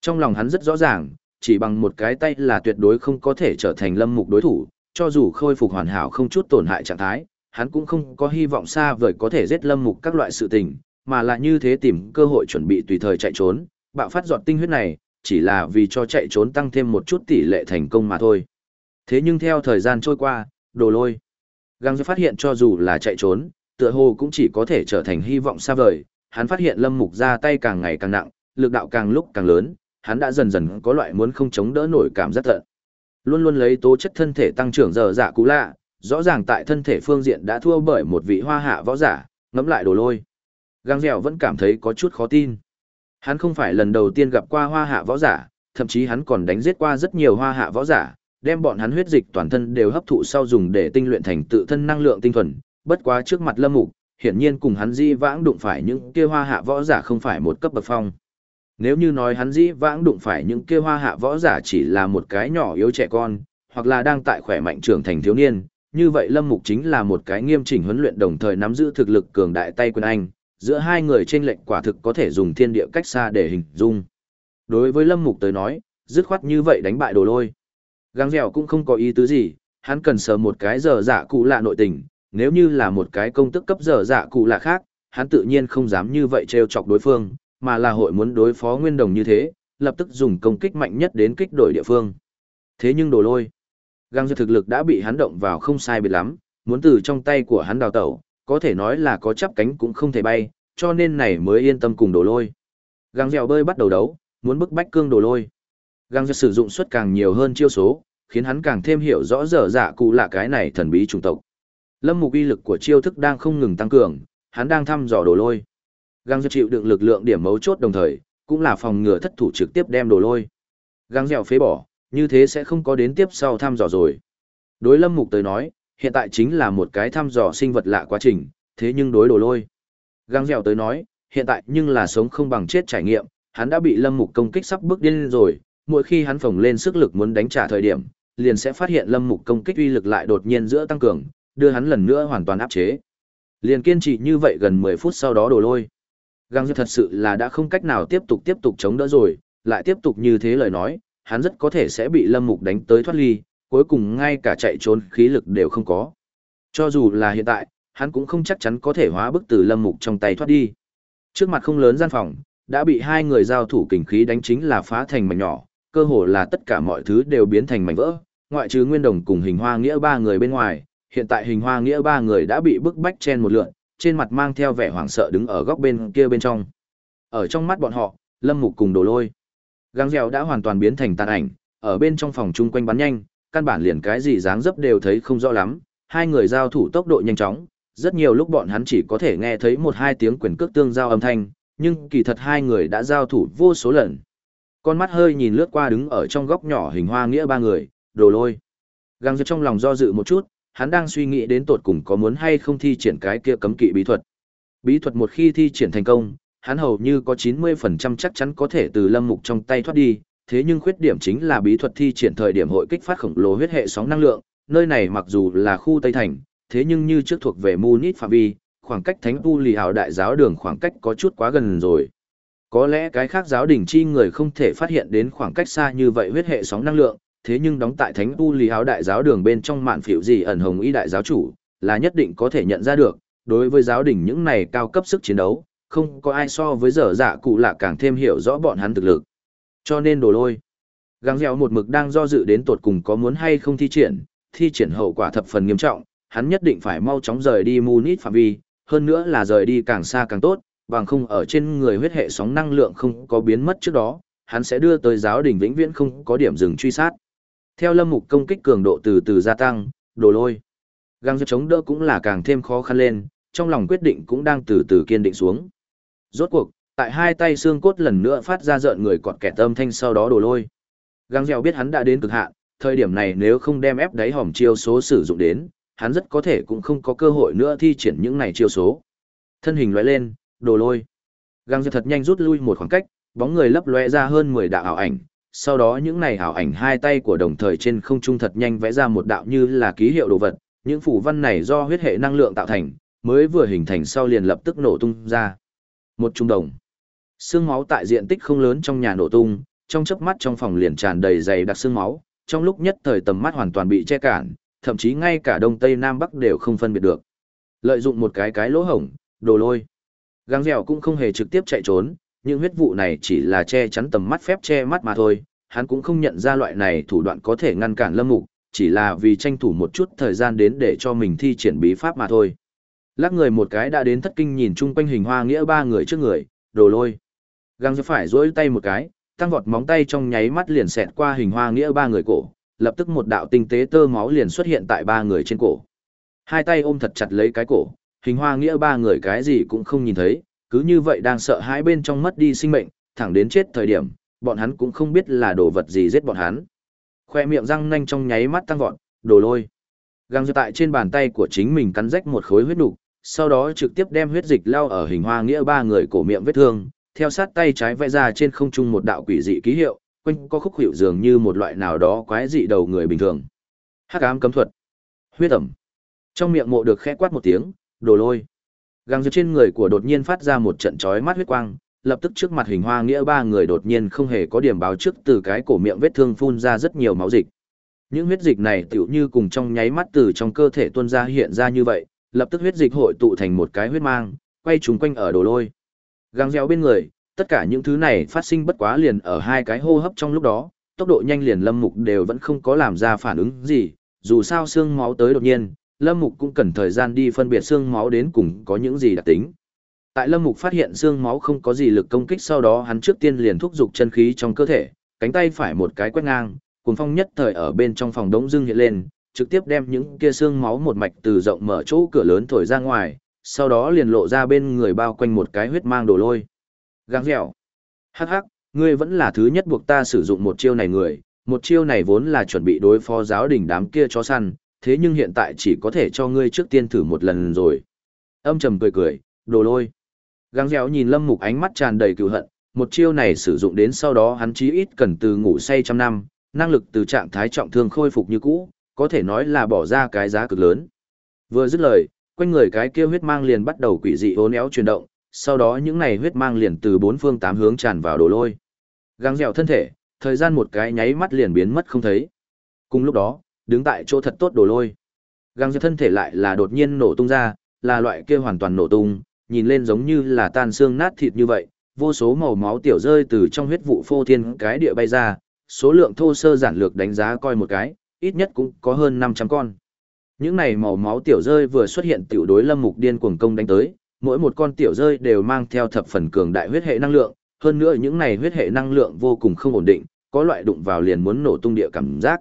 Speaker 1: Trong lòng hắn rất rõ ràng, chỉ bằng một cái tay là tuyệt đối không có thể trở thành lâm mục đối thủ, cho dù khôi phục hoàn hảo không chút tổn hại trạng thái, hắn cũng không có hy vọng xa vời có thể giết lâm mục các loại sự tình, mà là như thế tìm cơ hội chuẩn bị tùy thời chạy trốn, bạo phát giọt tinh huyết này, chỉ là vì cho chạy trốn tăng thêm một chút tỷ lệ thành công mà thôi. Thế nhưng theo thời gian trôi qua, đồ lôi. Găng phát hiện cho dù là chạy trốn, tựa hồ cũng chỉ có thể trở thành hy vọng xa vời, hắn phát hiện lâm mục ra tay càng ngày càng nặng, lực đạo càng lúc càng lớn, hắn đã dần dần có loại muốn không chống đỡ nổi cảm giác tận. Luôn luôn lấy tố chất thân thể tăng trưởng giờ dạ cũ lạ, rõ ràng tại thân thể phương diện đã thua bởi một vị hoa hạ võ giả, ngẫm lại đồ lôi. Gang dẻo vẫn cảm thấy có chút khó tin. Hắn không phải lần đầu tiên gặp qua hoa hạ võ giả, thậm chí hắn còn đánh giết qua rất nhiều hoa hạ võ giả, đem bọn hắn huyết dịch toàn thân đều hấp thụ sau dùng để tinh luyện thành tự thân năng lượng tinh thuần, bất quá trước mặt Lâm Mục, hiển nhiên cùng hắn di vãng đụng phải những kia hoa hạ võ giả không phải một cấp bậc phong. Nếu như nói hắn di vãng đụng phải những kia hoa hạ võ giả chỉ là một cái nhỏ yếu trẻ con, hoặc là đang tại khỏe mạnh trưởng thành thiếu niên, như vậy Lâm Mục chính là một cái nghiêm chỉnh huấn luyện đồng thời nắm giữ thực lực cường đại tay quân anh, giữa hai người trên lệnh quả thực có thể dùng thiên địa cách xa để hình dung. Đối với Lâm Mục tới nói, dứt khoát như vậy đánh bại đồ lôi. Găng dẻo cũng không có ý tứ gì, hắn cần sờ một cái giờ dạ cụ lạ nội tình, nếu như là một cái công tức cấp giờ dạ cụ lạ khác, hắn tự nhiên không dám như vậy trêu chọc đối phương, mà là hội muốn đối phó nguyên đồng như thế, lập tức dùng công kích mạnh nhất đến kích đổi địa phương. Thế nhưng đồ lôi, găng dẻo thực lực đã bị hắn động vào không sai biệt lắm, muốn từ trong tay của hắn đào tẩu, có thể nói là có chắp cánh cũng không thể bay, cho nên này mới yên tâm cùng đồ lôi. Găng dẻo bơi bắt đầu đấu, muốn bức bách cương đồ lôi. Găng dẻo sử dụng suất càng nhiều hơn chiêu số, khiến hắn càng thêm hiểu rõ dở dạ cụ là cái này thần bí chủng tộc. Lâm mục uy lực của chiêu thức đang không ngừng tăng cường, hắn đang thăm dò đồ lôi. Găng dẻo chịu đựng lực lượng điểm mấu chốt đồng thời, cũng là phòng ngừa thất thủ trực tiếp đem đồ lôi. Găng dẻo phế bỏ, như thế sẽ không có đến tiếp sau thăm dò rồi. Đối Lâm Mục tới nói, hiện tại chính là một cái thăm dò sinh vật lạ quá trình, thế nhưng đối đồ lôi. Găng dẻo tới nói, hiện tại nhưng là sống không bằng chết trải nghiệm, hắn đã bị lâm mục công kích sắp bước điên rồi, mỗi khi hắn phồng lên sức lực muốn đánh trả thời điểm, liền sẽ phát hiện lâm mục công kích uy lực lại đột nhiên giữa tăng cường, đưa hắn lần nữa hoàn toàn áp chế. Liền kiên trì như vậy gần 10 phút sau đó đổ lôi. Găng dẻo thật sự là đã không cách nào tiếp tục tiếp tục chống đỡ rồi, lại tiếp tục như thế lời nói, hắn rất có thể sẽ bị lâm mục đánh tới thoát ly, cuối cùng ngay cả chạy trốn khí lực đều không có. Cho dù là hiện tại, hắn cũng không chắc chắn có thể hóa bức từ lâm mục trong tay thoát đi. Trước mặt không lớn gian phòng, đã bị hai người giao thủ kình khí đánh chính là phá thành mảnh nhỏ, cơ hồ là tất cả mọi thứ đều biến thành mảnh vỡ, ngoại trừ Nguyên Đồng cùng Hình Hoa Nghĩa ba người bên ngoài, hiện tại Hình Hoa Nghĩa ba người đã bị bức bách chen một lượn, trên mặt mang theo vẻ hoảng sợ đứng ở góc bên kia bên trong. Ở trong mắt bọn họ, Lâm Mục cùng Đồ Lôi, gang dẻo đã hoàn toàn biến thành tàn ảnh, ở bên trong phòng chung quanh bắn nhanh, căn bản liền cái gì dáng dấp đều thấy không rõ lắm, hai người giao thủ tốc độ nhanh chóng, rất nhiều lúc bọn hắn chỉ có thể nghe thấy một hai tiếng quyền cước tương giao âm thanh, nhưng kỳ thật hai người đã giao thủ vô số lần. Con mắt hơi nhìn lướt qua đứng ở trong góc nhỏ hình hoa nghĩa ba người, đồ lôi. Găng giật trong lòng do dự một chút, hắn đang suy nghĩ đến tột cùng có muốn hay không thi triển cái kia cấm kỵ bí thuật. Bí thuật một khi thi triển thành công, hắn hầu như có 90% chắc chắn có thể từ lâm mục trong tay thoát đi, thế nhưng khuyết điểm chính là bí thuật thi triển thời điểm hội kích phát khổng lồ huyết hệ sóng năng lượng, nơi này mặc dù là khu Tây Thành, thế nhưng như trước thuộc về Munich phạm vi, khoảng cách Thánh Tu Lì Hào Đại giáo đường khoảng cách có chút quá gần rồi. Có lẽ cái khác giáo đình chi người không thể phát hiện đến khoảng cách xa như vậy huyết hệ sóng năng lượng, thế nhưng đóng tại Thánh Tu Lì Hào Đại giáo đường bên trong mạn phiểu gì ẩn hồng y đại giáo chủ, là nhất định có thể nhận ra được, đối với giáo đình những này cao cấp sức chiến đấu, không có ai so với dở dạ cụ là càng thêm hiểu rõ bọn hắn thực lực. Cho nên đồ lôi. Găng dẻo một mực đang do dự đến tột cùng có muốn hay không thi triển, thi triển hậu quả thập phần nghiêm trọng, hắn nhất định phải mau chóng rời đi Munich phạm vi, hơn nữa là rời đi càng xa càng tốt, bằng không ở trên người huyết hệ sóng năng lượng không có biến mất trước đó, hắn sẽ đưa tới giáo đình vĩnh viễn không có điểm dừng truy sát. Theo lâm mục công kích cường độ từ từ gia tăng, đồ lôi. Găng giật chống đỡ cũng là càng thêm khó khăn lên, trong lòng quyết định cũng đang từ từ kiên định xuống. Rốt cuộc, tại hai tay xương cốt lần nữa phát ra rợn người cọt kẻ tâm thanh sau đó đồ lôi. Găng dẻo biết hắn đã đến cực hạn, thời điểm này nếu không đem ép đáy hỏng chiêu số sử dụng đến, hắn rất có thể cũng không có cơ hội nữa thi triển những này chiêu số. Thân hình lóe lên, đồ lôi. Găng dẻo thật nhanh rút lui một khoảng cách, bóng người lấp lóe ra hơn 10 đạo ảo ảnh, sau đó những này ảo ảnh hai tay của đồng thời trên không trung thật nhanh vẽ ra một đạo như là ký hiệu đồ vật, những phủ văn này do huyết hệ năng lượng tạo thành, mới vừa hình thành sau liền lập tức nổ tung ra. Một trung đồng. Xương máu tại diện tích không lớn trong nhà nổ tung, trong chớp mắt trong phòng liền tràn đầy dày đặc xương máu, trong lúc nhất thời tầm mắt hoàn toàn bị che cản, thậm chí ngay cả đông tây nam bắc đều không phân biệt được. Lợi dụng một cái cái lỗ hổng, đồ lôi. Găng dẻo cũng không hề trực tiếp chạy trốn, nhưng huyết vụ này chỉ là che chắn tầm mắt phép che mắt mà thôi, hắn cũng không nhận ra loại này thủ đoạn có thể ngăn cản lâm mục, chỉ là vì tranh thủ một chút thời gian đến để cho mình thi triển bí pháp mà thôi. Lắc người một cái đã đến thất kinh nhìn chung quanh hình hoa nghĩa ba người trước người, đồ lôi. Găng dẻo phải duỗi tay một cái, tăng vọt móng tay trong nháy mắt liền xẹt qua hình hoa nghĩa ba người cổ, lập tức một đạo tinh tế tơ máu liền xuất hiện tại ba người trên cổ. Hai tay ôm thật chặt lấy cái cổ, hình hoa nghĩa ba người cái gì cũng không nhìn thấy, cứ như vậy đang sợ hãi bên trong mất đi sinh mệnh, thẳng đến chết thời điểm, bọn hắn cũng không biết là đồ vật gì giết bọn hắn. Khoe miệng răng nanh trong nháy mắt tăng vọt, đồ lôi. Găng giật tại trên bàn tay của chính mình cắn rách một khối huyết đục, sau đó trực tiếp đem huyết dịch lao ở hình hoa nghĩa ba người cổ miệng vết thương, theo sát tay trái vẽ ra trên không trung một đạo quỷ dị ký hiệu, quanh có khúc hiệu dường như một loại nào đó quái dị đầu người bình thường. Hắc ám cấm thuật. Huyết ẩm. Trong miệng mộ được khẽ quát một tiếng, đồ lôi. Găng giật trên người của đột nhiên phát ra một trận chói mắt huyết quang, lập tức trước mặt hình hoa nghĩa ba người đột nhiên không hề có điểm báo trước từ cái cổ miệng vết thương phun ra rất nhiều máu dịch. Những huyết dịch này tựu như cùng trong nháy mắt từ trong cơ thể tuôn ra hiện ra như vậy, lập tức huyết dịch hội tụ thành một cái huyết mang, quay trùng quanh ở đồ lôi. Găng réo bên người, tất cả những thứ này phát sinh bất quá liền ở hai cái hô hấp trong lúc đó, tốc độ nhanh liền lâm mục đều vẫn không có làm ra phản ứng gì, dù sao xương máu tới đột nhiên, lâm mục cũng cần thời gian đi phân biệt xương máu đến cùng có những gì đặc tính. Tại lâm mục phát hiện xương máu không có gì lực công kích sau đó hắn trước tiên liền thúc giục chân khí trong cơ thể, cánh tay phải một cái quét ngang, cuồng phong nhất thời ở bên trong phòng đống dưng hiện lên, trực tiếp đem những kia xương máu một mạch từ rộng mở chỗ cửa lớn thổi ra ngoài, sau đó liền lộ ra bên người bao quanh một cái huyết mang đồ lôi. Găng dẻo. Hắc hắc, ngươi vẫn là thứ nhất buộc ta sử dụng một chiêu này người, một chiêu này vốn là chuẩn bị đối phó giáo đình đám kia chó săn, thế nhưng hiện tại chỉ có thể cho ngươi trước tiên thử một lần rồi. Âm trầm cười cười, đồ lôi. Găng dẻo nhìn lâm mục ánh mắt tràn đầy cựu hận, một chiêu này sử dụng đến sau đó hắn chí ít cần từ ngủ say trăm năm, năng lực từ trạng thái trọng thương khôi phục như cũ, có thể nói là bỏ ra cái giá cực lớn. Vừa dứt lời, quanh người cái kia huyết mang liền bắt đầu quỷ dị hố néo chuyển động, sau đó những này huyết mang liền từ bốn phương tám hướng tràn vào đồ lôi. Găng dẻo thân thể, thời gian một cái nháy mắt liền biến mất không thấy. Cùng lúc đó, đứng tại chỗ thật tốt đồ lôi. Găng dẻo thân thể lại là đột nhiên nổ tung ra, là loại kia hoàn toàn nổ tung, nhìn lên giống như là tan xương nát thịt như vậy, vô số màu máu tiểu rơi từ trong huyết vụ phô thiên cái địa bay ra, số lượng thô sơ giản lược đánh giá coi một cái, ít nhất cũng có hơn 500 con. Những này màu máu tiểu rơi vừa xuất hiện tiểu đối lâm mục điên cuồng công đánh tới, mỗi một con tiểu rơi đều mang theo thập phần cường đại huyết hệ năng lượng, hơn nữa những này huyết hệ năng lượng vô cùng không ổn định, có loại đụng vào liền muốn nổ tung địa cảm giác.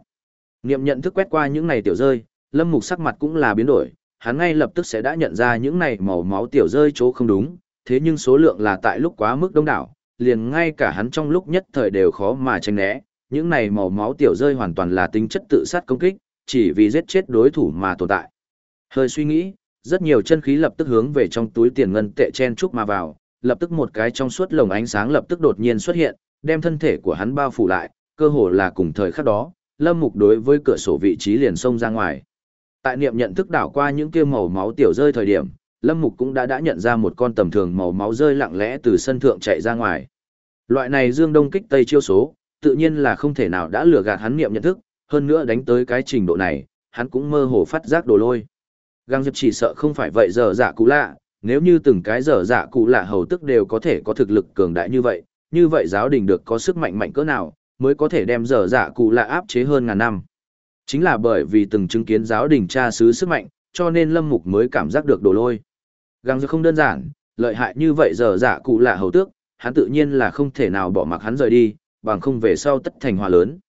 Speaker 1: Niệm nhận thức quét qua những này tiểu rơi, lâm mục sắc mặt cũng là biến đổi, hắn ngay lập tức sẽ đã nhận ra những này màu máu tiểu rơi chỗ không đúng, thế nhưng số lượng là tại lúc quá mức đông đảo, liền ngay cả hắn trong lúc nhất thời đều khó mà tránh né, những này màu máu tiểu rơi hoàn toàn là tính chất tự sát công kích, chỉ vì giết chết đối thủ mà tồn tại. Hơi suy nghĩ, rất nhiều chân khí lập tức hướng về trong túi tiền ngân tệ chen chúc mà vào, lập tức một cái trong suốt lồng ánh sáng lập tức đột nhiên xuất hiện, đem thân thể của hắn bao phủ lại, cơ hồ là cùng thời khắc đó, Lâm Mục đối với cửa sổ vị trí liền xông ra ngoài. Tại niệm nhận thức đảo qua những kia màu máu tiểu rơi thời điểm, Lâm Mục cũng đã đã nhận ra một con tầm thường màu máu rơi lặng lẽ từ sân thượng chạy ra ngoài. Loại này dương đông kích tây chiêu số, tự nhiên là không thể nào đã lừa gạt hắn niệm nhận thức, hơn nữa đánh tới cái trình độ này, hắn cũng mơ hồ phát giác đồ lôi. Gang Diệp chỉ sợ không phải vậy giờ dạ cụ lạ, nếu như từng cái giờ dạ cụ lạ hầu tức đều có thể có thực lực cường đại như vậy, như vậy giáo đình được có sức mạnh mạnh cỡ nào, mới có thể đem giờ dạ cụ lạ áp chế hơn ngàn năm. Chính là bởi vì từng chứng kiến giáo đình tra xứ sức mạnh, cho nên Lâm Mục mới cảm giác được đồ lôi. Gang Diệp không đơn giản, lợi hại như vậy giờ dạ cụ lạ hầu tước, hắn tự nhiên là không thể nào bỏ mặc hắn rời đi, bằng không về sau tất thành hòa lớn.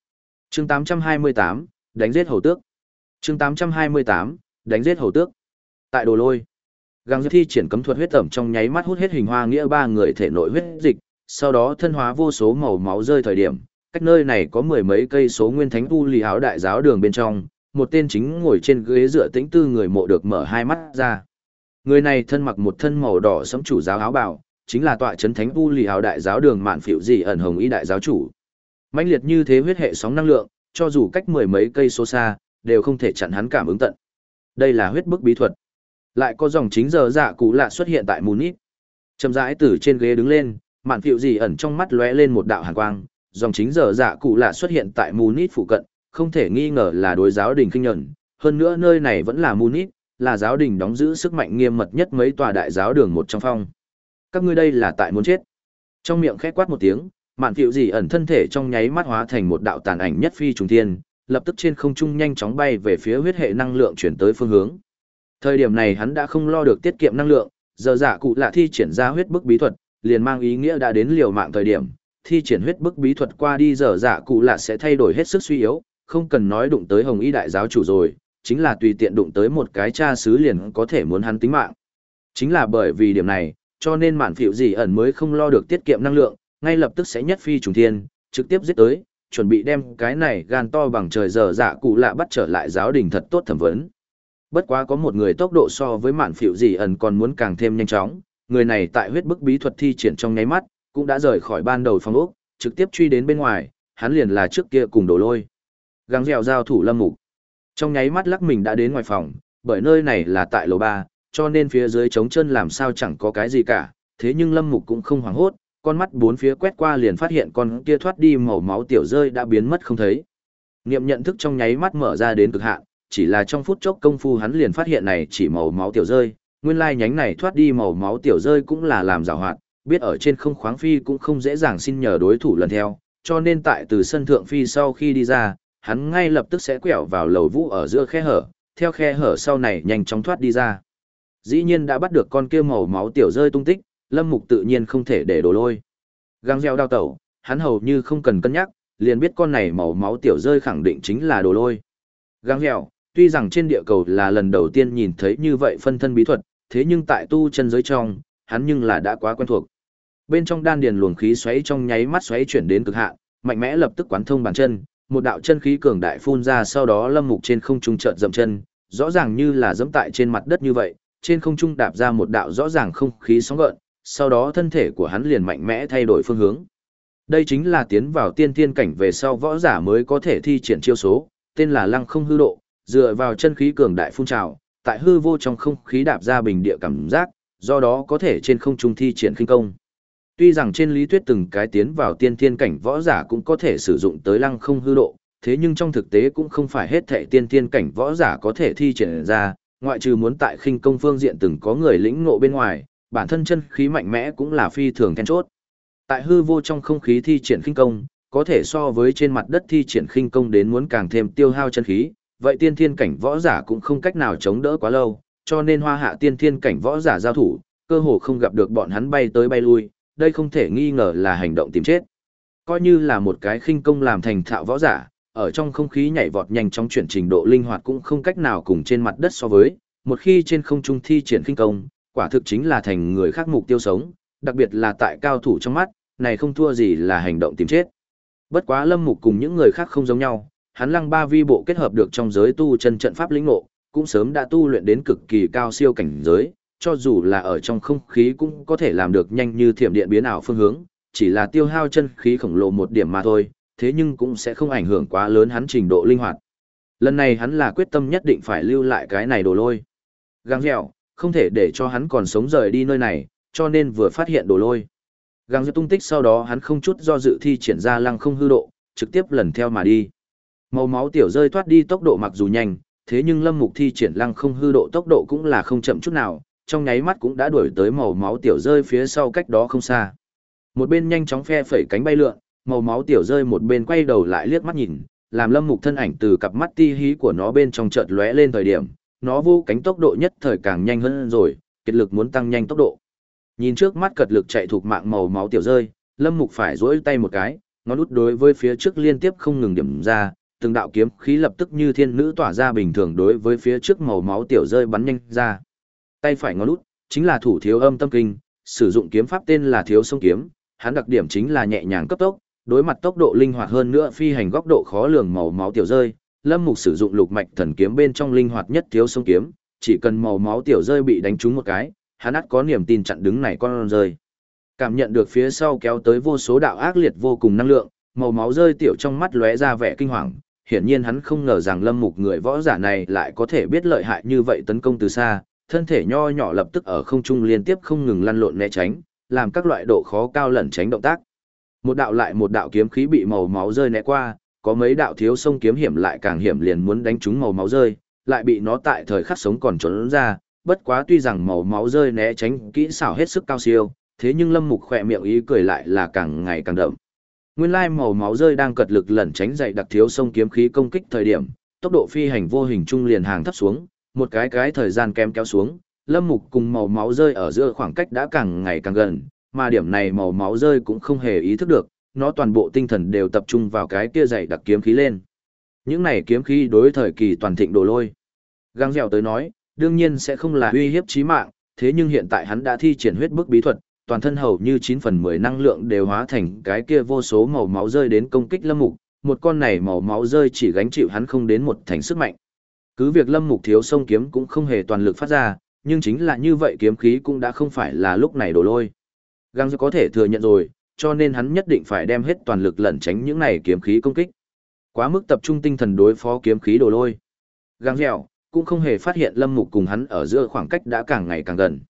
Speaker 1: Chương 828, đánh giết hầu tước. Chương 828, đánh giết hầu tước. Tại Đồ Lôi, găng thi triển cấm thuật huyết tẩm trong nháy mắt hút hết hình hoa nghĩa ba người thể nội huyết dịch, sau đó thân hóa vô số màu máu rơi thời điểm, cách nơi này có mười mấy cây số nguyên thánh tu lì áo đại giáo đường bên trong, một tên chính ngồi trên ghế dựa tĩnh tư người mộ được mở hai mắt ra. Người này thân mặc một thân màu đỏ sẫm chủ giáo áo bào, chính là tọa trấn thánh u lì hào đại giáo đường mạn phiệu dị ẩn hồng y đại giáo chủ mãnh liệt như thế huyết hệ sóng năng lượng cho dù cách mười mấy cây số xa đều không thể chặn hắn cảm ứng tận. Đây là huyết bức bí thuật. Lại có dòng chính giờ dạ cụ lạ xuất hiện tại munich. Chậm rãi từ trên ghế đứng lên mạn phiệu gì ẩn trong mắt lóe lên một đạo hàn quang. Dòng chính giờ dạ cụ lạ xuất hiện tại munich phụ cận không thể nghi ngờ là đối giáo đình kinh nhận, hơn nữa nơi này vẫn là munich là giáo đình đóng giữ sức mạnh nghiêm mật nhất mấy tòa đại giáo đường một trong phong. Các ngươi đây là tại muốn chết. Trong miệng khẽ quát một tiếng, mạn phiệu Dị ẩn thân thể trong nháy mắt hóa thành một đạo tàn ảnh nhất phi trùng thiên, lập tức trên không trung nhanh chóng bay về phía huyết hệ năng lượng chuyển tới phương hướng. Thời điểm này hắn đã không lo được tiết kiệm năng lượng, giờ giả cụ lạ thi triển ra huyết bức bí thuật, liền mang ý nghĩa đã đến liều mạng thời điểm, thi triển huyết bức bí thuật qua đi giờ giả cụ lạ sẽ thay đổi hết sức suy yếu, không cần nói đụng tới hồng y đại giáo chủ rồi, chính là tùy tiện đụng tới một cái cha xứ liền có thể muốn hắn tính mạng. Chính là bởi vì điểm này, cho nên mạn phiệu Dị ẩn mới không lo được tiết kiệm năng lượng, ngay lập tức sẽ nhất phi trùng thiên, trực tiếp giết tới, chuẩn bị đem cái này gan to bằng trời giờ dạ cụ lạ bắt trở lại giáo đình thật tốt thẩm vấn. Bất quá có một người tốc độ so với mạn phiệu gì ẩn còn muốn càng thêm nhanh chóng, người này tại huyết bức bí thuật thi triển trong nháy mắt, cũng đã rời khỏi ban đầu phòng ốc, trực tiếp truy đến bên ngoài, hắn liền là trước kia cùng đổ lôi. Gắng dẻo giao thủ lâm mục. Trong nháy mắt lắc mình đã đến ngoài phòng, bởi nơi này là tại lầu 3, cho nên phía dưới trống chân làm sao chẳng có cái gì cả, thế nhưng lâm mục cũng không hoảng hốt, con mắt bốn phía quét qua liền phát hiện con kia thoát đi màu máu tiểu rơi đã biến mất không thấy. Niệm nhận thức trong nháy mắt mở ra đến cực hạn, chỉ là trong phút chốc công phu hắn liền phát hiện này chỉ màu máu tiểu rơi, nguyên lai nhánh này thoát đi màu máu tiểu rơi cũng là làm giàu hoạt, biết ở trên không khoáng phi cũng không dễ dàng xin nhờ đối thủ lần theo, cho nên tại từ sân thượng phi sau khi đi ra, hắn ngay lập tức sẽ quẹo vào lầu vũ ở giữa khe hở, theo khe hở sau này nhanh chóng thoát đi ra. Dĩ nhiên đã bắt được con kia màu máu tiểu rơi tung tích, lâm mục tự nhiên không thể để đổ lôi. Găng gieo đao tẩu, hắn hầu như không cần cân nhắc, liền biết con này màu máu tiểu rơi khẳng định chính là đồ lôi. Găng gieo, tuy rằng trên địa cầu là lần đầu tiên nhìn thấy như vậy phân thân bí thuật, thế nhưng tại tu chân giới trong, hắn nhưng là đã quá quen thuộc. Bên trong đan điền luồng khí xoáy trong nháy mắt xoáy chuyển đến cực hạn, mạnh mẽ lập tức quán thông bàn chân, một đạo chân khí cường đại phun ra sau đó lâm mục trên không trung chợt dậm chân, rõ ràng như là dẫm tại trên mặt đất như vậy, trên không trung đạp ra một đạo rõ ràng không khí sóng gợn, sau đó thân thể của hắn liền mạnh mẽ thay đổi phương hướng. Đây chính là tiến vào tiên tiên cảnh về sau võ giả mới có thể thi triển chiêu số, tên là lăng không hư độ, dựa vào chân khí cường đại phun trào, tại hư vô trong không khí đạp ra bình địa cảm giác, do đó có thể trên không trung thi triển khinh công. Tuy rằng trên lý thuyết từng cái tiến vào tiên thiên cảnh võ giả cũng có thể sử dụng tới lăng không hư độ, thế nhưng trong thực tế cũng không phải hết thệ tiên thiên cảnh võ giả có thể thi triển ra, ngoại trừ muốn tại khinh công phương diện từng có người lĩnh ngộ bên ngoài, bản thân chân khí mạnh mẽ cũng là phi thường then chốt. Tại hư vô trong không khí thi triển khinh công, có thể so với trên mặt đất thi triển khinh công đến muốn càng thêm tiêu hao chân khí, vậy tiên thiên cảnh võ giả cũng không cách nào chống đỡ quá lâu, cho nên hoa hạ tiên thiên cảnh võ giả giao thủ, cơ hồ không gặp được bọn hắn bay tới bay lui, đây không thể nghi ngờ là hành động tìm chết. Coi như là một cái khinh công làm thành thạo võ giả, ở trong không khí nhảy vọt nhanh trong chuyển trình độ linh hoạt cũng không cách nào cùng trên mặt đất so với, một khi trên không trung thi triển khinh công, quả thực chính là thành người khác mục tiêu sống, đặc biệt là tại cao thủ trong mắt, này không thua gì là hành động tìm chết. Bất quá Lâm Mục cùng những người khác không giống nhau, hắn lăng ba vi bộ kết hợp được trong giới tu chân trận pháp lĩnh ngộ, cũng sớm đã tu luyện đến cực kỳ cao siêu cảnh giới, cho dù là ở trong không khí cũng có thể làm được nhanh như thiểm điện biến ảo phương hướng, chỉ là tiêu hao chân khí khổng lồ một điểm mà thôi, thế nhưng cũng sẽ không ảnh hưởng quá lớn hắn trình độ linh hoạt. Lần này hắn là quyết tâm nhất định phải lưu lại cái này đồ lôi. Găng dẻo, không thể để cho hắn còn sống rời đi nơi này, cho nên vừa phát hiện đồ lôi. Găng giữa tung tích sau đó hắn không chút do dự thi triển ra lăng không hư độ, trực tiếp lần theo mà đi. Màu máu tiểu rơi thoát đi tốc độ mặc dù nhanh, thế nhưng lâm mục thi triển lăng không hư độ tốc độ cũng là không chậm chút nào, trong nháy mắt cũng đã đuổi tới màu máu tiểu rơi phía sau cách đó không xa. Một bên nhanh chóng phe phẩy cánh bay lượn, màu máu tiểu rơi một bên quay đầu lại liếc mắt nhìn, làm lâm mục thân ảnh từ cặp mắt ti hí của nó bên trong chợt lóe lên thời điểm, nó vô cánh tốc độ nhất thời càng nhanh hơn rồi, kiệt lực muốn tăng nhanh tốc độ. Nhìn trước mắt cật lực chạy thuộc mạng màu máu tiểu rơi, lâm mục phải duỗi tay một cái, ngón út đối với phía trước liên tiếp không ngừng điểm ra, từng đạo kiếm khí lập tức như thiên nữ tỏa ra bình thường đối với phía trước màu máu tiểu rơi bắn nhanh ra. Tay phải ngón út, chính là thủ thiếu âm tâm kinh, sử dụng kiếm pháp tên là thiếu sông kiếm, hắn đặc điểm chính là nhẹ nhàng cấp tốc, đối mặt tốc độ linh hoạt hơn nữa phi hành góc độ khó lường màu máu tiểu rơi, Lâm Mục sử dụng lục mạch thần kiếm bên trong linh hoạt nhất thiếu sông kiếm, chỉ cần màu máu tiểu rơi bị đánh trúng một cái, hắn ắt có niềm tin chặn đứng này con rơi. Cảm nhận được phía sau kéo tới vô số đạo ác liệt vô cùng năng lượng, màu máu rơi tiểu trong mắt lóe ra vẻ kinh hoàng, hiển nhiên hắn không ngờ rằng Lâm Mục người võ giả này lại có thể biết lợi hại như vậy tấn công từ xa, thân thể nho nhỏ lập tức ở không trung liên tiếp không ngừng lăn lộn né tránh, làm các loại độ khó cao lẩn tránh động tác. Một đạo lại một đạo kiếm khí bị màu máu rơi né qua, có mấy đạo thiếu sông kiếm hiểm lại càng hiểm liền muốn đánh trúng màu máu rơi, lại bị nó tại thời khắc sống còn trốn ra, bất quá tuy rằng màu máu rơi né tránh kỹ xảo hết sức cao siêu, thế nhưng Lâm Mục khỏe miệng ý cười lại là càng ngày càng đậm. Nguyên lai màu máu rơi đang cật lực lẩn tránh dậy đặc thiếu sông kiếm khí công kích thời điểm, tốc độ phi hành vô hình trung liền hàng thấp xuống, một cái cái thời gian kém kéo xuống, lâm mục cùng màu máu rơi ở giữa khoảng cách đã càng ngày càng gần, mà điểm này màu máu rơi cũng không hề ý thức được, nó toàn bộ tinh thần đều tập trung vào cái kia dày đặc kiếm khí lên. Những này kiếm khí đối thời kỳ toàn thịnh đồ lôi. Găng dẻo tới nói, đương nhiên sẽ không là uy hiếp chí mạng, thế nhưng hiện tại hắn đã thi triển huyết bức bí thuật, toàn thân hầu như 9 phần 10 năng lượng đều hóa thành cái kia vô số màu máu rơi đến công kích lâm mục, một con này màu máu rơi chỉ gánh chịu hắn không đến một thành sức mạnh. Cứ việc Lâm Mục thiếu sông kiếm cũng không hề toàn lực phát ra, nhưng chính là như vậy kiếm khí cũng đã không phải là lúc này đổ lôi. Găng có thể thừa nhận rồi, cho nên hắn nhất định phải đem hết toàn lực lẩn tránh những này kiếm khí công kích. Quá mức tập trung tinh thần đối phó kiếm khí đồ lôi. Gang dẻo, cũng không hề phát hiện Lâm Mục cùng hắn ở giữa khoảng cách đã càng ngày càng gần.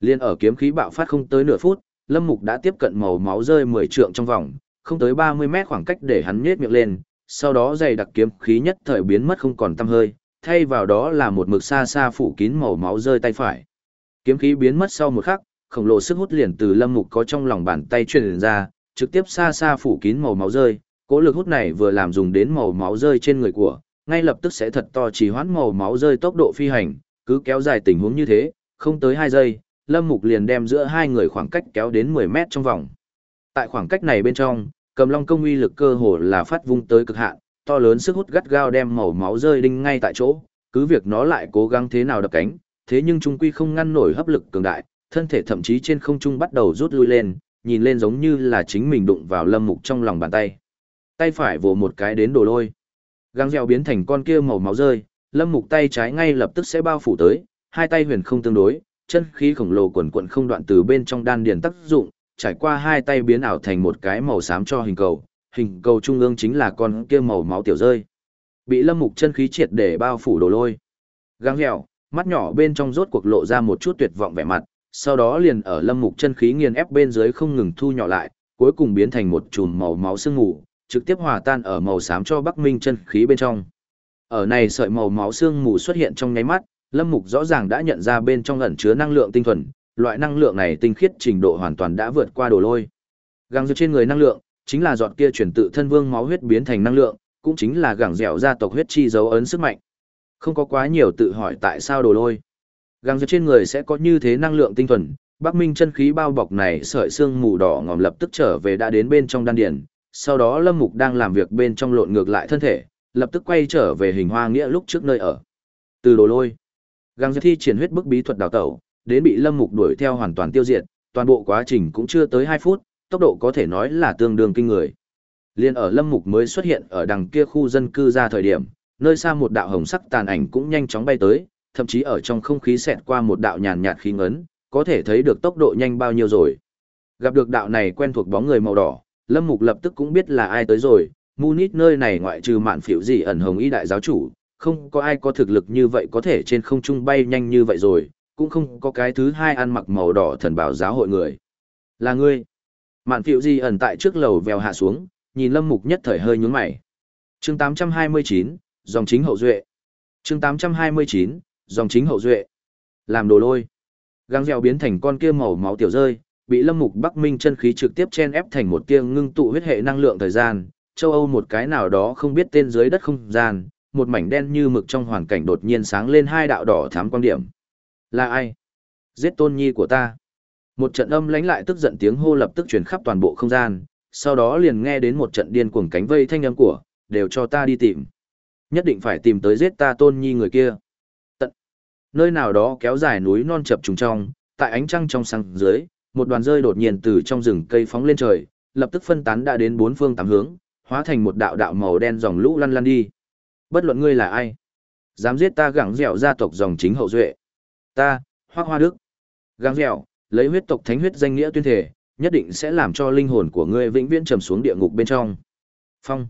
Speaker 1: Liên ở kiếm khí bạo phát không tới nửa phút, Lâm Mục đã tiếp cận màu máu rơi 10 trượng trong vòng, không tới 30 mét khoảng cách để hắn nhếch miệng lên, sau đó dày đặc kiếm khí nhất thời biến mất không còn tăm hơi, thay vào đó là một mực xa xa phủ kín màu máu rơi tay phải. Kiếm khí biến mất sau một khắc, khổng lồ sức hút liền từ Lâm Mục có trong lòng bàn tay truyền ra, trực tiếp xa xa phủ kín màu máu rơi, cỗ lực hút này vừa làm dùng đến màu máu rơi trên người của, ngay lập tức sẽ thật to trì hoãn màu máu rơi tốc độ phi hành, cứ kéo dài tình huống như thế, không tới 2 giây, Lâm Mục liền đem giữa hai người khoảng cách kéo đến 10 mét trong vòng. Tại khoảng cách này bên trong, cầm long công uy lực cơ hồ là phát vung tới cực hạn, to lớn sức hút gắt gao đem màu máu rơi đinh ngay tại chỗ, cứ việc nó lại cố gắng thế nào đập cánh, thế nhưng trung quy không ngăn nổi hấp lực cường đại, thân thể thậm chí trên không trung bắt đầu rút lui lên, nhìn lên giống như là chính mình đụng vào lâm mục trong lòng bàn tay. Tay phải vồ một cái đến đồ lôi. Găng dẻo biến thành con kia màu máu rơi, lâm mục tay trái ngay lập tức sẽ bao phủ tới, hai tay huyền không tương đối, chân khí khổng lồ quần quận không đoạn từ bên trong đan điền tác dụng, trải qua hai tay biến ảo thành một cái màu xám cho hình cầu, hình cầu trung ương chính là con kia màu máu tiểu rơi. Bị Lâm Mục chân khí triệt để bao phủ đồ lôi. Găng dẻo, mắt nhỏ bên trong rốt cuộc lộ ra một chút tuyệt vọng vẻ mặt, sau đó liền ở Lâm Mục chân khí nghiền ép bên dưới không ngừng thu nhỏ lại, cuối cùng biến thành một chùm màu máu sương mù, trực tiếp hòa tan ở màu xám cho Bắc Minh chân khí bên trong. Ở này sợi màu máu sương mù xuất hiện trong nháy mắt, Lâm Mục rõ ràng đã nhận ra bên trong ẩn chứa năng lượng tinh thuần, loại năng lượng này tinh khiết trình độ hoàn toàn đã vượt qua đồ lôi. Găng dưới trên người năng lượng, chính là giọt kia chuyển tự thân vương máu huyết biến thành năng lượng, cũng chính là gẳng dẻo gia tộc huyết chi dấu ấn sức mạnh. Không có quá nhiều tự hỏi tại sao đồ lôi. Găng dược trên người sẽ có như thế năng lượng tinh thuần, Bắc Minh chân khí bao bọc này sợi xương mù đỏ ngòm lập tức trở về đã đến bên trong đan điền, sau đó Lâm Mục đang làm việc bên trong lộn ngược lại thân thể, lập tức quay trở về hình hoa nghĩa lúc trước nơi ở. Từ đồ lôi, Găng dược thi triển huyết bức bí thuật đào tẩu, đến bị Lâm Mục đuổi theo hoàn toàn tiêu diệt, toàn bộ quá trình cũng chưa tới 2 phút, tốc độ có thể nói là tương đương kinh người. Liên ở Lâm Mục mới xuất hiện ở đằng kia khu dân cư ra thời điểm, nơi xa một đạo hồng sắc tàn ảnh cũng nhanh chóng bay tới, thậm chí ở trong không khí xẹt qua một đạo nhàn nhạt khí ngấn, có thể thấy được tốc độ nhanh bao nhiêu rồi. Gặp được đạo này quen thuộc bóng người màu đỏ, Lâm Mục lập tức cũng biết là ai tới rồi, Munich nơi này ngoại trừ mạn phiểu gì ẩn hồng y đại giáo chủ, không có ai có thực lực như vậy có thể trên không trung bay nhanh như vậy rồi, cũng không có cái thứ hai ăn mặc màu đỏ thần bảo giáo hội người. Là ngươi. Mạn phiểu gì ẩn tại trước lầu vèo hạ xuống, nhìn lâm mục nhất thời hơi nhướng mày. chương 829, dòng chính hậu duệ. chương 829, dòng chính hậu duệ. Làm đồ lôi. Găng dẻo biến thành con kia màu máu tiểu rơi, bị lâm mục bắc minh chân khí trực tiếp chen ép thành một tia ngưng tụ huyết hệ năng lượng thời gian. Châu Âu một cái nào đó không biết tên dưới đất không gian, một mảnh đen như mực trong hoàn cảnh đột nhiên sáng lên hai đạo đỏ thám quan điểm. Là ai? Giết tôn nhi của ta. Một trận âm lánh lại tức giận tiếng hô lập tức truyền khắp toàn bộ không gian, sau đó liền nghe đến một trận điên cuồng cánh vây thanh âm của, đều cho ta đi tìm. Nhất định phải tìm tới giết ta tôn nhi người kia. Nơi nào đó kéo dài núi non chập trùng trong, tại ánh trăng trong sáng dưới, một đoàn rơi đột nhiên từ trong rừng cây phóng lên trời, lập tức phân tán đã đến bốn phương tám hướng, hóa thành một đạo đạo màu đen dòng lũ lăn lăn đi. Bất luận ngươi là ai, dám giết ta gẳng dẻo gia tộc dòng chính hậu duệ. Ta, Hoắc Hoa Đức. Gẳng dẻo, lấy huyết tộc thánh huyết danh nghĩa tuyên thể, nhất định sẽ làm cho linh hồn của ngươi vĩnh viễn trầm xuống địa ngục bên trong. Phong.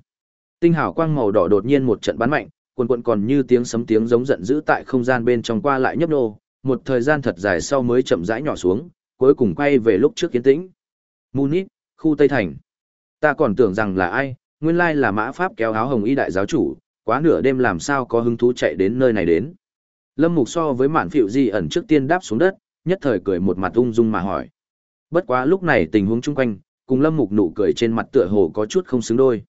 Speaker 1: Tinh hào quang màu đỏ đột nhiên một trận bắn mạnh, quần quần còn như tiếng sấm tiếng giống giận dữ tại không gian bên trong qua lại nhấp nô, một thời gian thật dài sau mới chậm rãi nhỏ xuống, cuối cùng quay về lúc trước kiến tĩnh. Munich, khu Tây Thành. Ta còn tưởng rằng là ai, nguyên lai là mã pháp kéo áo hồng y đại giáo chủ, quá nửa đêm làm sao có hứng thú chạy đến nơi này đến. Lâm Mục so với mạn phiệu di ẩn trước tiên đáp xuống đất, nhất thời cười một mặt ung dung mà hỏi. Bất quá lúc này tình huống chung quanh, cùng Lâm Mục nụ cười trên mặt tựa hồ có chút không xứng đôi.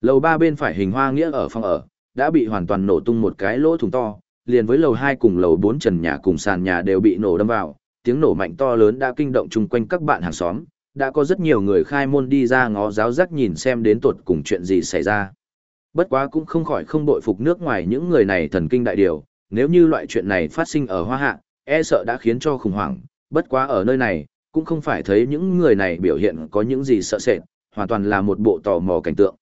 Speaker 1: Lầu ba bên phải hình hoa nghĩa ở phòng ở, đã bị hoàn toàn nổ tung một cái lỗ thủng to, liền với lầu hai cùng lầu bốn trần nhà cùng sàn nhà đều bị nổ đâm vào, tiếng nổ mạnh to lớn đã kinh động chung quanh các bạn hàng xóm, đã có rất nhiều người khai môn đi ra ngó giáo giác nhìn xem đến tuột cùng chuyện gì xảy ra. Bất quá cũng không khỏi không bội phục nước ngoài những người này thần kinh đại điều, nếu như loại chuyện này phát sinh ở Hoa Hạ, e sợ đã khiến cho khủng hoảng, bất quá ở nơi này, cũng không phải thấy những người này biểu hiện có những gì sợ sệt, hoàn toàn là một bộ tò mò cảnh tượng.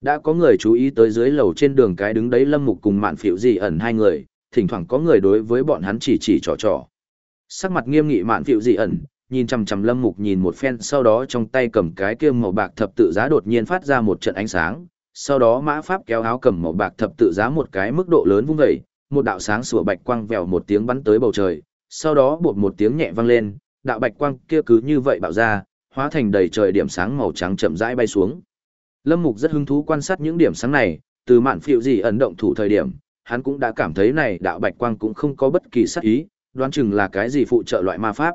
Speaker 1: Đã có người chú ý tới dưới lầu trên đường cái đứng đấy Lâm Mục cùng Mạn Phiệu Dị ẩn hai người, thỉnh thoảng có người đối với bọn hắn chỉ chỉ trò trò. Sắc mặt nghiêm nghị Mạn Phiệu Dị ẩn, nhìn chằm chằm Lâm Mục nhìn một phen sau đó trong tay cầm cái kia màu bạc thập tự giá đột nhiên phát ra một trận ánh sáng, sau đó mã pháp kéo áo cầm màu bạc thập tự giá một cái mức độ lớn vung dậy, một đạo sáng sủa bạch quang vèo một tiếng bắn tới bầu trời, sau đó bột một tiếng nhẹ vang lên, đạo bạch quang kia cứ như vậy bạo ra, hóa thành đầy trời điểm sáng màu trắng chậm rãi bay xuống. Lâm Mục rất hứng thú quan sát những điểm sáng này, từ mạn phiệu gì ẩn động thủ thời điểm, hắn cũng đã cảm thấy này đạo bạch quang cũng không có bất kỳ sát ý, đoán chừng là cái gì phụ trợ loại ma pháp.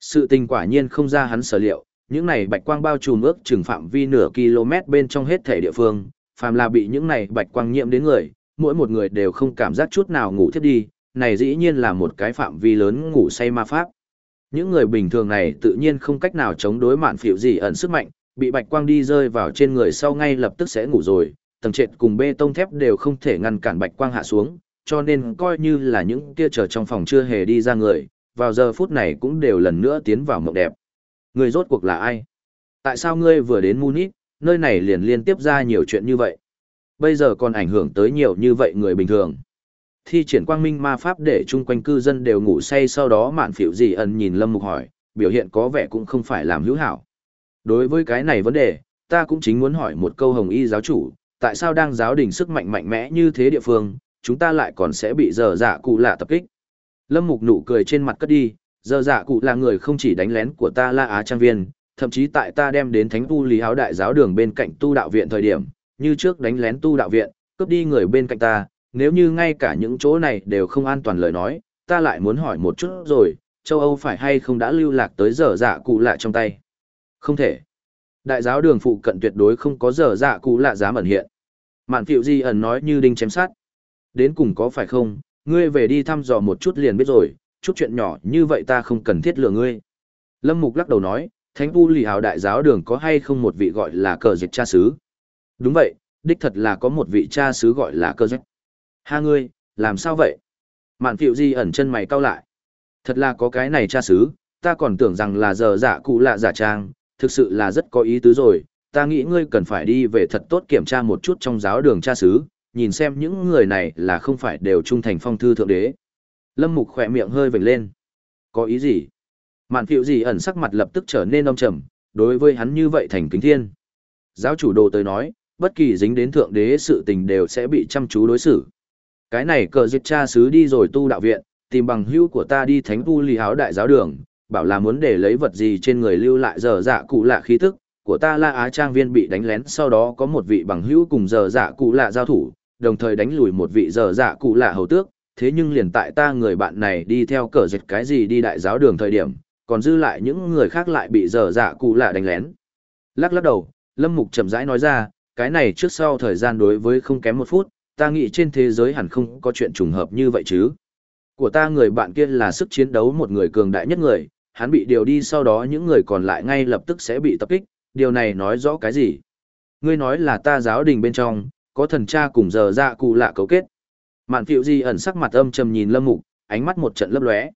Speaker 1: Sự tình quả nhiên không ra hắn sở liệu, những này bạch quang bao trùm ước chừng phạm vi nửa km bên trong hết thể địa phương, phàm là bị những này bạch quang nhiễm đến người, mỗi một người đều không cảm giác chút nào ngủ thiết đi, này dĩ nhiên là một cái phạm vi lớn ngủ say ma pháp. Những người bình thường này tự nhiên không cách nào chống đối mạn phiệu gì ẩn sức mạnh, bị bạch quang đi rơi vào trên người sau ngay lập tức sẽ ngủ rồi, tầng trệt cùng bê tông thép đều không thể ngăn cản bạch quang hạ xuống, cho nên coi như là những kia chờ trong phòng chưa hề đi ra người, vào giờ phút này cũng đều lần nữa tiến vào mộng đẹp. Người rốt cuộc là ai? Tại sao ngươi vừa đến Munich, nơi này liền liên tiếp ra nhiều chuyện như vậy? Bây giờ còn ảnh hưởng tới nhiều như vậy người bình thường. Thi triển quang minh ma pháp để chung quanh cư dân đều ngủ say sau đó mạn phiểu gì ẩn nhìn Lâm Mục hỏi, biểu hiện có vẻ cũng không phải làm hữu hảo. Đối với cái này vấn đề, ta cũng chính muốn hỏi một câu hồng y giáo chủ, tại sao đang giáo đình sức mạnh mạnh mẽ như thế địa phương, chúng ta lại còn sẽ bị dở dạ cụ lạ tập kích. Lâm Mục nụ cười trên mặt cất đi, dở dạ cụ là người không chỉ đánh lén của ta La Á Trang Viên, thậm chí tại ta đem đến thánh tu lý áo đại giáo đường bên cạnh tu đạo viện thời điểm, như trước đánh lén tu đạo viện, cướp đi người bên cạnh ta, nếu như ngay cả những chỗ này đều không an toàn lời nói, ta lại muốn hỏi một chút rồi, châu Âu phải hay không đã lưu lạc tới dở dạ cụ lạ trong tay. Không thể. Đại giáo đường phụ cận tuyệt đối không có dở dạ cụ lạ dám ẩn hiện. Mạn phiệu di ẩn nói như đinh chém sát. Đến cùng có phải không, ngươi về đi thăm dò một chút liền biết rồi, chút chuyện nhỏ như vậy ta không cần thiết lừa ngươi. Lâm Mục lắc đầu nói, Thánh vu lì hào đại giáo đường có hay không một vị gọi là cờ dịch cha sứ? Đúng vậy, đích thật là có một vị cha sứ gọi là cơ dịch. Ha ngươi, làm sao vậy? Mạn phiệu di ẩn chân mày cau lại. Thật là có cái này cha sứ, ta còn tưởng rằng là giờ dạ cụ lạ giả trang, thực sự là rất có ý tứ rồi, ta nghĩ ngươi cần phải đi về thật tốt kiểm tra một chút trong giáo đường cha xứ, nhìn xem những người này là không phải đều trung thành phong thư thượng đế. Lâm Mục khỏe miệng hơi vểnh lên. Có ý gì? Mạn phiệu gì ẩn sắc mặt lập tức trở nên đông trầm, đối với hắn như vậy thành kính thiên. Giáo chủ đồ tới nói, bất kỳ dính đến thượng đế sự tình đều sẽ bị chăm chú đối xử. Cái này cờ diệt cha xứ đi rồi tu đạo viện, tìm bằng hữu của ta đi thánh tu lì áo đại giáo đường, bảo là muốn để lấy vật gì trên người lưu lại giờ dạ cụ lạ khí thức, của ta La Á Trang viên bị đánh lén sau đó có một vị bằng hữu cùng giờ dạ cụ lạ giao thủ, đồng thời đánh lùi một vị giờ dạ cụ lạ hầu tước, thế nhưng liền tại ta người bạn này đi theo cờ dịch cái gì đi đại giáo đường thời điểm, còn dư lại những người khác lại bị giờ dạ cụ lạ đánh lén. Lắc lắc đầu, Lâm Mục chậm rãi nói ra, cái này trước sau thời gian đối với không kém một phút, ta nghĩ trên thế giới hẳn không có chuyện trùng hợp như vậy chứ. Của ta người bạn kia là sức chiến đấu một người cường đại nhất người, hắn bị điều đi sau đó những người còn lại ngay lập tức sẽ bị tập kích, điều này nói rõ cái gì? Ngươi nói là ta giáo đình bên trong, có thần cha cùng giờ dạ cụ lạ cấu kết. Mạn phiệu di ẩn sắc mặt âm trầm nhìn lâm mục, ánh mắt một trận lấp lóe.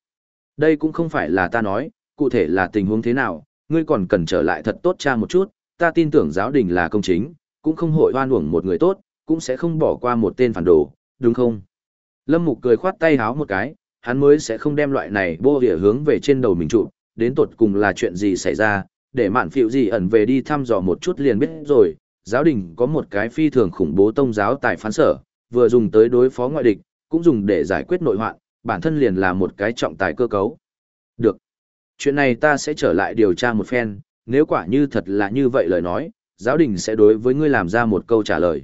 Speaker 1: Đây cũng không phải là ta nói, cụ thể là tình huống thế nào, ngươi còn cần trở lại thật tốt cha một chút, ta tin tưởng giáo đình là công chính, cũng không hội hoan uổng một người tốt, cũng sẽ không bỏ qua một tên phản đồ, đúng không? Lâm Mục cười khoát tay háo một cái, hắn mới sẽ không đem loại này bô địa hướng về trên đầu mình trụ, đến tột cùng là chuyện gì xảy ra, để mạn phiệu gì ẩn về đi thăm dò một chút liền biết rồi, giáo đình có một cái phi thường khủng bố tông giáo tại phán sở, vừa dùng tới đối phó ngoại địch, cũng dùng để giải quyết nội hoạn, bản thân liền là một cái trọng tài cơ cấu. Được. Chuyện này ta sẽ trở lại điều tra một phen, nếu quả như thật là như vậy lời nói, giáo đình sẽ đối với ngươi làm ra một câu trả lời.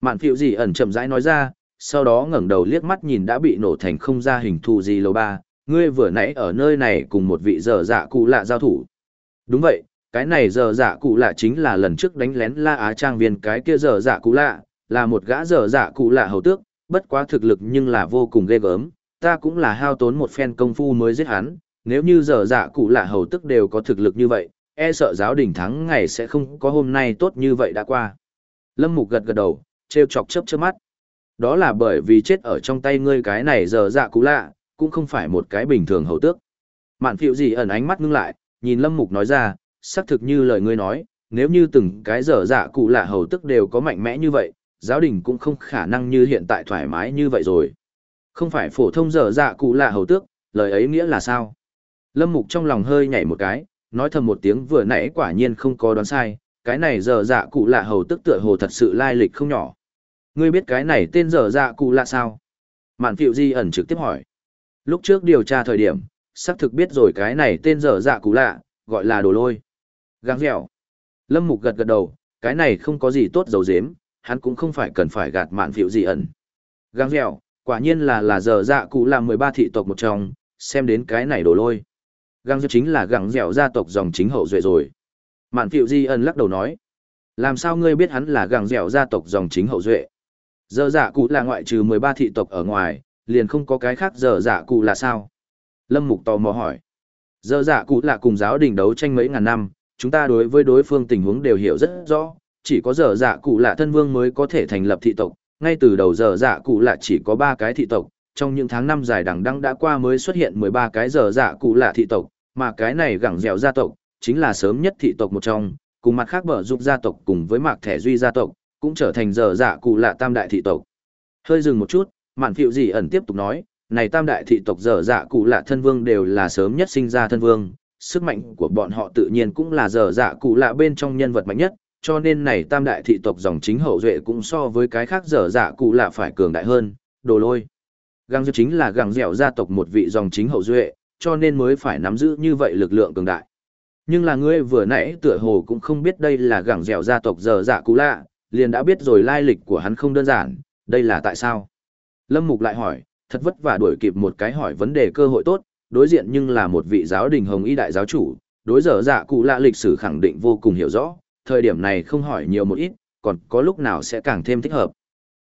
Speaker 1: Mạn phiệu gì ẩn chậm rãi nói ra, sau đó ngẩng đầu liếc mắt nhìn đã bị nổ thành không ra hình thù gì lầu ba, ngươi vừa nãy ở nơi này cùng một vị dở dạ cụ lạ giao thủ. Đúng vậy, cái này dở dạ cụ lạ chính là lần trước đánh lén La Á Trang viên cái kia dở dạ cụ lạ, là một gã dở dạ cụ lạ hầu tước, bất quá thực lực nhưng là vô cùng ghê gớm, ta cũng là hao tốn một phen công phu mới giết hắn, nếu như dở dạ cụ lạ hầu tước đều có thực lực như vậy, e sợ giáo đình thắng ngày sẽ không có hôm nay tốt như vậy đã qua. Lâm Mục gật gật đầu, trêu chọc chớp chớp mắt. Đó là bởi vì chết ở trong tay ngươi cái này giờ dạ cũ lạ, cũng không phải một cái bình thường hầu tước. Mạn phiệu gì ẩn ánh mắt ngưng lại, nhìn Lâm Mục nói ra, xác thực như lời ngươi nói, nếu như từng cái dở dạ cụ lạ hầu tước đều có mạnh mẽ như vậy, giáo đình cũng không khả năng như hiện tại thoải mái như vậy rồi. Không phải phổ thông dở dạ cụ lạ hầu tước, lời ấy nghĩa là sao? Lâm Mục trong lòng hơi nhảy một cái, nói thầm một tiếng vừa nãy quả nhiên không có đoán sai, cái này dở dạ cụ lạ hầu tức tựa hồ thật sự lai lịch không nhỏ. Ngươi biết cái này tên dở dạ cụ lạ sao? Mạn phiệu di ẩn trực tiếp hỏi. Lúc trước điều tra thời điểm, xác thực biết rồi cái này tên dở dạ cụ lạ, gọi là đồ lôi. Găng dẻo. Lâm Mục gật gật đầu, cái này không có gì tốt dầu dếm, hắn cũng không phải cần phải gạt mạn phiệu Di ẩn. Găng dẻo, quả nhiên là là dở dạ cụ là 13 thị tộc một trong, xem đến cái này đồ lôi. Găng dẻo chính là găng dẻo gia tộc dòng chính hậu duệ rồi. Mạn phiệu di ẩn lắc đầu nói. Làm sao ngươi biết hắn là găng dẻo gia tộc dòng chính hậu duệ? Giờ dạ cụ là ngoại trừ 13 thị tộc ở ngoài, liền không có cái khác Giờ dạ cụ là sao? Lâm Mục tò mò hỏi. Giờ dạ cụ là cùng giáo đình đấu tranh mấy ngàn năm, chúng ta đối với đối phương tình huống đều hiểu rất rõ, chỉ có Giờ dạ cụ là thân vương mới có thể thành lập thị tộc, ngay từ đầu Giờ dạ cụ là chỉ có 3 cái thị tộc, trong những tháng năm dài đằng đăng đã qua mới xuất hiện 13 cái Giờ dạ cụ là thị tộc, mà cái này gẳng dẻo gia tộc, chính là sớm nhất thị tộc một trong, cùng mặt khác bở dục gia tộc cùng với mạc thẻ duy gia tộc, cũng trở thành dở dạ cụ lạ tam đại thị tộc. Hơi dừng một chút, mạn phiệu gì ẩn tiếp tục nói, này tam đại thị tộc dở dạ cụ lạ thân vương đều là sớm nhất sinh ra thân vương, sức mạnh của bọn họ tự nhiên cũng là dở dạ cụ lạ bên trong nhân vật mạnh nhất, cho nên này tam đại thị tộc dòng chính hậu duệ cũng so với cái khác dở dạ cụ lạ phải cường đại hơn, đồ lôi. Găng dẻo chính là găng dẻo gia tộc một vị dòng chính hậu duệ, cho nên mới phải nắm giữ như vậy lực lượng cường đại. Nhưng là ngươi vừa nãy tựa hồ cũng không biết đây là gẳng dẻo gia tộc dở dạ cụ lạ, liền đã biết rồi lai lịch của hắn không đơn giản, đây là tại sao? Lâm Mục lại hỏi, thật vất vả đuổi kịp một cái hỏi vấn đề cơ hội tốt, đối diện nhưng là một vị giáo đình hồng y đại giáo chủ, đối dở dạ cụ lạ lịch sử khẳng định vô cùng hiểu rõ, thời điểm này không hỏi nhiều một ít, còn có lúc nào sẽ càng thêm thích hợp.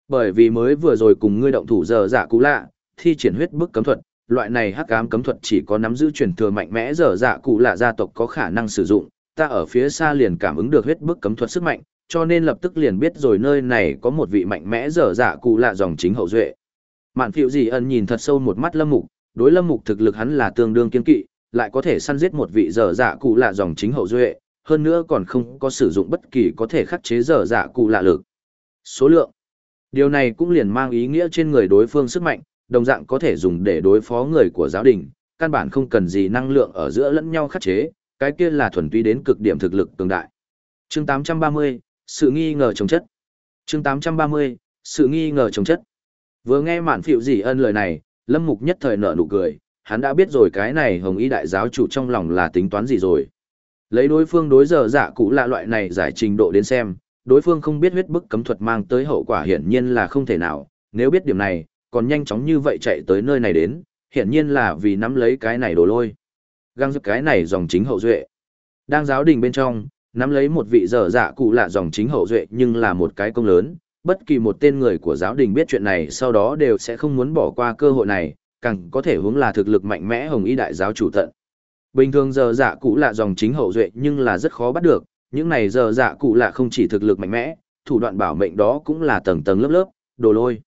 Speaker 1: Bởi vì mới vừa rồi cùng ngươi động thủ dở dạ cụ lạ, thi triển huyết bức cấm thuật, loại này hắc ám cấm thuật chỉ có nắm giữ truyền thừa mạnh mẽ dở dạ cụ lạ gia tộc có khả năng sử dụng, ta ở phía xa liền cảm ứng được huyết bức cấm thuật sức mạnh, cho nên lập tức liền biết rồi nơi này có một vị mạnh mẽ dở dạ cụ lạ dòng chính hậu duệ. Mạn phiệu gì ân nhìn thật sâu một mắt lâm mục, đối lâm mục thực lực hắn là tương đương kiên kỵ, lại có thể săn giết một vị dở dạ cụ lạ dòng chính hậu duệ, hơn nữa còn không có sử dụng bất kỳ có thể khắc chế dở dạ cụ lạ lực. Số lượng. Điều này cũng liền mang ý nghĩa trên người đối phương sức mạnh, đồng dạng có thể dùng để đối phó người của giáo đình, căn bản không cần gì năng lượng ở giữa lẫn nhau khắc chế, cái kia là thuần túy đến cực điểm thực lực cường đại. Chương 830, sự nghi ngờ chống chất. Chương 830, sự nghi ngờ chống chất. Vừa nghe mạn phịu dỉ ân lời này, Lâm Mục nhất thời nở nụ cười, hắn đã biết rồi cái này hồng y đại giáo chủ trong lòng là tính toán gì rồi. Lấy đối phương đối giờ giả cụ lạ loại này giải trình độ đến xem, đối phương không biết huyết bức cấm thuật mang tới hậu quả hiển nhiên là không thể nào, nếu biết điểm này, còn nhanh chóng như vậy chạy tới nơi này đến, hiển nhiên là vì nắm lấy cái này đồ lôi. Găng giúp cái này dòng chính hậu duệ. Đang giáo đình bên trong, nắm lấy một vị dở dạ cụ lạ dòng chính hậu duệ nhưng là một cái công lớn, bất kỳ một tên người của giáo đình biết chuyện này sau đó đều sẽ không muốn bỏ qua cơ hội này, càng có thể hướng là thực lực mạnh mẽ hồng y đại giáo chủ tận. Bình thường giờ dạ cụ lạ dòng chính hậu duệ nhưng là rất khó bắt được, những này giờ dạ cụ lạ không chỉ thực lực mạnh mẽ, thủ đoạn bảo mệnh đó cũng là tầng tầng lớp lớp, đồ lôi.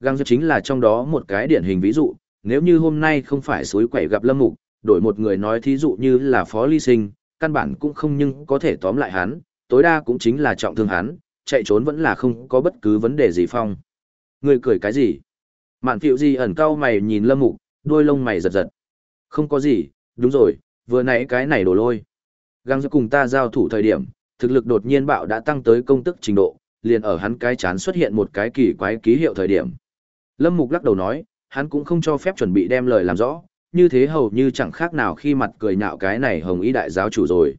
Speaker 1: Găng dược chính là trong đó một cái điển hình ví dụ, nếu như hôm nay không phải suối quẩy gặp lâm mục, đổi một người nói thí dụ như là phó ly sinh, căn bản cũng không nhưng có thể tóm lại hắn, tối đa cũng chính là trọng thương hắn, chạy trốn vẫn là không có bất cứ vấn đề gì phong. Người cười cái gì? Mạn phiệu gì ẩn cao mày nhìn lâm mục, đôi lông mày giật giật. Không có gì, đúng rồi, vừa nãy cái này đổ lôi. Găng giữa cùng ta giao thủ thời điểm, thực lực đột nhiên bạo đã tăng tới công tức trình độ, liền ở hắn cái chán xuất hiện một cái kỳ quái ký hiệu thời điểm. Lâm mục lắc đầu nói, hắn cũng không cho phép chuẩn bị đem lời làm rõ, như thế hầu như chẳng khác nào khi mặt cười nhạo cái này hồng ý đại giáo chủ rồi.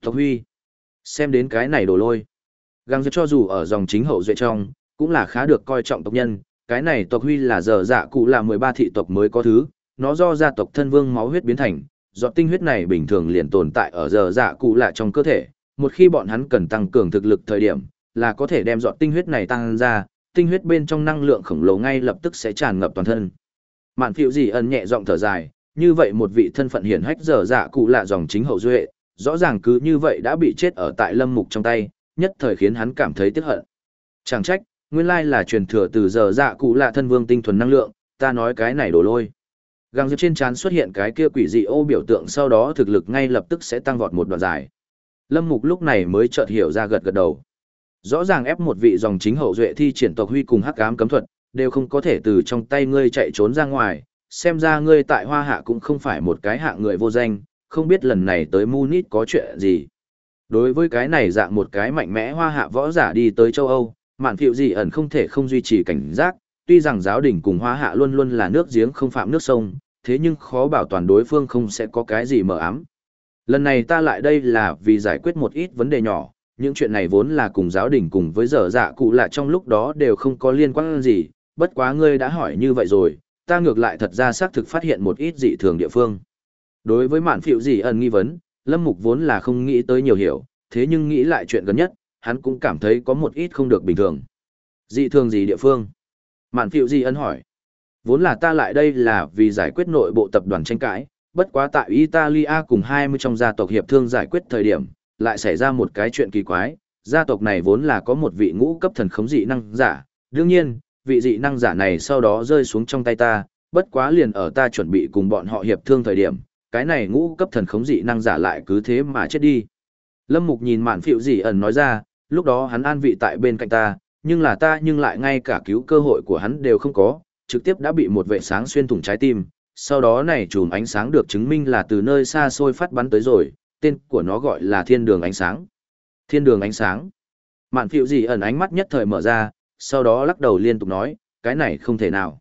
Speaker 1: Tộc huy, xem đến cái này đồ lôi. Găng giữa cho dù ở dòng chính hậu duệ trong, cũng là khá được coi trọng tộc nhân, cái này tộc huy là giờ dạ cụ là 13 thị tộc mới có thứ, nó do gia tộc thân vương máu huyết biến thành, giọt tinh huyết này bình thường liền tồn tại ở giờ dạ cụ lạ trong cơ thể, một khi bọn hắn cần tăng cường thực lực thời điểm, là có thể đem giọt tinh huyết này tăng ra, tinh huyết bên trong năng lượng khổng lồ ngay lập tức sẽ tràn ngập toàn thân. Mạn phiệu gì ẩn nhẹ giọng thở dài, như vậy một vị thân phận hiển hách dở dạ cụ lạ dòng chính hậu duệ, rõ ràng cứ như vậy đã bị chết ở tại lâm mục trong tay, nhất thời khiến hắn cảm thấy tiếc hận. Chẳng trách, nguyên lai là truyền thừa từ dở dạ cụ lạ thân vương tinh thuần năng lượng, ta nói cái này đổ lôi. Găng diệp trên trán xuất hiện cái kia quỷ dị ô biểu tượng sau đó thực lực ngay lập tức sẽ tăng vọt một đoạn dài. Lâm Mục lúc này mới chợt hiểu ra gật gật đầu. Rõ ràng ép một vị dòng chính hậu duệ thi triển tộc huy cùng hắc ám cấm thuật, đều không có thể từ trong tay ngươi chạy trốn ra ngoài, xem ra ngươi tại hoa hạ cũng không phải một cái hạng người vô danh, không biết lần này tới Munich có chuyện gì. Đối với cái này dạng một cái mạnh mẽ hoa hạ võ giả đi tới châu Âu, mạn phiệu gì ẩn không thể không duy trì cảnh giác, tuy rằng giáo đình cùng hoa hạ luôn luôn là nước giếng không phạm nước sông, thế nhưng khó bảo toàn đối phương không sẽ có cái gì mờ ám. Lần này ta lại đây là vì giải quyết một ít vấn đề nhỏ, những chuyện này vốn là cùng giáo đình cùng với dở dạ cụ lạ trong lúc đó đều không có liên quan gì, bất quá ngươi đã hỏi như vậy rồi, ta ngược lại thật ra xác thực phát hiện một ít dị thường địa phương. Đối với mạn phiệu dị ẩn nghi vấn, Lâm Mục vốn là không nghĩ tới nhiều hiểu, thế nhưng nghĩ lại chuyện gần nhất, hắn cũng cảm thấy có một ít không được bình thường. Dị thường gì địa phương? Mạn phiệu dị ân hỏi. Vốn là ta lại đây là vì giải quyết nội bộ tập đoàn tranh cãi, bất quá tại Italia cùng 20 trong gia tộc hiệp thương giải quyết thời điểm, lại xảy ra một cái chuyện kỳ quái, gia tộc này vốn là có một vị ngũ cấp thần khống dị năng giả, đương nhiên, vị dị năng giả này sau đó rơi xuống trong tay ta, bất quá liền ở ta chuẩn bị cùng bọn họ hiệp thương thời điểm, cái này ngũ cấp thần khống dị năng giả lại cứ thế mà chết đi. Lâm Mục nhìn mạn phiệu dị ẩn nói ra, lúc đó hắn an vị tại bên cạnh ta, nhưng là ta nhưng lại ngay cả cứu cơ hội của hắn đều không có, trực tiếp đã bị một vệ sáng xuyên thủng trái tim, sau đó này chùm ánh sáng được chứng minh là từ nơi xa xôi phát bắn tới rồi, tên của nó gọi là thiên đường ánh sáng. Thiên đường ánh sáng. Mạn phiệu Dị ẩn ánh mắt nhất thời mở ra, sau đó lắc đầu liên tục nói, cái này không thể nào.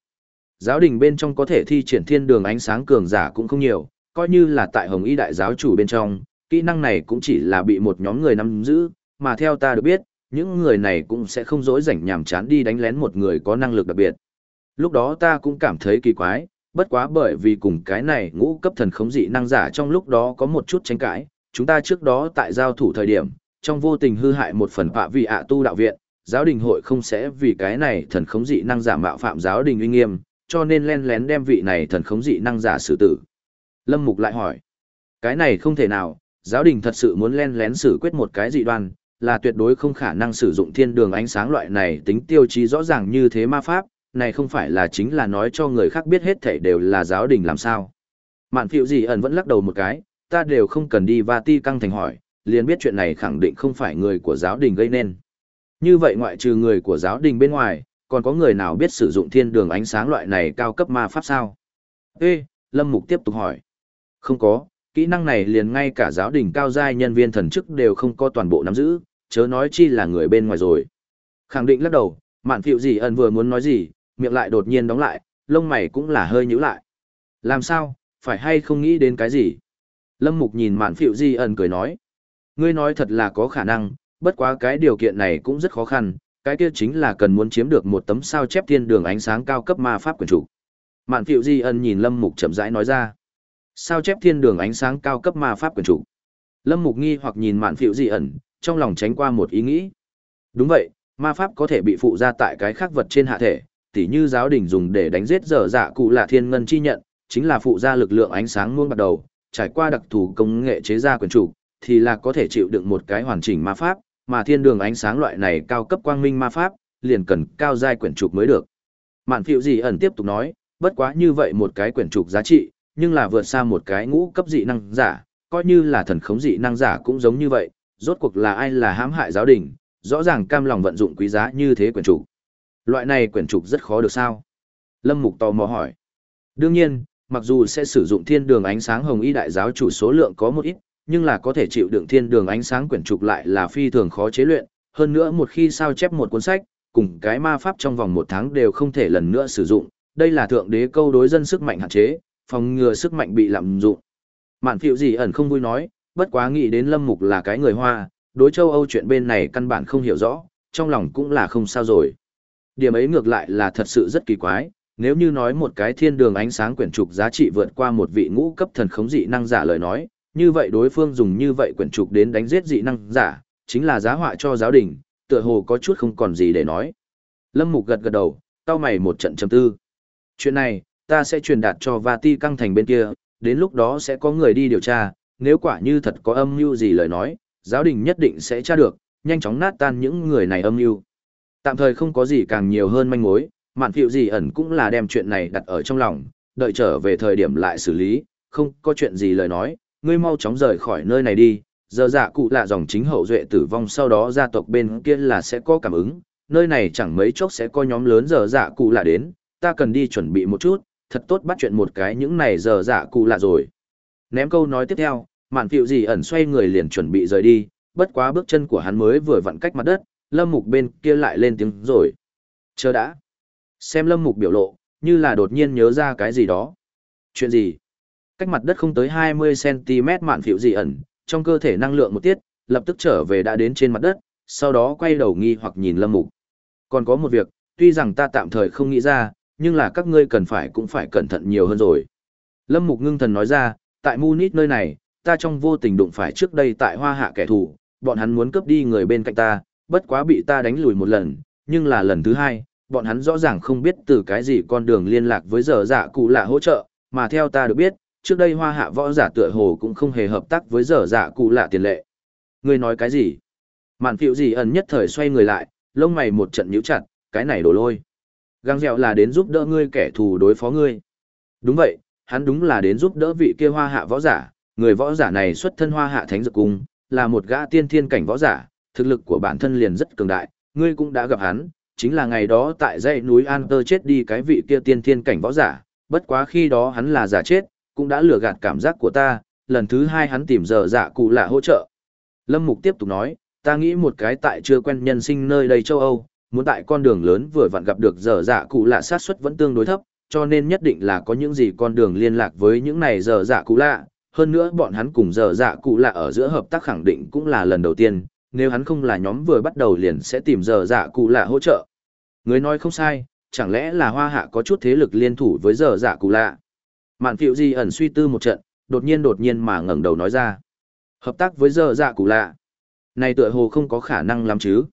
Speaker 1: Giáo đình bên trong có thể thi triển thiên đường ánh sáng cường giả cũng không nhiều, coi như là tại hồng y đại giáo chủ bên trong, kỹ năng này cũng chỉ là bị một nhóm người nắm giữ, mà theo ta được biết, những người này cũng sẽ không dối rảnh nhàm chán đi đánh lén một người có năng lực đặc biệt. Lúc đó ta cũng cảm thấy kỳ quái, bất quá bởi vì cùng cái này ngũ cấp thần khống dị năng giả trong lúc đó có một chút tranh cãi, chúng ta trước đó tại giao thủ thời điểm, trong vô tình hư hại một phần phạm vị ạ tu đạo viện, giáo đình hội không sẽ vì cái này thần khống dị năng giả mạo phạm giáo đình uy nghiêm, cho nên len lén đem vị này thần khống dị năng giả xử tử. Lâm Mục lại hỏi, cái này không thể nào, giáo đình thật sự muốn len lén xử quyết một cái dị đoan, là tuyệt đối không khả năng sử dụng thiên đường ánh sáng loại này tính tiêu chí rõ ràng như thế ma pháp, này không phải là chính là nói cho người khác biết hết thảy đều là giáo đình làm sao. Mạn phiệu gì ẩn vẫn lắc đầu một cái, ta đều không cần đi và ti căng thành hỏi, liền biết chuyện này khẳng định không phải người của giáo đình gây nên. Như vậy ngoại trừ người của giáo đình bên ngoài, còn có người nào biết sử dụng thiên đường ánh sáng loại này cao cấp ma pháp sao? Ê, Lâm Mục tiếp tục hỏi. Không có, kỹ năng này liền ngay cả giáo đình cao giai nhân viên thần chức đều không có toàn bộ nắm giữ, chớ nói chi là người bên ngoài rồi. Khẳng định lắc đầu, mạn phiệu gì ẩn vừa muốn nói gì, miệng lại đột nhiên đóng lại, lông mày cũng là hơi nhíu lại. Làm sao, phải hay không nghĩ đến cái gì? Lâm Mục nhìn mạn phiệu gì ẩn cười nói. Ngươi nói thật là có khả năng, bất quá cái điều kiện này cũng rất khó khăn, cái kia chính là cần muốn chiếm được một tấm sao chép thiên đường ánh sáng cao cấp ma pháp quyền chủ. Mạn phiệu di ân nhìn Lâm Mục chậm rãi nói ra. Sao chép thiên đường ánh sáng cao cấp ma pháp quyền chủ. Lâm Mục nghi hoặc nhìn mạn phiệu di ẩn, trong lòng tránh qua một ý nghĩ. Đúng vậy, ma pháp có thể bị phụ ra tại cái khác vật trên hạ thể, tỉ như giáo đình dùng để đánh giết dở dạ cụ là thiên ngân chi nhận, chính là phụ ra lực lượng ánh sáng muôn bắt đầu, trải qua đặc thù công nghệ chế ra quyền chủ, thì là có thể chịu đựng một cái hoàn chỉnh ma pháp, mà thiên đường ánh sáng loại này cao cấp quang minh ma pháp, liền cần cao giai quyển trục mới được. Mạn phiệu gì ẩn tiếp tục nói, bất quá như vậy một cái quyển trục giá trị, nhưng là vượt xa một cái ngũ cấp dị năng giả, coi như là thần khống dị năng giả cũng giống như vậy, rốt cuộc là ai là hãm hại giáo đình, rõ ràng cam lòng vận dụng quý giá như thế quyển trục. Loại này quyển trục rất khó được sao? Lâm Mục tò mò hỏi. Đương nhiên, mặc dù sẽ sử dụng thiên đường ánh sáng hồng y đại giáo chủ số lượng có một ít, nhưng là có thể chịu đựng thiên đường ánh sáng quyển trục lại là phi thường khó chế luyện, hơn nữa một khi sao chép một cuốn sách, cùng cái ma pháp trong vòng một tháng đều không thể lần nữa sử dụng, đây là thượng đế câu đối dân sức mạnh hạn chế, phòng ngừa sức mạnh bị lạm dụng. Mạn phiệu gì ẩn không vui nói, bất quá nghĩ đến lâm mục là cái người Hoa, đối châu Âu chuyện bên này căn bản không hiểu rõ, trong lòng cũng là không sao rồi. Điểm ấy ngược lại là thật sự rất kỳ quái, nếu như nói một cái thiên đường ánh sáng quyển trục giá trị vượt qua một vị ngũ cấp thần khống dị năng giả lời nói, như vậy đối phương dùng như vậy quyển trục đến đánh giết dị năng giả, chính là giá họa cho giáo đình, tựa hồ có chút không còn gì để nói. Lâm Mục gật gật đầu, tao mày một trận trầm tư. Chuyện này, ta sẽ truyền đạt cho Vati căng thành bên kia, đến lúc đó sẽ có người đi điều tra, nếu quả như thật có âm mưu gì lời nói, giáo đình nhất định sẽ tra được, nhanh chóng nát tan những người này âm mưu. Tạm thời không có gì càng nhiều hơn manh mối, mạn phiệu gì ẩn cũng là đem chuyện này đặt ở trong lòng, đợi trở về thời điểm lại xử lý, không có chuyện gì lời nói, ngươi mau chóng rời khỏi nơi này đi, giờ dạ cụ lạ dòng chính hậu duệ tử vong sau đó gia tộc bên kia là sẽ có cảm ứng, nơi này chẳng mấy chốc sẽ có nhóm lớn giờ dạ cụ lạ đến, ta cần đi chuẩn bị một chút, thật tốt bắt chuyện một cái những này giờ dạ cụ lạ rồi. Ném câu nói tiếp theo, mạn phiệu gì ẩn xoay người liền chuẩn bị rời đi, bất quá bước chân của hắn mới vừa vặn cách mặt đất, lâm mục bên kia lại lên tiếng rồi. Chờ đã. Xem lâm mục biểu lộ, như là đột nhiên nhớ ra cái gì đó. Chuyện gì? Cách mặt đất không tới 20cm mạn phiểu dị ẩn, trong cơ thể năng lượng một tiết, lập tức trở về đã đến trên mặt đất, sau đó quay đầu nghi hoặc nhìn lâm mục. Còn có một việc, tuy rằng ta tạm thời không nghĩ ra, nhưng là các ngươi cần phải cũng phải cẩn thận nhiều hơn rồi. Lâm mục ngưng thần nói ra, tại Munich nơi này, ta trong vô tình đụng phải trước đây tại hoa hạ kẻ thù, bọn hắn muốn cướp đi người bên cạnh ta, bất quá bị ta đánh lùi một lần, nhưng là lần thứ hai, bọn hắn rõ ràng không biết từ cái gì con đường liên lạc với giờ giả cụ lạ hỗ trợ, mà theo ta được biết, trước đây hoa hạ võ giả tựa hồ cũng không hề hợp tác với dở dạ cụ lạ tiền lệ. Ngươi nói cái gì? Mạn phiệu gì ẩn nhất thời xoay người lại, lông mày một trận nhíu chặt, cái này đổ lôi. Găng dẻo là đến giúp đỡ ngươi kẻ thù đối phó ngươi. Đúng vậy, hắn đúng là đến giúp đỡ vị kia hoa hạ võ giả, người võ giả này xuất thân hoa hạ thánh dược cung, là một gã tiên thiên cảnh võ giả, thực lực của bản thân liền rất cường đại, ngươi cũng đã gặp hắn, chính là ngày đó tại dãy núi An Tơ chết đi cái vị kia tiên thiên cảnh võ giả, bất quá khi đó hắn là giả chết, cũng đã lừa gạt cảm giác của ta, lần thứ hai hắn tìm giờ dạ cụ lạ hỗ trợ. Lâm Mục tiếp tục nói, ta nghĩ một cái tại chưa quen nhân sinh nơi đây châu Âu, muốn tại con đường lớn vừa vặn gặp được giờ dạ cụ lạ sát suất vẫn tương đối thấp, cho nên nhất định là có những gì con đường liên lạc với những này giờ dạ cụ lạ. Hơn nữa bọn hắn cùng giờ dạ cụ lạ ở giữa hợp tác khẳng định cũng là lần đầu tiên, nếu hắn không là nhóm vừa bắt đầu liền sẽ tìm giờ dạ cụ lạ hỗ trợ. Người nói không sai, chẳng lẽ là hoa hạ có chút thế lực liên thủ với giờ dạ cụ lạ. Mạn phiệu di ẩn suy tư một trận, đột nhiên đột nhiên mà ngẩng đầu nói ra. Hợp tác với giờ dạ cụ lạ. Này tựa hồ không có khả năng lắm chứ.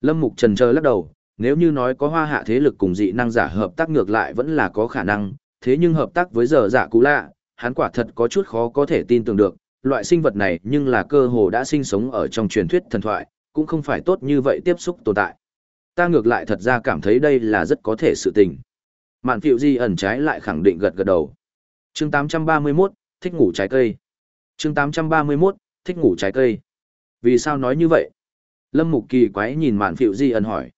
Speaker 1: Lâm Mục trần chờ lắc đầu, nếu như nói có hoa hạ thế lực cùng dị năng giả hợp tác ngược lại vẫn là có khả năng, thế nhưng hợp tác với giờ dạ cụ lạ, hắn quả thật có chút khó có thể tin tưởng được, loại sinh vật này nhưng là cơ hồ đã sinh sống ở trong truyền thuyết thần thoại, cũng không phải tốt như vậy tiếp xúc tồn tại. Ta ngược lại thật ra cảm thấy đây là rất có thể sự tình. Mạn phiệu di ẩn trái lại khẳng định gật gật đầu chương 831, thích ngủ trái cây. chương 831, thích ngủ trái cây. Vì sao nói như vậy? Lâm Mục kỳ quái nhìn mạn phiệu di ẩn hỏi.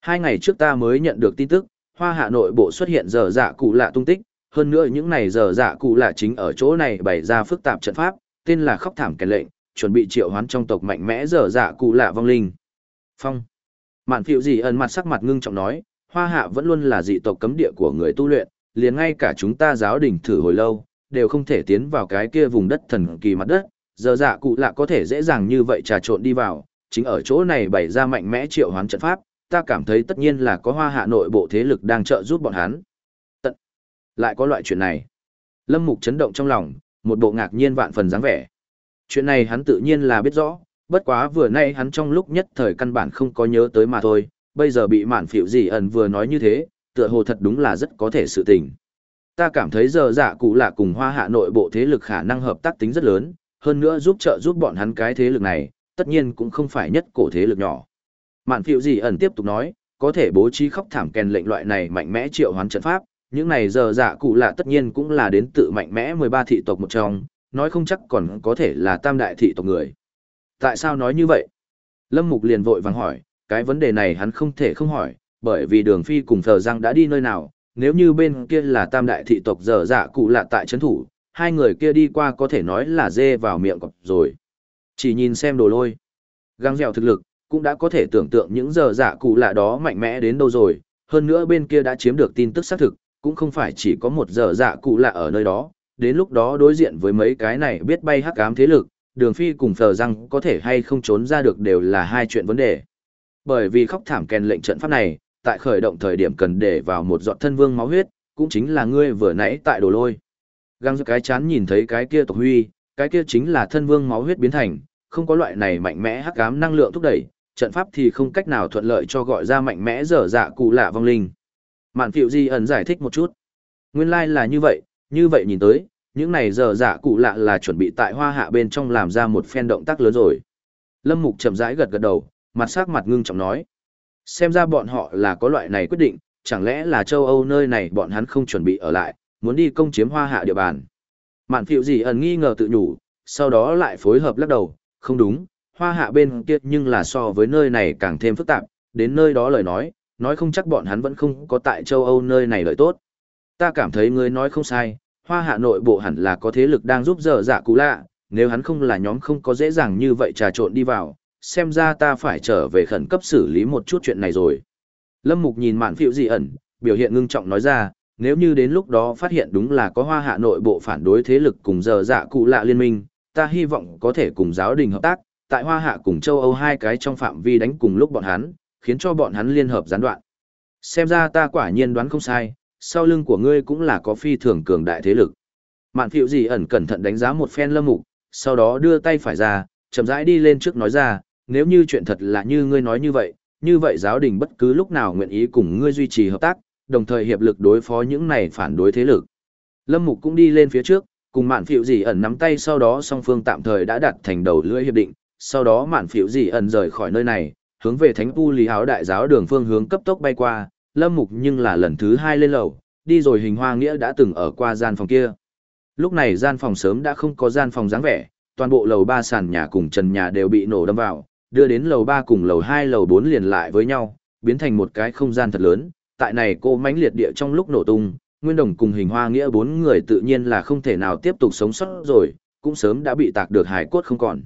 Speaker 1: Hai ngày trước ta mới nhận được tin tức, hoa hạ nội bộ xuất hiện giờ dạ cụ lạ tung tích, hơn nữa những này giờ dạ cụ lạ chính ở chỗ này bày ra phức tạp trận pháp, tên là khóc thảm kẻ lệnh, chuẩn bị triệu hoán trong tộc mạnh mẽ giờ dạ cụ lạ vong linh. Phong. Mạn phiệu di ẩn mặt sắc mặt ngưng trọng nói, hoa hạ vẫn luôn là dị tộc cấm địa của người tu luyện, liền ngay cả chúng ta giáo đình thử hồi lâu, đều không thể tiến vào cái kia vùng đất thần kỳ mặt đất, giờ dạ cụ lạ có thể dễ dàng như vậy trà trộn đi vào, chính ở chỗ này bày ra mạnh mẽ triệu hoán trận pháp, ta cảm thấy tất nhiên là có hoa hạ nội bộ thế lực đang trợ giúp bọn hắn. Tận. Lại có loại chuyện này. Lâm Mục chấn động trong lòng, một bộ ngạc nhiên vạn phần dáng vẻ. Chuyện này hắn tự nhiên là biết rõ, bất quá vừa nay hắn trong lúc nhất thời căn bản không có nhớ tới mà thôi, bây giờ bị mạn phiểu gì ẩn vừa nói như thế, tựa hồ thật đúng là rất có thể sự tình. Ta cảm thấy giờ dạ cụ lạ cùng hoa hạ nội bộ thế lực khả năng hợp tác tính rất lớn, hơn nữa giúp trợ giúp bọn hắn cái thế lực này, tất nhiên cũng không phải nhất cổ thế lực nhỏ. Mạn phiệu gì ẩn tiếp tục nói, có thể bố trí khóc thảm kèn lệnh loại này mạnh mẽ triệu hoán trận pháp, những này giờ dạ cụ lạ tất nhiên cũng là đến tự mạnh mẽ 13 thị tộc một trong, nói không chắc còn có thể là tam đại thị tộc người. Tại sao nói như vậy? Lâm Mục liền vội vàng hỏi, cái vấn đề này hắn không thể không hỏi, bởi vì đường phi cùng thờ giang đã đi nơi nào, nếu như bên kia là tam đại thị tộc giờ dạ cụ lạ tại chấn thủ, hai người kia đi qua có thể nói là dê vào miệng cọp rồi. Chỉ nhìn xem đồ lôi. Găng dẻo thực lực, cũng đã có thể tưởng tượng những giờ dạ cụ lạ đó mạnh mẽ đến đâu rồi, hơn nữa bên kia đã chiếm được tin tức xác thực, cũng không phải chỉ có một giờ dạ cụ lạ ở nơi đó, đến lúc đó đối diện với mấy cái này biết bay hắc ám thế lực, đường phi cùng phờ rằng có thể hay không trốn ra được đều là hai chuyện vấn đề. Bởi vì khóc thảm kèn lệnh trận pháp này, tại khởi động thời điểm cần để vào một giọt thân vương máu huyết, cũng chính là ngươi vừa nãy tại đồ lôi. Găng cái chán nhìn thấy cái kia tộc huy, cái kia chính là thân vương máu huyết biến thành, không có loại này mạnh mẽ hắc ám năng lượng thúc đẩy, trận pháp thì không cách nào thuận lợi cho gọi ra mạnh mẽ dở dạ cụ lạ vong linh. Mạn phiệu di ẩn giải thích một chút. Nguyên lai like là như vậy, như vậy nhìn tới, những này dở dạ cụ lạ là chuẩn bị tại hoa hạ bên trong làm ra một phen động tác lớn rồi. Lâm Mục chậm rãi gật gật đầu, mặt sắc mặt ngưng trọng nói. Xem ra bọn họ là có loại này quyết định, chẳng lẽ là châu Âu nơi này bọn hắn không chuẩn bị ở lại, muốn đi công chiếm hoa hạ địa bàn. Mạn phiệu gì ẩn nghi ngờ tự nhủ, sau đó lại phối hợp lắc đầu, không đúng, hoa hạ bên kia nhưng là so với nơi này càng thêm phức tạp, đến nơi đó lời nói, nói không chắc bọn hắn vẫn không có tại châu Âu nơi này lợi tốt. Ta cảm thấy ngươi nói không sai, hoa hạ nội bộ hẳn là có thế lực đang giúp dở dạ cũ lạ, nếu hắn không là nhóm không có dễ dàng như vậy trà trộn đi vào, xem ra ta phải trở về khẩn cấp xử lý một chút chuyện này rồi. Lâm Mục nhìn mạn phiệu dị ẩn, biểu hiện ngưng trọng nói ra, nếu như đến lúc đó phát hiện đúng là có hoa hạ nội bộ phản đối thế lực cùng giờ dạ cụ lạ liên minh, ta hy vọng có thể cùng giáo đình hợp tác, tại hoa hạ cùng châu Âu hai cái trong phạm vi đánh cùng lúc bọn hắn, khiến cho bọn hắn liên hợp gián đoạn. Xem ra ta quả nhiên đoán không sai, sau lưng của ngươi cũng là có phi thường cường đại thế lực. Mạn phiệu Dị ẩn cẩn thận đánh giá một phen lâm mục, sau đó đưa tay phải ra, chậm rãi đi lên trước nói ra, nếu như chuyện thật là như ngươi nói như vậy, như vậy giáo đình bất cứ lúc nào nguyện ý cùng ngươi duy trì hợp tác, đồng thời hiệp lực đối phó những này phản đối thế lực. Lâm Mục cũng đi lên phía trước, cùng Mạn Phiệu Dĩ ẩn nắm tay sau đó song phương tạm thời đã đặt thành đầu lưỡi hiệp định, sau đó Mạn Phiệu Dĩ ẩn rời khỏi nơi này, hướng về Thánh Tu Lý Háo đại giáo đường phương hướng cấp tốc bay qua, Lâm Mục nhưng là lần thứ hai lên lầu, đi rồi hình hoa nghĩa đã từng ở qua gian phòng kia. Lúc này gian phòng sớm đã không có gian phòng dáng vẻ, toàn bộ lầu ba sàn nhà cùng trần nhà đều bị nổ đâm vào, đưa đến lầu ba cùng lầu hai lầu bốn liền lại với nhau, biến thành một cái không gian thật lớn. Tại này cô mãnh liệt địa trong lúc nổ tung, Nguyên Đồng cùng hình hoa nghĩa bốn người tự nhiên là không thể nào tiếp tục sống sót rồi, cũng sớm đã bị tạc được hải cốt không còn.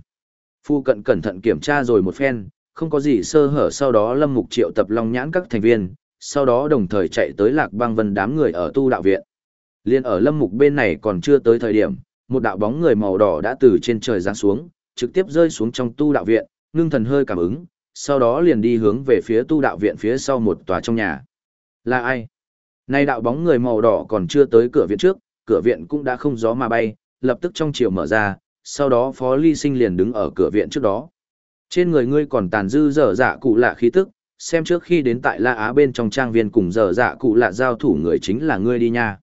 Speaker 1: Phu cận cẩn thận kiểm tra rồi một phen, không có gì sơ hở sau đó Lâm Mục triệu tập long nhãn các thành viên, sau đó đồng thời chạy tới lạc băng vân đám người ở tu đạo viện. Liên ở Lâm Mục bên này còn chưa tới thời điểm, một đạo bóng người màu đỏ đã từ trên trời giáng xuống, trực tiếp rơi xuống trong tu đạo viện, ngưng thần hơi cảm ứng, sau đó liền đi hướng về phía tu đạo viện phía sau một tòa trong nhà. Là ai? Nay đạo bóng người màu đỏ còn chưa tới cửa viện trước, cửa viện cũng đã không gió mà bay, lập tức trong chiều mở ra, sau đó Phó Ly Sinh liền đứng ở cửa viện trước đó. Trên người ngươi còn tàn dư dở dạ cụ lạ khí tức, xem trước khi đến tại La Á bên trong trang viên cùng dở dạ cụ lạ giao thủ người chính là ngươi đi nha.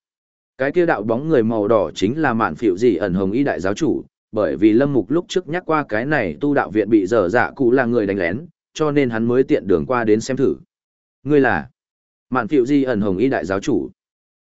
Speaker 1: Cái kia đạo bóng người màu đỏ chính là mạn phiệu gì ẩn hồng y đại giáo chủ, bởi vì Lâm Mục lúc trước nhắc qua cái này tu đạo viện bị dở dạ cụ là người đánh lén, cho nên hắn mới tiện đường qua đến xem thử. Ngươi là Mạn Phiệu Di ẩn hồng y đại giáo chủ.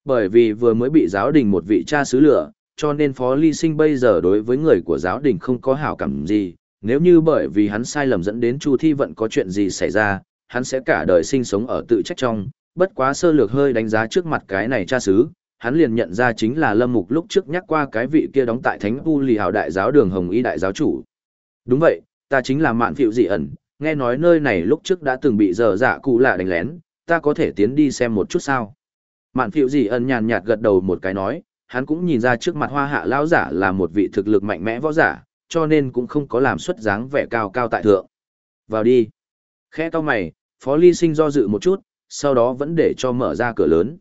Speaker 1: Bởi vì vừa mới bị giáo đình một vị cha sứ lửa, cho nên Phó Ly Sinh bây giờ đối với người của giáo đình không có hảo cảm gì, nếu như bởi vì hắn sai lầm dẫn đến Chu Thi vận có chuyện gì xảy ra, hắn sẽ cả đời sinh sống ở tự trách trong, bất quá sơ lược hơi đánh giá trước mặt cái này cha sứ, hắn liền nhận ra chính là Lâm Mục lúc trước nhắc qua cái vị kia đóng tại Thánh U Lì Hào đại giáo đường Hồng Y đại giáo chủ. Đúng vậy, ta chính là Mạn Phiệu Dị ẩn, nghe nói nơi này lúc trước đã từng bị dở dạ cụ lạ đánh lén, ta có thể tiến đi xem một chút sao? Mạn Phiệu Dị ẩn nhàn nhạt gật đầu một cái nói, hắn cũng nhìn ra trước mặt Hoa Hạ lão giả là một vị thực lực mạnh mẽ võ giả, cho nên cũng không có làm xuất dáng vẻ cao cao tại thượng. Vào đi. Khẽ to mày, Phó Ly Sinh do dự một chút, sau đó vẫn để cho mở ra cửa lớn.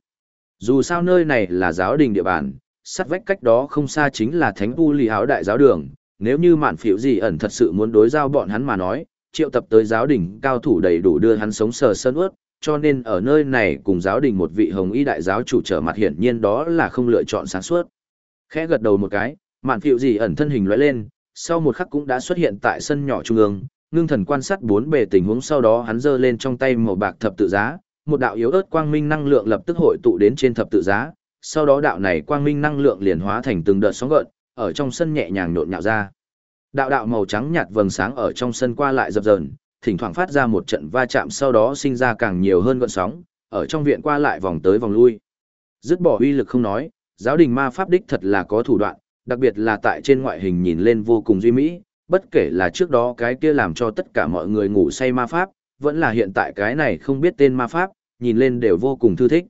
Speaker 1: Dù sao nơi này là giáo đình địa bàn, sát vách cách đó không xa chính là thánh tu lì áo đại giáo đường, nếu như mạn phiểu gì ẩn thật sự muốn đối giao bọn hắn mà nói, triệu tập tới giáo đình cao thủ đầy đủ đưa hắn sống sờ sơn ướt, cho nên ở nơi này cùng giáo đình một vị hồng y đại giáo chủ trở mặt hiển nhiên đó là không lựa chọn sáng suốt. Khẽ gật đầu một cái, mạn phiểu gì ẩn thân hình lóe lên, sau một khắc cũng đã xuất hiện tại sân nhỏ trung ương, ngưng thần quan sát bốn bề tình huống sau đó hắn giơ lên trong tay màu bạc thập tự giá, một đạo yếu ớt quang minh năng lượng lập tức hội tụ đến trên thập tự giá, sau đó đạo này quang minh năng lượng liền hóa thành từng đợt sóng gợn, ở trong sân nhẹ nhàng nhộn nhạo ra. Đạo đạo màu trắng nhạt vầng sáng ở trong sân qua lại dập dờn, thỉnh thoảng phát ra một trận va chạm sau đó sinh ra càng nhiều hơn gợn sóng, ở trong viện qua lại vòng tới vòng lui. Dứt bỏ uy lực không nói, giáo đình ma pháp đích thật là có thủ đoạn, đặc biệt là tại trên ngoại hình nhìn lên vô cùng duy mỹ, bất kể là trước đó cái kia làm cho tất cả mọi người ngủ say ma pháp, vẫn là hiện tại cái này không biết tên ma pháp, nhìn lên đều vô cùng thư thích.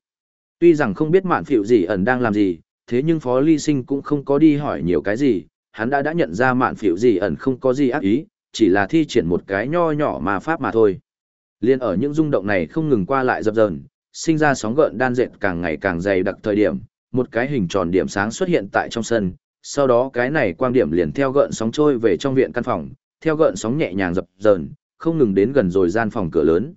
Speaker 1: Tuy rằng không biết mạn phiệu gì ẩn đang làm gì, thế nhưng Phó Ly Sinh cũng không có đi hỏi nhiều cái gì, hắn đã đã nhận ra mạn phiệu gì ẩn không có gì ác ý, chỉ là thi triển một cái nho nhỏ mà pháp mà thôi. Liên ở những rung động này không ngừng qua lại dập dờn, sinh ra sóng gợn đan dệt càng ngày càng dày đặc thời điểm, một cái hình tròn điểm sáng xuất hiện tại trong sân, sau đó cái này quang điểm liền theo gợn sóng trôi về trong viện căn phòng, theo gợn sóng nhẹ nhàng dập dờn, không ngừng đến gần rồi gian phòng cửa lớn.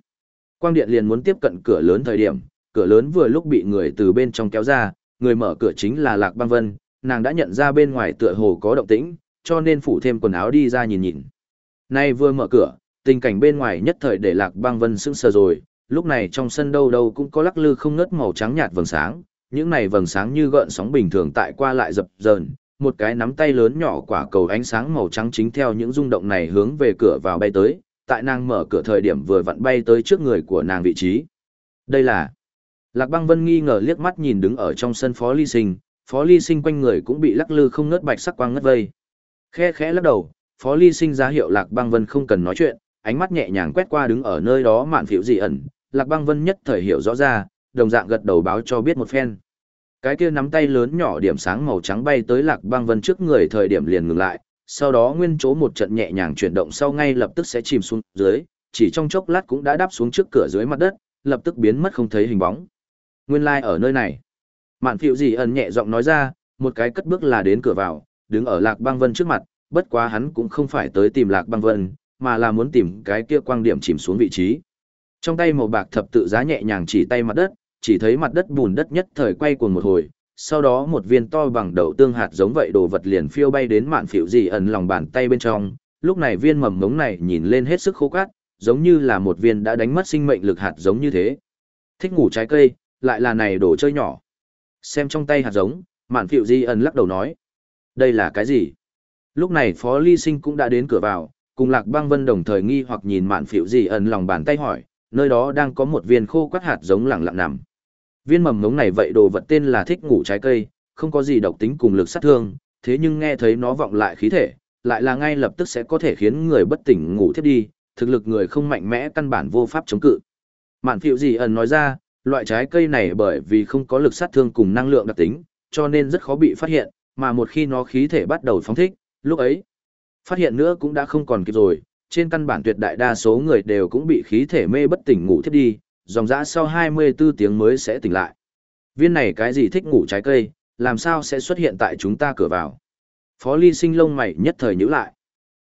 Speaker 1: Quang điện liền muốn tiếp cận cửa lớn thời điểm, cửa lớn vừa lúc bị người từ bên trong kéo ra, người mở cửa chính là Lạc Băng Vân, nàng đã nhận ra bên ngoài tựa hồ có động tĩnh, cho nên phủ thêm quần áo đi ra nhìn nhìn. Nay vừa mở cửa, tình cảnh bên ngoài nhất thời để Lạc Băng Vân sững sờ rồi, lúc này trong sân đâu đâu cũng có lắc lư không ngớt màu trắng nhạt vầng sáng, những này vầng sáng như gợn sóng bình thường tại qua lại dập dờn, một cái nắm tay lớn nhỏ quả cầu ánh sáng màu trắng chính theo những rung động này hướng về cửa vào bay tới, tại nàng mở cửa thời điểm vừa vặn bay tới trước người của nàng vị trí. Đây là... Lạc băng vân nghi ngờ liếc mắt nhìn đứng ở trong sân phó ly sinh, phó ly sinh quanh người cũng bị lắc lư không ngớt bạch sắc quang ngất vây. Khe khẽ lắc đầu, phó ly sinh ra hiệu lạc băng vân không cần nói chuyện, ánh mắt nhẹ nhàng quét qua đứng ở nơi đó mạn phiểu dị ẩn, lạc băng vân nhất thời hiểu rõ ra, đồng dạng gật đầu báo cho biết một phen. Cái kia nắm tay lớn nhỏ điểm sáng màu trắng bay tới lạc băng vân trước người thời điểm liền ngừng lại, sau đó nguyên chỗ một trận nhẹ nhàng chuyển động sau ngay lập tức sẽ chìm xuống dưới, chỉ trong chốc lát cũng đã đáp xuống trước cửa dưới mặt đất, lập tức biến mất không thấy hình bóng. Nguyên lai like ở nơi này. Mạn phiệu gì ẩn nhẹ giọng nói ra, một cái cất bước là đến cửa vào, đứng ở lạc băng vân trước mặt, bất quá hắn cũng không phải tới tìm lạc băng vân, mà là muốn tìm cái kia quang điểm chìm xuống vị trí. Trong tay màu bạc thập tự giá nhẹ nhàng chỉ tay mặt đất, chỉ thấy mặt đất bùn đất nhất thời quay cuồng một hồi, sau đó một viên to bằng đầu tương hạt giống vậy đồ vật liền phiêu bay đến mạn phiểu gì ẩn lòng bàn tay bên trong, lúc này viên mầm ngống này nhìn lên hết sức khô cát, giống như là một viên đã đánh mất sinh mệnh lực hạt giống như thế. Thích ngủ trái cây, lại là này đồ chơi nhỏ. Xem trong tay hạt giống, mạn phiểu gì ẩn lắc đầu nói. Đây là cái gì? Lúc này Phó Ly Sinh cũng đã đến cửa vào, cùng Lạc Băng Vân đồng thời nghi hoặc nhìn mạn phiểu gì ẩn lòng bàn tay hỏi, nơi đó đang có một viên khô quắt hạt giống lẳng lặng nằm. Viên mầm ngống này vậy đồ vật tên là thích ngủ trái cây, không có gì độc tính cùng lực sát thương, thế nhưng nghe thấy nó vọng lại khí thể, lại là ngay lập tức sẽ có thể khiến người bất tỉnh ngủ thiếp đi, thực lực người không mạnh mẽ căn bản vô pháp chống cự. Mạn phiệu gì ẩn nói ra, loại trái cây này bởi vì không có lực sát thương cùng năng lượng đặc tính, cho nên rất khó bị phát hiện, mà một khi nó khí thể bắt đầu phóng thích, lúc ấy, phát hiện nữa cũng đã không còn kịp rồi, trên căn bản tuyệt đại đa số người đều cũng bị khí thể mê bất tỉnh ngủ thiếp đi, dòng dã sau 24 tiếng mới sẽ tỉnh lại. Viên này cái gì thích ngủ trái cây, làm sao sẽ xuất hiện tại chúng ta cửa vào. Phó ly sinh lông mày nhất thời nhíu lại.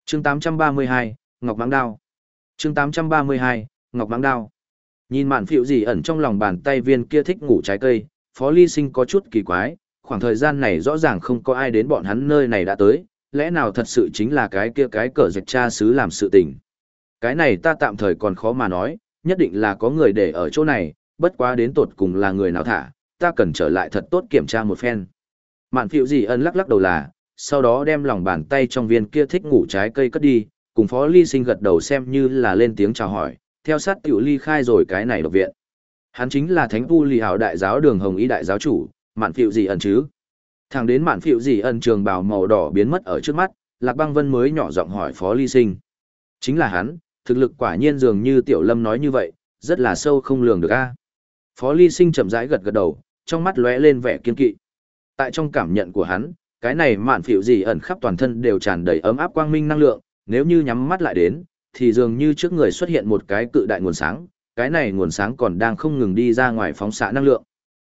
Speaker 1: chương 832, Ngọc Mãng Đao. chương 832, Ngọc Mãng Đao. Nhìn mạn phiệu gì ẩn trong lòng bàn tay viên kia thích ngủ trái cây, phó ly sinh có chút kỳ quái, khoảng thời gian này rõ ràng không có ai đến bọn hắn nơi này đã tới, lẽ nào thật sự chính là cái kia cái cờ dịch cha xứ làm sự tình. Cái này ta tạm thời còn khó mà nói, nhất định là có người để ở chỗ này, bất quá đến tột cùng là người nào thả, ta cần trở lại thật tốt kiểm tra một phen. Mạn phiệu gì ân lắc lắc đầu là, sau đó đem lòng bàn tay trong viên kia thích ngủ trái cây cất đi, cùng phó ly sinh gật đầu xem như là lên tiếng chào hỏi, theo sát tiểu ly khai rồi cái này độc viện. Hắn chính là thánh tu lì hào đại giáo đường hồng ý đại giáo chủ, mạn phiệu gì Ân chứ. Thẳng đến mạn phiệu gì Ân trường bào màu đỏ biến mất ở trước mắt, lạc băng vân mới nhỏ giọng hỏi phó ly sinh. Chính là hắn, thực lực quả nhiên dường như tiểu lâm nói như vậy, rất là sâu không lường được a. Phó Ly Sinh chậm rãi gật gật đầu, trong mắt lóe lên vẻ kiên kỵ. Tại trong cảm nhận của hắn, cái này mạn phịu gì ẩn khắp toàn thân đều tràn đầy ấm áp quang minh năng lượng, nếu như nhắm mắt lại đến, thì dường như trước người xuất hiện một cái cự đại nguồn sáng, cái này nguồn sáng còn đang không ngừng đi ra ngoài phóng xạ năng lượng.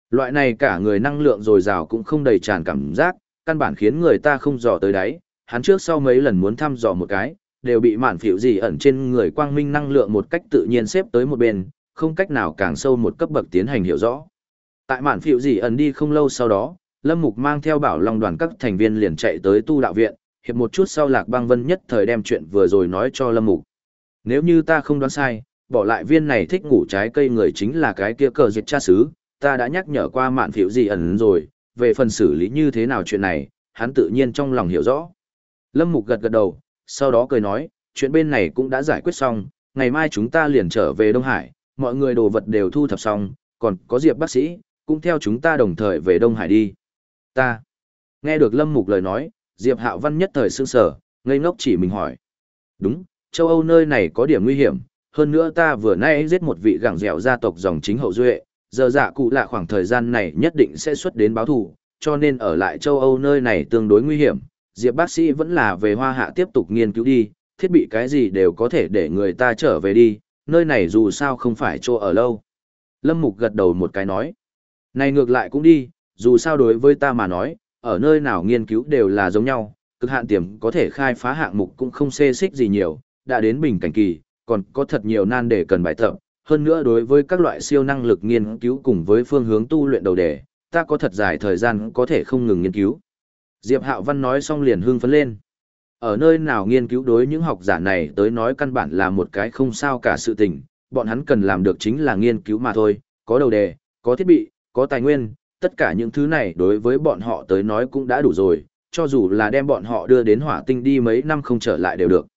Speaker 1: Loại này cả người năng lượng dồi dào cũng không đầy tràn cảm giác, căn bản khiến người ta không dò tới đáy, hắn trước sau mấy lần muốn thăm dò một cái, đều bị mạn phiểu gì ẩn trên người quang minh năng lượng một cách tự nhiên xếp tới một bên, không cách nào càng sâu một cấp bậc tiến hành hiểu rõ. Tại mạn phiểu gì ẩn đi không lâu sau đó, Lâm Mục mang theo bảo long đoàn các thành viên liền chạy tới tu đạo viện, hiệp một chút sau Lạc Băng Vân nhất thời đem chuyện vừa rồi nói cho Lâm Mục. Nếu như ta không đoán sai, bỏ lại viên này thích ngủ trái cây người chính là cái kia cờ diệt cha xứ, ta đã nhắc nhở qua mạn phiểu gì ẩn rồi, về phần xử lý như thế nào chuyện này, hắn tự nhiên trong lòng hiểu rõ. Lâm Mục gật gật đầu, sau đó cười nói, chuyện bên này cũng đã giải quyết xong, ngày mai chúng ta liền trở về Đông Hải, mọi người đồ vật đều thu thập xong, còn có Diệp bác sĩ, cũng theo chúng ta đồng thời về Đông Hải đi. Ta. Nghe được Lâm Mục lời nói, Diệp Hạo Văn nhất thời sương sở, ngây ngốc chỉ mình hỏi. Đúng, châu Âu nơi này có điểm nguy hiểm, hơn nữa ta vừa nay giết một vị gẳng dẻo gia tộc dòng chính hậu duệ, giờ dạ cụ lạ khoảng thời gian này nhất định sẽ xuất đến báo thù, cho nên ở lại châu Âu nơi này tương đối nguy hiểm, Diệp bác sĩ vẫn là về hoa hạ tiếp tục nghiên cứu đi, thiết bị cái gì đều có thể để người ta trở về đi, nơi này dù sao không phải chỗ ở lâu. Lâm Mục gật đầu một cái nói, này ngược lại cũng đi, dù sao đối với ta mà nói, ở nơi nào nghiên cứu đều là giống nhau, cực hạn tiềm có thể khai phá hạng mục cũng không xê xích gì nhiều, đã đến bình cảnh kỳ, còn có thật nhiều nan để cần bài tập, hơn nữa đối với các loại siêu năng lực nghiên cứu cùng với phương hướng tu luyện đầu đề, ta có thật dài thời gian có thể không ngừng nghiên cứu. Diệp Hạo Văn nói xong liền hưng phấn lên. Ở nơi nào nghiên cứu đối những học giả này tới nói căn bản là một cái không sao cả sự tình, bọn hắn cần làm được chính là nghiên cứu mà thôi, có đầu đề, có thiết bị, có tài nguyên, tất cả những thứ này đối với bọn họ tới nói cũng đã đủ rồi, cho dù là đem bọn họ đưa đến hỏa tinh đi mấy năm không trở lại đều được.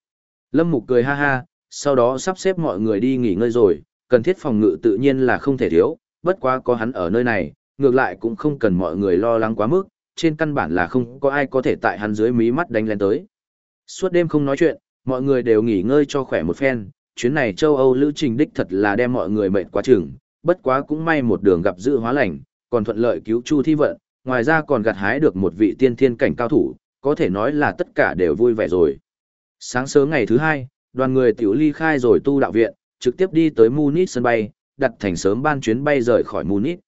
Speaker 1: Lâm Mục cười ha ha, sau đó sắp xếp mọi người đi nghỉ ngơi rồi, cần thiết phòng ngự tự nhiên là không thể thiếu, bất quá có hắn ở nơi này, ngược lại cũng không cần mọi người lo lắng quá mức, trên căn bản là không có ai có thể tại hắn dưới mí mắt đánh lên tới. Suốt đêm không nói chuyện, mọi người đều nghỉ ngơi cho khỏe một phen, chuyến này châu Âu lữ trình đích thật là đem mọi người mệt quá chừng, bất quá cũng may một đường gặp dự hóa lành, còn thuận lợi cứu Chu Thi Vận, ngoài ra còn gặt hái được một vị tiên thiên cảnh cao thủ, có thể nói là tất cả đều vui vẻ rồi. Sáng sớm ngày thứ hai, đoàn người tiểu ly khai rồi tu đạo viện, trực tiếp đi tới Munich sân bay, đặt thành sớm ban chuyến bay rời khỏi Munich.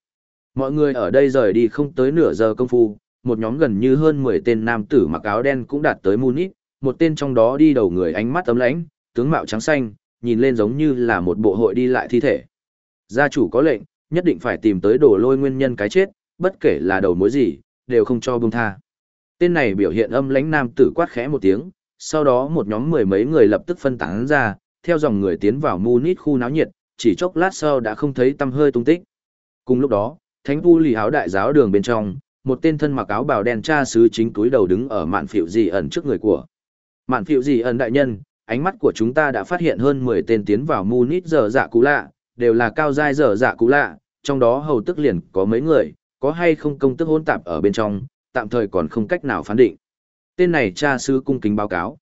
Speaker 1: Mọi người ở đây rời đi không tới nửa giờ công phu, một nhóm gần như hơn 10 tên nam tử mặc áo đen cũng đạt tới Munich, một tên trong đó đi đầu người ánh mắt ấm lãnh, tướng mạo trắng xanh, nhìn lên giống như là một bộ hội đi lại thi thể. Gia chủ có lệnh, nhất định phải tìm tới đổ lôi nguyên nhân cái chết, bất kể là đầu mối gì, đều không cho buông tha. Tên này biểu hiện âm lãnh nam tử quát khẽ một tiếng, sau đó một nhóm mười mấy người lập tức phân tán ra, theo dòng người tiến vào Munich khu náo nhiệt, chỉ chốc lát sau đã không thấy tăm hơi tung tích. Cùng lúc đó, Thánh Tu lì áo đại giáo đường bên trong, một tên thân mặc áo bào đen cha sứ chính túi đầu đứng ở mạn phiệu dị ẩn trước người của. Mạn phiệu dị ẩn đại nhân, ánh mắt của chúng ta đã phát hiện hơn 10 tên tiến vào Munich giờ dạ cũ lạ, đều là cao giai giờ dạ cũ lạ, trong đó hầu tức liền có mấy người, có hay không công tức hôn tạp ở bên trong, tạm thời còn không cách nào phán định. Tên này cha sứ cung kính báo cáo.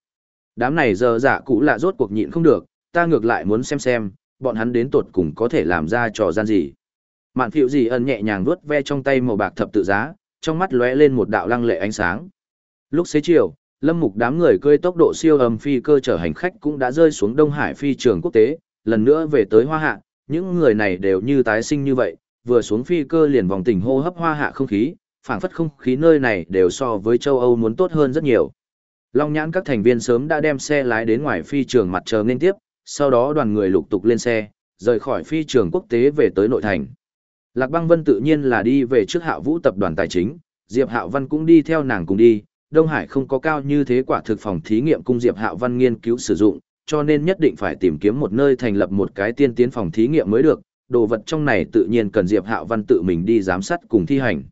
Speaker 1: Đám này giờ dạ cũ lạ rốt cuộc nhịn không được, ta ngược lại muốn xem xem, bọn hắn đến tột cùng có thể làm ra trò gian gì. Mạn phiệu gì ẩn nhẹ nhàng vuốt ve trong tay màu bạc thập tự giá, trong mắt lóe lên một đạo lăng lệ ánh sáng. Lúc xế chiều, lâm mục đám người cưỡi tốc độ siêu âm phi cơ chở hành khách cũng đã rơi xuống Đông Hải phi trường quốc tế, lần nữa về tới Hoa Hạ, những người này đều như tái sinh như vậy, vừa xuống phi cơ liền vòng tỉnh hô hấp Hoa Hạ không khí, phảng phất không khí nơi này đều so với châu Âu muốn tốt hơn rất nhiều. Long nhãn các thành viên sớm đã đem xe lái đến ngoài phi trường mặt chờ nên tiếp, sau đó đoàn người lục tục lên xe, rời khỏi phi trường quốc tế về tới nội thành. Lạc Băng Vân tự nhiên là đi về trước Hạo Vũ tập đoàn tài chính, Diệp Hạo Văn cũng đi theo nàng cùng đi, Đông Hải không có cao như thế quả thực phòng thí nghiệm cung Diệp Hạo Văn nghiên cứu sử dụng, cho nên nhất định phải tìm kiếm một nơi thành lập một cái tiên tiến phòng thí nghiệm mới được, đồ vật trong này tự nhiên cần Diệp Hạo Văn tự mình đi giám sát cùng thi hành.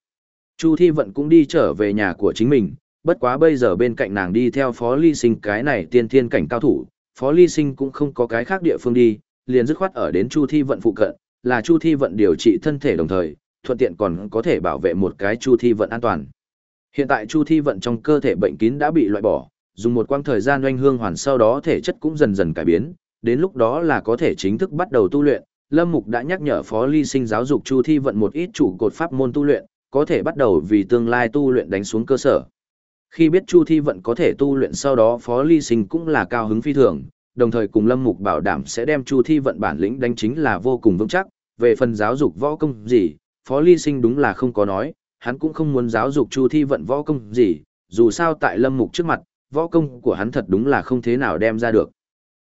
Speaker 1: Chu Thi Vận cũng đi trở về nhà của chính mình, bất quá bây giờ bên cạnh nàng đi theo Phó Ly Sinh cái này tiên thiên cảnh cao thủ, Phó Ly Sinh cũng không có cái khác địa phương đi, liền dứt khoát ở đến Chu Thi Vận phụ cận, là Chu Thi Vận điều trị thân thể đồng thời, thuận tiện còn có thể bảo vệ một cái Chu Thi Vận an toàn. Hiện tại Chu Thi Vận trong cơ thể bệnh kín đã bị loại bỏ, dùng một quãng thời gian oanh hương hoàn sau đó thể chất cũng dần dần cải biến, đến lúc đó là có thể chính thức bắt đầu tu luyện. Lâm Mục đã nhắc nhở Phó Ly Sinh giáo dục Chu Thi Vận một ít chủ cột pháp môn tu luyện, có thể bắt đầu vì tương lai tu luyện đánh xuống cơ sở. Khi biết Chu Thi Vận có thể tu luyện sau đó Phó Ly Sinh cũng là cao hứng phi thường, đồng thời cùng Lâm Mục bảo đảm sẽ đem Chu Thi Vận bản lĩnh đánh chính là vô cùng vững chắc, về phần giáo dục võ công gì, Phó Ly Sinh đúng là không có nói, hắn cũng không muốn giáo dục Chu Thi Vận võ công gì, dù sao tại Lâm Mục trước mặt, võ công của hắn thật đúng là không thế nào đem ra được.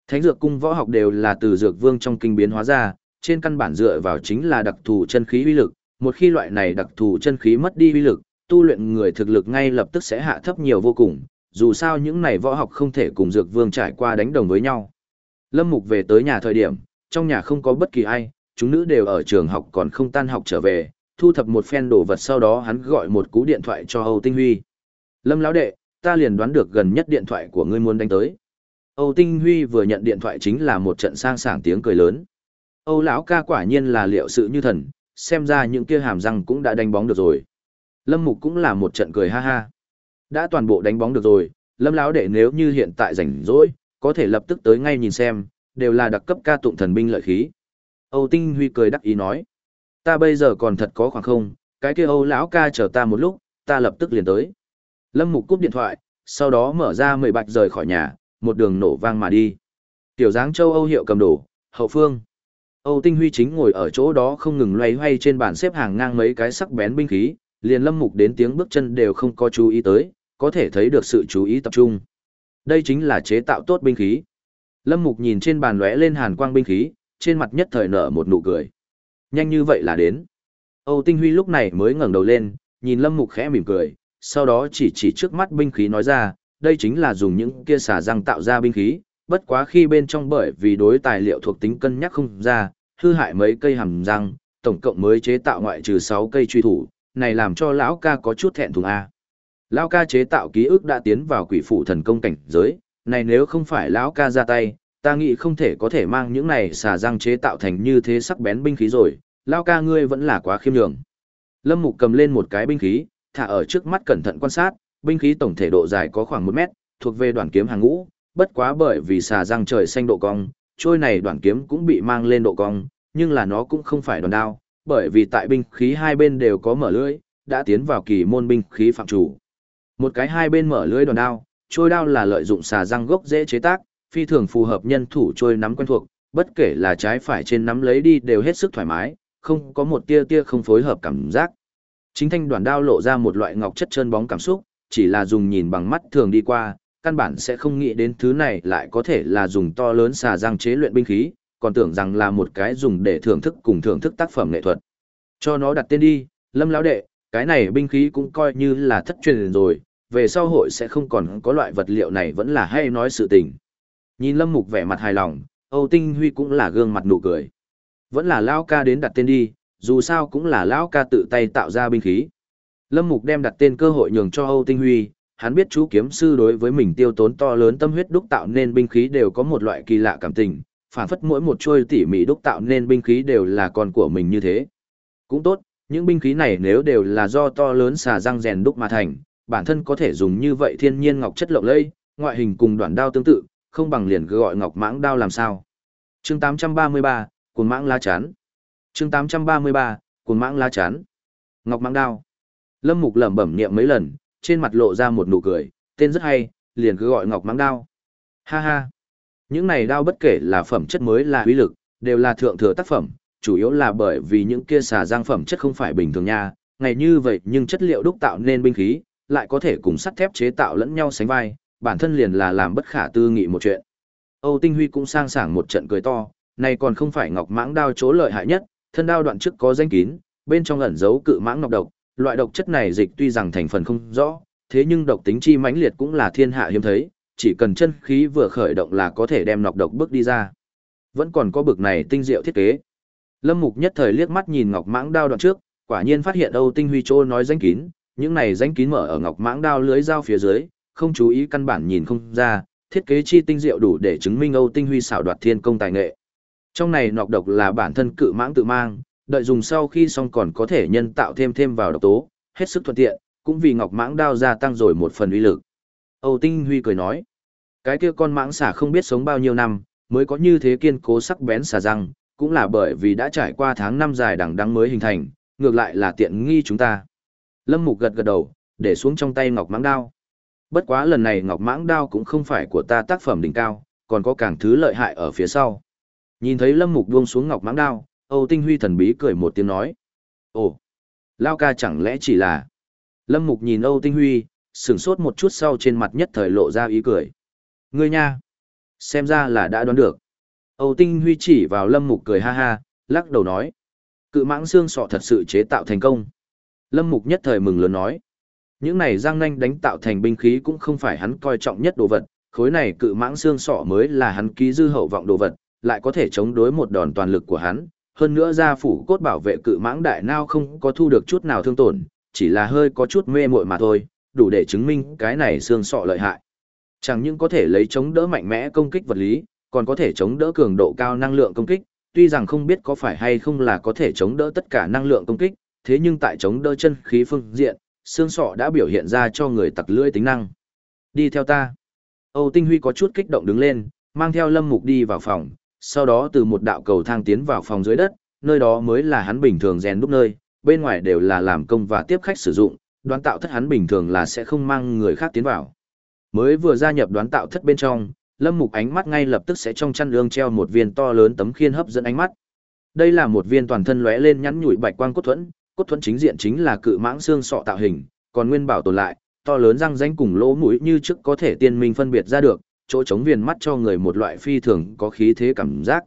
Speaker 1: Thánh dược cung võ học đều là từ dược vương trong kinh biến hóa ra, trên căn bản dựa vào chính là đặc thù chân khí uy lực, một khi loại này đặc thù chân khí mất đi uy lực, tu luyện người thực lực ngay lập tức sẽ hạ thấp nhiều vô cùng, dù sao những này võ học không thể cùng dược vương trải qua đánh đồng với nhau. Lâm Mục về tới nhà thời điểm, trong nhà không có bất kỳ ai, chúng nữ đều ở trường học còn không tan học trở về, thu thập một phen đồ vật sau đó hắn gọi một cú điện thoại cho Âu Tinh Huy. Lâm lão đệ, ta liền đoán được gần nhất điện thoại của ngươi muốn đánh tới. Âu Tinh Huy vừa nhận điện thoại chính là một trận sang sảng tiếng cười lớn. Âu lão ca quả nhiên là liệu sự như thần, xem ra những kia hàm răng cũng đã đánh bóng được rồi. Lâm Mục cũng là một trận cười ha ha. Đã toàn bộ đánh bóng được rồi, Lâm lão đệ nếu như hiện tại rảnh rỗi, có thể lập tức tới ngay nhìn xem, đều là đặc cấp ca tụng thần binh lợi khí. Âu Tinh Huy cười đắc ý nói, ta bây giờ còn thật có khoảng không, cái kia Âu lão ca chờ ta một lúc, ta lập tức liền tới. Lâm Mục cúp điện thoại, sau đó mở ra mười bạch rời khỏi nhà, một đường nổ vang mà đi. Tiểu dáng châu Âu hiệu cầm đồ, hậu phương. Âu Tinh Huy chính ngồi ở chỗ đó không ngừng loay hoay trên bàn xếp hàng ngang mấy cái sắc bén binh khí, liền Lâm Mục đến tiếng bước chân đều không có chú ý tới, có thể thấy được sự chú ý tập trung. Đây chính là chế tạo tốt binh khí. Lâm Mục nhìn trên bàn lóe lên hàn quang binh khí, trên mặt nhất thời nở một nụ cười. Nhanh như vậy là đến. Âu Tinh Huy lúc này mới ngẩng đầu lên, nhìn Lâm Mục khẽ mỉm cười, sau đó chỉ chỉ trước mắt binh khí nói ra, đây chính là dùng những kia xà răng tạo ra binh khí, bất quá khi bên trong bởi vì đối tài liệu thuộc tính cân nhắc không ra, hư hại mấy cây hàm răng, tổng cộng mới chế tạo ngoại trừ 6 cây truy thủ, này làm cho lão ca có chút thẹn thùng a. Lão ca chế tạo ký ức đã tiến vào quỷ phủ thần công cảnh giới, này nếu không phải lão ca ra tay, ta nghĩ không thể có thể mang những này xà răng chế tạo thành như thế sắc bén binh khí rồi, lão ca ngươi vẫn là quá khiêm nhường. Lâm Mục cầm lên một cái binh khí, thả ở trước mắt cẩn thận quan sát, binh khí tổng thể độ dài có khoảng 1 mét, thuộc về đoạn kiếm hàng ngũ, bất quá bởi vì xà răng trời xanh độ cong, trôi này đoạn kiếm cũng bị mang lên độ cong, nhưng là nó cũng không phải đòn đao, bởi vì tại binh khí hai bên đều có mở lưỡi, đã tiến vào kỳ môn binh khí phạm chủ. Một cái hai bên mở lưới đòn đao, trôi đao là lợi dụng xà răng gốc dễ chế tác, phi thường phù hợp nhân thủ trôi nắm quen thuộc, bất kể là trái phải trên nắm lấy đi đều hết sức thoải mái, không có một tia tia không phối hợp cảm giác. Chính thanh đoạn đao lộ ra một loại ngọc chất trơn bóng cảm xúc, chỉ là dùng nhìn bằng mắt thường đi qua, căn bản sẽ không nghĩ đến thứ này lại có thể là dùng to lớn xà răng chế luyện binh khí, còn tưởng rằng là một cái dùng để thưởng thức cùng thưởng thức tác phẩm nghệ thuật. Cho nó đặt tên đi, Lâm lão đệ, cái này binh khí cũng coi như là thất truyền rồi, về sau hội sẽ không còn có loại vật liệu này vẫn là hay nói sự tình. Nhìn Lâm Mục vẻ mặt hài lòng, Âu Tinh Huy cũng là gương mặt nụ cười. Vẫn là lão ca đến đặt tên đi, dù sao cũng là lão ca tự tay tạo ra binh khí. Lâm Mục đem đặt tên cơ hội nhường cho Âu Tinh Huy, hắn biết chú kiếm sư đối với mình tiêu tốn to lớn tâm huyết đúc tạo nên binh khí đều có một loại kỳ lạ cảm tình, phản phất mỗi một trôi tỉ mỉ đúc tạo nên binh khí đều là con của mình như thế. Cũng tốt, những binh khí này nếu đều là do to lớn xà răng rèn đúc mà thành, bản thân có thể dùng như vậy thiên nhiên ngọc chất lộng lẫy, ngoại hình cùng đoạn đao tương tự, không bằng liền gọi ngọc mãng đao làm sao. Chương 833, cuồng mãng lá chắn. Chương 833, cuồng mãng lá chắn. Ngọc mãng đao. Lâm Mục lẩm bẩm niệm mấy lần, trên mặt lộ ra một nụ cười, tên rất hay, liền cứ gọi ngọc mãng đao. Ha ha. Những này đao bất kể là phẩm chất mới là uy lực, đều là thượng thừa tác phẩm, chủ yếu là bởi vì những kia xà giang phẩm chất không phải bình thường nha, ngày như vậy nhưng chất liệu đúc tạo nên binh khí, lại có thể cùng sắt thép chế tạo lẫn nhau sánh vai, bản thân liền là làm bất khả tư nghị một chuyện. Âu Tinh Huy cũng sang sảng một trận cười to, này còn không phải ngọc mãng đao chỗ lợi hại nhất, thân đao đoạn trước có danh kín, bên trong ẩn giấu cự mãng ngọc độc, loại độc chất này dịch tuy rằng thành phần không rõ, thế nhưng độc tính chi mãnh liệt cũng là thiên hạ hiếm thấy, chỉ cần chân khí vừa khởi động là có thể đem nọc độc bước đi ra. Vẫn còn có bực này tinh diệu thiết kế. Lâm Mục nhất thời liếc mắt nhìn ngọc mãng đao đoạn trước, quả nhiên phát hiện Âu Tinh Huy Trô nói danh kín, những này danh kín mở ở ngọc mãng đao lưới dao phía dưới, không chú ý căn bản nhìn không ra, thiết kế chi tinh diệu đủ để chứng minh Âu Tinh Huy xảo đoạt thiên công tài nghệ. Trong này nọc độc là bản thân cự mãng tự mang, đợi dùng sau khi xong còn có thể nhân tạo thêm thêm vào độc tố, hết sức thuận tiện, cũng vì ngọc mãng đao gia tăng rồi một phần uy lực. Âu Tinh Huy cười nói, cái kia con mãng xà không biết sống bao nhiêu năm, mới có như thế kiên cố sắc bén xà răng, cũng là bởi vì đã trải qua tháng năm dài đằng đẵng mới hình thành, ngược lại là tiện nghi chúng ta. Lâm Mục gật gật đầu, để xuống trong tay ngọc mãng đao. Bất quá lần này ngọc mãng đao cũng không phải của ta tác phẩm đỉnh cao, còn có càng thứ lợi hại ở phía sau. Nhìn thấy Lâm Mục buông xuống ngọc mãng đao, Âu Tinh Huy thần bí cười một tiếng nói. Ồ, Lao ca chẳng lẽ chỉ là... Lâm Mục nhìn Âu Tinh Huy, sửng sốt một chút sau trên mặt nhất thời lộ ra ý cười. Ngươi nha! Xem ra là đã đoán được. Âu Tinh Huy chỉ vào Lâm Mục cười ha ha, lắc đầu nói. Cự mãng xương sọ thật sự chế tạo thành công. Lâm Mục nhất thời mừng lớn nói. Những này Giang nanh đánh tạo thành binh khí cũng không phải hắn coi trọng nhất đồ vật, khối này cự mãng xương sọ mới là hắn ký dư hậu vọng đồ vật, lại có thể chống đối một đòn toàn lực của hắn. Hơn nữa gia phủ cốt bảo vệ cự mãng đại nao không có thu được chút nào thương tổn, chỉ là hơi có chút mê muội mà thôi, đủ để chứng minh cái này xương sọ lợi hại. Chẳng những có thể lấy chống đỡ mạnh mẽ công kích vật lý, còn có thể chống đỡ cường độ cao năng lượng công kích, tuy rằng không biết có phải hay không là có thể chống đỡ tất cả năng lượng công kích, thế nhưng tại chống đỡ chân khí phương diện, xương sọ đã biểu hiện ra cho người tặc lưỡi tính năng. Đi theo ta. Âu Tinh Huy có chút kích động đứng lên, mang theo Lâm Mục đi vào phòng, sau đó từ một đạo cầu thang tiến vào phòng dưới đất, nơi đó mới là hắn bình thường rèn đúc nơi, bên ngoài đều là làm công và tiếp khách sử dụng, đoán tạo thất hắn bình thường là sẽ không mang người khác tiến vào. Mới vừa gia nhập đoán tạo thất bên trong, Lâm Mục ánh mắt ngay lập tức sẽ trong chăn lương treo một viên to lớn tấm khiên hấp dẫn ánh mắt. Đây là một viên toàn thân lóe lên nhắn nhủi bạch quang cốt thuẫn, cốt thuẫn chính diện chính là cự mãng xương sọ tạo hình, còn nguyên bảo tồn lại, to lớn răng rãnh cùng lỗ mũi như trước có thể tiên minh phân biệt ra được, chỗ chống viền mắt cho người một loại phi thường có khí thế cảm giác.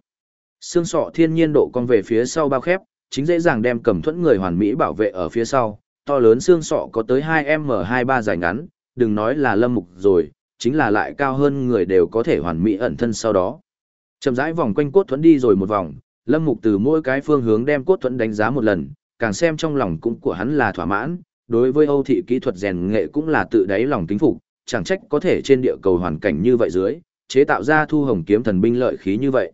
Speaker 1: Xương sọ thiên nhiên độ cong về phía sau bao khép, chính dễ dàng đem cầm thuẫn người hoàn mỹ bảo vệ ở phía sau, to lớn xương sọ có tới 2M23 dài ngắn, đừng nói là lâm mục rồi, chính là lại cao hơn người đều có thể hoàn mỹ ẩn thân sau đó. Chậm rãi vòng quanh cốt thuẫn đi rồi một vòng, lâm mục từ mỗi cái phương hướng đem cốt thuẫn đánh giá một lần, càng xem trong lòng cũng của hắn là thỏa mãn, đối với Âu thị kỹ thuật rèn nghệ cũng là tự đáy lòng kính phục, chẳng trách có thể trên địa cầu hoàn cảnh như vậy dưới, chế tạo ra thu hồng kiếm thần binh lợi khí như vậy.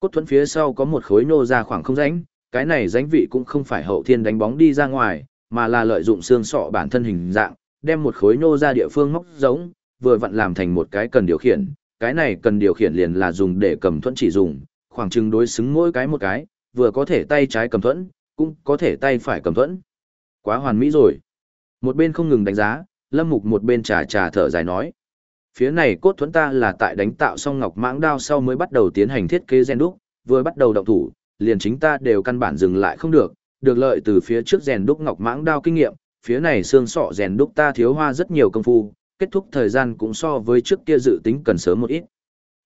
Speaker 1: Cốt thuẫn phía sau có một khối nô ra khoảng không rãnh, cái này rãnh vị cũng không phải hậu thiên đánh bóng đi ra ngoài, mà là lợi dụng xương sọ bản thân hình dạng, đem một khối nô ra địa phương móc giống, vừa vặn làm thành một cái cần điều khiển, cái này cần điều khiển liền là dùng để cầm thuẫn chỉ dùng, khoảng chừng đối xứng mỗi cái một cái, vừa có thể tay trái cầm thuẫn, cũng có thể tay phải cầm thuẫn. Quá hoàn mỹ rồi. Một bên không ngừng đánh giá, Lâm Mục một bên trà trà thở dài nói. Phía này cốt thuẫn ta là tại đánh tạo xong ngọc mãng đao sau mới bắt đầu tiến hành thiết kế gen đúc, vừa bắt đầu động thủ, liền chính ta đều căn bản dừng lại không được, được lợi từ phía trước rèn đúc ngọc mãng đao kinh nghiệm, phía này xương sọ rèn đúc ta thiếu hoa rất nhiều công phu, kết thúc thời gian cũng so với trước kia dự tính cần sớm một ít.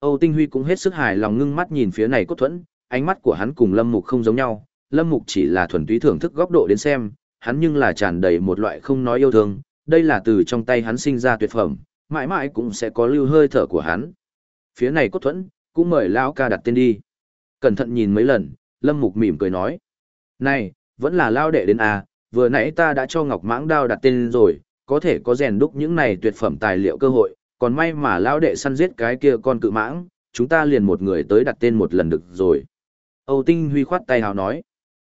Speaker 1: Âu Tinh Huy cũng hết sức hài lòng ngưng mắt nhìn phía này cốt thuẫn, ánh mắt của hắn cùng Lâm Mục không giống nhau, Lâm Mục chỉ là thuần túy thưởng thức góc độ đến xem, hắn nhưng là tràn đầy một loại không nói yêu thương, đây là từ trong tay hắn sinh ra tuyệt phẩm, mãi mãi cũng sẽ có lưu hơi thở của hắn. Phía này cốt thuẫn, cũng mời lão ca đặt tên đi. Cẩn thận nhìn mấy lần, Lâm Mục mỉm cười nói. Này, vẫn là lao đệ đến à, vừa nãy ta đã cho Ngọc Mãng Đao đặt tên rồi, có thể có rèn đúc những này tuyệt phẩm tài liệu cơ hội, còn may mà lao đệ săn giết cái kia con cự mãng, chúng ta liền một người tới đặt tên một lần được rồi. Âu Tinh Huy khoát tay hào nói.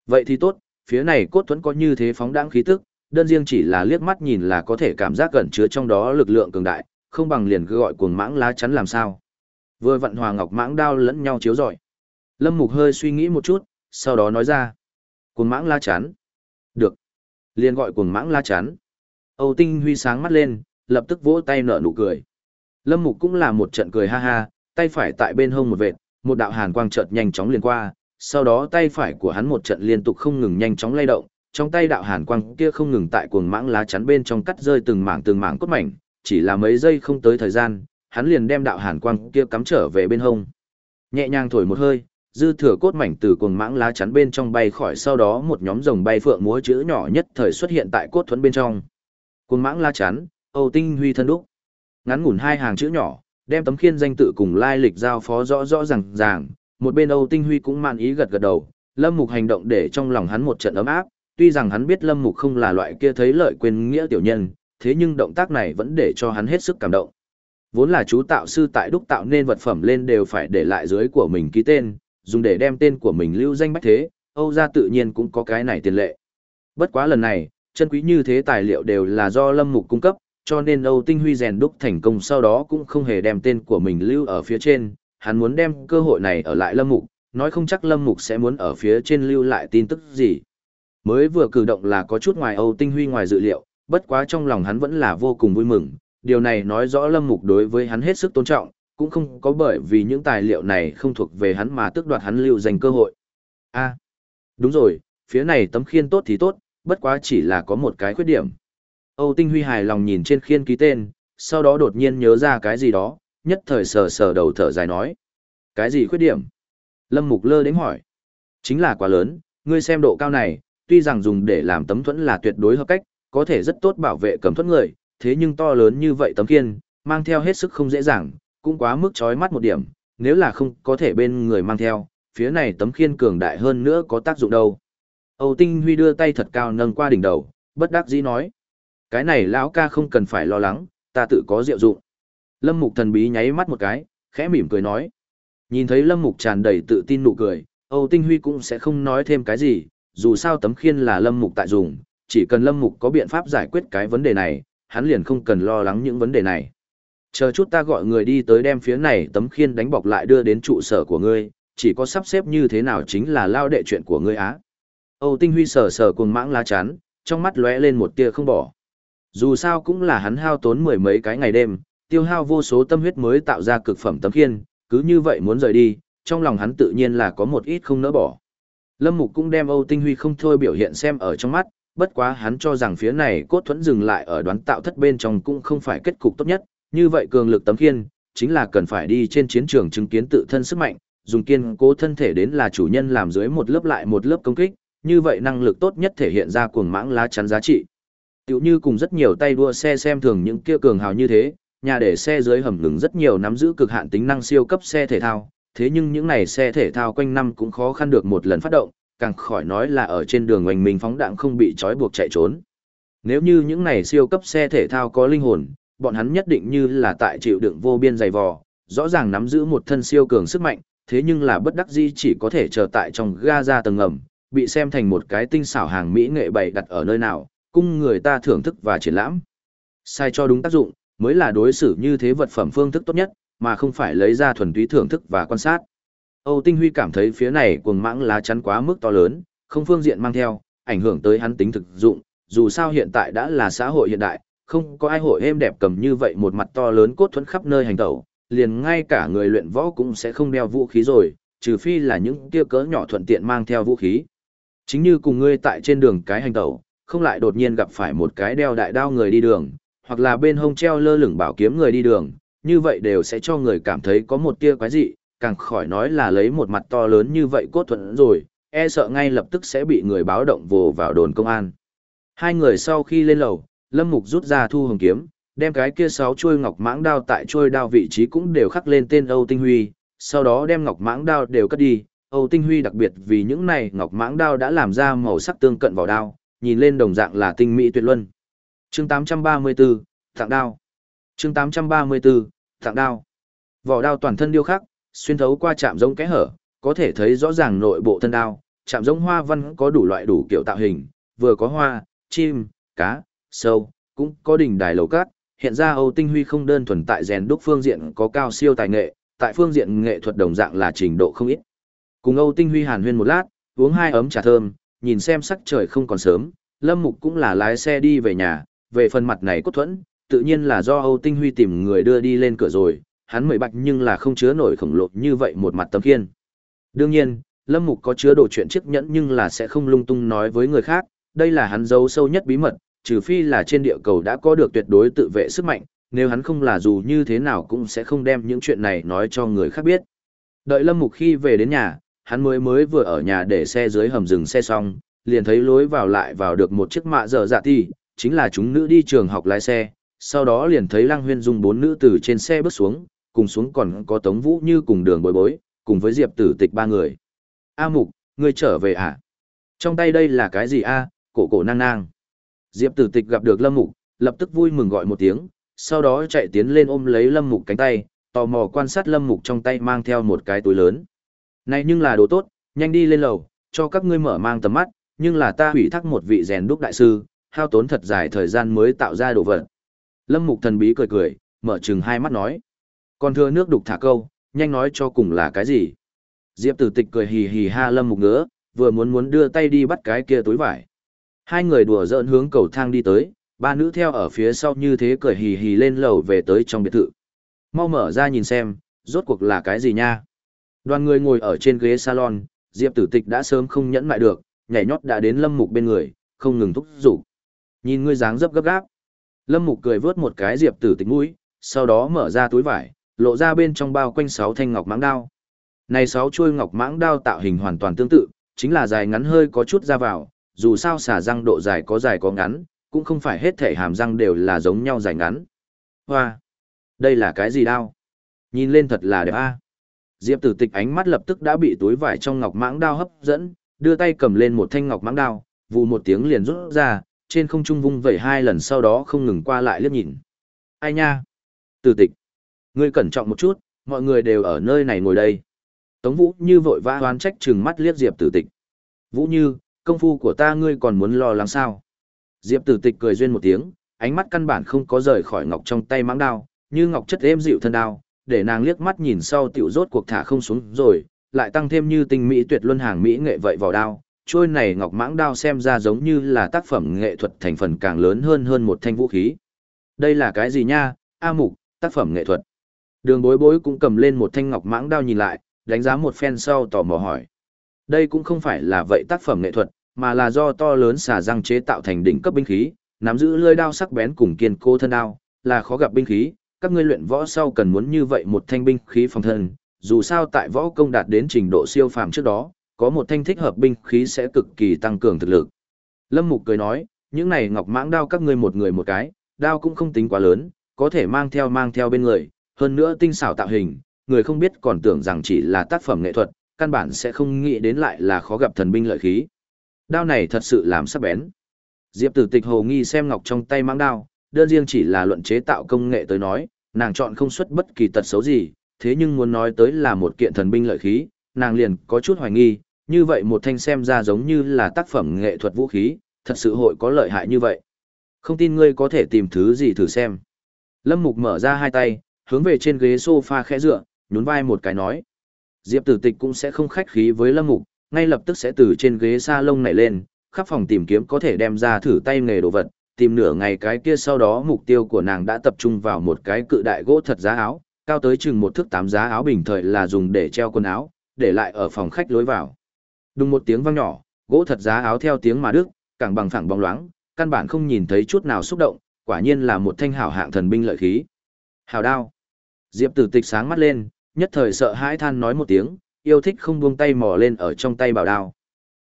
Speaker 1: Vậy thì tốt, phía này cốt thuẫn có như thế phóng đãng khí tức, đơn riêng chỉ là liếc mắt nhìn là có thể cảm giác gần chứa trong đó lực lượng cường đại, không bằng liền cứ gọi cuồng mãng lá chắn làm sao. Vừa vận hòa ngọc mãng đao lẫn nhau chiếu rọi. Lâm Mục hơi suy nghĩ một chút, sau đó nói ra. Cuồng mãng lá chắn. Được. Liền gọi cuồng mãng lá chắn. Âu Tinh Huy sáng mắt lên, lập tức vỗ tay nở nụ cười. Lâm Mục cũng là một trận cười ha ha, tay phải tại bên hông một vệt, một đạo hàn quang chợt nhanh chóng liền qua, sau đó tay phải của hắn một trận liên tục không ngừng nhanh chóng lay động, trong tay đạo hàn quang kia không ngừng tại cuồng mãng lá chắn bên trong cắt rơi từng mảng từng mảng cốt mảnh, chỉ là mấy giây không tới thời gian, hắn liền đem đạo hàn quang kia cắm trở về bên hông. Nhẹ nhàng thổi một hơi, dư thừa cốt mảnh từ cuồng mãng lá chắn bên trong bay khỏi sau đó một nhóm rồng bay phượng múa chữ nhỏ nhất thời xuất hiện tại cốt thuẫn bên trong. Cuồng mãng lá chắn, Âu Tinh Huy thân đúc. Ngắn ngủn hai hàng chữ nhỏ, đem tấm khiên danh tự cùng lai lịch giao phó rõ rõ ràng ràng, một bên Âu Tinh Huy cũng mạn ý gật gật đầu, Lâm Mục hành động để trong lòng hắn một trận ấm áp, tuy rằng hắn biết Lâm Mục không là loại kia thấy lợi quên nghĩa tiểu nhân, thế nhưng động tác này vẫn để cho hắn hết sức cảm động. Vốn là chú tạo sư tại đúc tạo nên vật phẩm lên đều phải để lại dưới của mình ký tên, dùng để đem tên của mình lưu danh bách thế, Âu gia tự nhiên cũng có cái này tiền lệ. Bất quá lần này, chân quý như thế tài liệu đều là do Lâm Mục cung cấp, cho nên Âu Tinh Huy rèn đúc thành công sau đó cũng không hề đem tên của mình lưu ở phía trên, hắn muốn đem cơ hội này ở lại Lâm Mục, nói không chắc Lâm Mục sẽ muốn ở phía trên lưu lại tin tức gì. Mới vừa cử động là có chút ngoài Âu Tinh Huy ngoài dự liệu, bất quá trong lòng hắn vẫn là vô cùng vui mừng, điều này nói rõ Lâm Mục đối với hắn hết sức tôn trọng, cũng không có bởi vì những tài liệu này không thuộc về hắn mà tước đoạt hắn lưu dành cơ hội. A, đúng rồi, phía này tấm khiên tốt thì tốt, bất quá chỉ là có một cái khuyết điểm. Âu Tinh Huy hài lòng nhìn trên khiên ký tên, sau đó đột nhiên nhớ ra cái gì đó, nhất thời sờ sờ đầu thở dài nói. Cái gì khuyết điểm? Lâm Mục lơ đến hỏi. Chính là quá lớn, ngươi xem độ cao này, tuy rằng dùng để làm tấm thuẫn là tuyệt đối hợp cách, có thể rất tốt bảo vệ cầm thuẫn người, thế nhưng to lớn như vậy tấm khiên, mang theo hết sức không dễ dàng, cũng quá mức chói mắt một điểm, nếu là không có thể bên người mang theo, phía này tấm khiên cường đại hơn nữa có tác dụng đâu. Âu Tinh Huy đưa tay thật cao nâng qua đỉnh đầu, bất đắc dĩ nói. Cái này lão ca không cần phải lo lắng, ta tự có diệu dụng. Lâm Mục thần bí nháy mắt một cái, khẽ mỉm cười nói. Nhìn thấy Lâm Mục tràn đầy tự tin nụ cười, Âu Tinh Huy cũng sẽ không nói thêm cái gì, dù sao tấm khiên là Lâm Mục tại dùng, chỉ cần Lâm Mục có biện pháp giải quyết cái vấn đề này, hắn liền không cần lo lắng những vấn đề này. Chờ chút ta gọi người đi tới đem phía này tấm khiên đánh bọc lại đưa đến trụ sở của ngươi, chỉ có sắp xếp như thế nào chính là lao đệ chuyện của ngươi á. Âu Tinh Huy sờ sờ cuồng mãng lá chắn, trong mắt lóe lên một tia không bỏ. Dù sao cũng là hắn hao tốn mười mấy cái ngày đêm, tiêu hao vô số tâm huyết mới tạo ra cực phẩm tấm khiên, cứ như vậy muốn rời đi, trong lòng hắn tự nhiên là có một ít không nỡ bỏ. Lâm Mục cũng đem Âu Tinh Huy không thôi biểu hiện xem ở trong mắt, bất quá hắn cho rằng phía này cốt thuẫn dừng lại ở đoán tạo thất bên trong cũng không phải kết cục tốt nhất, như vậy cường lực tấm khiên, chính là cần phải đi trên chiến trường chứng kiến tự thân sức mạnh, dùng kiên cố thân thể đến là chủ nhân làm dưới một lớp lại một lớp công kích, như vậy năng lực tốt nhất thể hiện ra cuồng mãng lá chắn giá trị. Tiểu như cùng rất nhiều tay đua xe xem thường những kia cường hào như thế, nhà để xe dưới hầm ngừng rất nhiều nắm giữ cực hạn tính năng siêu cấp xe thể thao, thế nhưng những này xe thể thao quanh năm cũng khó khăn được một lần phát động, càng khỏi nói là ở trên đường oanh mình phóng đạn không bị trói buộc chạy trốn. Nếu như những này siêu cấp xe thể thao có linh hồn, bọn hắn nhất định như là tại chịu đựng vô biên dày vò, rõ ràng nắm giữ một thân siêu cường sức mạnh, thế nhưng là bất đắc dĩ chỉ có thể chờ tại trong Gaza tầng ngầm, bị xem thành một cái tinh xảo hàng mỹ nghệ bày đặt ở nơi nào, cung người ta thưởng thức và triển lãm. Sai cho đúng tác dụng, mới là đối xử như thế vật phẩm phương thức tốt nhất, mà không phải lấy ra thuần túy thưởng thức và quan sát. Âu Tinh Huy cảm thấy phía này cuồng mãng lá chắn quá mức to lớn, không phương diện mang theo, ảnh hưởng tới hắn tính thực dụng, dù sao hiện tại đã là xã hội hiện đại, không có ai hội êm đẹp cầm như vậy một mặt to lớn cốt thuẫn khắp nơi hành tẩu, liền ngay cả người luyện võ cũng sẽ không đeo vũ khí rồi, trừ phi là những kia cỡ nhỏ thuận tiện mang theo vũ khí. Chính như cùng ngươi tại trên đường cái hành tẩu, không lại đột nhiên gặp phải một cái đeo đại đao người đi đường, hoặc là bên hông treo lơ lửng bảo kiếm người đi đường, như vậy đều sẽ cho người cảm thấy có một tia quái dị, càng khỏi nói là lấy một mặt to lớn như vậy cốt thuận rồi, e sợ ngay lập tức sẽ bị người báo động vồ vào đồn công an. Hai người sau khi lên lầu, Lâm Mục rút ra thu hồng kiếm, đem cái kia sáu chuôi ngọc mãng đao tại chuôi đao vị trí cũng đều khắc lên tên Âu Tinh Huy, sau đó đem ngọc mãng đao đều cất đi. Âu Tinh Huy đặc biệt vì những này ngọc mãng đao đã làm ra màu sắc tương cận vào đao, nhìn lên đồng dạng là tinh mỹ tuyệt luân. Chương 834, tặng đao. Chương 834, tặng đao. Vỏ đao toàn thân điêu khắc, xuyên thấu qua chạm giống kẽ hở, có thể thấy rõ ràng nội bộ thân đao, chạm giống hoa văn có đủ loại đủ kiểu tạo hình, vừa có hoa, chim, cá, sâu, cũng có đỉnh đài lầu cát, hiện ra Âu Tinh Huy không đơn thuần tại rèn đúc phương diện có cao siêu tài nghệ, tại phương diện nghệ thuật đồng dạng là trình độ không ít. Cùng Âu Tinh Huy hàn huyên một lát, uống hai ấm trà thơm, nhìn xem sắc trời không còn sớm, Lâm Mục cũng là lái xe đi về nhà, về phần mặt này cốt thuẫn, tự nhiên là do Âu Tinh Huy tìm người đưa đi lên cửa rồi, hắn mười bạch nhưng là không chứa nổi khổng lồ như vậy một mặt tấm khiên. Đương nhiên, Lâm Mục có chứa đồ chuyện chiếc nhẫn nhưng là sẽ không lung tung nói với người khác, đây là hắn giấu sâu nhất bí mật, trừ phi là trên địa cầu đã có được tuyệt đối tự vệ sức mạnh, nếu hắn không là dù như thế nào cũng sẽ không đem những chuyện này nói cho người khác biết. Đợi Lâm Mục khi về đến nhà, hắn mới mới vừa ở nhà để xe dưới hầm dừng xe xong, liền thấy lối vào lại vào được một chiếc mạ dở dạ ti, chính là chúng nữ đi trường học lái xe, sau đó liền thấy Lăng Huyên Dung bốn nữ từ trên xe bước xuống, cùng xuống còn có Tống Vũ Như cùng đường bối bối, cùng với Diệp Tử Tịch ba người. A Mục, ngươi trở về à? Trong tay đây là cái gì a? Cổ cổ nang nang. Diệp Tử Tịch gặp được Lâm Mục, lập tức vui mừng gọi một tiếng, sau đó chạy tiến lên ôm lấy Lâm Mục cánh tay, tò mò quan sát Lâm Mục trong tay mang theo một cái túi lớn. Này nhưng là đồ tốt, nhanh đi lên lầu, cho các ngươi mở mang tầm mắt, nhưng là ta hủy thác một vị rèn đúc đại sư, hao tốn thật dài thời gian mới tạo ra đồ vật. Lâm Mục thần bí cười cười, mở trừng hai mắt nói. Còn thưa nước đục thả câu, nhanh nói cho cùng là cái gì. Diệp tử tịch cười hì hì ha Lâm Mục nữa, vừa muốn muốn đưa tay đi bắt cái kia túi vải. Hai người đùa giỡn hướng cầu thang đi tới, ba nữ theo ở phía sau như thế cười hì hì lên lầu về tới trong biệt thự. Mau mở ra nhìn xem, rốt cuộc là cái gì nha. Đoàn người ngồi ở trên ghế salon, Diệp tử tịch đã sớm không nhẫn mại được, nhảy nhót đã đến Lâm Mục bên người, không ngừng thúc giục. Nhìn ngươi dáng dấp gấp gáp. Lâm Mục cười vớt một cái Diệp tử tịch mũi, sau đó mở ra túi vải, lộ ra bên trong bao quanh sáu thanh ngọc mãng đao. Này sáu chuôi ngọc mãng đao tạo hình hoàn toàn tương tự, chính là dài ngắn hơi có chút ra vào, dù sao xả răng độ dài có dài có ngắn, cũng không phải hết thể hàm răng đều là giống nhau dài ngắn. Hoa! Đây là cái gì đao? Nhìn lên thật là đẹp a. Diệp tử tịch ánh mắt lập tức đã bị túi vải trong ngọc mãng đao hấp dẫn, đưa tay cầm lên một thanh ngọc mãng đao, vù một tiếng liền rút ra, trên không trung vung vẩy hai lần sau đó không ngừng qua lại liếc nhìn. Ai nha? từ tịch! Ngươi cẩn trọng một chút, mọi người đều ở nơi này ngồi đây. Tống Vũ như vội vã hoán trách trừng mắt liếc Diệp tử tịch. Vũ như, công phu của ta ngươi còn muốn lo lắng sao? Diệp tử tịch cười duyên một tiếng, ánh mắt căn bản không có rời khỏi ngọc trong tay mãng đao, như ngọc chất êm dịu thân đao, để nàng liếc mắt nhìn sau tiểu rốt cuộc thả không xuống rồi, lại tăng thêm như tinh mỹ tuyệt luân hàng mỹ nghệ vậy vào đao. Trôi này ngọc mãng đao xem ra giống như là tác phẩm nghệ thuật thành phần càng lớn hơn hơn một thanh vũ khí. Đây là cái gì nha? A mục, tác phẩm nghệ thuật. Đường bối bối cũng cầm lên một thanh ngọc mãng đao nhìn lại, đánh giá một phen sau tò mò hỏi. Đây cũng không phải là vậy tác phẩm nghệ thuật, mà là do to lớn xà răng chế tạo thành đỉnh cấp binh khí, nắm giữ lưỡi đao sắc bén cùng kiên cố thân đao, là khó gặp binh khí, các ngươi luyện võ sau cần muốn như vậy một thanh binh khí phòng thân, dù sao tại võ công đạt đến trình độ siêu phàm trước đó, có một thanh thích hợp binh khí sẽ cực kỳ tăng cường thực lực. Lâm Mục cười nói, những này ngọc mãng đao các ngươi một người một cái, đao cũng không tính quá lớn, có thể mang theo mang theo bên người, hơn nữa tinh xảo tạo hình, người không biết còn tưởng rằng chỉ là tác phẩm nghệ thuật, căn bản sẽ không nghĩ đến lại là khó gặp thần binh lợi khí. Đao này thật sự làm sắc bén. Diệp Tử Tịch hồ nghi xem ngọc trong tay mãng đao, đơn riêng chỉ là luận chế tạo công nghệ tới nói, nàng chọn không xuất bất kỳ tật xấu gì, thế nhưng muốn nói tới là một kiện thần binh lợi khí, nàng liền có chút hoài nghi, như vậy một thanh xem ra giống như là tác phẩm nghệ thuật vũ khí, thật sự hội có lợi hại như vậy. Không tin ngươi có thể tìm thứ gì thử xem. Lâm Mục mở ra hai tay, hướng về trên ghế sofa khẽ dựa, nhún vai một cái nói. Diệp Tử Tịch cũng sẽ không khách khí với Lâm Mục, ngay lập tức sẽ từ trên ghế salon này lên, khắp phòng tìm kiếm có thể đem ra thử tay nghề đồ vật, tìm nửa ngày cái kia sau đó mục tiêu của nàng đã tập trung vào một cái cự đại gỗ thật giá áo, cao tới chừng một thước tám giá áo bình thời là dùng để treo quần áo, để lại ở phòng khách lối vào. Đùng một tiếng vang nhỏ, gỗ thật giá áo theo tiếng mà đức, càng bằng phẳng bóng loáng, căn bản không nhìn thấy chút nào xúc động, quả nhiên là một thanh hảo hạng thần binh lợi khí. Hào đao. Diệp Tử Tịch sáng mắt lên, nhất thời sợ hãi than nói một tiếng, yêu thích không buông tay mò lên ở trong tay bảo đao.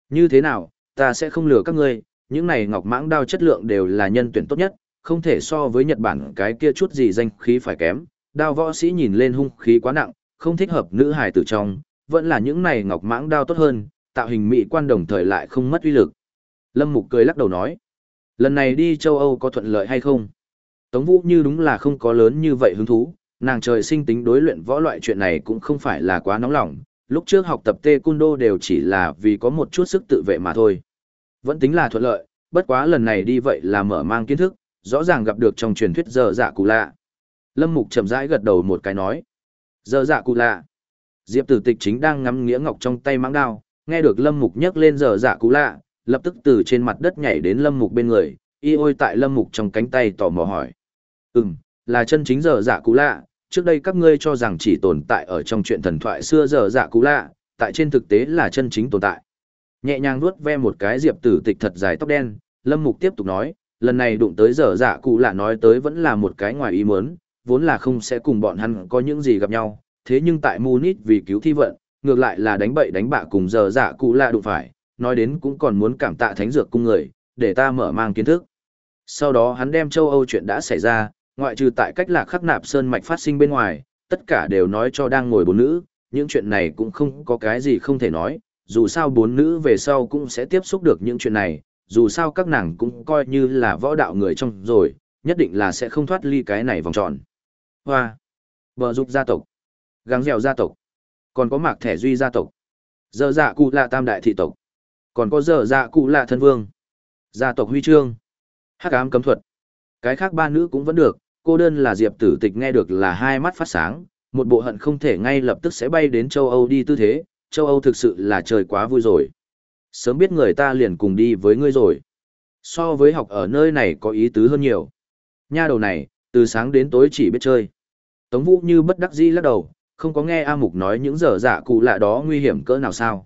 Speaker 1: Như thế nào, ta sẽ không lừa các ngươi, những này ngọc mãng đao chất lượng đều là nhân tuyển tốt nhất, không thể so với Nhật Bản cái kia chút gì danh khí phải kém. Đao võ sĩ nhìn lên hung khí quá nặng, không thích hợp nữ hài tử trong, vẫn là những này ngọc mãng đao tốt hơn, tạo hình mỹ quan đồng thời lại không mất uy lực. Lâm Mục cười lắc đầu nói, lần này đi châu Âu có thuận lợi hay không? Tống Vũ như đúng là không có lớn như vậy hứng thú, nàng trời sinh tính đối luyện võ loại chuyện này cũng không phải là quá nóng lòng, lúc trước học tập taekwondo đều chỉ là vì có một chút sức tự vệ mà thôi. Vẫn tính là thuận lợi, bất quá lần này đi vậy là mở mang kiến thức, rõ ràng gặp được trong truyền thuyết giờ dạ cụ lạ. Lâm Mục chậm rãi gật đầu một cái nói. Giờ dạ cụ lạ. Diệp tử tịch chính đang ngắm nghĩa ngọc trong tay mãng đao, nghe được Lâm Mục nhấc lên giờ dạ cũ lạ, lập tức từ trên mặt đất nhảy đến Lâm Mục bên người, y ôi tại Lâm Mục trong cánh tay tò mò hỏi. Ừm, là chân chính giờ dạ cũ lạ, trước đây các ngươi cho rằng chỉ tồn tại ở trong chuyện thần thoại xưa giờ dạ cũ lạ, tại trên thực tế là chân chính tồn tại. Nhẹ nhàng vuốt ve một cái diệp tử tịch thật dài tóc đen, Lâm Mục tiếp tục nói, lần này đụng tới giờ dạ cũ lạ nói tới vẫn là một cái ngoài ý muốn, vốn là không sẽ cùng bọn hắn có những gì gặp nhau, thế nhưng tại Munich vì cứu thi vận, ngược lại là đánh bậy đánh bạ cùng giờ dạ cụ lạ đụng phải, nói đến cũng còn muốn cảm tạ thánh dược cung người, để ta mở mang kiến thức. Sau đó hắn đem châu Âu chuyện đã xảy ra, ngoại trừ tại cách lạc khắc nạp sơn mạch phát sinh bên ngoài, tất cả đều nói cho đang ngồi bốn nữ, những chuyện này cũng không có cái gì không thể nói, dù sao bốn nữ về sau cũng sẽ tiếp xúc được những chuyện này, dù sao các nàng cũng coi như là võ đạo người trong rồi, nhất định là sẽ không thoát ly cái này vòng tròn. Hoa, bờ giúp gia tộc, gắng dẻo gia tộc, còn có mạc thẻ duy gia tộc, dơ dạ cụ là tam đại thị tộc, còn có dơ dạ cụ là thân vương, gia tộc huy chương, hắc ám cấm thuật. Cái khác ba nữ cũng vẫn được, cô đơn là Diệp tử tịch nghe được là hai mắt phát sáng, một bộ hận không thể ngay lập tức sẽ bay đến châu Âu đi tư thế, châu Âu thực sự là trời quá vui rồi. Sớm biết người ta liền cùng đi với ngươi rồi. So với học ở nơi này có ý tứ hơn nhiều. Nha đầu này, từ sáng đến tối chỉ biết chơi. Tống Vũ như bất đắc dĩ lắc đầu, không có nghe A Mục nói những giờ dạ cụ lạ đó nguy hiểm cỡ nào sao.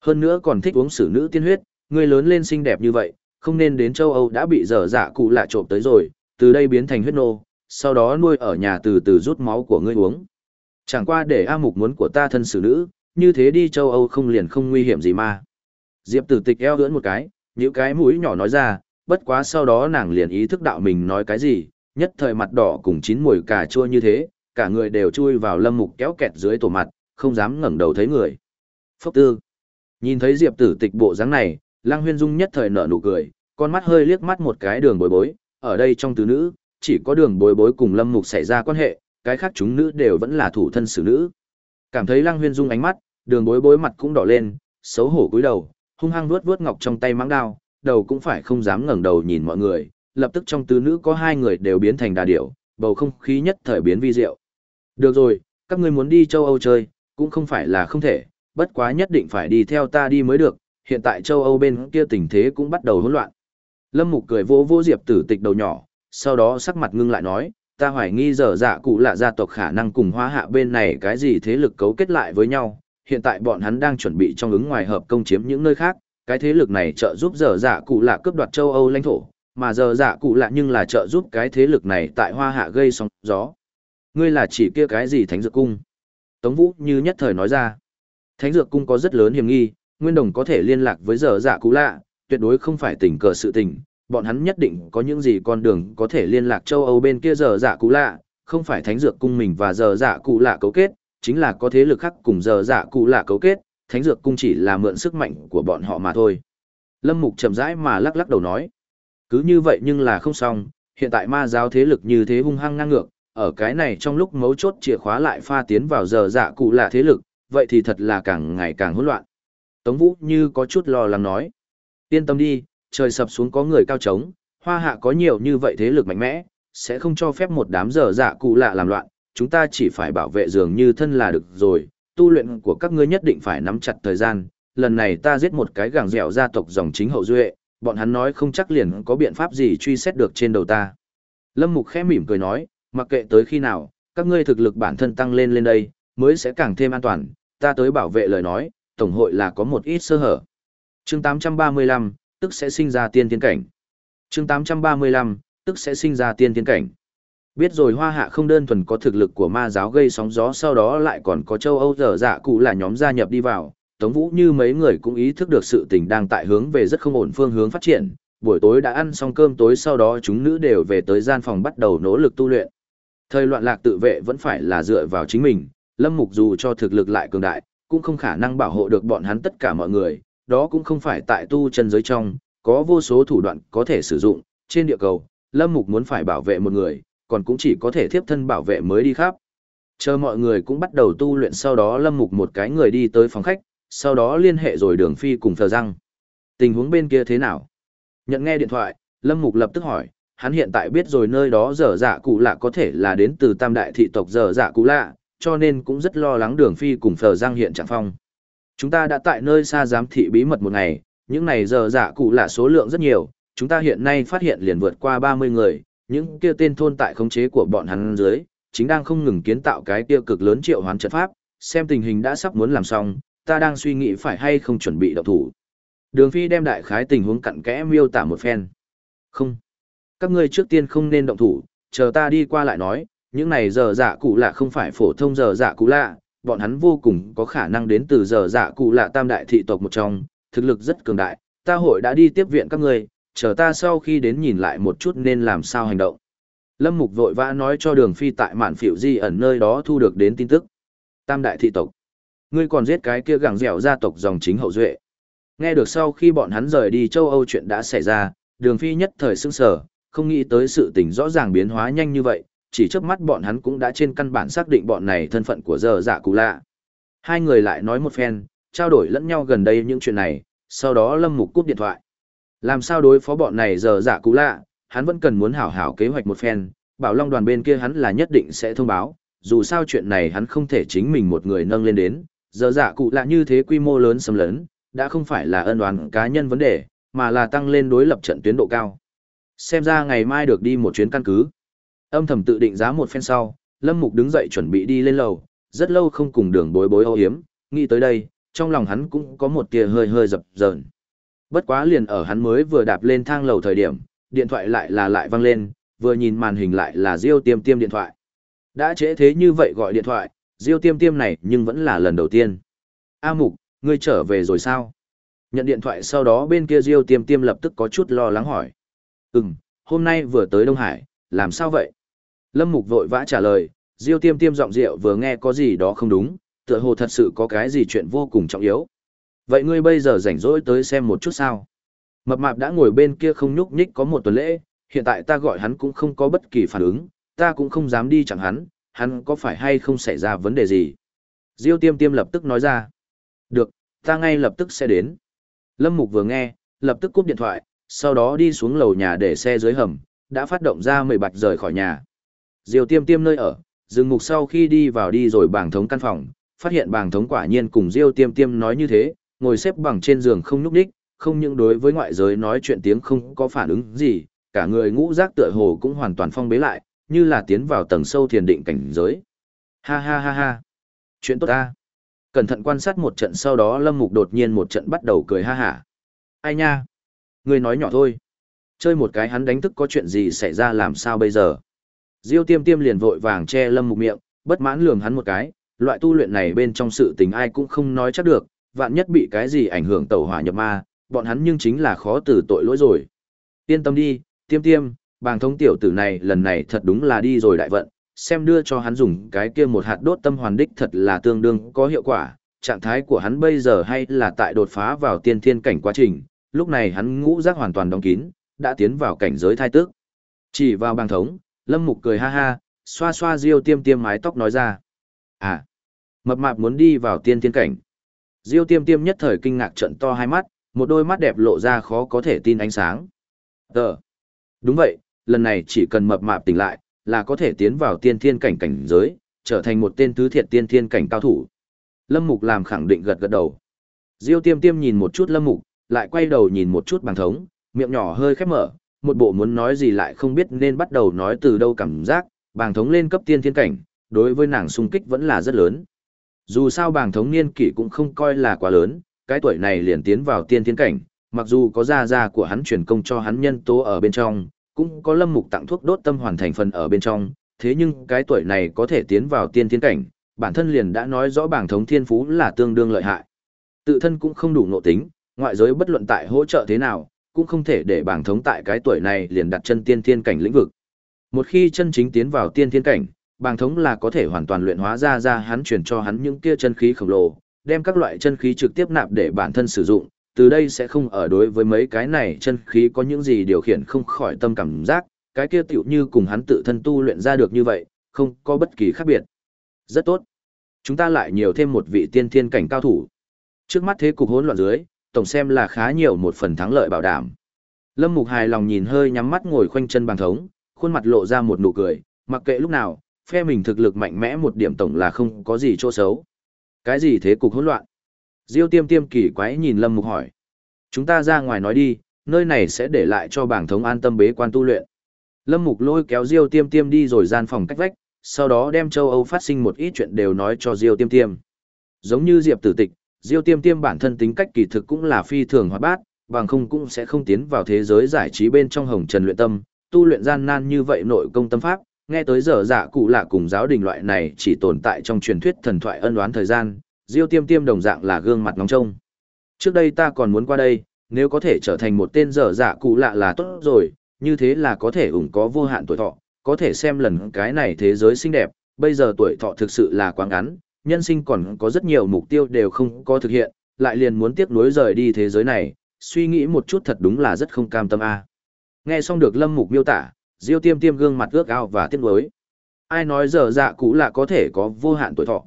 Speaker 1: Hơn nữa còn thích uống sử nữ tiên huyết, người lớn lên xinh đẹp như vậy, không nên đến châu Âu đã bị giờ dạ cụ lạ trộm tới rồi, từ đây biến thành huyết nô, sau đó nuôi ở nhà từ từ rút máu của ngươi uống. Chẳng qua để A Mục muốn của ta thân xử nữ, như thế đi châu Âu không liền không nguy hiểm gì mà. Diệp tử tịch eo lưỡn một cái, những cái mũi nhỏ nói ra, bất quá sau đó nàng liền ý thức đạo mình nói cái gì, nhất thời mặt đỏ cùng chín mùi cà chua như thế, cả người đều chui vào lâm mục kéo kẹt dưới tổ mặt, không dám ngẩng đầu thấy người. Phốc tư. Nhìn thấy Diệp tử tịch bộ dáng này, Lăng Huyên Dung nhất thời nở nụ cười, con mắt hơi liếc mắt một cái đường bối bối, ở đây trong tứ nữ, chỉ có đường bối bối cùng lâm mục xảy ra quan hệ, cái khác chúng nữ đều vẫn là thủ thân xử nữ. Cảm thấy Lăng Huyên Dung ánh mắt, đường bối bối mặt cũng đỏ lên, xấu hổ cúi đầu, hung hăng vuốt vuốt ngọc trong tay mãng đao, đầu cũng phải không dám ngẩng đầu nhìn mọi người, lập tức trong tứ nữ có hai người đều biến thành đà điểu, bầu không khí nhất thời biến vi diệu. Được rồi, các ngươi muốn đi châu Âu chơi, cũng không phải là không thể, bất quá nhất định phải đi theo ta đi mới được, hiện tại châu Âu bên kia tình thế cũng bắt đầu hỗn loạn. Lâm Mục cười vỗ vỗ Diệp Tử Tịch đầu nhỏ, sau đó sắc mặt ngưng lại nói, ta hoài nghi giờ dạ cụ lạ gia tộc khả năng cùng hóa hạ bên này cái gì thế lực cấu kết lại với nhau, hiện tại bọn hắn đang chuẩn bị trong ứng ngoài hợp công chiếm những nơi khác, cái thế lực này trợ giúp giờ dạ cụ lạ cướp đoạt châu Âu lãnh thổ, mà giờ dạ cụ lạ nhưng là trợ giúp cái thế lực này tại hoa hạ gây sóng gió. Ngươi là chỉ kia cái gì thánh dược cung? Tống Vũ như nhất thời nói ra. Thánh dược cung có rất lớn hiểm nghi, Nguyên Đồng có thể liên lạc với giờ dạ cũ lạ, tuyệt đối không phải tình cờ sự tình, bọn hắn nhất định có những gì con đường có thể liên lạc châu Âu bên kia giờ dạ cũ lạ, không phải thánh dược cung mình và giờ dạ cũ lạ cấu kết, chính là có thế lực khác cùng giờ dạ cũ lạ cấu kết, thánh dược cung chỉ là mượn sức mạnh của bọn họ mà thôi. Lâm Mục chậm rãi mà lắc lắc đầu nói. Cứ như vậy nhưng là không xong, hiện tại ma giáo thế lực như thế hung hăng ngang ngược, ở cái này trong lúc mấu chốt chìa khóa lại pha tiến vào giờ dạ cụ lạ thế lực, vậy thì thật là càng ngày càng hỗn loạn. Tống Vũ như có chút lo lắng nói. Yên tâm đi, trời sập xuống có người cao trống, hoa hạ có nhiều như vậy thế lực mạnh mẽ, sẽ không cho phép một đám giờ dạ cụ lạ làm loạn, chúng ta chỉ phải bảo vệ dường như thân là được rồi, tu luyện của các ngươi nhất định phải nắm chặt thời gian, lần này ta giết một cái gàng dẻo gia tộc dòng chính hậu duệ, bọn hắn nói không chắc liền có biện pháp gì truy xét được trên đầu ta. Lâm Mục khẽ mỉm cười nói, mặc kệ tới khi nào, các ngươi thực lực bản thân tăng lên lên đây, mới sẽ càng thêm an toàn, ta tới bảo vệ lời nói, tổng hội là có một ít sơ hở. Chương 835, tức sẽ sinh ra tiên tiên cảnh. Chương 835, tức sẽ sinh ra tiên tiên cảnh. Biết rồi hoa hạ không đơn thuần có thực lực của ma giáo gây sóng gió sau đó lại còn có châu Âu dở dạ cụ là nhóm gia nhập đi vào, Tống Vũ như mấy người cũng ý thức được sự tình đang tại hướng về rất không ổn phương hướng phát triển, buổi tối đã ăn xong cơm tối sau đó chúng nữ đều về tới gian phòng bắt đầu nỗ lực tu luyện. Thời loạn lạc tự vệ vẫn phải là dựa vào chính mình, Lâm Mục dù cho thực lực lại cường đại, cũng không khả năng bảo hộ được bọn hắn tất cả mọi người, đó cũng không phải tại tu chân giới trong, có vô số thủ đoạn có thể sử dụng, trên địa cầu, Lâm Mục muốn phải bảo vệ một người, còn cũng chỉ có thể thiếp thân bảo vệ mới đi khắp. Chờ mọi người cũng bắt đầu tu luyện sau đó Lâm Mục một cái người đi tới phòng khách, sau đó liên hệ rồi đường phi cùng thờ răng. Tình huống bên kia thế nào? Nhận nghe điện thoại, Lâm Mục lập tức hỏi, hắn hiện tại biết rồi nơi đó dở dạ cụ lạ có thể là đến từ tam đại thị tộc dở dạ cụ lạ, cho nên cũng rất lo lắng đường phi cùng phở giang hiện trạng phong. Chúng ta đã tại nơi xa giám thị bí mật một ngày, những này dở dạ cụ lạ số lượng rất nhiều, chúng ta hiện nay phát hiện liền vượt qua 30 người, những kia tên thôn tại khống chế của bọn hắn dưới, chính đang không ngừng kiến tạo cái kia cực lớn triệu hoán trận pháp, xem tình hình đã sắp muốn làm xong, ta đang suy nghĩ phải hay không chuẩn bị động thủ. Đường Phi đem đại khái tình huống cặn kẽ miêu tả một phen. Không. Các ngươi trước tiên không nên động thủ, chờ ta đi qua lại nói, những này giờ dạ cụ lạ không phải phổ thông giờ dạ cụ lạ, bọn hắn vô cùng có khả năng đến từ giờ dạ cụ lạ tam đại thị tộc một trong, thực lực rất cường đại, ta hội đã đi tiếp viện các ngươi, chờ ta sau khi đến nhìn lại một chút nên làm sao hành động. Lâm Mục vội vã nói cho đường phi tại mạn phiểu di ẩn nơi đó thu được đến tin tức. Tam đại thị tộc. Ngươi còn giết cái kia gẳng dẻo gia tộc dòng chính hậu duệ. Nghe được sau khi bọn hắn rời đi châu Âu chuyện đã xảy ra, đường phi nhất thời sưng sở, không nghĩ tới sự tình rõ ràng biến hóa nhanh như vậy, chỉ trước mắt bọn hắn cũng đã trên căn bản xác định bọn này thân phận của giờ dạ cụ lạ. Hai người lại nói một phen, trao đổi lẫn nhau gần đây những chuyện này, sau đó Lâm Mục cúp điện thoại. Làm sao đối phó bọn này giờ dạ cụ lạ, hắn vẫn cần muốn hảo hảo kế hoạch một phen, bảo long đoàn bên kia hắn là nhất định sẽ thông báo, dù sao chuyện này hắn không thể chính mình một người nâng lên đến, giờ dạ cụ lạ như thế quy mô lớn xâm lấn, đã không phải là ân đoàn cá nhân vấn đề, mà là tăng lên đối lập trận tuyến độ cao. Xem ra ngày mai được đi một chuyến căn cứ. Âm thầm tự định giá một phen sau, Lâm Mục đứng dậy chuẩn bị đi lên lầu, rất lâu không cùng đường bối bối âu hiếm, nghĩ tới đây, trong lòng hắn cũng có một tia hơi hơi dập dờn. Bất quá liền ở hắn mới vừa đạp lên thang lầu thời điểm, điện thoại lại là lại vang lên, vừa nhìn màn hình lại là Diêu Tiêm Tiêm điện thoại. Đã trễ thế như vậy gọi điện thoại, Diêu Tiêm Tiêm này nhưng vẫn là lần đầu tiên. A Mục, ngươi trở về rồi sao? Nhận điện thoại sau đó bên kia Diêu Tiêm Tiêm lập tức có chút lo lắng hỏi. Ừm, hôm nay vừa tới Đông Hải, làm sao vậy? Lâm Mục vội vã trả lời, Diêu Tiêm Tiêm giọng rượu vừa nghe có gì đó không đúng, tựa hồ thật sự có cái gì chuyện vô cùng trọng yếu. Vậy ngươi bây giờ rảnh rỗi tới xem một chút sao? Mập mạp đã ngồi bên kia không nhúc nhích có một tuần lễ, hiện tại ta gọi hắn cũng không có bất kỳ phản ứng, ta cũng không dám đi chẳng hắn, hắn có phải hay không xảy ra vấn đề gì? Diêu tiêm tiêm lập tức nói ra. Được, ta ngay lập tức sẽ đến. Lâm Mục vừa nghe, lập tức cúp điện thoại, sau đó đi xuống lầu nhà để xe dưới hầm, đã phát động ra mười bạch rời khỏi nhà. Diêu tiêm tiêm nơi ở, dừng mục sau khi đi vào đi rồi bảng thống căn phòng, phát hiện bảng thống quả nhiên cùng Diêu tiêm tiêm nói như thế, ngồi xếp bằng trên giường không nhúc đích, không những đối với ngoại giới nói chuyện tiếng không có phản ứng gì, cả người ngũ giác tựa hồ cũng hoàn toàn phong bế lại, như là tiến vào tầng sâu thiền định cảnh giới. Ha ha ha ha. Chuyện tốt ta. Cẩn thận quan sát một trận sau đó Lâm Mục đột nhiên một trận bắt đầu cười ha hả. Ai nha? Người nói nhỏ thôi. Chơi một cái hắn đánh thức có chuyện gì xảy ra làm sao bây giờ? Diêu tiêm tiêm liền vội vàng che Lâm Mục miệng, bất mãn lường hắn một cái. Loại tu luyện này bên trong sự tình ai cũng không nói chắc được, vạn nhất bị cái gì ảnh hưởng tẩu hỏa nhập ma, bọn hắn nhưng chính là khó từ tội lỗi rồi. Yên tâm đi, tiêm tiêm, bàng thống tiểu tử này lần này thật đúng là đi rồi đại vận, xem đưa cho hắn dùng cái kia một hạt đốt tâm hoàn đích thật là tương đương có hiệu quả, trạng thái của hắn bây giờ hay là tại đột phá vào tiên thiên cảnh quá trình, lúc này hắn ngũ giác hoàn toàn đóng kín, đã tiến vào cảnh giới thai tước. Chỉ vào bàng thống, Lâm Mục cười ha ha, xoa xoa Diêu Tiêm Tiêm mái tóc nói ra. À, mập mạp muốn đi vào tiên thiên cảnh. Diêu Tiêm Tiêm nhất thời kinh ngạc trận to hai mắt, một đôi mắt đẹp lộ ra khó có thể tin ánh sáng. ờ, Đúng vậy, lần này chỉ cần mập mạp tỉnh lại, là có thể tiến vào tiên thiên cảnh cảnh giới, trở thành một tên tứ thiệt tiên thiên cảnh cao thủ. Lâm Mục làm khẳng định gật gật đầu. Diêu Tiêm Tiêm nhìn một chút Lâm Mục, lại quay đầu nhìn một chút bằng thống, miệng nhỏ hơi khép mở, một bộ muốn nói gì lại không biết nên bắt đầu nói từ đâu cảm giác, bàng thống lên cấp tiên thiên cảnh, đối với nàng sung kích vẫn là rất lớn. Dù sao bàng thống niên kỷ cũng không coi là quá lớn, cái tuổi này liền tiến vào tiên thiên cảnh, mặc dù có gia gia của hắn truyền công cho hắn nhân tố ở bên trong, cũng có lâm mục tặng thuốc đốt tâm hoàn thành phần ở bên trong, thế nhưng cái tuổi này có thể tiến vào tiên thiên cảnh, bản thân liền đã nói rõ bảng thống thiên phú là tương đương lợi hại. Tự thân cũng không đủ nộ tính, ngoại giới bất luận tại hỗ trợ thế nào, cũng không thể để bảng thống tại cái tuổi này liền đặt chân tiên thiên cảnh lĩnh vực. Một khi chân chính tiến vào tiên thiên cảnh, bảng thống là có thể hoàn toàn luyện hóa ra ra hắn truyền cho hắn những kia chân khí khổng lồ, đem các loại chân khí trực tiếp nạp để bản thân sử dụng, từ đây sẽ không ở đối với mấy cái này chân khí có những gì điều khiển không khỏi tâm cảm giác, cái kia tựu như cùng hắn tự thân tu luyện ra được như vậy, không có bất kỳ khác biệt. Rất tốt. Chúng ta lại nhiều thêm một vị tiên thiên cảnh cao thủ. Trước mắt thế cục hỗn loạn dưới, tổng xem là khá nhiều một phần thắng lợi bảo đảm. Lâm Mục hài lòng nhìn hơi nhắm mắt ngồi khoanh chân bằng thống, khuôn mặt lộ ra một nụ cười, mặc kệ lúc nào, phe mình thực lực mạnh mẽ một điểm tổng là không có gì chỗ xấu. Cái gì thế cục hỗn loạn? Diêu tiêm tiêm kỳ quái nhìn Lâm Mục hỏi. Chúng ta ra ngoài nói đi, nơi này sẽ để lại cho bảng thống an tâm bế quan tu luyện. Lâm Mục lôi kéo Diêu tiêm tiêm đi rồi gian phòng cách vách, sau đó đem châu Âu phát sinh một ít chuyện đều nói cho Diêu tiêm tiêm. Giống như Diệp tử tịch, Diêu tiêm tiêm bản thân tính cách kỳ thực cũng là phi thường hoạt bát, bằng không cũng sẽ không tiến vào thế giới giải trí bên trong hồng trần luyện tâm, tu luyện gian nan như vậy nội công tâm pháp, nghe tới giờ dạ cụ lạ cùng giáo đình loại này chỉ tồn tại trong truyền thuyết thần thoại ân oán thời gian, Diêu Tiêm Tiêm đồng dạng là gương mặt nóng trông. Trước đây ta còn muốn qua đây, nếu có thể trở thành một tên dở dạ cụ lạ là tốt rồi, như thế là có thể ủng có vô hạn tuổi thọ, có thể xem lần cái này thế giới xinh đẹp, bây giờ tuổi thọ thực sự là quá ngắn, nhân sinh còn có rất nhiều mục tiêu đều không có thực hiện, lại liền muốn tiếp nối rời đi thế giới này, suy nghĩ một chút thật đúng là rất không cam tâm a. Nghe xong được Lâm Mục miêu tả, Diêu Tiêm Tiêm gương mặt ước ao và tiếc nuối. Ai nói dở dạ cũ là có thể có vô hạn tuổi thọ.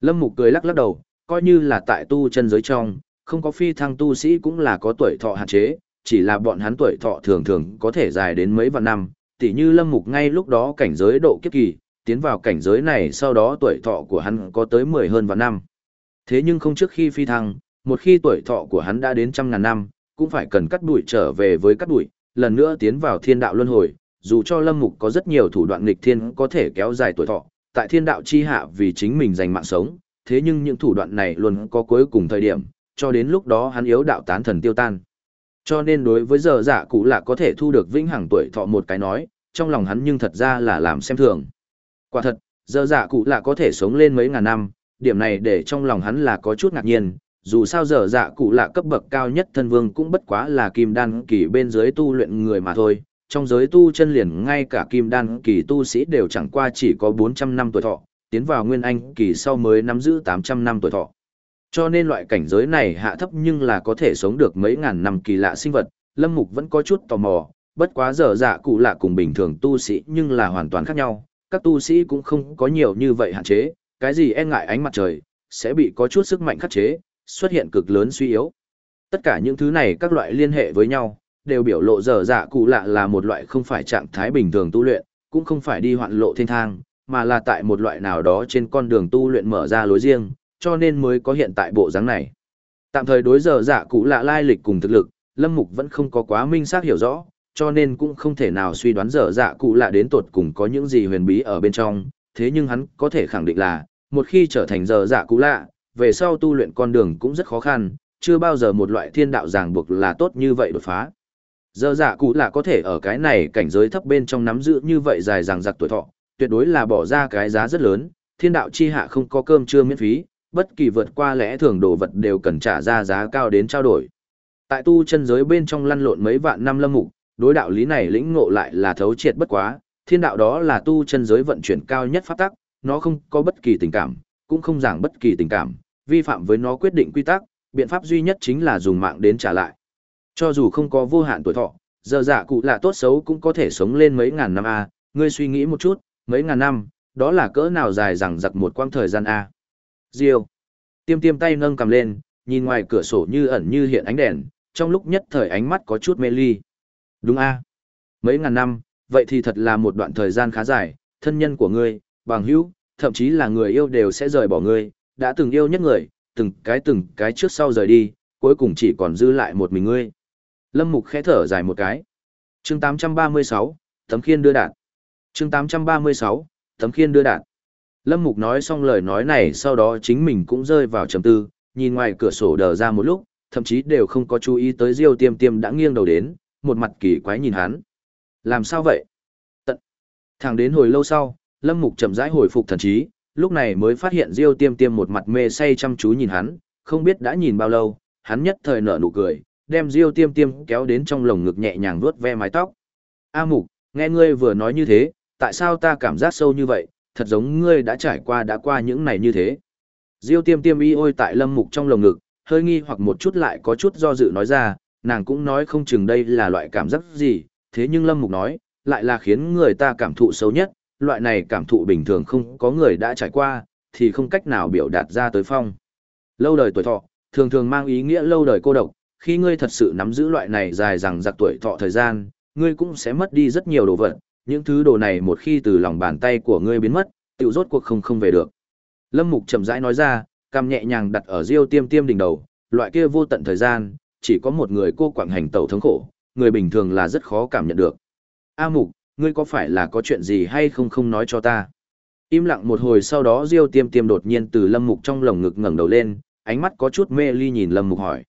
Speaker 1: Lâm Mục cười lắc lắc đầu, coi như là tại tu chân giới trong, không có phi thăng tu sĩ cũng là có tuổi thọ hạn chế, chỉ là bọn hắn tuổi thọ thường thường có thể dài đến mấy vạn năm, tỉ như Lâm Mục ngay lúc đó cảnh giới độ kiếp kỳ, tiến vào cảnh giới này sau đó tuổi thọ của hắn có tới 10 hơn vạn năm. Thế nhưng không trước khi phi thăng, một khi tuổi thọ của hắn đã đến trăm ngàn năm, cũng phải cần cắt đuổi trở về với cắt đuổi, lần nữa tiến vào thiên đạo luân hồi, dù cho Lâm Mục có rất nhiều thủ đoạn nghịch thiên có thể kéo dài tuổi thọ, tại thiên đạo chi hạ vì chính mình giành mạng sống, thế nhưng những thủ đoạn này luôn có cuối cùng thời điểm, cho đến lúc đó hắn yếu đạo tán thần tiêu tan. Cho nên đối với giờ giả cụ là có thể thu được vĩnh hằng tuổi thọ một cái nói, trong lòng hắn nhưng thật ra là làm xem thường. Quả thật, giờ dạ cụ là có thể sống lên mấy ngàn năm, điểm này để trong lòng hắn là có chút ngạc nhiên, dù sao giờ dạ cụ là cấp bậc cao nhất thân vương cũng bất quá là kim đan kỳ bên dưới tu luyện người mà thôi, trong giới tu chân liền ngay cả kim đan kỳ tu sĩ đều chẳng qua chỉ có 400 năm tuổi thọ, tiến vào nguyên anh kỳ sau mới nắm giữ 800 năm tuổi thọ. Cho nên loại cảnh giới này hạ thấp nhưng là có thể sống được mấy ngàn năm kỳ lạ sinh vật, Lâm Mục vẫn có chút tò mò, bất quá giờ dạ cụ lạ cùng bình thường tu sĩ nhưng là hoàn toàn khác nhau, các tu sĩ cũng không có nhiều như vậy hạn chế, cái gì e ngại ánh mặt trời, sẽ bị có chút sức mạnh khắc chế, xuất hiện cực lớn suy yếu. Tất cả những thứ này các loại liên hệ với nhau, đều biểu lộ dở dạ cụ lạ là một loại không phải trạng thái bình thường tu luyện, cũng không phải đi hoạn lộ thiên thang, mà là tại một loại nào đó trên con đường tu luyện mở ra lối riêng, cho nên mới có hiện tại bộ dáng này. Tạm thời đối dở dạ cụ lạ lai lịch cùng thực lực, Lâm Mục vẫn không có quá minh xác hiểu rõ, cho nên cũng không thể nào suy đoán dở dạ cụ lạ đến tột cùng có những gì huyền bí ở bên trong, thế nhưng hắn có thể khẳng định là, một khi trở thành dở dạ cụ lạ, về sau tu luyện con đường cũng rất khó khăn, chưa bao giờ một loại thiên đạo ràng buộc là tốt như vậy đột phá. Giờ dạ cụ lạ có thể ở cái này cảnh giới thấp bên trong nắm giữ như vậy dài dằng dặc tuổi thọ, tuyệt đối là bỏ ra cái giá rất lớn, thiên đạo chi hạ không có cơm trưa miễn phí, bất kỳ vượt qua lẽ thường đồ vật đều cần trả ra giá cao đến trao đổi. Tại tu chân giới bên trong lăn lộn mấy vạn năm lâm mục, đối đạo lý này lĩnh ngộ lại là thấu triệt bất quá, thiên đạo đó là tu chân giới vận chuyển cao nhất pháp tắc, nó không có bất kỳ tình cảm, cũng không giảng bất kỳ tình cảm, vi phạm với nó quyết định quy tắc, biện pháp duy nhất chính là dùng mạng đến trả lại. Cho dù không có vô hạn tuổi thọ, giờ dạ cụ lạ tốt xấu cũng có thể sống lên mấy ngàn năm a ngươi suy nghĩ một chút mấy ngàn năm đó là cỡ nào dài rằng giặc một quãng thời gian a? Diêu. Tiêm tiêm tay nâng cầm lên nhìn ngoài cửa sổ như ẩn như hiện ánh đèn trong lúc nhất thời ánh mắt có chút mê ly đúng a mấy ngàn năm vậy thì thật là một đoạn thời gian khá dài thân nhân của ngươi bằng hữu thậm chí là người yêu đều sẽ rời bỏ ngươi đã từng yêu nhất người từng cái từng cái trước sau rời đi cuối cùng chỉ còn dư lại một mình ngươi Lâm Mục khẽ thở dài một cái. Chương 836, tấm khiên đưa đạn. Chương 836, tấm khiên đưa đạn. Lâm Mục nói xong lời nói này sau đó chính mình cũng rơi vào trầm tư, nhìn ngoài cửa sổ đờ ra một lúc, thậm chí đều không có chú ý tới Diêu Tiêm Tiêm đã nghiêng đầu đến, một mặt kỳ quái nhìn hắn. Làm sao vậy? Tận. Thẳng đến hồi lâu sau, Lâm Mục chậm rãi hồi phục thần trí, lúc này mới phát hiện Diêu Tiêm Tiêm một mặt mê say chăm chú nhìn hắn, không biết đã nhìn bao lâu, hắn nhất thời nở nụ cười, đem Diêu Tiêm Tiêm kéo đến trong lồng ngực nhẹ nhàng vuốt ve mái tóc. A Mục, nghe ngươi vừa nói như thế, tại sao ta cảm giác sâu như vậy, thật giống ngươi đã trải qua đã qua những này như thế. Diêu Tiêm Tiêm y ôi tại Lâm Mục trong lồng ngực, hơi nghi hoặc một chút lại có chút do dự nói ra, nàng cũng nói không chừng đây là loại cảm giác gì, thế nhưng Lâm Mục nói, lại là khiến người ta cảm thụ xấu nhất, loại này cảm thụ bình thường không có người đã trải qua, thì không cách nào biểu đạt ra tới phong. Lâu đời tuổi thọ, thường thường mang ý nghĩa lâu đời cô độc, khi ngươi thật sự nắm giữ loại này dài rằng giặc tuổi thọ thời gian, ngươi cũng sẽ mất đi rất nhiều đồ vật, những thứ đồ này một khi từ lòng bàn tay của ngươi biến mất, tiểu rốt cuộc không không về được. Lâm Mục chậm rãi nói ra, cằm nhẹ nhàng đặt ở Diêu Tiêm Tiêm đỉnh đầu, loại kia vô tận thời gian, chỉ có một người cô quạng hành tẩu thống khổ, người bình thường là rất khó cảm nhận được. A Mục, ngươi có phải là có chuyện gì hay không không nói cho ta? Im lặng một hồi sau đó Diêu Tiêm Tiêm đột nhiên từ Lâm Mục trong lồng ngực ngẩng đầu lên, ánh mắt có chút mê ly nhìn Lâm Mục hỏi.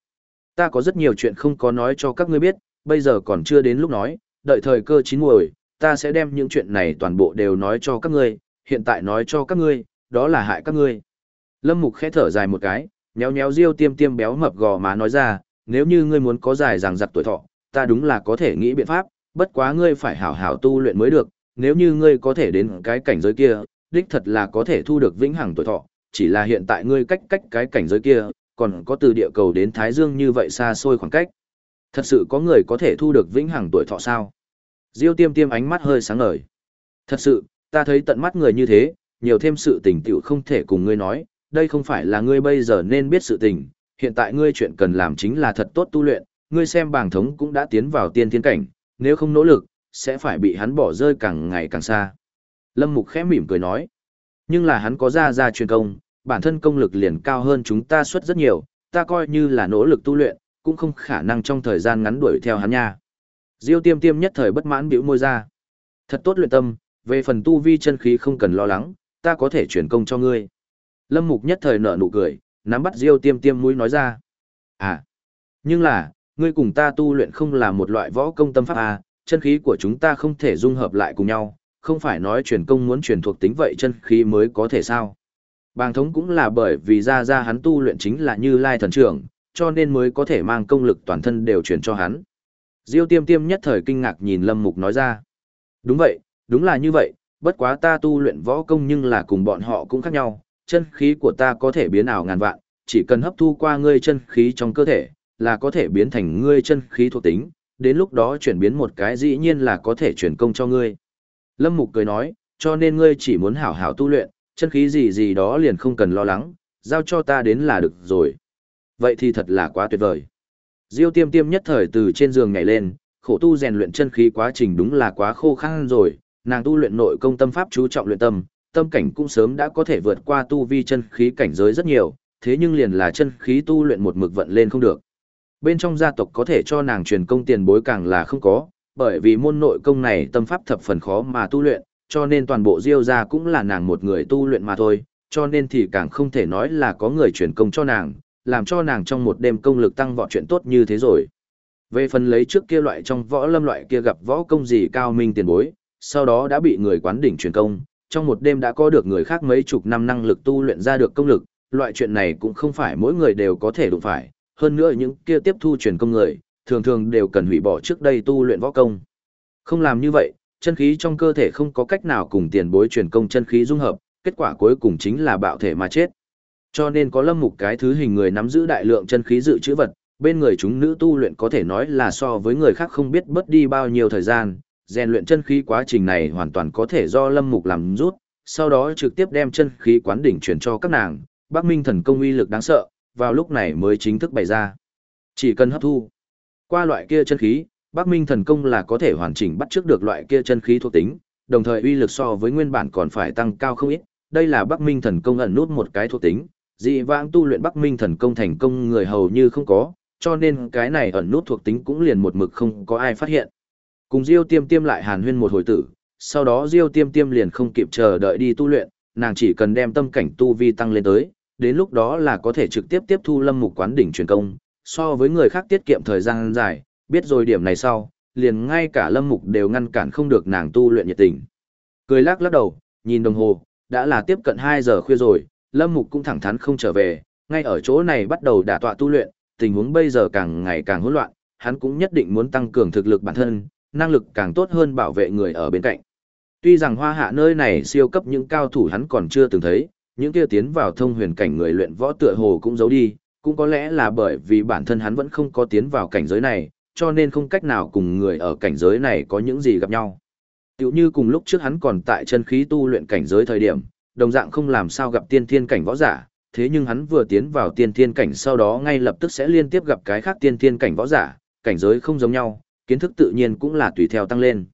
Speaker 1: Ta có rất nhiều chuyện không có nói cho các ngươi biết, bây giờ còn chưa đến lúc nói, đợi thời cơ chín muồi, ta sẽ đem những chuyện này toàn bộ đều nói cho các ngươi, hiện tại nói cho các ngươi, đó là hại các ngươi. Lâm Mục khẽ thở dài một cái, nhéo nhéo riêu tiêm tiêm béo mập gò má nói ra, nếu như ngươi muốn có dài ràng giặc tuổi thọ, ta đúng là có thể nghĩ biện pháp, bất quá ngươi phải hảo hảo tu luyện mới được, nếu như ngươi có thể đến cái cảnh giới kia, đích thật là có thể thu được vĩnh hằng tuổi thọ, chỉ là hiện tại ngươi cách cách cái cảnh giới kia, còn có từ địa cầu đến Thái Dương như vậy xa xôi khoảng cách. Thật sự có người có thể thu được vĩnh hằng tuổi thọ sao? Diêu tiêm tiêm ánh mắt hơi sáng ngời. Thật sự, ta thấy tận mắt người như thế, nhiều thêm sự tình tiểu không thể cùng ngươi nói, đây không phải là ngươi bây giờ nên biết sự tình, hiện tại ngươi chuyện cần làm chính là thật tốt tu luyện, ngươi xem bảng thống cũng đã tiến vào tiên thiên cảnh, nếu không nỗ lực, sẽ phải bị hắn bỏ rơi càng ngày càng xa. Lâm Mục khẽ mỉm cười nói, nhưng là hắn có ra ra truyền công, bản thân công lực liền cao hơn chúng ta suất rất nhiều, ta coi như là nỗ lực tu luyện, cũng không khả năng trong thời gian ngắn đuổi theo hắn nha. Diêu tiêm tiêm nhất thời bất mãn biểu môi ra. Thật tốt luyện tâm, về phần tu vi chân khí không cần lo lắng, ta có thể chuyển công cho ngươi. Lâm Mục nhất thời nở nụ cười, nắm bắt Diêu tiêm tiêm mũi nói ra. À, nhưng là, ngươi cùng ta tu luyện không là một loại võ công tâm pháp à, chân khí của chúng ta không thể dung hợp lại cùng nhau, không phải nói truyền công muốn truyền thuộc tính vậy chân khí mới có thể sao. Bàng thống cũng là bởi vì ra ra hắn tu luyện chính là như lai thần trưởng, cho nên mới có thể mang công lực toàn thân đều truyền cho hắn. Diêu tiêm tiêm nhất thời kinh ngạc nhìn Lâm Mục nói ra. Đúng vậy, đúng là như vậy, bất quá ta tu luyện võ công nhưng là cùng bọn họ cũng khác nhau, chân khí của ta có thể biến ảo ngàn vạn, chỉ cần hấp thu qua ngươi chân khí trong cơ thể, là có thể biến thành ngươi chân khí thuộc tính, đến lúc đó chuyển biến một cái dĩ nhiên là có thể chuyển công cho ngươi. Lâm Mục cười nói, cho nên ngươi chỉ muốn hảo hảo tu luyện, chân khí gì gì đó liền không cần lo lắng, giao cho ta đến là được rồi. Vậy thì thật là quá tuyệt vời. Diêu tiêm tiêm nhất thời từ trên giường nhảy lên, khổ tu rèn luyện chân khí quá trình đúng là quá khô khăn rồi, nàng tu luyện nội công tâm pháp chú trọng luyện tâm, tâm cảnh cũng sớm đã có thể vượt qua tu vi chân khí cảnh giới rất nhiều, thế nhưng liền là chân khí tu luyện một mực vận lên không được. Bên trong gia tộc có thể cho nàng truyền công tiền bối càng là không có, bởi vì môn nội công này tâm pháp thập phần khó mà tu luyện, cho nên toàn bộ Diêu gia cũng là nàng một người tu luyện mà thôi, cho nên thì càng không thể nói là có người truyền công cho nàng, làm cho nàng trong một đêm công lực tăng vọt chuyện tốt như thế rồi. Về phần lấy trước kia loại trong võ lâm loại kia gặp võ công gì cao minh tiền bối, sau đó đã bị người quán đỉnh truyền công, trong một đêm đã có được người khác mấy chục năm năng lực tu luyện ra được công lực, loại chuyện này cũng không phải mỗi người đều có thể đụng phải, hơn nữa những kia tiếp thu truyền công người, thường thường đều cần hủy bỏ trước đây tu luyện võ công. Không làm như vậy, chân khí trong cơ thể không có cách nào cùng tiền bối truyền công chân khí dung hợp, kết quả cuối cùng chính là bạo thể mà chết. Cho nên có lâm mục cái thứ hình người nắm giữ đại lượng chân khí dự trữ vật, bên người chúng nữ tu luyện có thể nói là so với người khác không biết bớt đi bao nhiêu thời gian, rèn luyện chân khí quá trình này hoàn toàn có thể do Lâm Mục làm rút, sau đó trực tiếp đem chân khí quán đỉnh chuyển cho các nàng, Bắc Minh thần công uy lực đáng sợ, vào lúc này mới chính thức bày ra. Chỉ cần hấp thu qua loại kia chân khí, Bắc Minh thần công là có thể hoàn chỉnh bắt trước được loại kia chân khí thuộc tính, đồng thời uy lực so với nguyên bản còn phải tăng cao không ít. Đây là Bắc Minh thần công ẩn nút một cái thuộc tính, dị vãng tu luyện Bắc Minh thần công thành công người hầu như không có, cho nên cái này ẩn nút thuộc tính cũng liền một mực không có ai phát hiện. Cùng Diêu Tiêm Tiêm lại hàn huyên một hồi tử, sau đó Diêu Tiêm Tiêm liền không kịp chờ đợi đi tu luyện, nàng chỉ cần đem tâm cảnh tu vi tăng lên tới, đến lúc đó là có thể trực tiếp tiếp thu Lâm Mục quán đỉnh truyền công, so với người khác tiết kiệm thời gian dài, biết rồi điểm này sau, liền ngay cả Lâm Mục đều ngăn cản không được nàng tu luyện nhiệt tình. Cười lắc lắc đầu, nhìn đồng hồ, đã là tiếp cận 2 giờ khuya rồi, Lâm Mục cũng thẳng thắn không trở về, ngay ở chỗ này bắt đầu đả tọa tu luyện, tình huống bây giờ càng ngày càng hỗn loạn, hắn cũng nhất định muốn tăng cường thực lực bản thân, năng lực càng tốt hơn bảo vệ người ở bên cạnh. Tuy rằng hoa hạ nơi này siêu cấp những cao thủ hắn còn chưa từng thấy, những kia tiến vào thông huyền cảnh người luyện võ tựa hồ cũng giấu đi, cũng có lẽ là bởi vì bản thân hắn vẫn không có tiến vào cảnh giới này, cho nên không cách nào cùng người ở cảnh giới này có những gì gặp nhau. Tiểu như cùng lúc trước hắn còn tại chân khí tu luyện cảnh giới thời điểm, đồng dạng không làm sao gặp tiên thiên cảnh võ giả, thế nhưng hắn vừa tiến vào tiên thiên cảnh sau đó ngay lập tức sẽ liên tiếp gặp cái khác tiên thiên cảnh võ giả, cảnh giới không giống nhau, kiến thức tự nhiên cũng là tùy theo tăng lên.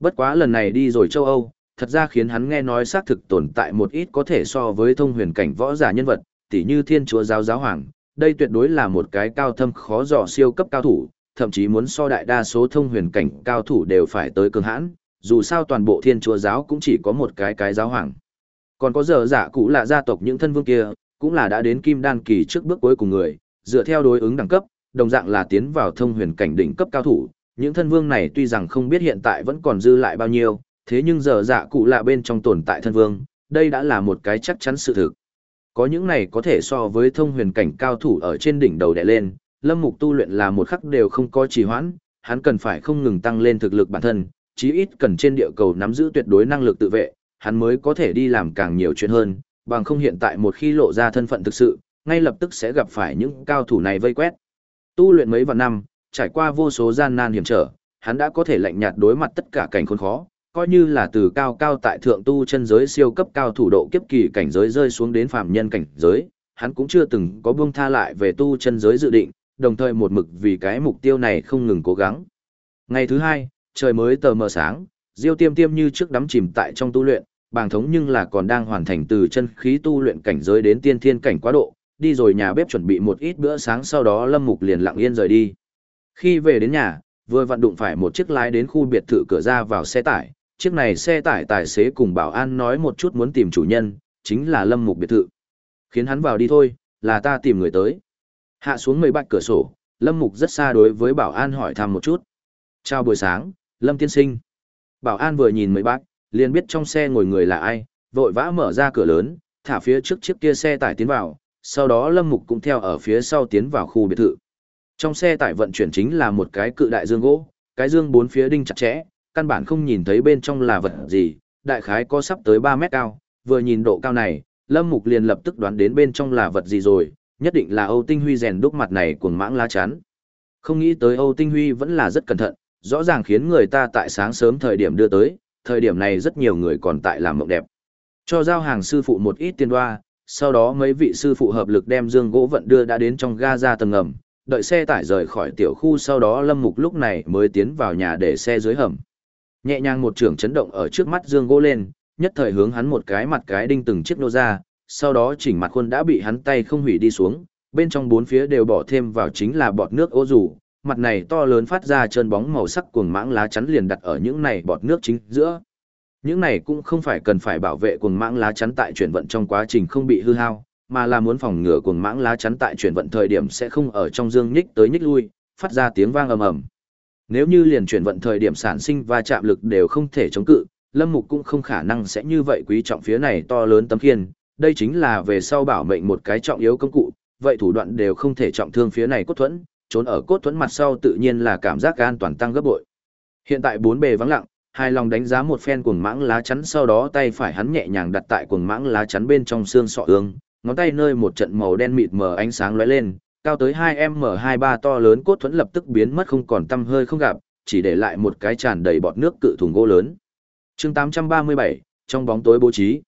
Speaker 1: Bất quá lần này đi rồi châu Âu, thật ra khiến hắn nghe nói xác thực tồn tại một ít có thể so với thông huyền cảnh võ giả nhân vật, tỉ như thiên chúa giáo giáo hoàng, đây tuyệt đối là một cái cao thâm khó dò siêu cấp cao thủ, thậm chí muốn so đại đa số thông huyền cảnh cao thủ đều phải tới cường hãn, dù sao toàn bộ thiên chúa giáo cũng chỉ có một cái cái giáo hoàng. Còn có giờ giả cũ là gia tộc những thân vương kia, cũng là đã đến kim đan kỳ trước bước cuối cùng người, dựa theo đối ứng đẳng cấp, đồng dạng là tiến vào thông huyền cảnh đỉnh cấp cao thủ. Những thân vương này tuy rằng không biết hiện tại vẫn còn dư lại bao nhiêu, thế nhưng giờ dạ cụ lạ bên trong tồn tại thân vương, đây đã là một cái chắc chắn sự thực. Có những này có thể so với thông huyền cảnh cao thủ ở trên đỉnh đầu đè lên, lâm mục tu luyện là một khắc đều không có trì hoãn, hắn cần phải không ngừng tăng lên thực lực bản thân, chí ít cần trên địa cầu nắm giữ tuyệt đối năng lực tự vệ, hắn mới có thể đi làm càng nhiều chuyện hơn, bằng không hiện tại một khi lộ ra thân phận thực sự, ngay lập tức sẽ gặp phải những cao thủ này vây quét. Tu luyện mấy vạn năm, trải qua vô số gian nan hiểm trở, hắn đã có thể lạnh nhạt đối mặt tất cả cảnh khốn khó, coi như là từ cao cao tại thượng tu chân giới siêu cấp cao thủ độ kiếp kỳ cảnh giới rơi xuống đến phàm nhân cảnh giới, hắn cũng chưa từng có buông tha lại về tu chân giới dự định, đồng thời một mực vì cái mục tiêu này không ngừng cố gắng. Ngày thứ hai, trời mới tờ mờ sáng, Diêu Tiêm Tiêm như trước đắm chìm tại trong tu luyện, bàng thống nhưng là còn đang hoàn thành từ chân khí tu luyện cảnh giới đến tiên thiên cảnh quá độ, đi rồi nhà bếp chuẩn bị một ít bữa sáng sau đó Lâm Mục liền lặng yên rời đi. Khi về đến nhà, vừa vặn đụng phải một chiếc lái đến khu biệt thự cửa ra vào xe tải, chiếc này xe tải tài xế cùng bảo an nói một chút muốn tìm chủ nhân, chính là Lâm Mục biệt thự. Khiến hắn vào đi thôi, là ta tìm người tới. Hạ xuống mười bạch cửa sổ, Lâm Mục rất xa đối với bảo an hỏi thăm một chút. Chào buổi sáng, Lâm Tiên Sinh. Bảo an vừa nhìn mấy bác, liền biết trong xe ngồi người là ai, vội vã mở ra cửa lớn, thả phía trước chiếc kia xe tải tiến vào, sau đó Lâm Mục cũng theo ở phía sau tiến vào khu biệt thự. Trong xe tải vận chuyển chính là một cái cự đại dương gỗ, cái dương bốn phía đinh chặt chẽ, căn bản không nhìn thấy bên trong là vật gì, đại khái có sắp tới 3 mét cao, vừa nhìn độ cao này, Lâm Mục liền lập tức đoán đến bên trong là vật gì rồi, nhất định là Âu Tinh Huy rèn đúc mặt này cuồng mãng lá chắn. Không nghĩ tới Âu Tinh Huy vẫn là rất cẩn thận, rõ ràng khiến người ta tại sáng sớm thời điểm đưa tới, thời điểm này rất nhiều người còn tại làm mộng đẹp. Cho giao hàng sư phụ một ít tiền đoa, sau đó mấy vị sư phụ hợp lực đem dương gỗ vận đưa đã đến trong ga ra tầng ngầm, đợi xe tải rời khỏi tiểu khu sau đó Lâm Mục lúc này mới tiến vào nhà để xe dưới hầm. Nhẹ nhàng một trường chấn động ở trước mắt dương gỗ lên, nhất thời hướng hắn một cái mặt cái đinh từng chiếc nô ra, sau đó chỉnh mặt khuôn đã bị hắn tay không hủy đi xuống, bên trong bốn phía đều bỏ thêm vào chính là bọt nước ô rủ, mặt này to lớn phát ra trơn bóng màu sắc cuồng mãng lá chắn liền đặt ở những này bọt nước chính giữa. Những này cũng không phải cần phải bảo vệ cuồng mãng lá chắn tại chuyển vận trong quá trình không bị hư hao, mà là muốn phòng ngừa cuồng mãng lá chắn tại chuyển vận thời điểm sẽ không ở trong dương nhích tới nhích lui, phát ra tiếng vang ầm ầm. Nếu như liền chuyển vận thời điểm sản sinh và chạm lực đều không thể chống cự, Lâm Mục cũng không khả năng sẽ như vậy quý trọng phía này to lớn tấm khiên, đây chính là về sau bảo mệnh một cái trọng yếu công cụ, vậy thủ đoạn đều không thể trọng thương phía này cốt thuẫn, trốn ở cốt thuẫn mặt sau tự nhiên là cảm giác an toàn tăng gấp bội. Hiện tại bốn bề vắng lặng, hai lòng đánh giá một phen cuồng mãng lá chắn sau đó tay phải hắn nhẹ nhàng đặt tại cuồng mãng lá chắn bên trong xương sọ ương, ngón tay nơi một trận màu đen mịt mờ ánh sáng lóe lên, cao tới 2M23 to lớn cốt thuẫn lập tức biến mất không còn tăm hơi không gặp, chỉ để lại một cái tràn đầy bọt nước cự thùng gỗ lớn. Chương 837, trong bóng tối bố trí.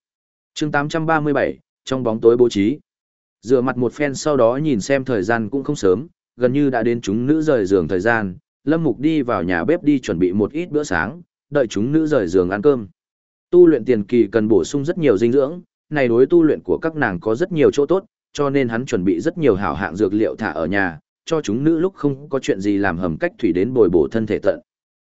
Speaker 1: Chương 837, trong bóng tối bố trí. Dựa mặt một phen sau đó nhìn xem thời gian cũng không sớm, gần như đã đến chúng nữ rời giường thời gian, Lâm Mục đi vào nhà bếp đi chuẩn bị một ít bữa sáng, đợi chúng nữ rời giường ăn cơm. Tu luyện tiền kỳ cần bổ sung rất nhiều dinh dưỡng, này đối tu luyện của các nàng có rất nhiều chỗ tốt, cho nên hắn chuẩn bị rất nhiều hảo hạng dược liệu thả ở nhà, cho chúng nữ lúc không có chuyện gì làm hầm cách thủy đến bồi bổ thân thể tận.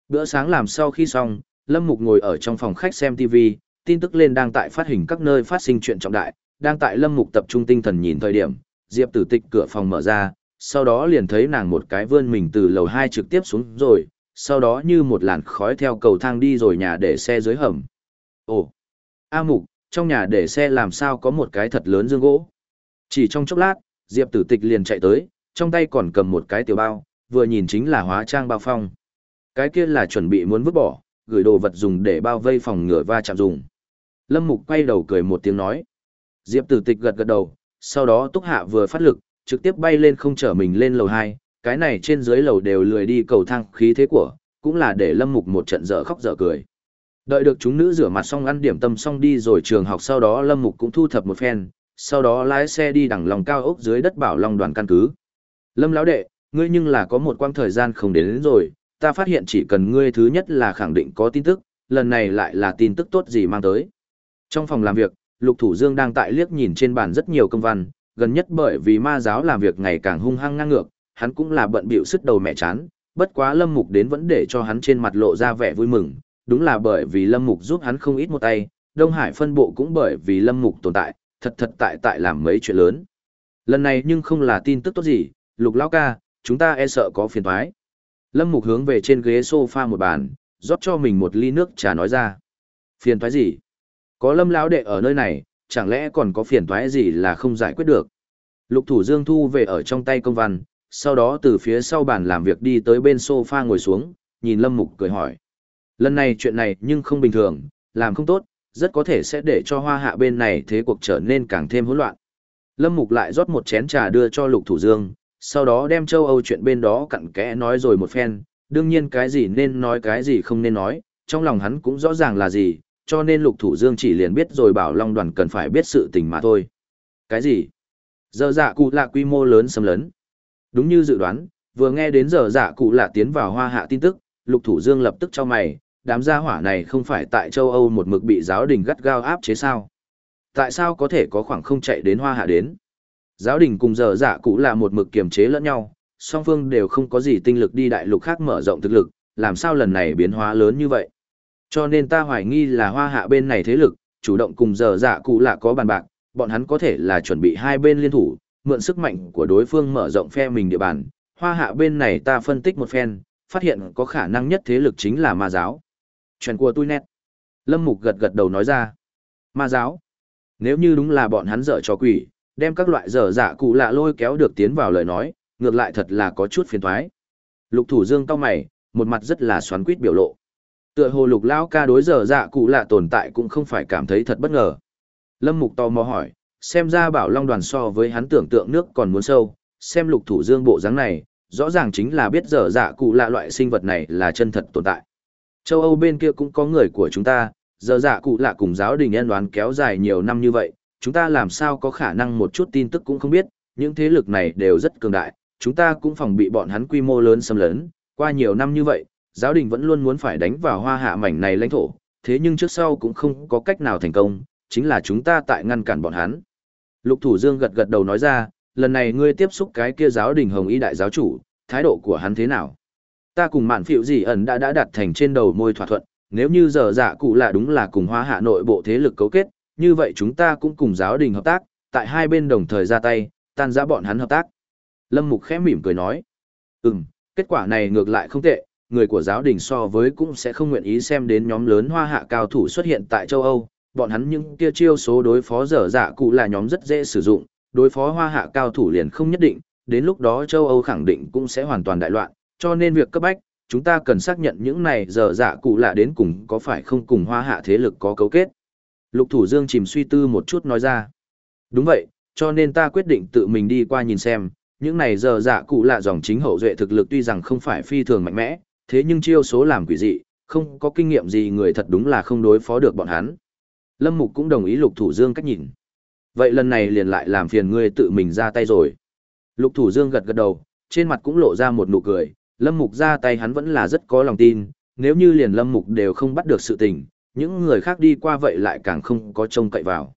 Speaker 1: Bữa sáng làm sau khi xong, Lâm Mục ngồi ở trong phòng khách xem TV, tin tức lên đang tại phát hình các nơi phát sinh chuyện trọng đại, đang tại Lâm Mục tập trung tinh thần nhìn thời điểm, Diệp Tử Tịch cửa phòng mở ra, sau đó liền thấy nàng một cái vươn mình từ lầu 2 trực tiếp xuống rồi, sau đó như một làn khói theo cầu thang đi rồi nhà để xe dưới hầm. Ồ, A Mục, trong nhà để xe làm sao có một cái thật lớn dương gỗ. Chỉ trong chốc lát, Diệp Tử Tịch liền chạy tới, trong tay còn cầm một cái tiểu bao, vừa nhìn chính là hóa trang bao phong. Cái kia là chuẩn bị muốn vứt bỏ, gửi đồ vật dùng để bao vây phòng ngừa va chạm dùng. Lâm Mục quay đầu cười một tiếng nói. Diệp Tử Tịch gật gật đầu, sau đó Túc Hạ vừa phát lực, trực tiếp bay lên không trở mình lên lầu 2, cái này trên dưới lầu đều lười đi cầu thang khí thế của, cũng là để Lâm Mục một trận dở khóc dở cười. Đợi được chúng nữ rửa mặt xong ăn điểm tâm xong đi rồi trường học sau đó Lâm Mục cũng thu thập một phen, sau đó lái xe đi đằng lòng cao ốc dưới đất bảo long đoàn căn cứ. Lâm lão đệ, ngươi nhưng là có một quãng thời gian không đến, đến rồi, ta phát hiện chỉ cần ngươi thứ nhất là khẳng định có tin tức, lần này lại là tin tức tốt gì mang tới. Trong phòng làm việc, Lục Thủ Dương đang tại liếc nhìn trên bàn rất nhiều công văn, gần nhất bởi vì ma giáo làm việc ngày càng hung hăng ngang ngược, hắn cũng là bận bịu sức đầu mẹ chán, bất quá Lâm Mục đến vẫn để cho hắn trên mặt lộ ra vẻ vui mừng, đúng là bởi vì Lâm Mục giúp hắn không ít một tay, Đông Hải phân bộ cũng bởi vì Lâm Mục tồn tại, thật thật tại tại làm mấy chuyện lớn. Lần này nhưng không là tin tức tốt gì, Lục Lão ca, chúng ta e sợ có phiền toái. Lâm Mục hướng về trên ghế sofa một bàn, rót cho mình một ly nước trà nói ra. Phiền toái gì? Có Lâm lão đệ ở nơi này, chẳng lẽ còn có phiền toái gì là không giải quyết được? Lục Thủ Dương thu về ở trong tay công văn, sau đó từ phía sau bàn làm việc đi tới bên sofa ngồi xuống, nhìn Lâm Mục cười hỏi. Lần này chuyện này nhưng không bình thường, làm không tốt, rất có thể sẽ để cho hoa hạ bên này thế cuộc trở nên càng thêm hỗn loạn. Lâm Mục lại rót một chén trà đưa cho Lục Thủ Dương, sau đó đem châu Âu chuyện bên đó cặn kẽ nói rồi một phen, đương nhiên cái gì nên nói cái gì không nên nói, trong lòng hắn cũng rõ ràng là gì, cho nên Lục Thủ Dương chỉ liền biết rồi bảo Long đoàn cần phải biết sự tình mà thôi. Cái gì? Giờ dạ cụ lạ quy mô lớn xâm lấn. Đúng như dự đoán, vừa nghe đến giờ dạ cụ lạ tiến vào hoa hạ tin tức, Lục Thủ Dương lập tức cho mày, đám gia hỏa này không phải tại châu Âu một mực bị giáo đình gắt gao áp chế sao? Tại sao có thể có khoảng không chạy đến hoa hạ đến? Giáo đình cùng giờ dạ cụ là một mực kiềm chế lẫn nhau, song phương đều không có gì tinh lực đi đại lục khác mở rộng thực lực, làm sao lần này biến hóa lớn như vậy? Cho nên ta hoài nghi là hoa hạ bên này thế lực, chủ động cùng giờ dạ cụ là có bàn bạc, bọn hắn có thể là chuẩn bị hai bên liên thủ, mượn sức mạnh của đối phương mở rộng phe mình địa bàn. Hoa hạ bên này ta phân tích một phen, phát hiện có khả năng nhất thế lực chính là ma giáo. Chuyện của tôi nét. Lâm Mục gật gật đầu nói ra. Ma giáo. Nếu như đúng là bọn hắn dở cho quỷ, đem các loại dở dạ cụ lạ lôi kéo được tiến vào lời nói, ngược lại thật là có chút phiền thoái. Lục thủ dương cao mày, một mặt rất là xoắn quýt biểu lộ. Tựa hồ lục lão ca đối dở dạ cụ lạ tồn tại cũng không phải cảm thấy thật bất ngờ. Lâm Mục tò mò hỏi, xem ra bảo long đoàn so với hắn tưởng tượng nước còn muốn sâu, xem lục thủ dương bộ dáng này, rõ ràng chính là biết dở dạ cụ lạ loại sinh vật này là chân thật tồn tại. Châu Âu bên kia cũng có người của chúng ta, giờ dạ cụ lạ cùng giáo đình nhân đoán kéo dài nhiều năm như vậy, chúng ta làm sao có khả năng một chút tin tức cũng không biết, những thế lực này đều rất cường đại, chúng ta cũng phòng bị bọn hắn quy mô lớn xâm lấn, qua nhiều năm như vậy, giáo đình vẫn luôn muốn phải đánh vào hoa hạ mảnh này lãnh thổ, thế nhưng trước sau cũng không có cách nào thành công, chính là chúng ta tại ngăn cản bọn hắn. Lục Thủ Dương gật gật đầu nói ra, lần này ngươi tiếp xúc cái kia giáo đình hồng y đại giáo chủ, thái độ của hắn thế nào? Ta cùng mạn phiệu gì ẩn đã đã đặt thành trên đầu môi thỏa thuận, nếu như giờ dạ cụ là đúng là cùng hoa hạ nội bộ thế lực cấu kết, như vậy chúng ta cũng cùng giáo đình hợp tác, tại hai bên đồng thời ra tay, tan giã bọn hắn hợp tác. Lâm Mục khẽ mỉm cười nói, ừm, kết quả này ngược lại không tệ, người của giáo đình so với cũng sẽ không nguyện ý xem đến nhóm lớn hoa hạ cao thủ xuất hiện tại châu Âu, bọn hắn những kia chiêu số đối phó dở dạ cụ là nhóm rất dễ sử dụng, đối phó hoa hạ cao thủ liền không nhất định, đến lúc đó châu Âu khẳng định cũng sẽ hoàn toàn đại loạn, cho nên việc cấp bách, chúng ta cần xác nhận những này dở dạ cụ lạ đến cùng có phải không cùng hoa hạ thế lực có cấu kết. Lục Thủ Dương chìm suy tư một chút nói ra. Đúng vậy, cho nên ta quyết định tự mình đi qua nhìn xem, những này giờ dạ cụ lạ dòng chính hậu duệ thực lực tuy rằng không phải phi thường mạnh mẽ, thế nhưng chiêu số làm quỷ dị, không có kinh nghiệm gì người thật đúng là không đối phó được bọn hắn. Lâm Mục cũng đồng ý Lục Thủ Dương cách nhìn. Vậy lần này liền lại làm phiền ngươi tự mình ra tay rồi. Lục Thủ Dương gật gật đầu, trên mặt cũng lộ ra một nụ cười, Lâm Mục ra tay hắn vẫn là rất có lòng tin, nếu như liền Lâm Mục đều không bắt được sự tình, những người khác đi qua vậy lại càng không có trông cậy vào.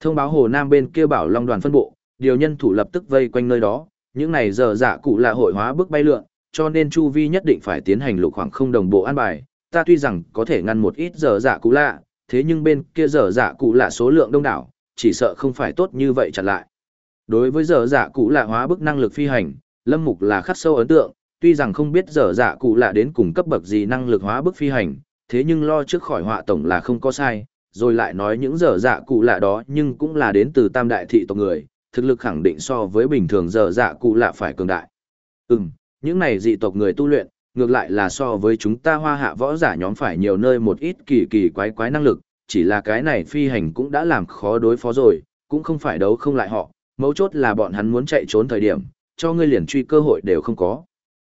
Speaker 1: Thông báo Hồ Nam bên kia bảo Long đoàn phân bộ, điều nhân thủ lập tức vây quanh nơi đó, những này giờ giả cụ là hội hóa bước bay lượn, cho nên chu vi nhất định phải tiến hành lục khoảng không đồng bộ an bài. Ta tuy rằng có thể ngăn một ít giờ giả cụ lạ, thế nhưng bên kia giờ giả cụ lạ số lượng đông đảo, chỉ sợ không phải tốt như vậy chặn lại. Đối với giờ giả cụ lạ hóa bức năng lực phi hành, Lâm Mục là khắc sâu ấn tượng, tuy rằng không biết dở dạ cụ lạ đến cùng cấp bậc gì năng lực hóa bức phi hành, thế nhưng lo trước khỏi họa tổng là không có sai, rồi lại nói những dở dạ cụ lạ đó nhưng cũng là đến từ tam đại thị tộc người, thực lực khẳng định so với bình thường dở dạ cụ lạ phải cường đại. Ừm, những này dị tộc người tu luyện, ngược lại là so với chúng ta hoa hạ võ giả nhóm phải nhiều nơi một ít kỳ kỳ quái quái năng lực, chỉ là cái này phi hành cũng đã làm khó đối phó rồi, cũng không phải đấu không lại họ, mấu chốt là bọn hắn muốn chạy trốn thời điểm, cho ngươi liền truy cơ hội đều không có.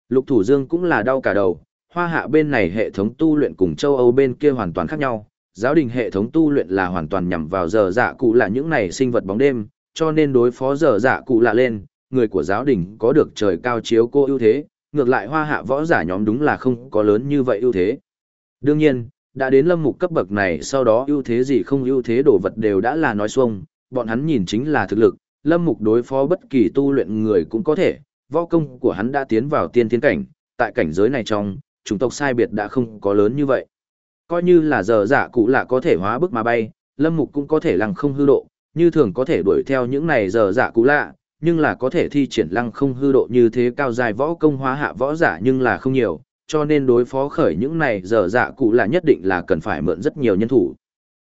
Speaker 1: Lục Thủ Dương cũng là đau cả đầu, hoa hạ bên này hệ thống tu luyện cùng châu Âu bên kia hoàn toàn khác nhau, giáo đình hệ thống tu luyện là hoàn toàn nhằm vào giờ dạ cụ là những này sinh vật bóng đêm, cho nên đối phó giờ dạ cụ lạ lên, người của giáo đình có được trời cao chiếu cô ưu thế, ngược lại hoa hạ võ giả nhóm đúng là không có lớn như vậy ưu thế. Đương nhiên, đã đến lâm mục cấp bậc này sau đó ưu thế gì không ưu thế đồ vật đều đã là nói xuông, bọn hắn nhìn chính là thực lực, lâm mục đối phó bất kỳ tu luyện người cũng có thể, võ công của hắn đã tiến vào tiên tiến cảnh, tại cảnh giới này trong, chủng tộc sai biệt đã không có lớn như vậy. Coi như là giờ giả cụ lạ có thể hóa bức mà bay, lâm mục cũng có thể lăng không hư độ, như thường có thể đuổi theo những này giờ giả cụ lạ, nhưng là có thể thi triển lăng không hư độ như thế cao dài võ công hóa hạ võ giả nhưng là không nhiều, cho nên đối phó khởi những này giờ dạ cụ là nhất định là cần phải mượn rất nhiều nhân thủ.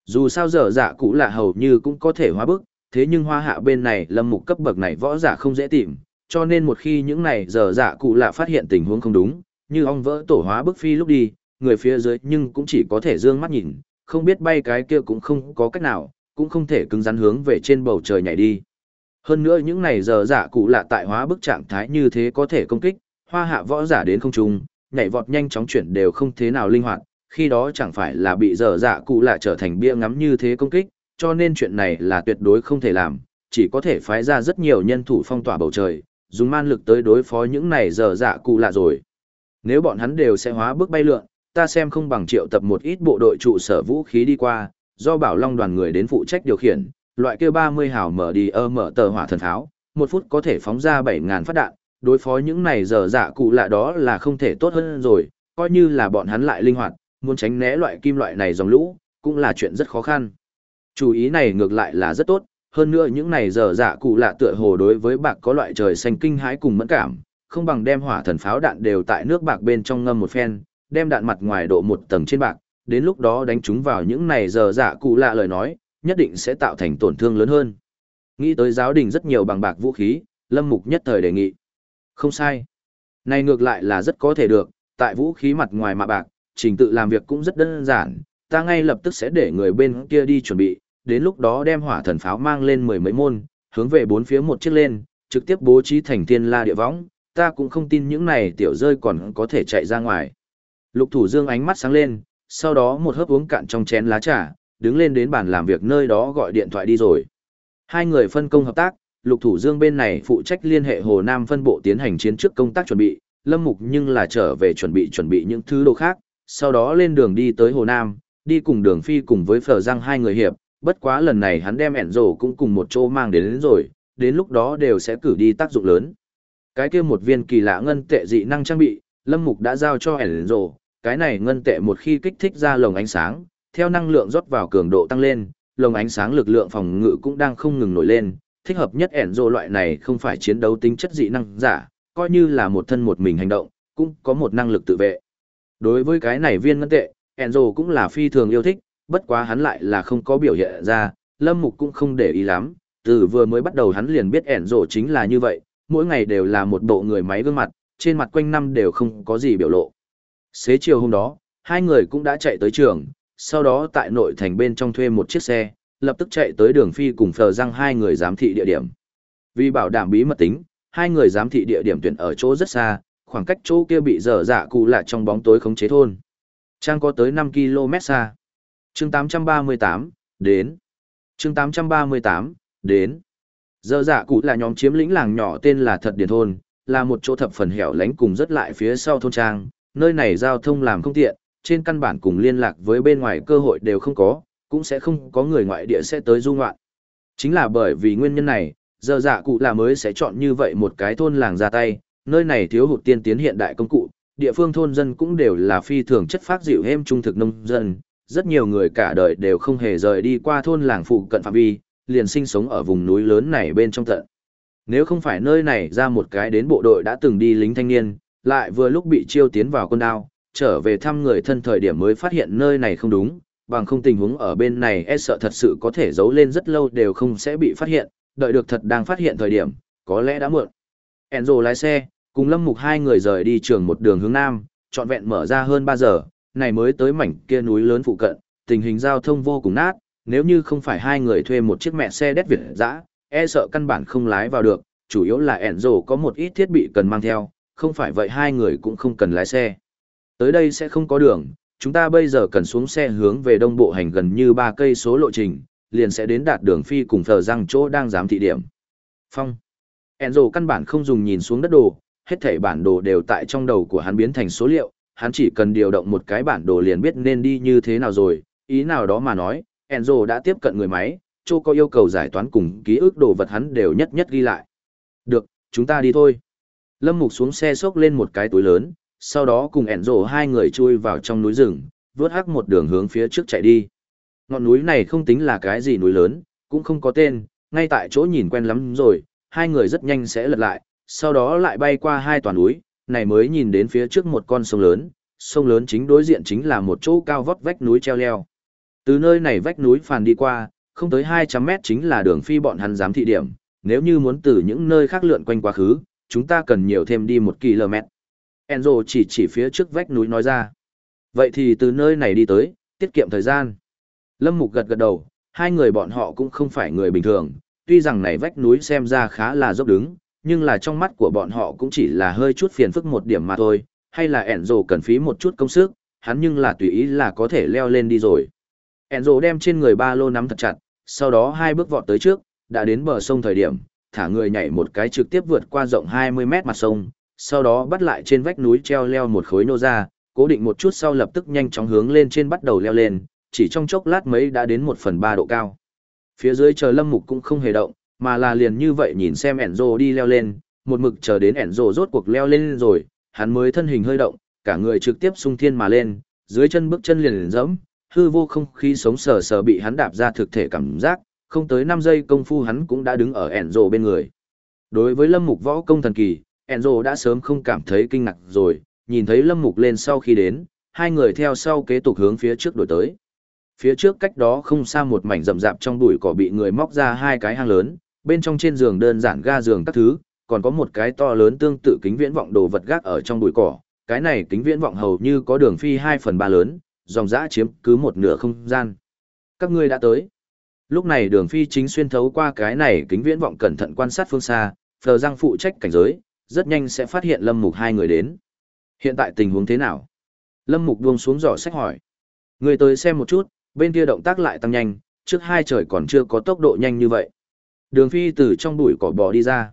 Speaker 1: Dù sao giờ dạ cụ là hầu như cũng có thể hóa bức, thế nhưng hoa hạ bên này lâm mục cấp bậc này võ giả không dễ tìm, cho nên một khi những này giờ dạ cụ lạ phát hiện tình huống không đúng, như ong vỡ tổ hóa bức phi lúc đi, người phía dưới nhưng cũng chỉ có thể dương mắt nhìn, không biết bay cái kia cũng không có cách nào, cũng không thể cứng rắn hướng về trên bầu trời nhảy đi. Hơn nữa những này giờ dạ cụ lạ tại hóa bức trạng thái như thế có thể công kích, hoa hạ võ giả đến không trung, nhảy vọt nhanh chóng chuyển đều không thế nào linh hoạt, khi đó chẳng phải là bị giờ dạ cụ lạ trở thành bia ngắm như thế công kích, cho nên chuyện này là tuyệt đối không thể làm, chỉ có thể phái ra rất nhiều nhân thủ phong tỏa bầu trời, dùng man lực tới đối phó những này dở dạ cụ lạ rồi. Nếu bọn hắn đều sẽ hóa bước bay lượn, ta xem không bằng triệu tập một ít bộ đội trụ sở vũ khí đi qua, do bảo long đoàn người đến phụ trách điều khiển, loại kia 30 hào mở đi ơ mở tờ hỏa thần pháo, một phút có thể phóng ra 7.000 phát đạn, đối phó những này dở dạ cụ lạ đó là không thể tốt hơn rồi, coi như là bọn hắn lại linh hoạt, muốn tránh né loại kim loại này dòng lũ, cũng là chuyện rất khó khăn. Chủ ý này ngược lại là rất tốt, hơn nữa những này giờ dạ cụ lạ tựa hồ đối với bạc có loại trời xanh kinh hãi cùng mẫn cảm, không bằng đem hỏa thần pháo đạn đều tại nước bạc bên trong ngâm một phen, đem đạn mặt ngoài độ một tầng trên bạc, đến lúc đó đánh chúng vào những này giờ dạ cụ lạ lời nói, nhất định sẽ tạo thành tổn thương lớn hơn. Nghĩ tới giáo đình rất nhiều bằng bạc vũ khí, Lâm Mục nhất thời đề nghị. Không sai. Này ngược lại là rất có thể được, tại vũ khí mặt ngoài mạ bạc, trình tự làm việc cũng rất đơn giản, ta ngay lập tức sẽ để người bên kia đi chuẩn bị, đến lúc đó đem hỏa thần pháo mang lên mười mấy môn, hướng về bốn phía một chiếc lên, trực tiếp bố trí thành thiên la địa võng, ta cũng không tin những này tiểu rơi còn có thể chạy ra ngoài. Lục thủ dương ánh mắt sáng lên, sau đó một hớp uống cạn trong chén lá trà, đứng lên đến bàn làm việc nơi đó gọi điện thoại đi rồi. Hai người phân công hợp tác, Lục Thủ Dương bên này phụ trách liên hệ Hồ Nam phân bộ tiến hành chiến trước công tác chuẩn bị, Lâm Mục nhưng là trở về chuẩn bị chuẩn bị những thứ đồ khác, sau đó lên đường đi tới Hồ Nam, đi cùng Đường Phi cùng với Phở Giang hai người hiệp, bất quá lần này hắn đem ẻn rổ cũng cùng một chỗ mang đến, đến rồi, đến lúc đó đều sẽ cử đi tác dụng lớn. Cái kia một viên kỳ lạ ngân tệ dị năng trang bị, Lâm Mục đã giao cho ẻn rổ, cái này ngân tệ một khi kích thích ra lồng ánh sáng, theo năng lượng rót vào cường độ tăng lên, lồng ánh sáng lực lượng phòng ngự cũng đang không ngừng nổi lên, thích hợp nhất ẻn rổ loại này không phải chiến đấu tính chất dị năng giả, coi như là một thân một mình hành động, cũng có một năng lực tự vệ. Đối với cái này viên ngân tệ, ẻn rồ cũng là phi thường yêu thích, bất quá hắn lại là không có biểu hiện ra, Lâm Mục cũng không để ý lắm, từ vừa mới bắt đầu hắn liền biết ẻn rổ chính là như vậy, mỗi ngày đều là một bộ người máy gương mặt, trên mặt quanh năm đều không có gì biểu lộ. Xế chiều hôm đó, hai người cũng đã chạy tới trường, sau đó tại nội thành bên trong thuê một chiếc xe, lập tức chạy tới đường phi cùng phờ răng hai người giám thị địa điểm. Vì bảo đảm bí mật tính, hai người giám thị địa điểm tuyển ở chỗ rất xa, khoảng cách chỗ kia bị dở dạ cụ lạ trong bóng tối khống chế thôn. Trang có tới 5 km xa chương 838, đến. chương 838, đến. Dơ dạ cụ là nhóm chiếm lĩnh làng nhỏ tên là Thật Điền Thôn, là một chỗ thập phần hẻo lánh cùng rất lại phía sau thôn trang, nơi này giao thông làm không tiện, trên căn bản cùng liên lạc với bên ngoài cơ hội đều không có, cũng sẽ không có người ngoại địa sẽ tới du ngoạn. Chính là bởi vì nguyên nhân này, giờ dạ cụ là mới sẽ chọn như vậy một cái thôn làng ra tay, nơi này thiếu hụt tiên tiến hiện đại công cụ, địa phương thôn dân cũng đều là phi thường chất phát dịu êm trung thực nông dân, rất nhiều người cả đời đều không hề rời đi qua thôn làng phụ cận phạm vi, liền sinh sống ở vùng núi lớn này bên trong tận. Nếu không phải nơi này ra một cái đến bộ đội đã từng đi lính thanh niên, lại vừa lúc bị chiêu tiến vào quân đao, trở về thăm người thân thời điểm mới phát hiện nơi này không đúng, bằng không tình huống ở bên này e sợ thật sự có thể giấu lên rất lâu đều không sẽ bị phát hiện, đợi được thật đang phát hiện thời điểm, có lẽ đã muộn. Enzo lái xe, cùng Lâm Mục hai người rời đi trường một đường hướng nam, trọn vẹn mở ra hơn 3 giờ, này mới tới mảnh kia núi lớn phụ cận, tình hình giao thông vô cùng nát, nếu như không phải hai người thuê một chiếc mẹ xe đét Việt dã, e sợ căn bản không lái vào được, chủ yếu là Enzo có một ít thiết bị cần mang theo, không phải vậy hai người cũng không cần lái xe. Tới đây sẽ không có đường, chúng ta bây giờ cần xuống xe hướng về đông bộ hành gần như 3 cây số lộ trình, liền sẽ đến đạt đường phi cùng thờ răng chỗ đang giám thị điểm. Phong. Enzo căn bản không dùng nhìn xuống đất đồ, hết thảy bản đồ đều tại trong đầu của hắn biến thành số liệu, hắn chỉ cần điều động một cái bản đồ liền biết nên đi như thế nào rồi, ý nào đó mà nói, Enzo đã tiếp cận người máy, Chô có yêu cầu giải toán cùng ký ức đồ vật hắn đều nhất nhất ghi lại. Được, chúng ta đi thôi. Lâm Mục xuống xe xốc lên một cái túi lớn, sau đó cùng Enzo hai người chui vào trong núi rừng, vướt hắc một đường hướng phía trước chạy đi. Ngọn núi này không tính là cái gì núi lớn, cũng không có tên, ngay tại chỗ nhìn quen lắm rồi, hai người rất nhanh sẽ lật lại, sau đó lại bay qua hai toàn núi, này mới nhìn đến phía trước một con sông lớn, sông lớn chính đối diện chính là một chỗ cao vót vách núi treo leo. Từ nơi này vách núi phàn đi qua, không tới 200 mét chính là đường phi bọn hắn dám thị điểm, nếu như muốn từ những nơi khác lượn quanh quá khứ, chúng ta cần nhiều thêm đi một km. Enzo chỉ chỉ phía trước vách núi nói ra. Vậy thì từ nơi này đi tới, tiết kiệm thời gian. Lâm Mục gật gật đầu, hai người bọn họ cũng không phải người bình thường, tuy rằng này vách núi xem ra khá là dốc đứng, nhưng là trong mắt của bọn họ cũng chỉ là hơi chút phiền phức một điểm mà thôi, hay là Enzo cần phí một chút công sức, hắn nhưng là tùy ý là có thể leo lên đi rồi. Enzo đem trên người ba lô nắm thật chặt, sau đó hai bước vọt tới trước, đã đến bờ sông thời điểm, thả người nhảy một cái trực tiếp vượt qua rộng 20 mét mặt sông, sau đó bắt lại trên vách núi treo leo một khối nô ra, cố định một chút sau lập tức nhanh chóng hướng lên trên bắt đầu leo lên, chỉ trong chốc lát mấy đã đến một phần ba độ cao. Phía dưới chờ lâm mục cũng không hề động, mà là liền như vậy nhìn xem Enzo đi leo lên, một mực chờ đến Enzo rốt cuộc leo lên rồi, hắn mới thân hình hơi động, cả người trực tiếp sung thiên mà lên, dưới chân bước chân liền liền dẫm, hư vô không khí sống sờ sờ bị hắn đạp ra thực thể cảm giác, không tới 5 giây công phu hắn cũng đã đứng ở Enzo bên người. Đối với lâm mục võ công thần kỳ, Enzo đã sớm không cảm thấy kinh ngạc rồi, nhìn thấy lâm mục lên sau khi đến, hai người theo sau kế tục hướng phía trước đổi tới. Phía trước cách đó không xa một mảnh rậm rạp trong bụi cỏ bị người móc ra hai cái hang lớn, bên trong trên giường đơn giản ga giường các thứ, còn có một cái to lớn tương tự kính viễn vọng đồ vật gác ở trong bụi cỏ. Cái này kính viễn vọng hầu như có đường phi 2 phần 3 lớn, dòng dã chiếm cứ một nửa không gian. Các ngươi đã tới. Lúc này đường phi chính xuyên thấu qua cái này kính viễn vọng cẩn thận quan sát phương xa, phờ răng phụ trách cảnh giới, rất nhanh sẽ phát hiện lâm mục hai người đến. Hiện tại tình huống thế nào? Lâm mục buông xuống giỏ sách hỏi. Người tới xem một chút, bên kia động tác lại tăng nhanh, trước hai trời còn chưa có tốc độ nhanh như vậy. Đường phi từ trong bụi cỏ bò đi ra.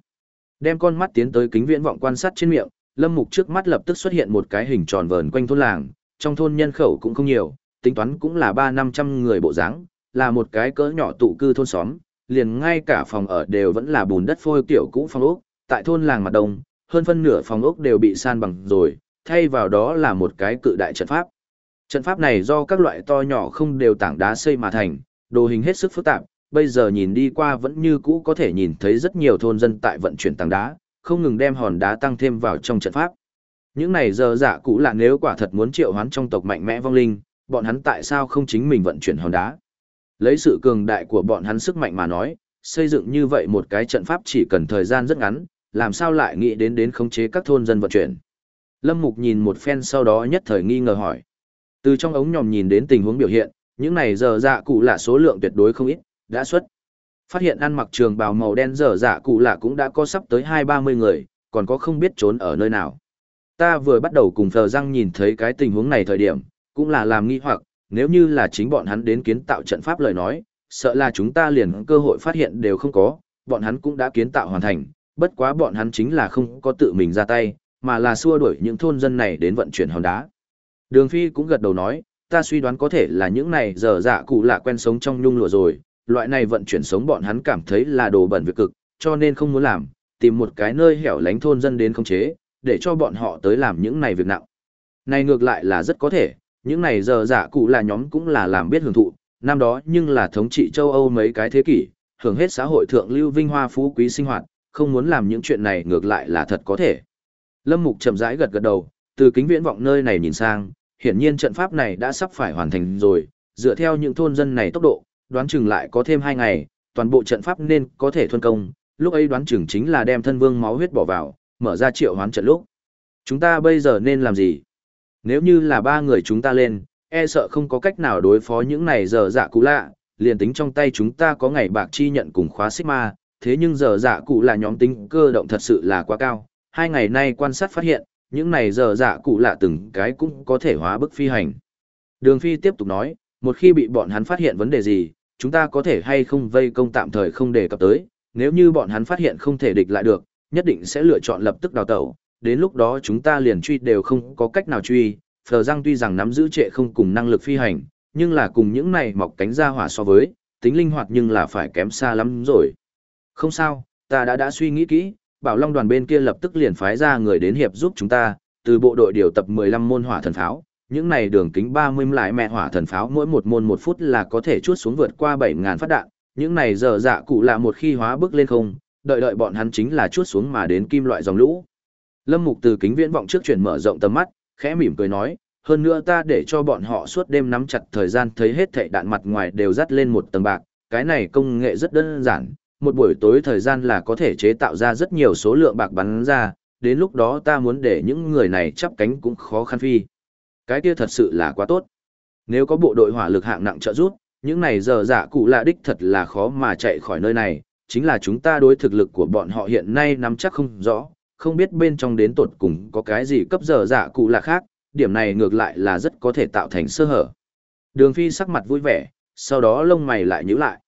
Speaker 1: Đem con mắt tiến tới kính viễn vọng quan sát trên miệng, lâm mục trước mắt lập tức xuất hiện một cái hình tròn vờn quanh thôn làng, trong thôn nhân khẩu cũng không nhiều, tính toán cũng là ba năm trăm người bộ dáng, là một cái cỡ nhỏ tụ cư thôn xóm, liền ngay cả phòng ở đều vẫn là bùn đất phôi tiểu cũ phong ốc, tại thôn làng mặt đông, hơn phân nửa phòng ốc đều bị san bằng rồi, thay vào đó là một cái cự đại trận pháp. Trận pháp này do các loại to nhỏ không đều tảng đá xây mà thành, đồ hình hết sức phức tạp, bây giờ nhìn đi qua vẫn như cũ có thể nhìn thấy rất nhiều thôn dân tại vận chuyển tảng đá, không ngừng đem hòn đá tăng thêm vào trong trận pháp. Những này giờ giả cũ là nếu quả thật muốn triệu hoán trong tộc mạnh mẽ vong linh, bọn hắn tại sao không chính mình vận chuyển hòn đá? Lấy sự cường đại của bọn hắn sức mạnh mà nói, xây dựng như vậy một cái trận pháp chỉ cần thời gian rất ngắn, làm sao lại nghĩ đến đến khống chế các thôn dân vận chuyển. Lâm Mục nhìn một phen sau đó nhất thời nghi ngờ hỏi. Từ trong ống nhòm nhìn đến tình huống biểu hiện, những này giờ dạ cụ là số lượng tuyệt đối không ít, đã xuất. Phát hiện ăn mặc trường bào màu đen dở dạ cụ lạ cũng đã có sắp tới hai ba mươi người, còn có không biết trốn ở nơi nào. Ta vừa bắt đầu cùng Phờ Răng nhìn thấy cái tình huống này thời điểm, cũng là làm nghi hoặc, nếu như là chính bọn hắn đến kiến tạo trận pháp lời nói, sợ là chúng ta liền cơ hội phát hiện đều không có, bọn hắn cũng đã kiến tạo hoàn thành, bất quá bọn hắn chính là không có tự mình ra tay, mà là xua đuổi những thôn dân này đến vận chuyển hòn đá. Đường Phi cũng gật đầu nói, ta suy đoán có thể là những này giờ dạ cụ lạ quen sống trong nhung lụa rồi, loại này vận chuyển sống bọn hắn cảm thấy là đồ bẩn việc cực, cho nên không muốn làm, tìm một cái nơi hẻo lánh thôn dân đến khống chế, để cho bọn họ tới làm những này việc nặng. Này ngược lại là rất có thể, những này giờ giả cụ là nhóm cũng là làm biết hưởng thụ, năm đó nhưng là thống trị châu Âu mấy cái thế kỷ, hưởng hết xã hội thượng lưu vinh hoa phú quý sinh hoạt, không muốn làm những chuyện này ngược lại là thật có thể. Lâm Mục chậm rãi gật gật đầu, từ kính viễn vọng nơi này nhìn sang, hiển nhiên trận pháp này đã sắp phải hoàn thành rồi, dựa theo những thôn dân này tốc độ, đoán chừng lại có thêm hai ngày, toàn bộ trận pháp nên có thể thuần công, lúc ấy đoán chừng chính là đem thân vương máu huyết bỏ vào, mở ra triệu hoán trận lúc. Chúng ta bây giờ nên làm gì? Nếu như là ba người chúng ta lên, e sợ không có cách nào đối phó những này giờ dạ cũ lạ, liền tính trong tay chúng ta có ngày bạc chi nhận cùng khóa Sigma, thế nhưng giờ dạ cụ là nhóm tính cơ động thật sự là quá cao. Hai ngày nay quan sát phát hiện, những này giờ dạ cụ lạ từng cái cũng có thể hóa bức phi hành. Đường Phi tiếp tục nói, một khi bị bọn hắn phát hiện vấn đề gì, chúng ta có thể hay không vây công tạm thời không đề cập tới, nếu như bọn hắn phát hiện không thể địch lại được, nhất định sẽ lựa chọn lập tức đào tẩu, đến lúc đó chúng ta liền truy đều không có cách nào truy, Phờ Giang tuy rằng nắm giữ trệ không cùng năng lực phi hành, nhưng là cùng những này mọc cánh ra hỏa so với, tính linh hoạt nhưng là phải kém xa lắm rồi. Không sao, ta đã đã suy nghĩ kỹ, bảo long đoàn bên kia lập tức liền phái ra người đến hiệp giúp chúng ta, từ bộ đội điều tập 15 môn hỏa thần pháo, những này đường kính 30 lại mẹ hỏa thần pháo mỗi một môn một phút là có thể chuốt xuống vượt qua 7.000 phát đạn, những này giờ dạ cụ là một khi hóa bước lên không, đợi đợi bọn hắn chính là chuốt xuống mà đến kim loại dòng lũ. Lâm Mục từ kính viễn vọng trước chuyển mở rộng tầm mắt, khẽ mỉm cười nói, hơn nữa ta để cho bọn họ suốt đêm nắm chặt thời gian thấy hết thảy đạn mặt ngoài đều dắt lên một tầng bạc, cái này công nghệ rất đơn giản, một buổi tối thời gian là có thể chế tạo ra rất nhiều số lượng bạc bắn ra, đến lúc đó ta muốn để những người này chắp cánh cũng khó khăn phi. Cái kia thật sự là quá tốt. Nếu có bộ đội hỏa lực hạng nặng trợ giúp, những này giờ giả cụ lạ đích thật là khó mà chạy khỏi nơi này, chính là chúng ta đối thực lực của bọn họ hiện nay nắm chắc không rõ, không biết bên trong đến tột cùng có cái gì cấp giờ giả cụ lạ khác, điểm này ngược lại là rất có thể tạo thành sơ hở. Đường Phi sắc mặt vui vẻ, sau đó lông mày lại nhíu lại.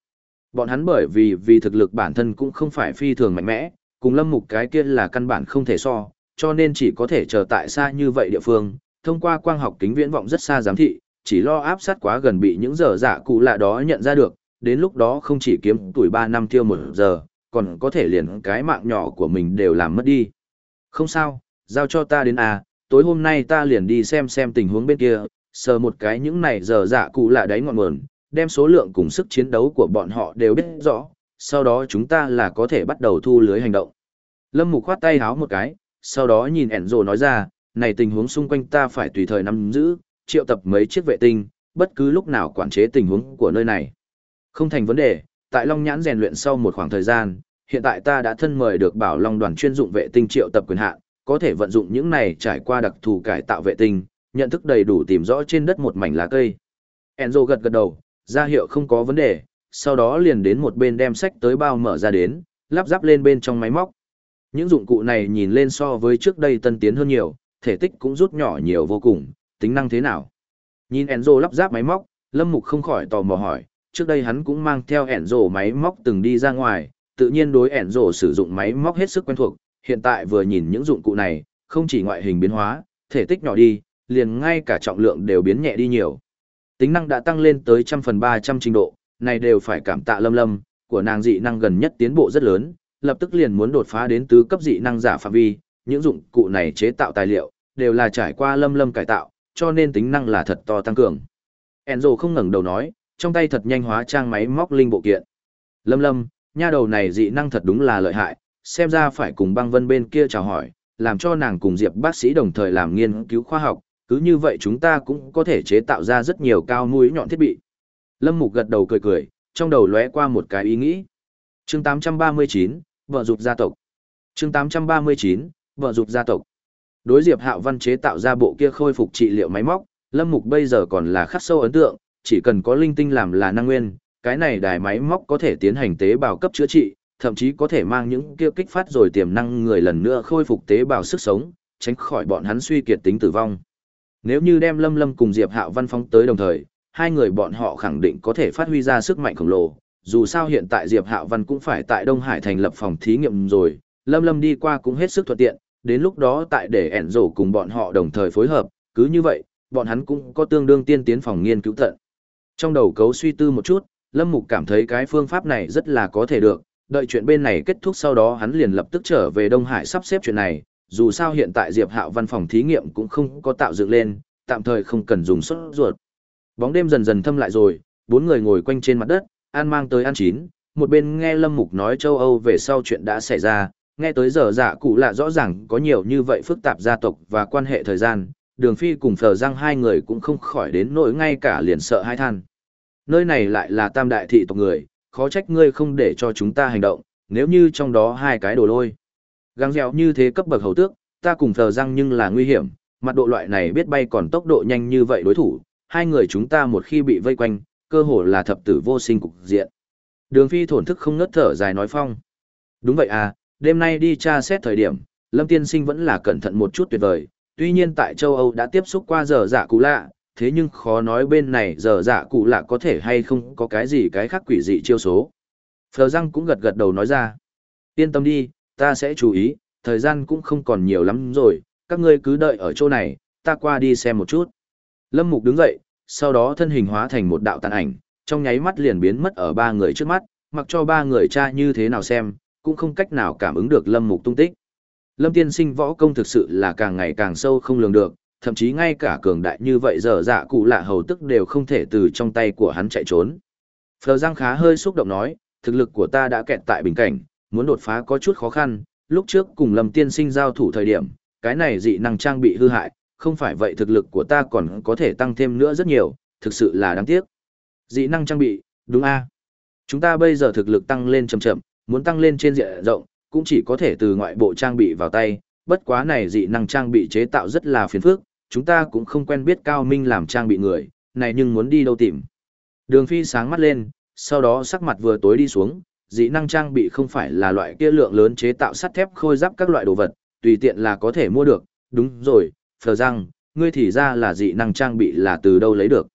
Speaker 1: Bọn hắn bởi vì vì thực lực bản thân cũng không phải phi thường mạnh mẽ, cùng lâm mục cái kia là căn bản không thể so, cho nên chỉ có thể chờ tại xa như vậy địa phương, thông qua quang học kính viễn vọng rất xa giám thị, chỉ lo áp sát quá gần bị những giờ dạ cụ lạ đó nhận ra được, đến lúc đó không chỉ kiếm tuổi 3 năm tiêu một giờ, còn có thể liền cái mạng nhỏ của mình đều làm mất đi. Không sao, giao cho ta đến à, tối hôm nay ta liền đi xem xem tình huống bên kia, sờ một cái những này giờ dạ cụ lạ đáy ngọn nguồn, đem số lượng cùng sức chiến đấu của bọn họ đều biết rõ, sau đó chúng ta là có thể bắt đầu thu lưới hành động. Lâm Mục khoát tay háo một cái, sau đó nhìn Enzo nói ra, này tình huống xung quanh ta phải tùy thời nắm giữ, triệu tập mấy chiếc vệ tinh, bất cứ lúc nào quản chế tình huống của nơi này. Không thành vấn đề, tại Long Nhãn rèn luyện sau một khoảng thời gian, hiện tại ta đã thân mời được bảo Long đoàn chuyên dụng vệ tinh triệu tập quyền hạn, có thể vận dụng những này trải qua đặc thù cải tạo vệ tinh, nhận thức đầy đủ tìm rõ trên đất một mảnh lá cây. Enzo gật gật đầu, ra hiệu không có vấn đề, sau đó liền đến một bên đem sách tới bao mở ra đến, lắp ráp lên bên trong máy móc. Những dụng cụ này nhìn lên so với trước đây tân tiến hơn nhiều, thể tích cũng rút nhỏ nhiều vô cùng, tính năng thế nào? Nhìn Enzo lắp ráp máy móc, Lâm Mục không khỏi tò mò hỏi, trước đây hắn cũng mang theo Enzo máy móc từng đi ra ngoài, tự nhiên đối Enzo sử dụng máy móc hết sức quen thuộc, hiện tại vừa nhìn những dụng cụ này, không chỉ ngoại hình biến hóa, thể tích nhỏ đi, liền ngay cả trọng lượng đều biến nhẹ đi nhiều. Tính năng đã tăng lên tới trăm phần ba trăm trình độ, này đều phải cảm tạ lâm lâm, của nàng dị năng gần nhất tiến bộ rất lớn, lập tức liền muốn đột phá đến tứ cấp dị năng giả phạm vi, những dụng cụ này chế tạo tài liệu, đều là trải qua lâm lâm cải tạo, cho nên tính năng là thật to tăng cường. Enzo không ngẩng đầu nói, trong tay thật nhanh hóa trang máy móc linh bộ kiện. Lâm lâm, nha đầu này dị năng thật đúng là lợi hại, xem ra phải cùng băng vân bên kia chào hỏi, làm cho nàng cùng Diệp bác sĩ đồng thời làm nghiên cứu khoa học, cứ như vậy chúng ta cũng có thể chế tạo ra rất nhiều cao mũi nhọn thiết bị. Lâm Mục gật đầu cười cười, trong đầu lóe qua một cái ý nghĩ. Chương 839, vợ dục gia tộc. Chương 839, vợ dục gia tộc. Đối Diệp Hạo Văn chế tạo ra bộ kia khôi phục trị liệu máy móc, Lâm Mục bây giờ còn là khắc sâu ấn tượng, chỉ cần có linh tinh làm là năng nguyên, cái này đài máy móc có thể tiến hành tế bào cấp chữa trị, thậm chí có thể mang những kia kích phát rồi tiềm năng người lần nữa khôi phục tế bào sức sống, tránh khỏi bọn hắn suy kiệt tính tử vong. Nếu như đem Lâm Lâm cùng Diệp Hạo Văn phóng tới đồng thời, hai người bọn họ khẳng định có thể phát huy ra sức mạnh khổng lồ. Dù sao hiện tại Diệp Hạo Văn cũng phải tại Đông Hải thành lập phòng thí nghiệm rồi, Lâm Lâm đi qua cũng hết sức thuận tiện, đến lúc đó tại để ẻn rổ cùng bọn họ đồng thời phối hợp, cứ như vậy, bọn hắn cũng có tương đương tiên tiến phòng nghiên cứu tận. Trong đầu cấu suy tư một chút, Lâm Mục cảm thấy cái phương pháp này rất là có thể được, đợi chuyện bên này kết thúc sau đó hắn liền lập tức trở về Đông Hải sắp xếp chuyện này, dù sao hiện tại Diệp Hạo văn phòng thí nghiệm cũng không có tạo dựng lên, tạm thời không cần dùng sốt ruột. Bóng đêm dần dần thâm lại rồi, bốn người ngồi quanh trên mặt đất, ăn mang tới ăn chín, một bên nghe Lâm Mục nói châu Âu về sau chuyện đã xảy ra, nghe tới giờ dạ cụ lạ rõ ràng có nhiều như vậy phức tạp gia tộc và quan hệ thời gian, đường phi cùng phờ răng hai người cũng không khỏi đến nỗi ngay cả liền sợ hai than. Nơi này lại là tam đại thị tộc người, khó trách ngươi không để cho chúng ta hành động, nếu như trong đó hai cái đồ lôi. Găng dẻo như thế cấp bậc hầu tước, ta cùng phờ răng nhưng là nguy hiểm, mặt độ loại này biết bay còn tốc độ nhanh như vậy đối thủ, hai người chúng ta một khi bị vây quanh, cơ hồ là thập tử vô sinh cục diện. Đường phi thổn thức không ngớt thở dài nói phong. Đúng vậy à, đêm nay đi tra xét thời điểm, Lâm Tiên Sinh vẫn là cẩn thận một chút tuyệt vời, tuy nhiên tại châu Âu đã tiếp xúc qua giờ giả cụ lạ, thế nhưng khó nói bên này giờ giả cụ lạ có thể hay không có cái gì cái khác quỷ dị chiêu số. Phờ răng cũng gật gật đầu nói ra. Yên tâm đi, ta sẽ chú ý, thời gian cũng không còn nhiều lắm rồi, các ngươi cứ đợi ở chỗ này, ta qua đi xem một chút. Lâm Mục đứng dậy, sau đó thân hình hóa thành một đạo tàn ảnh, trong nháy mắt liền biến mất ở ba người trước mắt, mặc cho ba người cha như thế nào xem, cũng không cách nào cảm ứng được Lâm Mục tung tích. Lâm Tiên Sinh võ công thực sự là càng ngày càng sâu không lường được, thậm chí ngay cả cường đại như vậy giờ dạ cụ lạ hầu tức đều không thể từ trong tay của hắn chạy trốn. Phờ Giang khá hơi xúc động nói, thực lực của ta đã kẹt tại bình cảnh, muốn đột phá có chút khó khăn, lúc trước cùng Lâm Tiên Sinh giao thủ thời điểm, cái này dị năng trang bị hư hại, không phải vậy thực lực của ta còn có thể tăng thêm nữa rất nhiều, thực sự là đáng tiếc. Dị năng trang bị, đúng a Chúng ta bây giờ thực lực tăng lên chậm chậm, muốn tăng lên trên diện rộng, cũng chỉ có thể từ ngoại bộ trang bị vào tay, bất quá này dị năng trang bị chế tạo rất là phiền phức, chúng ta cũng không quen biết cao minh làm trang bị người, này nhưng muốn đi đâu tìm. Đường phi sáng mắt lên, sau đó sắc mặt vừa tối đi xuống, dị năng trang bị không phải là loại kia lượng lớn chế tạo sắt thép khôi giáp các loại đồ vật, tùy tiện là có thể mua được, đúng rồi, phờ răng, ngươi thì ra là dị năng trang bị là từ đâu lấy được.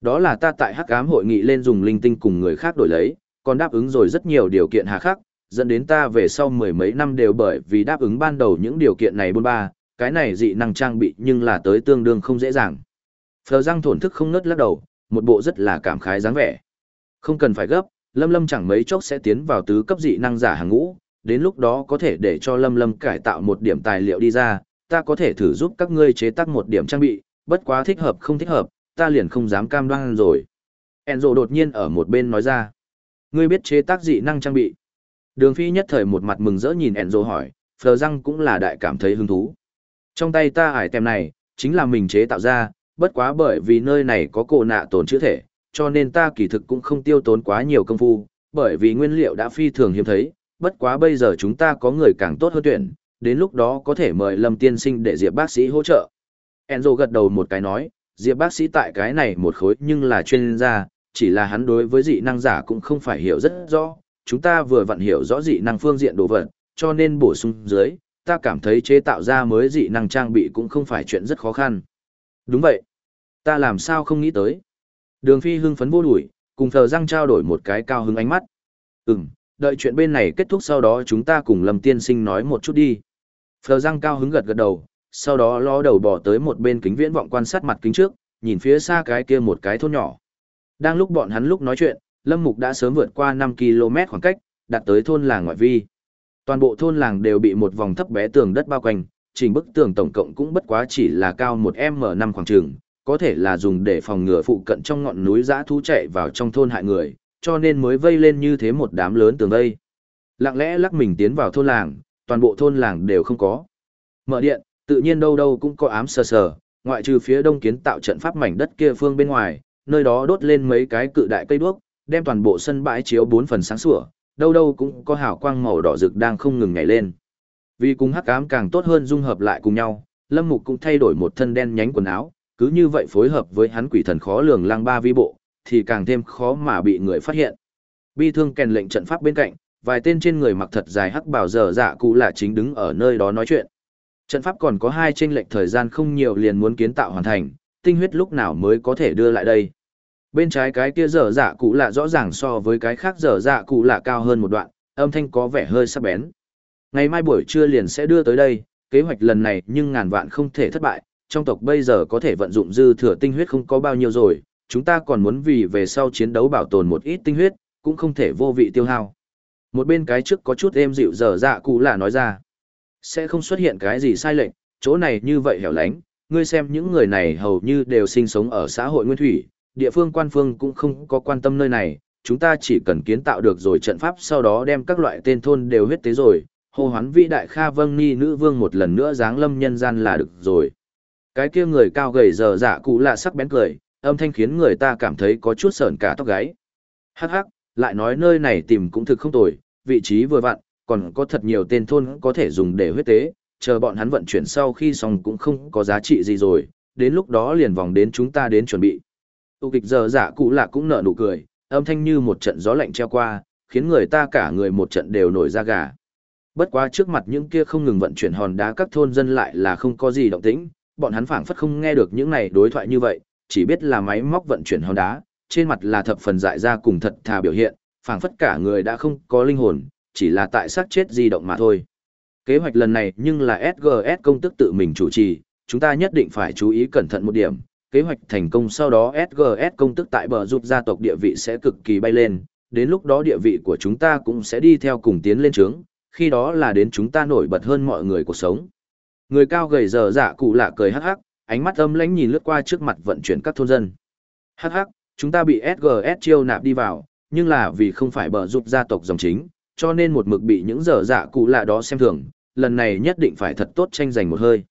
Speaker 1: Đó là ta tại hắc ám hội nghị lên dùng linh tinh cùng người khác đổi lấy, còn đáp ứng rồi rất nhiều điều kiện hà khắc, dẫn đến ta về sau mười mấy năm đều bởi vì đáp ứng ban đầu những điều kiện này bôn ba, cái này dị năng trang bị nhưng là tới tương đương không dễ dàng. Phờ răng thổn thức không ngớt lắc đầu, một bộ rất là cảm khái dáng vẻ. Không cần phải gấp, Lâm Lâm chẳng mấy chốc sẽ tiến vào tứ cấp dị năng giả hàng ngũ, đến lúc đó có thể để cho Lâm Lâm cải tạo một điểm tài liệu đi ra, ta có thể thử giúp các ngươi chế tác một điểm trang bị, bất quá thích hợp không thích hợp, ta liền không dám cam đoan rồi. Enzo đột nhiên ở một bên nói ra, ngươi biết chế tác dị năng trang bị. Đường Phi nhất thời một mặt mừng rỡ nhìn Enzo hỏi, Phờ răng cũng là đại cảm thấy hứng thú. Trong tay ta ải tem này, chính là mình chế tạo ra, bất quá bởi vì nơi này có cổ nạ tổn chữa thể, cho nên ta kỳ thực cũng không tiêu tốn quá nhiều công phu, bởi vì nguyên liệu đã phi thường hiếm thấy, bất quá bây giờ chúng ta có người càng tốt hơn tuyển, đến lúc đó có thể mời Lâm tiên sinh để Diệp bác sĩ hỗ trợ. Enzo gật đầu một cái nói, Diệp bác sĩ tại cái này một khối nhưng là chuyên gia, chỉ là hắn đối với dị năng giả cũng không phải hiểu rất rõ, chúng ta vừa vặn hiểu rõ dị năng phương diện đồ vật, cho nên bổ sung dưới, ta cảm thấy chế tạo ra mới dị năng trang bị cũng không phải chuyện rất khó khăn. Đúng vậy. Ta làm sao không nghĩ tới. Đường phi hưng phấn vô đuổi, cùng thờ răng trao đổi một cái cao hứng ánh mắt. Ừm, đợi chuyện bên này kết thúc sau đó chúng ta cùng Lâm Tiên Sinh nói một chút đi. Phờ răng cao hứng gật gật đầu, sau đó ló đầu bỏ tới một bên kính viễn vọng quan sát mặt kính trước, nhìn phía xa cái kia một cái thôn nhỏ. Đang lúc bọn hắn lúc nói chuyện, Lâm Mục đã sớm vượt qua 5 km khoảng cách, đạt tới thôn làng ngoại vi. Toàn bộ thôn làng đều bị một vòng thấp bé tường đất bao quanh, chỉnh bức tường tổng cộng cũng bất quá chỉ là cao một m năm khoảng trường, có thể là dùng để phòng ngừa phụ cận trong ngọn núi giã thú chạy vào trong thôn hại người, cho nên mới vây lên như thế một đám lớn tường vây. Lặng lẽ lắc mình tiến vào thôn làng, toàn bộ thôn làng đều không có. Mở điện, tự nhiên đâu đâu cũng có ám sờ sờ, ngoại trừ phía đông kiến tạo trận pháp mảnh đất kia phương bên ngoài, nơi đó đốt lên mấy cái cự đại cây đuốc, đem toàn bộ sân bãi chiếu bốn phần sáng sủa, đâu đâu cũng có hào quang màu đỏ rực đang không ngừng nhảy lên. Vì cùng hắc ám càng tốt hơn dung hợp lại cùng nhau, Lâm Mục cũng thay đổi một thân đen nhánh quần áo, cứ như vậy phối hợp với hắn quỷ thần khó lường lang ba vi bộ, thì càng thêm khó mà bị người phát hiện. Bi thương kèn lệnh trận pháp bên cạnh, vài tên trên người mặc thật dài hắc bảo dở dạ cụ là chính đứng ở nơi đó nói chuyện. Trận pháp còn có hai chênh lệnh thời gian không nhiều liền muốn kiến tạo hoàn thành, tinh huyết lúc nào mới có thể đưa lại đây. Bên trái cái kia dở dạ cụ lạ rõ ràng so với cái khác dở dạ cụ lạ cao hơn một đoạn, âm thanh có vẻ hơi sắc bén. Ngày mai buổi trưa liền sẽ đưa tới đây, kế hoạch lần này nhưng ngàn vạn không thể thất bại, trong tộc bây giờ có thể vận dụng dư thừa tinh huyết không có bao nhiêu rồi, chúng ta còn muốn vì về sau chiến đấu bảo tồn một ít tinh huyết, cũng không thể vô vị tiêu hao. Một bên cái trước có chút êm dịu dở dạ cụ là nói ra, sẽ không xuất hiện cái gì sai lệch, chỗ này như vậy hẻo lánh, ngươi xem những người này hầu như đều sinh sống ở xã hội nguyên thủy, địa phương quan phương cũng không có quan tâm nơi này, chúng ta chỉ cần kiến tạo được rồi trận pháp sau đó đem các loại tên thôn đều huyết tế rồi, hô hoán vĩ đại Kha Vâng Ni nữ vương một lần nữa giáng lâm nhân gian là được rồi. Cái kia người cao gầy giờ dạ cụ lạ sắc bén cười, âm thanh khiến người ta cảm thấy có chút sờn cả tóc gáy. Hắc hắc, lại nói nơi này tìm cũng thực không tồi, vị trí vừa vặn, còn có thật nhiều tên thôn có thể dùng để huyết tế, chờ bọn hắn vận chuyển sau khi xong cũng không có giá trị gì rồi, đến lúc đó liền vòng đến chúng ta đến chuẩn bị. Tu kịch giờ giả cụ lạ cũng nở nụ cười, âm thanh như một trận gió lạnh treo qua, khiến người ta cả người một trận đều nổi da gà. Bất quá trước mặt những kia không ngừng vận chuyển hòn đá các thôn dân lại là không có gì động tĩnh, bọn hắn phảng phất không nghe được những này đối thoại như vậy, chỉ biết là máy móc vận chuyển hòn đá, trên mặt là thập phần dại ra cùng thật thà biểu hiện, phảng phất cả người đã không có linh hồn, chỉ là tại xác chết di động mà thôi. Kế hoạch lần này nhưng là SGS công tức tự mình chủ trì, chúng ta nhất định phải chú ý cẩn thận một điểm. Kế hoạch thành công sau đó SGS công tức tại bờ giúp gia tộc địa vị sẽ cực kỳ bay lên, đến lúc đó địa vị của chúng ta cũng sẽ đi theo cùng tiến lên trướng, khi đó là đến chúng ta nổi bật hơn mọi người cuộc sống. Người cao gầy giờ dạ cụ lạ cười hắc hắc, ánh mắt âm lãnh nhìn lướt qua trước mặt vận chuyển các thôn dân. Hắc hắc, chúng ta bị SGS chiêu nạp đi vào, nhưng là vì không phải bờ giúp gia tộc dòng chính, cho nên một mực bị những giờ dạ cụ lạ đó xem thường, lần này nhất định phải thật tốt tranh giành một hơi.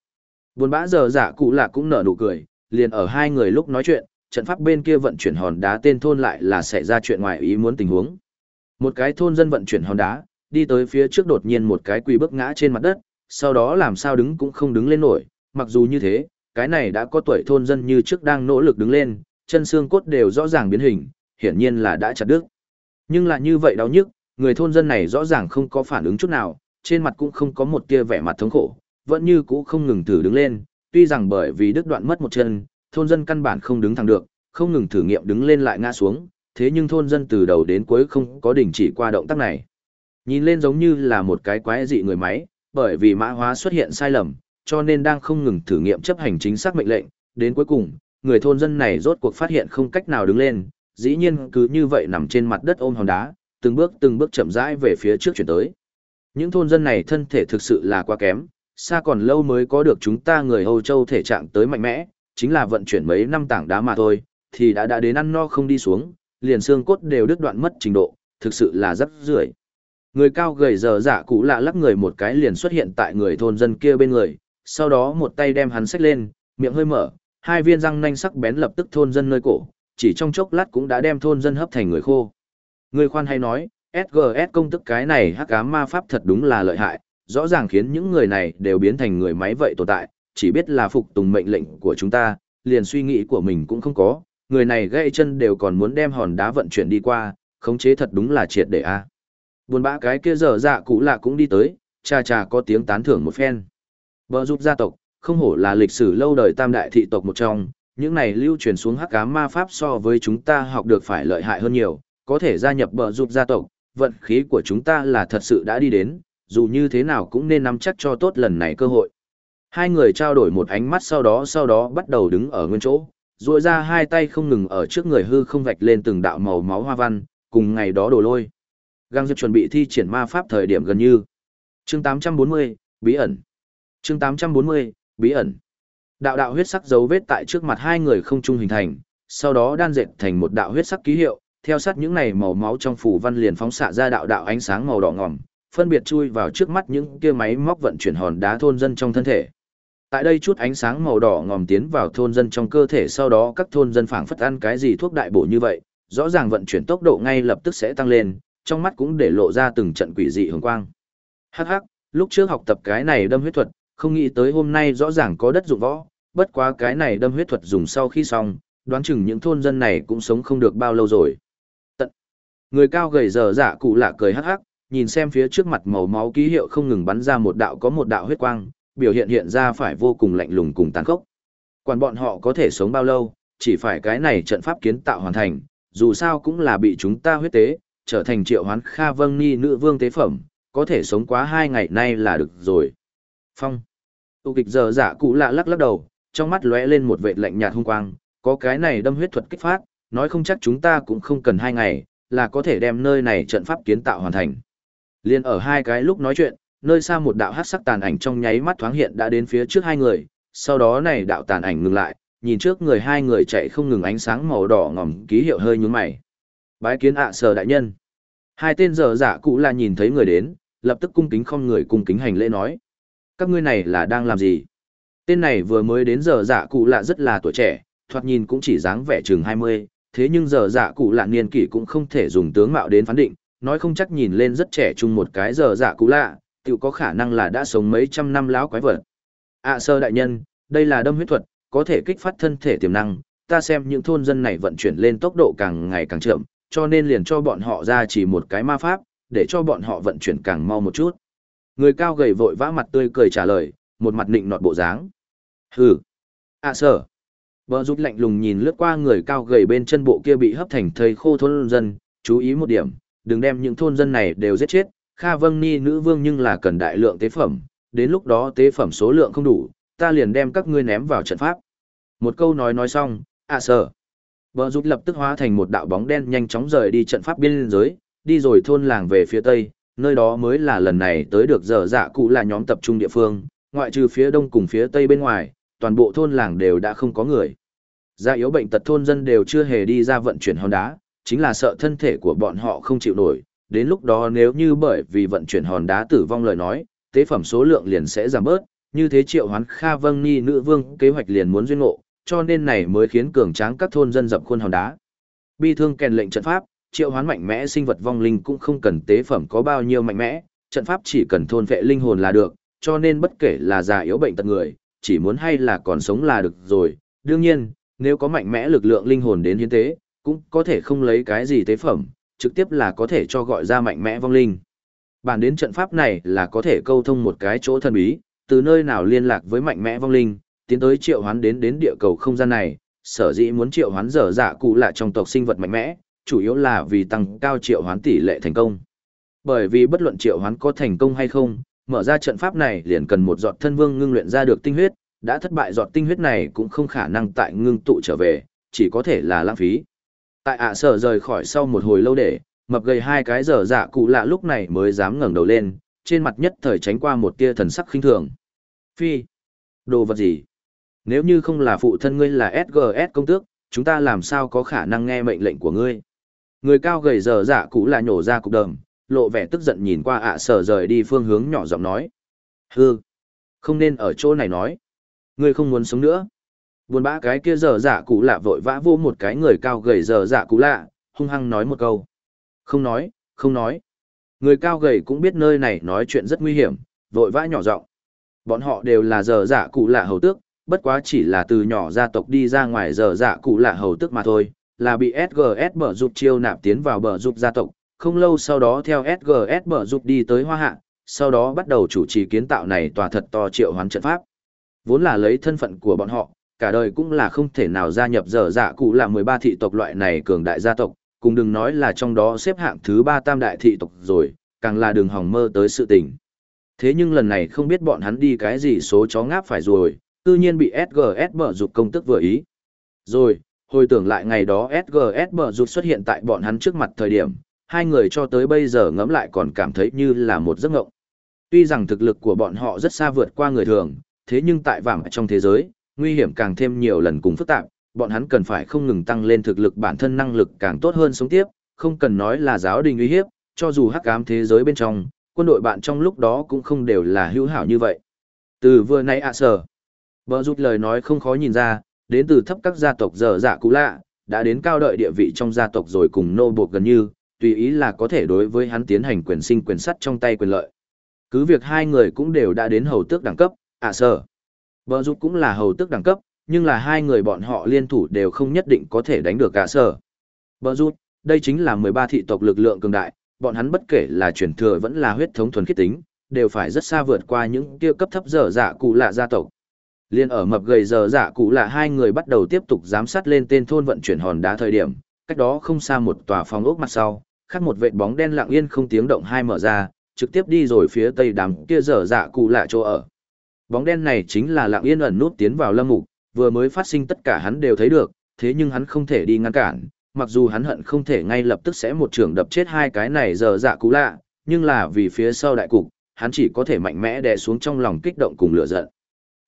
Speaker 1: Buồn bã giờ dạ cụ lạ cũng nở nụ cười, liền ở hai người lúc nói chuyện, trận pháp bên kia vận chuyển hòn đá tên thôn lại là xảy ra chuyện ngoài ý muốn tình huống. Một cái thôn dân vận chuyển hòn đá, đi tới phía trước đột nhiên một cái quỳ bước ngã trên mặt đất, sau đó làm sao đứng cũng không đứng lên nổi, mặc dù như thế, cái này đã có tuổi thôn dân như trước đang nỗ lực đứng lên, chân xương cốt đều rõ ràng biến hình, hiển nhiên là đã chặt đứt. Nhưng là như vậy đau nhức, người thôn dân này rõ ràng không có phản ứng chút nào, trên mặt cũng không có một tia vẻ mặt thống khổ, vẫn như cũ không ngừng thử đứng lên, tuy rằng bởi vì đứt đoạn mất một chân, thôn dân căn bản không đứng thẳng được, không ngừng thử nghiệm đứng lên lại ngã xuống, thế nhưng thôn dân từ đầu đến cuối không có đình chỉ qua động tác này. Nhìn lên giống như là một cái quái dị người máy, bởi vì mã hóa xuất hiện sai lầm, cho nên đang không ngừng thử nghiệm chấp hành chính xác mệnh lệnh, đến cuối cùng, người thôn dân này rốt cuộc phát hiện không cách nào đứng lên, dĩ nhiên cứ như vậy nằm trên mặt đất ôm hòn đá, từng bước từng bước chậm rãi về phía trước chuyển tới. Những thôn dân này thân thể thực sự là quá kém, xa còn lâu mới có được chúng ta người Âu Châu thể trạng tới mạnh mẽ, chính là vận chuyển mấy năm tảng đá mà thôi, thì đã đã đến ăn no không đi xuống, liền xương cốt đều đứt đoạn mất trình độ, thực sự là rất rưởi. Người cao gầy giờ giả dạ cụ lạ lắc người một cái liền xuất hiện tại người thôn dân kia bên người, sau đó một tay đem hắn xách lên, miệng hơi mở, hai viên răng nanh sắc bén lập tức thôn dân nơi cổ, chỉ trong chốc lát cũng đã đem thôn dân hấp thành người khô. Người khoan hay nói, SGS công tức cái này hắc ám ma pháp thật đúng là lợi hại, rõ ràng khiến những người này đều biến thành người máy vậy tồn tại, chỉ biết là phục tùng mệnh lệnh của chúng ta, liền suy nghĩ của mình cũng không có, người này gãy chân đều còn muốn đem hòn đá vận chuyển đi qua, khống chế thật đúng là triệt để a. Buồn bã cái kia dở dạ cũ lạ cũng đi tới, cha cha có tiếng tán thưởng một phen. Bờ giúp gia tộc, không hổ là lịch sử lâu đời tam đại thị tộc một trong, những này lưu truyền xuống hắc ám ma pháp so với chúng ta học được phải lợi hại hơn nhiều, có thể gia nhập bờ giúp gia tộc, vận khí của chúng ta là thật sự đã đi đến, dù như thế nào cũng nên nắm chắc cho tốt lần này cơ hội. Hai người trao đổi một ánh mắt sau đó sau đó bắt đầu đứng ở nguyên chỗ, duỗi ra hai tay không ngừng ở trước người hư không vạch lên từng đạo màu máu hoa văn, cùng ngày đó đổ lôi. Gang Diệp chuẩn bị thi triển ma pháp thời điểm gần như. Chương 840, bí ẩn. Chương 840, bí ẩn. Đạo đạo huyết sắc dấu vết tại trước mặt hai người không trung hình thành, sau đó đan dệt thành một đạo huyết sắc ký hiệu, theo sát những này màu máu trong phủ văn liền phóng xạ ra đạo đạo ánh sáng màu đỏ ngòm, phân biệt chui vào trước mắt những kia máy móc vận chuyển hòn đá thôn dân trong thân thể. Tại đây chút ánh sáng màu đỏ ngòm tiến vào thôn dân trong cơ thể sau đó các thôn dân phảng phất ăn cái gì thuốc đại bổ như vậy, rõ ràng vận chuyển tốc độ ngay lập tức sẽ tăng lên, trong mắt cũng để lộ ra từng trận quỷ dị hồng quang. Hắc hắc, lúc trước học tập cái này đâm huyết thuật, không nghĩ tới hôm nay rõ ràng có đất dụng võ, bất quá cái này đâm huyết thuật dùng sau khi xong, Đoán chừng những thôn dân này cũng sống không được bao lâu rồi. Tận. Người cao gầy dở dạ cụ lạ cười hắc hắc, nhìn xem phía trước mặt màu máu ký hiệu không ngừng bắn ra một đạo có một đạo huyết quang, biểu hiện hiện ra phải vô cùng lạnh lùng cùng tàn khốc. Quản bọn họ có thể sống bao lâu, chỉ phải cái này trận pháp kiến tạo hoàn thành, dù sao cũng là bị chúng ta huyết tế, trở thành triệu hoán Kha Vâng Ni nữ vương tế phẩm, có thể sống quá hai ngày nay là được rồi. Phong. Tu kịch giờ giả cụ lạ lắc lắc đầu, trong mắt lóe lên một vệt lạnh nhạt hung quang, có cái này đâm huyết thuật kích phát, nói không chắc chúng ta cũng không cần hai ngày, là có thể đem nơi này trận pháp kiến tạo hoàn thành. Liên ở hai cái lúc nói chuyện, nơi xa một đạo hắc sắc tàn ảnh trong nháy mắt thoáng hiện đã đến phía trước hai người, sau đó này đạo tàn ảnh ngừng lại, nhìn trước người hai người chạy không ngừng ánh sáng màu đỏ ngòm ký hiệu hơi nhướng mày. Bái kiến ạ sở đại nhân. Hai tên dở dạ cụ là nhìn thấy người đến, lập tức cung kính không người cung kính hành lễ nói. Các ngươi này là đang làm gì? Tên này vừa mới đến giờ dạ cụ lạ rất là tuổi trẻ, thoạt nhìn cũng chỉ dáng vẻ chừng 20, thế nhưng giờ dạ cụ lạ niên kỷ cũng không thể dùng tướng mạo đến phán định, nói không chắc nhìn lên rất trẻ chung một cái giờ dạ cũ lạ, tự có khả năng là đã sống mấy trăm năm láo quái vật. À sơ đại nhân, đây là đâm huyết thuật, có thể kích phát thân thể tiềm năng, ta xem những thôn dân này vận chuyển lên tốc độ càng ngày càng chậm, cho nên liền cho bọn họ ra chỉ một cái ma pháp, để cho bọn họ vận chuyển càng mau một chút. Người cao gầy vội vã mặt tươi cười trả lời, một mặt nịnh nọt bộ dáng. Hừ. À sở. Bờ giúp lạnh lùng nhìn lướt qua người cao gầy bên chân bộ kia bị hấp thành thây khô thôn dân, chú ý một điểm, đừng đem những thôn dân này đều giết chết. Kha Vâng Ni nữ vương nhưng là cần đại lượng tế phẩm, đến lúc đó tế phẩm số lượng không đủ, ta liền đem các ngươi ném vào trận pháp. Một câu nói nói xong, à sở. Bờ rút lập tức hóa thành một đạo bóng đen nhanh chóng rời đi trận pháp biên giới, đi rồi thôn làng về phía tây, nơi đó mới là lần này tới được dở dạ cụ là nhóm tập trung địa phương, ngoại trừ phía đông cùng phía tây bên ngoài, toàn bộ thôn làng đều đã không có người. Gia yếu bệnh tật thôn dân đều chưa hề đi ra vận chuyển hòn đá, chính là sợ thân thể của bọn họ không chịu nổi, đến lúc đó nếu như bởi vì vận chuyển hòn đá tử vong lời nói, tế phẩm số lượng liền sẽ giảm bớt, như thế triệu hoán Kha Vâng Ni nữ vương kế hoạch liền muốn duyên ngộ, cho nên này mới khiến cường tráng các thôn dân dập khuôn hòn đá. Bi thương kèn lệnh trận pháp, triệu hoán mạnh mẽ sinh vật vong linh cũng không cần tế phẩm có bao nhiêu mạnh mẽ, trận pháp chỉ cần thôn vệ linh hồn là được, cho nên bất kể là già yếu bệnh tật người, chỉ muốn hay là còn sống là được rồi. Đương nhiên, nếu có mạnh mẽ lực lượng linh hồn đến hiến tế, cũng có thể không lấy cái gì tế phẩm, trực tiếp là có thể cho gọi ra mạnh mẽ vong linh. Bản đến trận pháp này là có thể câu thông một cái chỗ thần bí, từ nơi nào liên lạc với mạnh mẽ vong linh, tiến tới triệu hoán đến đến địa cầu không gian này, sở dĩ muốn triệu hoán dở dạ cụ lại trong tộc sinh vật mạnh mẽ, chủ yếu là vì tăng cao triệu hoán tỷ lệ thành công. Bởi vì bất luận triệu hoán có thành công hay không, mở ra trận pháp này liền cần một giọt thân vương ngưng luyện ra được tinh huyết, đã thất bại giọt tinh huyết này cũng không khả năng tại ngưng tụ trở về, chỉ có thể là lãng phí. Tại ạ sở rời khỏi sau một hồi lâu để, mập gầy hai cái dở dạ cụ lạ lúc này mới dám ngẩng đầu lên, trên mặt nhất thời tránh qua một tia thần sắc khinh thường. Phi, đồ vật gì? Nếu như không là phụ thân ngươi là SGS công tước, chúng ta làm sao có khả năng nghe mệnh lệnh của ngươi? Người cao gầy dở dạ cụ là nhổ ra cục đờm, lộ vẻ tức giận nhìn qua ạ sở rời đi phương hướng nhỏ giọng nói. Hư, không nên ở chỗ này nói. Ngươi không muốn sống nữa. Buồn bã cái kia dở dạ cụ lạ vội vã vô một cái người cao gầy dở dạ cụ lạ, hung hăng nói một câu. Không nói, không nói. Người cao gầy cũng biết nơi này nói chuyện rất nguy hiểm, vội vã nhỏ giọng. Bọn họ đều là dở dạ cụ lạ hầu tước, bất quá chỉ là từ nhỏ gia tộc đi ra ngoài dở dạ cụ lạ hầu tước mà thôi, là bị SGS bở giúp chiêu nạp tiến vào bở giúp gia tộc, không lâu sau đó theo SGS bở giúp đi tới Hoa Hạ, sau đó bắt đầu chủ trì kiến tạo này tòa thật to triệu hoán trận pháp. Vốn là lấy thân phận của bọn họ, cả đời cũng là không thể nào gia nhập dở dạ cụ là 13 thị tộc loại này cường đại gia tộc, cùng đừng nói là trong đó xếp hạng thứ 3 tam đại thị tộc rồi, càng là đường hỏng mơ tới sự tình. Thế nhưng lần này không biết bọn hắn đi cái gì số chó ngáp phải rồi, tự nhiên bị SGS bở dục công tức vừa ý. Rồi, hồi tưởng lại ngày đó SGS bở dục xuất hiện tại bọn hắn trước mặt thời điểm, hai người cho tới bây giờ ngẫm lại còn cảm thấy như là một giấc ngộng. Tuy rằng thực lực của bọn họ rất xa vượt qua người thường, thế nhưng tại vàng trong thế giới, nguy hiểm càng thêm nhiều lần cùng phức tạp, bọn hắn cần phải không ngừng tăng lên thực lực bản thân năng lực càng tốt hơn sống tiếp, không cần nói là giáo đình uy hiếp, cho dù hắc ám thế giới bên trong, quân đội bạn trong lúc đó cũng không đều là hữu hảo như vậy. Từ vừa nãy ạ sở, bờ rút lời nói không khó nhìn ra, đến từ thấp các gia tộc dở dạ cũ lạ, đã đến cao đợi địa vị trong gia tộc rồi cùng nô buộc gần như, tùy ý là có thể đối với hắn tiến hành quyền sinh quyền sắt trong tay quyền lợi. Cứ việc hai người cũng đều đã đến hầu tước đẳng cấp, ạ sở. Bờ rút cũng là hầu tước đẳng cấp, nhưng là hai người bọn họ liên thủ đều không nhất định có thể đánh được cả sở. Bờ rút, đây chính là 13 thị tộc lực lượng cường đại, bọn hắn bất kể là truyền thừa vẫn là huyết thống thuần khiết tính, đều phải rất xa vượt qua những kia cấp thấp dở dạ cụ lạ gia tộc. Liên ở mập gầy dở dạ cụ lạ hai người bắt đầu tiếp tục giám sát lên tên thôn vận chuyển hòn đá thời điểm, cách đó không xa một tòa phòng ốc mặt sau, khác một vệt bóng đen lặng yên không tiếng động hai mở ra, trực tiếp đi rồi phía tây đám kia dở dạ cụ lạ chỗ ở. Bóng đen này chính là lặng yên ẩn nút tiến vào lâm mục, vừa mới phát sinh tất cả hắn đều thấy được, thế nhưng hắn không thể đi ngăn cản, mặc dù hắn hận không thể ngay lập tức sẽ một trường đập chết hai cái này giờ dạ cú lạ, nhưng là vì phía sau đại cục, hắn chỉ có thể mạnh mẽ đè xuống trong lòng kích động cùng lửa giận.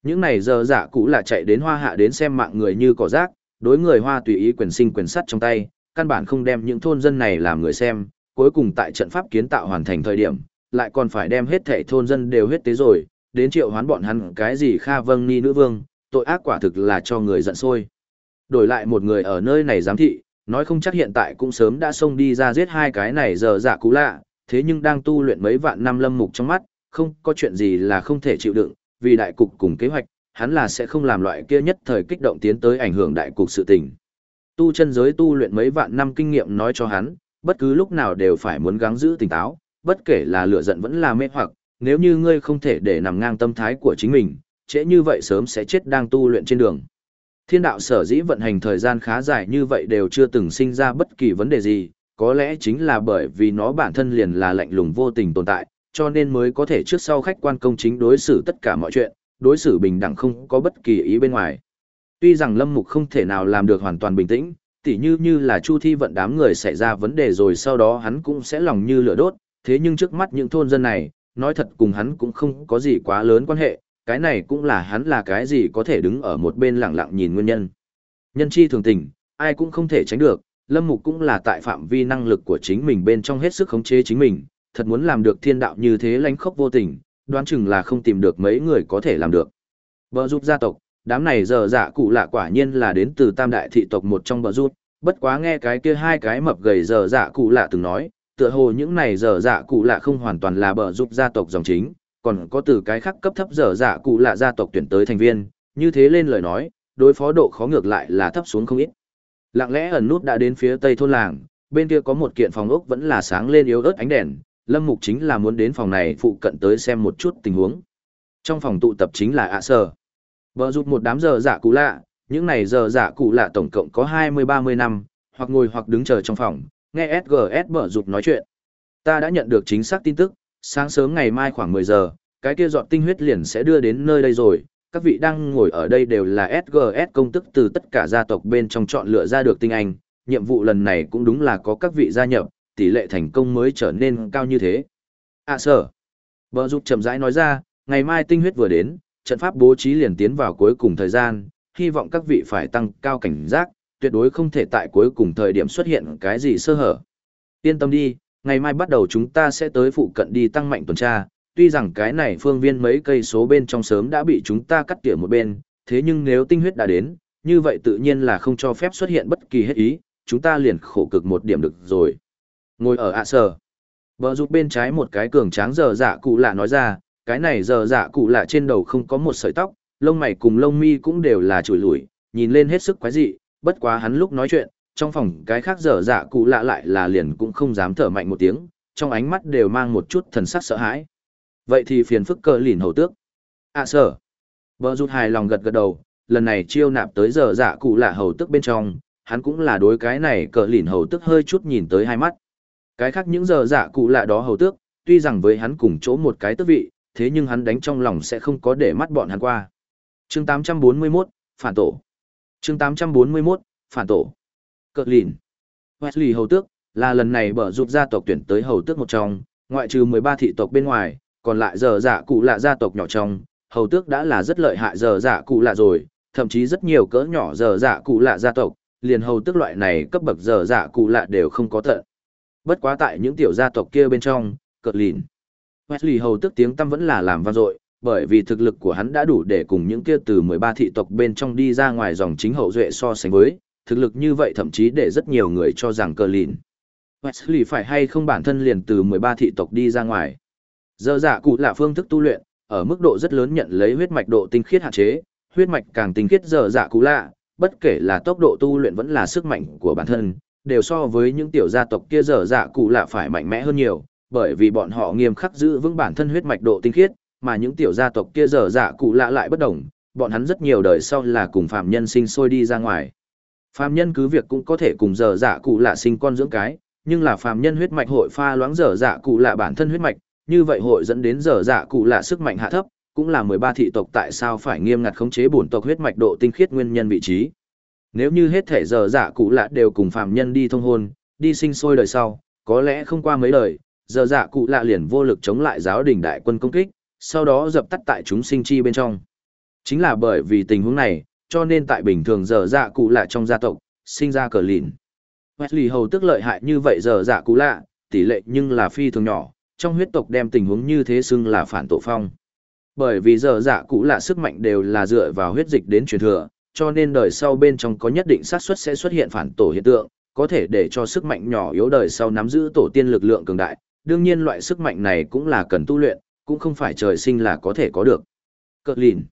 Speaker 1: Những này giờ dạ cũ là chạy đến hoa hạ đến xem mạng người như cỏ rác, đối người hoa tùy ý quyền sinh quyền sắt trong tay, căn bản không đem những thôn dân này làm người xem, cuối cùng tại trận pháp kiến tạo hoàn thành thời điểm, lại còn phải đem hết thảy thôn dân đều huyết tế rồi, đến triệu hoán bọn hắn cái gì kha vâng ni nữ vương, tội ác quả thực là cho người giận sôi. Đổi lại một người ở nơi này giám thị, nói không chắc hiện tại cũng sớm đã xông đi ra giết hai cái này giờ giả cú lạ, thế nhưng đang tu luyện mấy vạn năm lâm mục trong mắt, không có chuyện gì là không thể chịu đựng, vì đại cục cùng kế hoạch, hắn là sẽ không làm loại kia nhất thời kích động tiến tới ảnh hưởng đại cục sự tình. Tu chân giới tu luyện mấy vạn năm kinh nghiệm nói cho hắn, bất cứ lúc nào đều phải muốn gắng giữ tỉnh táo, bất kể là lửa giận vẫn là mê hoặc, nếu như ngươi không thể để nằm ngang tâm thái của chính mình, trễ như vậy sớm sẽ chết đang tu luyện trên đường. Thiên đạo sở dĩ vận hành thời gian khá dài như vậy đều chưa từng sinh ra bất kỳ vấn đề gì, có lẽ chính là bởi vì nó bản thân liền là lạnh lùng vô tình tồn tại, cho nên mới có thể trước sau khách quan công chính đối xử tất cả mọi chuyện, đối xử bình đẳng không có bất kỳ ý bên ngoài. Tuy rằng Lâm Mục không thể nào làm được hoàn toàn bình tĩnh, tỉ như như là Chu Thi vận đám người xảy ra vấn đề rồi sau đó hắn cũng sẽ lòng như lửa đốt, thế nhưng trước mắt những thôn dân này, nói thật cùng hắn cũng không có gì quá lớn quan hệ, cái này cũng là hắn là cái gì có thể đứng ở một bên lặng lặng nhìn nguyên nhân. Nhân chi thường tình, ai cũng không thể tránh được, Lâm Mục cũng là tại phạm vi năng lực của chính mình bên trong hết sức khống chế chính mình, thật muốn làm được thiên đạo như thế lánh khốc vô tình, đoán chừng là không tìm được mấy người có thể làm được. Bờ giúp gia tộc, đám này giờ dạ cụ lạ quả nhiên là đến từ tam đại thị tộc một trong bờ giúp, bất quá nghe cái kia hai cái mập gầy giờ dạ cụ lạ từng nói, tựa hồ những này dở dạ cụ lạ không hoàn toàn là bờ giúp gia tộc dòng chính, còn có từ cái khác cấp thấp dở dạ cụ lạ gia tộc tuyển tới thành viên, như thế lên lời nói, đối phó độ khó ngược lại là thấp xuống không ít. Lặng lẽ ẩn nút đã đến phía tây thôn làng, bên kia có một kiện phòng ốc vẫn là sáng lên yếu ớt ánh đèn, Lâm Mục chính là muốn đến phòng này phụ cận tới xem một chút tình huống. Trong phòng tụ tập chính là ạ sở. Bờ rụt một đám giờ giả dạ cụ lạ, những này giờ giả dạ cụ lạ tổng cộng có 20-30 năm, hoặc ngồi hoặc đứng chờ trong phòng, nghe SGS mở rụt nói chuyện. Ta đã nhận được chính xác tin tức, sáng sớm ngày mai khoảng 10 giờ, cái kia dọn tinh huyết liền sẽ đưa đến nơi đây rồi. Các vị đang ngồi ở đây đều là SGS công tức từ tất cả gia tộc bên trong chọn lựa ra được tinh anh. Nhiệm vụ lần này cũng đúng là có các vị gia nhập, tỷ lệ thành công mới trở nên cao như thế. À sở. Bờ dục chậm rãi nói ra, ngày mai tinh huyết vừa đến, trận pháp bố trí liền tiến vào cuối cùng thời gian, hy vọng các vị phải tăng cao cảnh giác, tuyệt đối không thể tại cuối cùng thời điểm xuất hiện cái gì sơ hở. Yên tâm đi, ngày mai bắt đầu chúng ta sẽ tới phụ cận đi tăng mạnh tuần tra, tuy rằng cái này phương viên mấy cây số bên trong sớm đã bị chúng ta cắt tỉa một bên, thế nhưng nếu tinh huyết đã đến, như vậy tự nhiên là không cho phép xuất hiện bất kỳ hết ý, chúng ta liền khổ cực một điểm được rồi. Ngồi ở ạ sở. Bờ giúp bên trái một cái cường tráng giờ dạ cụ lạ nói ra, cái này giờ dạ cụ lạ trên đầu không có một sợi tóc, lông mày cùng lông mi cũng đều là chùi lủi, nhìn lên hết sức quái dị, bất quá hắn lúc nói chuyện, trong phòng cái khác dở dạ cụ lạ lại là liền cũng không dám thở mạnh một tiếng, trong ánh mắt đều mang một chút thần sắc sợ hãi. Vậy thì phiền phức cờ lìn hầu tước. À sở. Bờ rút hài lòng gật gật đầu, lần này chiêu nạp tới giờ dạ cụ lạ hầu tước bên trong, hắn cũng là đối cái này cờ lìn hầu tước hơi chút nhìn tới hai mắt. Cái khác những giờ dạ cụ lạ đó hầu tước, tuy rằng với hắn cùng chỗ một cái tước vị, thế nhưng hắn đánh trong lòng sẽ không có để mắt bọn hắn qua. Chương 841, Phản tổ. Chương 841, Phản tổ. Cợt lìn. Wesley hầu tước, là lần này bở giúp gia tộc tuyển tới hầu tước một trong, ngoại trừ 13 thị tộc bên ngoài, còn lại giờ dạ cụ lạ gia tộc nhỏ trong, hầu tước đã là rất lợi hại giờ dạ cụ lạ rồi, thậm chí rất nhiều cỡ nhỏ giờ dạ cụ lạ gia tộc, liền hầu tước loại này cấp bậc giờ dạ cụ lạ đều không có tận. Bất quá tại những tiểu gia tộc kia bên trong, cợt lìn. Wesley hầu tước tiếng tâm vẫn là làm vang dội, bởi vì thực lực của hắn đã đủ để cùng những kia từ 13 thị tộc bên trong đi ra ngoài dòng chính hậu duệ so sánh với, thực lực như vậy thậm chí để rất nhiều người cho rằng cờ lìn. Wesley phải hay không bản thân liền từ 13 thị tộc đi ra ngoài. Giờ giả dạ cụ là phương thức tu luyện, ở mức độ rất lớn nhận lấy huyết mạch độ tinh khiết hạn chế, huyết mạch càng tinh khiết dở dạ cụ lạ, bất kể là tốc độ tu luyện vẫn là sức mạnh của bản thân, đều so với những tiểu gia tộc kia dở dạ cụ lạ phải mạnh mẽ hơn nhiều, bởi vì bọn họ nghiêm khắc giữ vững bản thân huyết mạch độ tinh khiết, mà những tiểu gia tộc kia dở dạ cụ lạ lại bất đồng, bọn hắn rất nhiều đời sau là cùng phạm nhân sinh sôi đi ra ngoài. Phạm nhân cứ việc cũng có thể cùng dở dạ cụ lạ sinh con dưỡng cái, nhưng là phạm nhân huyết mạch hội pha loãng dở dạ cụ lạ bản thân huyết mạch, như vậy hội dẫn đến dở dạ cụ lạ sức mạnh hạ thấp, cũng là 13 thị tộc tại sao phải nghiêm ngặt khống chế bổn tộc huyết mạch độ tinh khiết nguyên nhân vị trí. Nếu như hết thể dở dạ cụ lạ đều cùng phạm nhân đi thông hôn, đi sinh sôi đời sau, có lẽ không qua mấy đời, dở dạ cụ lạ liền vô lực chống lại giáo đình đại quân công kích, sau đó dập tắt tại chúng sinh chi bên trong. Chính là bởi vì tình huống này, cho nên tại bình thường dở dạ cụ lạ trong gia tộc, sinh ra cờ lìn. Wesley hầu tức lợi hại như vậy dở dạ cụ lạ, tỷ lệ nhưng là phi thường nhỏ, trong huyết tộc đem tình huống như thế xưng là phản tổ phong. Bởi vì dở dạ cụ lạ sức mạnh đều là dựa vào huyết dịch đến truyền thừa, cho nên đời sau bên trong có nhất định xác suất sẽ xuất hiện phản tổ hiện tượng, có thể để cho sức mạnh nhỏ yếu đời sau nắm giữ tổ tiên lực lượng cường đại. Đương nhiên loại sức mạnh này cũng là cần tu luyện, cũng không phải trời sinh là có thể có được. Cợt lìn.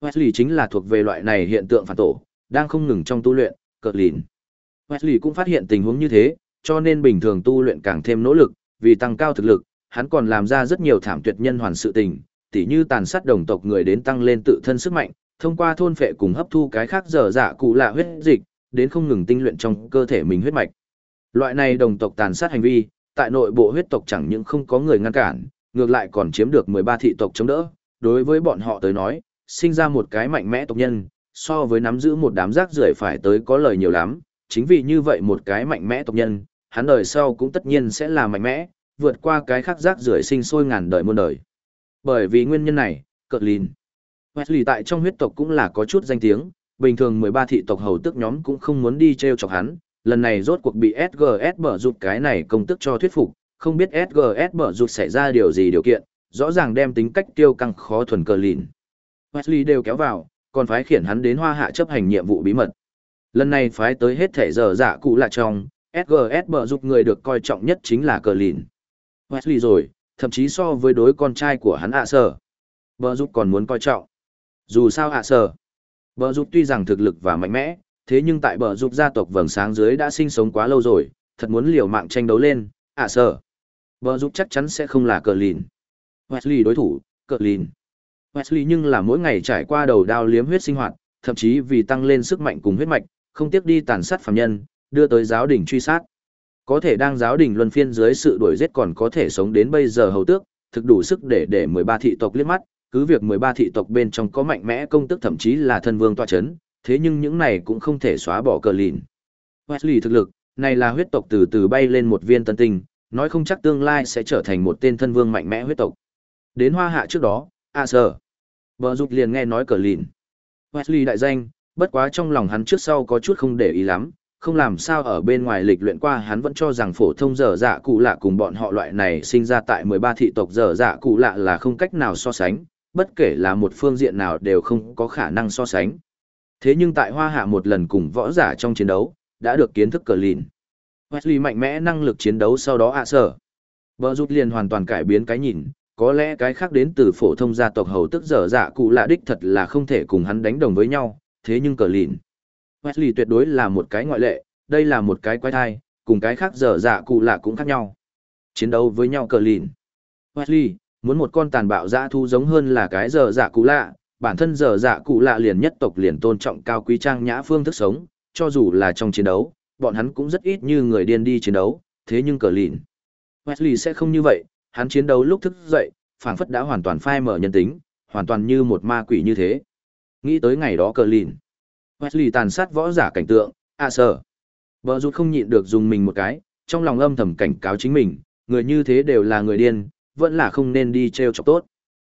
Speaker 1: Wesley chính là thuộc về loại này hiện tượng phản tổ, đang không ngừng trong tu luyện, cợt lìn. Wesley cũng phát hiện tình huống như thế, cho nên bình thường tu luyện càng thêm nỗ lực, vì tăng cao thực lực, hắn còn làm ra rất nhiều thảm tuyệt nhân hoàn sự tình, tỉ như tàn sát đồng tộc người đến tăng lên tự thân sức mạnh, thông qua thôn phệ cùng hấp thu cái khác dở dạ cụ lạ huyết dịch, đến không ngừng tinh luyện trong cơ thể mình huyết mạch. Loại này đồng tộc tàn sát hành vi, tại nội bộ huyết tộc chẳng những không có người ngăn cản, ngược lại còn chiếm được 13 thị tộc chống đỡ. Đối với bọn họ tới nói, sinh ra một cái mạnh mẽ tộc nhân, so với nắm giữ một đám rác rưởi phải tới có lời nhiều lắm. Chính vì như vậy một cái mạnh mẽ tộc nhân, hắn đời sau cũng tất nhiên sẽ là mạnh mẽ, vượt qua cái khác rác rưởi sinh sôi ngàn đời muôn đời. Bởi vì nguyên nhân này, cợt lìn. Wesley tại trong huyết tộc cũng là có chút danh tiếng, bình thường 13 thị tộc hầu tức nhóm cũng không muốn đi treo chọc hắn, lần này rốt cuộc bị SGS bở rụt cái này công tức cho thuyết phục, không biết SGS mở rụt xảy ra điều gì điều kiện, rõ ràng đem tính cách tiêu căng khó thuần cờ lìn. Wesley đều kéo vào, còn phái khiển hắn đến hoa hạ chấp hành nhiệm vụ bí mật. Lần này phái tới hết thể giờ giả cụ là trong, SGS mở rụt người được coi trọng nhất chính là cờ lìn. Wesley rồi, thậm chí so với đối con trai của hắn ạ sở. Bờ rụt còn muốn coi trọng. Dù sao ạ sở, bờ rụt tuy rằng thực lực và mạnh mẽ, thế nhưng tại bờ rụt gia tộc vầng sáng dưới đã sinh sống quá lâu rồi, thật muốn liều mạng tranh đấu lên, ạ sở. Bờ giúp chắc chắn sẽ không là cờ lìn. Wesley đối thủ, cờ lìn. Wesley nhưng là mỗi ngày trải qua đầu đao liếm huyết sinh hoạt, thậm chí vì tăng lên sức mạnh cùng huyết mạch, không tiếc đi tàn sát phàm nhân, đưa tới giáo đình truy sát. Có thể đang giáo đình luân phiên dưới sự đuổi giết còn có thể sống đến bây giờ hầu tước, thực đủ sức để để 13 thị tộc liếc mắt, cứ việc 13 thị tộc bên trong có mạnh mẽ công tức thậm chí là thân vương tọa chấn, thế nhưng những này cũng không thể xóa bỏ cờ lìn. Wesley thực lực, này là huyết tộc từ từ bay lên một viên tân tinh, nói không chắc tương lai sẽ trở thành một tên thân vương mạnh mẽ huyết tộc. Đến hoa hạ trước đó, à sở. Bờ rụt liền nghe nói cờ lìn. Wesley đại danh, bất quá trong lòng hắn trước sau có chút không để ý lắm, không làm sao ở bên ngoài lịch luyện qua hắn vẫn cho rằng phổ thông dở dạ cụ lạ cùng bọn họ loại này sinh ra tại 13 thị tộc dở dạ cụ lạ là không cách nào so sánh, bất kể là một phương diện nào đều không có khả năng so sánh. Thế nhưng tại Hoa Hạ một lần cùng võ giả trong chiến đấu, đã được kiến thức cờ lìn. Wesley mạnh mẽ năng lực chiến đấu sau đó ạ sở. Bờ rút liền hoàn toàn cải biến cái nhìn, có lẽ cái khác đến từ phổ thông gia tộc hầu tức dở dạ cụ lạ đích thật là không thể cùng hắn đánh đồng với nhau, thế nhưng cờ lìn. Wesley tuyệt đối là một cái ngoại lệ, đây là một cái quái thai, cùng cái khác dở dạ cụ lạ cũng khác nhau. Chiến đấu với nhau cờ lìn. Wesley, muốn một con tàn bạo dã thu giống hơn là cái dở dạ cụ lạ, bản thân dở dạ cụ lạ liền nhất tộc liền tôn trọng cao quý trang nhã phương thức sống, cho dù là trong chiến đấu, bọn hắn cũng rất ít như người điên đi chiến đấu, thế nhưng cờ lìn. Wesley sẽ không như vậy, hắn chiến đấu lúc thức dậy, phảng phất đã hoàn toàn phai mở nhân tính, hoàn toàn như một ma quỷ như thế. Nghĩ tới ngày đó cờ lìn. Wesley tàn sát võ giả cảnh tượng, à sở. Bờ rụt không nhịn được dùng mình một cái, trong lòng âm thầm cảnh cáo chính mình, người như thế đều là người điên, vẫn là không nên đi treo chọc tốt.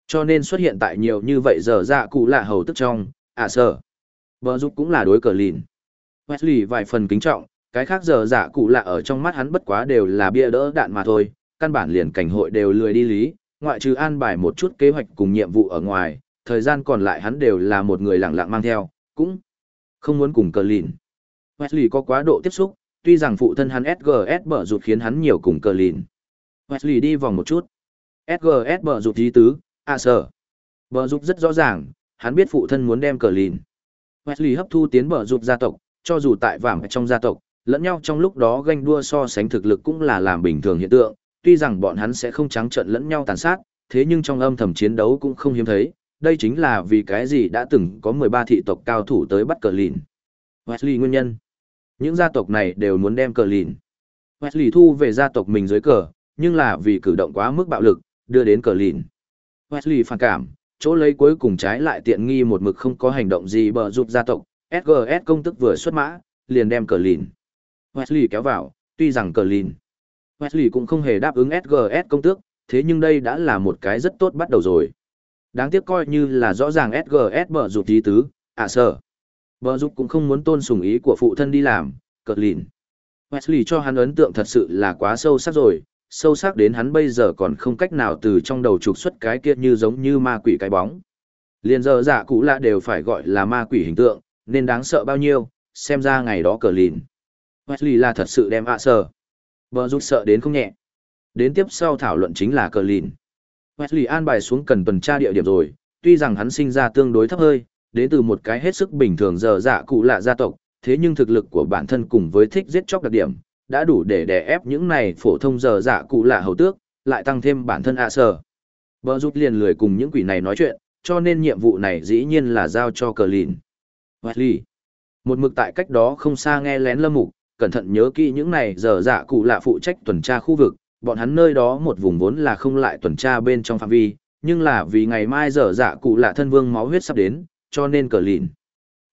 Speaker 1: Cho nên xuất hiện tại nhiều như vậy giờ dạ cụ lạ hầu tức trong, à sở. Bờ rụt cũng là đối cờ lìn. Wesley vài phần kính trọng, cái khác giờ dạ cụ lạ ở trong mắt hắn bất quá đều là bia đỡ đạn mà thôi, căn bản liền cảnh hội đều lười đi lý, ngoại trừ an bài một chút kế hoạch cùng nhiệm vụ ở ngoài, thời gian còn lại hắn đều là một người lặng lặng mang theo, cũng không muốn cùng cờ lìn. Wesley có quá độ tiếp xúc, tuy rằng phụ thân hắn SGS bở rụt khiến hắn nhiều cùng cờ lìn. Wesley đi vòng một chút. SGS bở rụt ý tứ, à sở. Bở rụt rất rõ ràng, hắn biết phụ thân muốn đem cờ lìn. Wesley hấp thu tiến bờ rụt gia tộc, cho dù tại vảm trong gia tộc, lẫn nhau trong lúc đó ganh đua so sánh thực lực cũng là làm bình thường hiện tượng, tuy rằng bọn hắn sẽ không trắng trợn lẫn nhau tàn sát, thế nhưng trong âm thầm chiến đấu cũng không hiếm thấy, đây chính là vì cái gì đã từng có 13 thị tộc cao thủ tới bắt cờ lìn. Wesley nguyên nhân. Những gia tộc này đều muốn đem cờ lìn. Wesley thu về gia tộc mình dưới cờ, nhưng là vì cử động quá mức bạo lực, đưa đến cờ lìn. Wesley phản cảm, chỗ lấy cuối cùng trái lại tiện nghi một mực không có hành động gì bờ rụt gia tộc, SGS công tức vừa xuất mã, liền đem cờ lìn. Wesley kéo vào, tuy rằng cờ lìn. Wesley cũng không hề đáp ứng SGS công tước, thế nhưng đây đã là một cái rất tốt bắt đầu rồi. Đáng tiếc coi như là rõ ràng SGS bở rụt tí tứ, à sợ. Bở rụt cũng không muốn tôn sùng ý của phụ thân đi làm, cờ lìn. Wesley cho hắn ấn tượng thật sự là quá sâu sắc rồi, sâu sắc đến hắn bây giờ còn không cách nào từ trong đầu trục xuất cái kia như giống như ma quỷ cái bóng. Liền giờ giả cũ lạ đều phải gọi là ma quỷ hình tượng, nên đáng sợ bao nhiêu, xem ra ngày đó cờ lìn. Wesley là thật sự đem ạ à sợ. Bờ rút sợ đến không nhẹ. Đến tiếp sau thảo luận chính là cờ lìn. Wesley an bài xuống cần tuần tra địa điểm rồi, tuy rằng hắn sinh ra tương đối thấp hơi, đến từ một cái hết sức bình thường giờ dạ cụ lạ gia tộc, thế nhưng thực lực của bản thân cùng với thích giết chóc đặc điểm, đã đủ để đè ép những này phổ thông giờ dạ cụ lạ hầu tước, lại tăng thêm bản thân ạ à sở. Bờ rút liền lười cùng những quỷ này nói chuyện, cho nên nhiệm vụ này dĩ nhiên là giao cho cờ lìn. Wesley. Một mực tại cách đó không xa nghe lén lâm mục, cẩn thận nhớ kỹ những này giờ dạ cụ lạ phụ trách tuần tra khu vực, bọn hắn nơi đó một vùng vốn là không lại tuần tra bên trong phạm vi, nhưng là vì ngày mai giờ dạ cụ lạ thân vương máu huyết sắp đến, cho nên cờ lìn.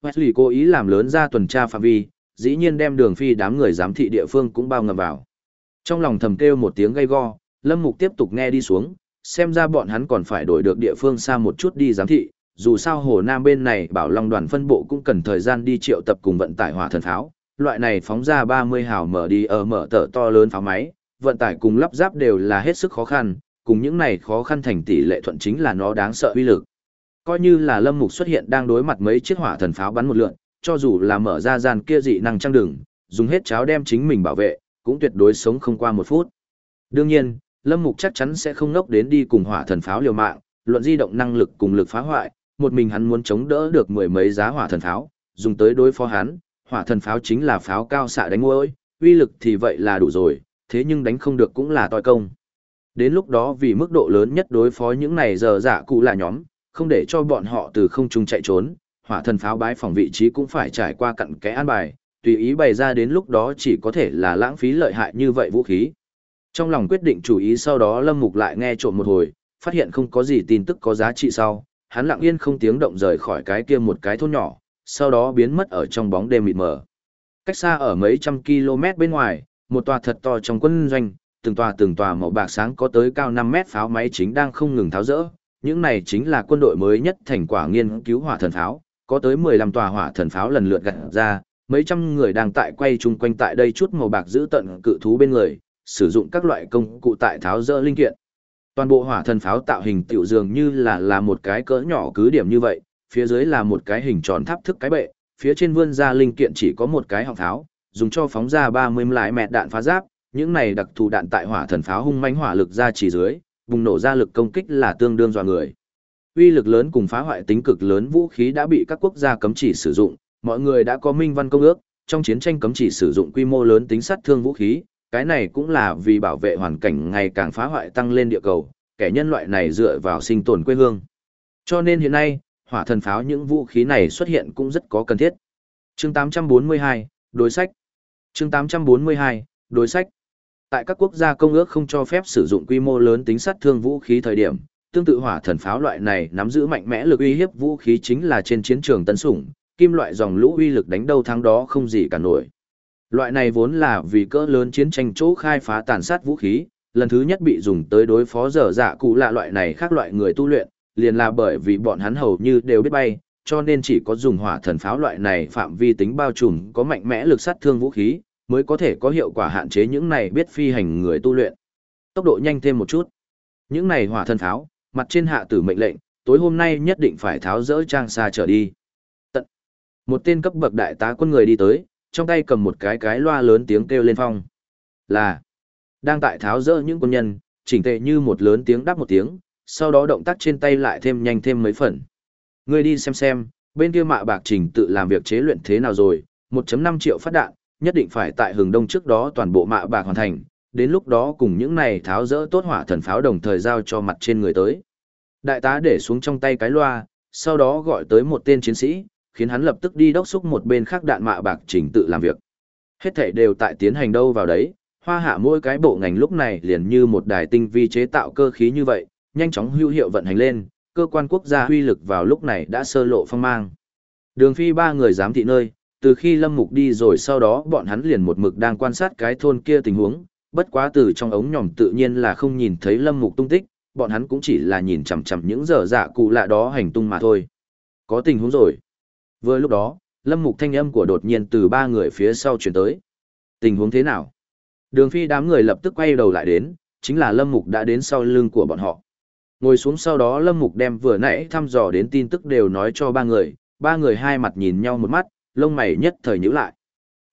Speaker 1: Wesley cố ý làm lớn ra tuần tra phạm vi, dĩ nhiên đem đường phi đám người giám thị địa phương cũng bao ngầm vào. Trong lòng thầm kêu một tiếng gây go, Lâm Mục tiếp tục nghe đi xuống, xem ra bọn hắn còn phải đổi được địa phương xa một chút đi giám thị, dù sao Hồ Nam bên này bảo Long đoàn phân bộ cũng cần thời gian đi triệu tập cùng vận tải hỏa thần pháo, loại này phóng ra 30 hào mở đi ở mở tở to lớn pháo máy, vận tải cùng lắp ráp đều là hết sức khó khăn, cùng những này khó khăn thành tỷ lệ thuận chính là nó đáng sợ uy lực. Coi như là Lâm Mục xuất hiện đang đối mặt mấy chiếc hỏa thần pháo bắn một lượn, cho dù là mở ra gian kia dị năng trang đường, dùng hết cháo đem chính mình bảo vệ, cũng tuyệt đối sống không qua một phút. Đương nhiên, Lâm Mục chắc chắn sẽ không ngốc đến đi cùng hỏa thần pháo liều mạng, luận di động năng lực cùng lực phá hoại, một mình hắn muốn chống đỡ được mười mấy giá hỏa thần pháo, dùng tới đối phó hắn, hỏa thần pháo chính là pháo cao xạ đánh ngôi, uy lực thì vậy là đủ rồi, thế nhưng đánh không được cũng là toi công. Đến lúc đó vì mức độ lớn nhất đối phó những này giờ giả cụ là nhóm, không để cho bọn họ từ không trung chạy trốn, hỏa thần pháo bái phòng vị trí cũng phải trải qua cặn kẽ an bài, tùy ý bày ra đến lúc đó chỉ có thể là lãng phí lợi hại như vậy vũ khí. Trong lòng quyết định chủ ý sau đó Lâm Mục lại nghe trộm một hồi, phát hiện không có gì tin tức có giá trị sau, hắn lặng yên không tiếng động rời khỏi cái kia một cái thôn nhỏ, sau đó biến mất ở trong bóng đêm mịt mờ. Cách xa ở mấy trăm km bên ngoài, một tòa thật to trong quân doanh, từng tòa từng tòa màu bạc sáng có tới cao 5 mét pháo máy chính đang không ngừng tháo rỡ. Những này chính là quân đội mới nhất thành quả nghiên cứu hỏa thần pháo, có tới 15 tòa hỏa thần pháo lần lượt gặt ra, mấy trăm người đang tại quay chung quanh tại đây chút màu bạc giữ tận cự thú bên người, sử dụng các loại công cụ tại tháo rỡ linh kiện. Toàn bộ hỏa thần pháo tạo hình tiểu dường như là là một cái cỡ nhỏ cứ điểm như vậy, phía dưới là một cái hình tròn tháp thức cái bệ, phía trên vươn ra linh kiện chỉ có một cái họng tháo dùng cho phóng ra 30 lại mẹt đạn phá giáp, những này đặc thù đạn tại hỏa thần pháo hung mãnh hỏa lực ra chỉ dưới, bùng nổ ra lực công kích là tương đương dọa người. Uy lực lớn cùng phá hoại tính cực lớn vũ khí đã bị các quốc gia cấm chỉ sử dụng, mọi người đã có minh văn công ước, trong chiến tranh cấm chỉ sử dụng quy mô lớn tính sát thương vũ khí, cái này cũng là vì bảo vệ hoàn cảnh ngày càng phá hoại tăng lên địa cầu, kẻ nhân loại này dựa vào sinh tồn quê hương. Cho nên hiện nay, hỏa thần pháo những vũ khí này xuất hiện cũng rất có cần thiết. Chương 842, đối sách. Chương 842, đối sách. Tại các quốc gia công ước không cho phép sử dụng quy mô lớn tính sát thương vũ khí thời điểm, tương tự hỏa thần pháo loại này nắm giữ mạnh mẽ lực uy hiếp vũ khí chính là trên chiến trường tấn sủng, kim loại dòng lũ uy lực đánh đâu thắng đó không gì cả nổi. Loại này vốn là vì cỡ lớn chiến tranh chỗ khai phá tàn sát vũ khí, lần thứ nhất bị dùng tới đối phó dở dạ cụ lạ loại này khác loại người tu luyện, liền là bởi vì bọn hắn hầu như đều biết bay, cho nên chỉ có dùng hỏa thần pháo loại này phạm vi tính bao trùm có mạnh mẽ lực sát thương vũ khí, mới có thể có hiệu quả hạn chế những này biết phi hành người tu luyện. Tốc độ nhanh thêm một chút. Những này hỏa thần pháo, mặt trên hạ tử mệnh lệnh, tối hôm nay nhất định phải tháo rỡ trang xa trở đi. Tận. Một tên cấp bậc đại tá quân người đi tới, trong tay cầm một cái cái loa lớn tiếng kêu lên phong. Là. Đang tại tháo rỡ những quân nhân, chỉnh tề như một lớn tiếng đáp một tiếng, sau đó động tác trên tay lại thêm nhanh thêm mấy phần. Ngươi đi xem xem, bên kia mạ bạc trình tự làm việc chế luyện thế nào rồi, 1.5 triệu phát đạn, nhất định phải tại hừng đông trước đó toàn bộ mạ bạc hoàn thành, đến lúc đó cùng những này tháo rỡ tốt hỏa thần pháo đồng thời giao cho mặt trên người tới. Đại tá để xuống trong tay cái loa, sau đó gọi tới một tên chiến sĩ, khiến hắn lập tức đi đốc xúc một bên khác đạn mạ bạc trình tự làm việc. Hết thảy đều tại tiến hành đâu vào đấy, hoa hạ mỗi cái bộ ngành lúc này liền như một đài tinh vi chế tạo cơ khí như vậy, nhanh chóng hữu hiệu vận hành lên, cơ quan quốc gia huy lực vào lúc này đã sơ lộ phong mang. Đường phi ba người giám thị nơi, từ khi Lâm Mục đi rồi sau đó bọn hắn liền một mực đang quan sát cái thôn kia tình huống, bất quá từ trong ống nhòm tự nhiên là không nhìn thấy Lâm Mục tung tích, bọn hắn cũng chỉ là nhìn chằm chằm những giờ dạ cụ lạ đó hành tung mà thôi. Có tình huống rồi. Vừa lúc đó, Lâm Mục thanh âm của đột nhiên từ ba người phía sau chuyển tới. Tình huống thế nào? Đường phi đám người lập tức quay đầu lại đến, chính là Lâm Mục đã đến sau lưng của bọn họ. Ngồi xuống sau đó Lâm Mục đem vừa nãy thăm dò đến tin tức đều nói cho ba người, ba người hai mặt nhìn nhau một mắt, lông mày nhất thời nhíu lại.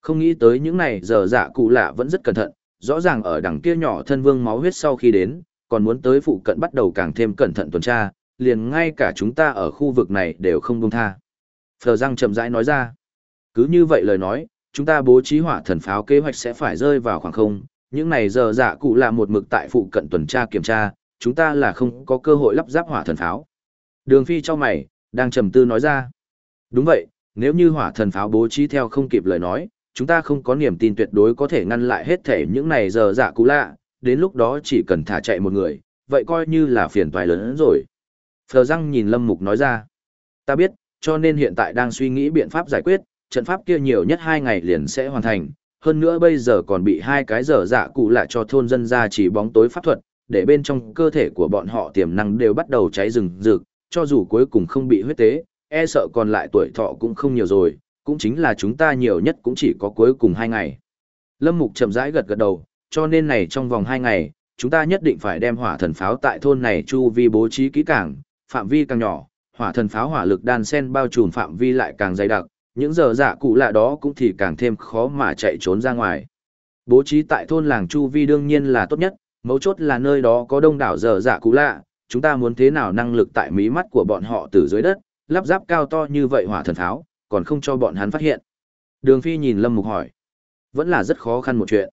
Speaker 1: Không nghĩ tới những này giờ dạ cụ lạ vẫn rất cẩn thận, rõ ràng ở đằng kia nhỏ thân vương máu huyết sau khi đến, còn muốn tới phụ cận bắt đầu càng thêm cẩn thận tuần tra, liền ngay cả chúng ta ở khu vực này đều không buông tha. Phờ răng chậm rãi nói ra. Cứ như vậy lời nói, chúng ta bố trí hỏa thần pháo kế hoạch sẽ phải rơi vào khoảng không, những này giờ dạ cụ là một mực tại phụ cận tuần tra kiểm tra, chúng ta là không có cơ hội lắp ráp hỏa thần pháo. Đường phi cho mày, đang trầm tư nói ra. Đúng vậy, nếu như hỏa thần pháo bố trí theo không kịp lời nói, chúng ta không có niềm tin tuyệt đối có thể ngăn lại hết thể những này giờ dạ cụ lạ, đến lúc đó chỉ cần thả chạy một người, vậy coi như là phiền toái lớn hơn rồi. Phờ răng nhìn Lâm Mục nói ra, ta biết, cho nên hiện tại đang suy nghĩ biện pháp giải quyết, trận pháp kia nhiều nhất hai ngày liền sẽ hoàn thành, hơn nữa bây giờ còn bị hai cái giờ dạ cụ lạ cho thôn dân ra chỉ bóng tối pháp thuật, để bên trong cơ thể của bọn họ tiềm năng đều bắt đầu cháy rừng rực, cho dù cuối cùng không bị huyết tế, e sợ còn lại tuổi thọ cũng không nhiều rồi, cũng chính là chúng ta nhiều nhất cũng chỉ có cuối cùng hai ngày. Lâm Mục chậm rãi gật gật đầu, cho nên này trong vòng hai ngày, chúng ta nhất định phải đem hỏa thần pháo tại thôn này chu vi bố trí kỹ càng, phạm vi càng nhỏ, hỏa thần pháo hỏa lực đan sen bao trùm phạm vi lại càng dày đặc, những giờ dạ cụ lạ đó cũng thì càng thêm khó mà chạy trốn ra ngoài. Bố trí tại thôn làng chu vi đương nhiên là tốt nhất, mấu chốt là nơi đó có đông đảo dở dạ cũ lạ, chúng ta muốn thế nào năng lực tại mí mắt của bọn họ từ dưới đất, lắp ráp cao to như vậy hỏa thần tháo, còn không cho bọn hắn phát hiện. Đường Phi nhìn Lâm Mục hỏi, vẫn là rất khó khăn một chuyện.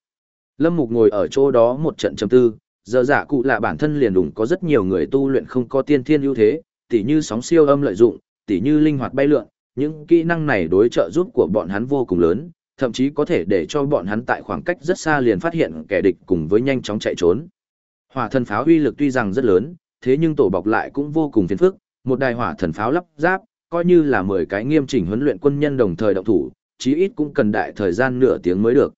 Speaker 1: Lâm Mục ngồi ở chỗ đó một trận trầm tư, dở dạ cụ lạ bản thân liền đủng có rất nhiều người tu luyện không có tiên thiên ưu thế, tỉ như sóng siêu âm lợi dụng, tỉ như linh hoạt bay lượn, những kỹ năng này đối trợ giúp của bọn hắn vô cùng lớn, thậm chí có thể để cho bọn hắn tại khoảng cách rất xa liền phát hiện kẻ địch cùng với nhanh chóng chạy trốn. Hỏa thần pháo uy lực tuy rằng rất lớn, thế nhưng tổ bọc lại cũng vô cùng phiền phức, một đài hỏa thần pháo lắp ráp, coi như là 10 cái nghiêm chỉnh huấn luyện quân nhân đồng thời động thủ, chí ít cũng cần đại thời gian nửa tiếng mới được.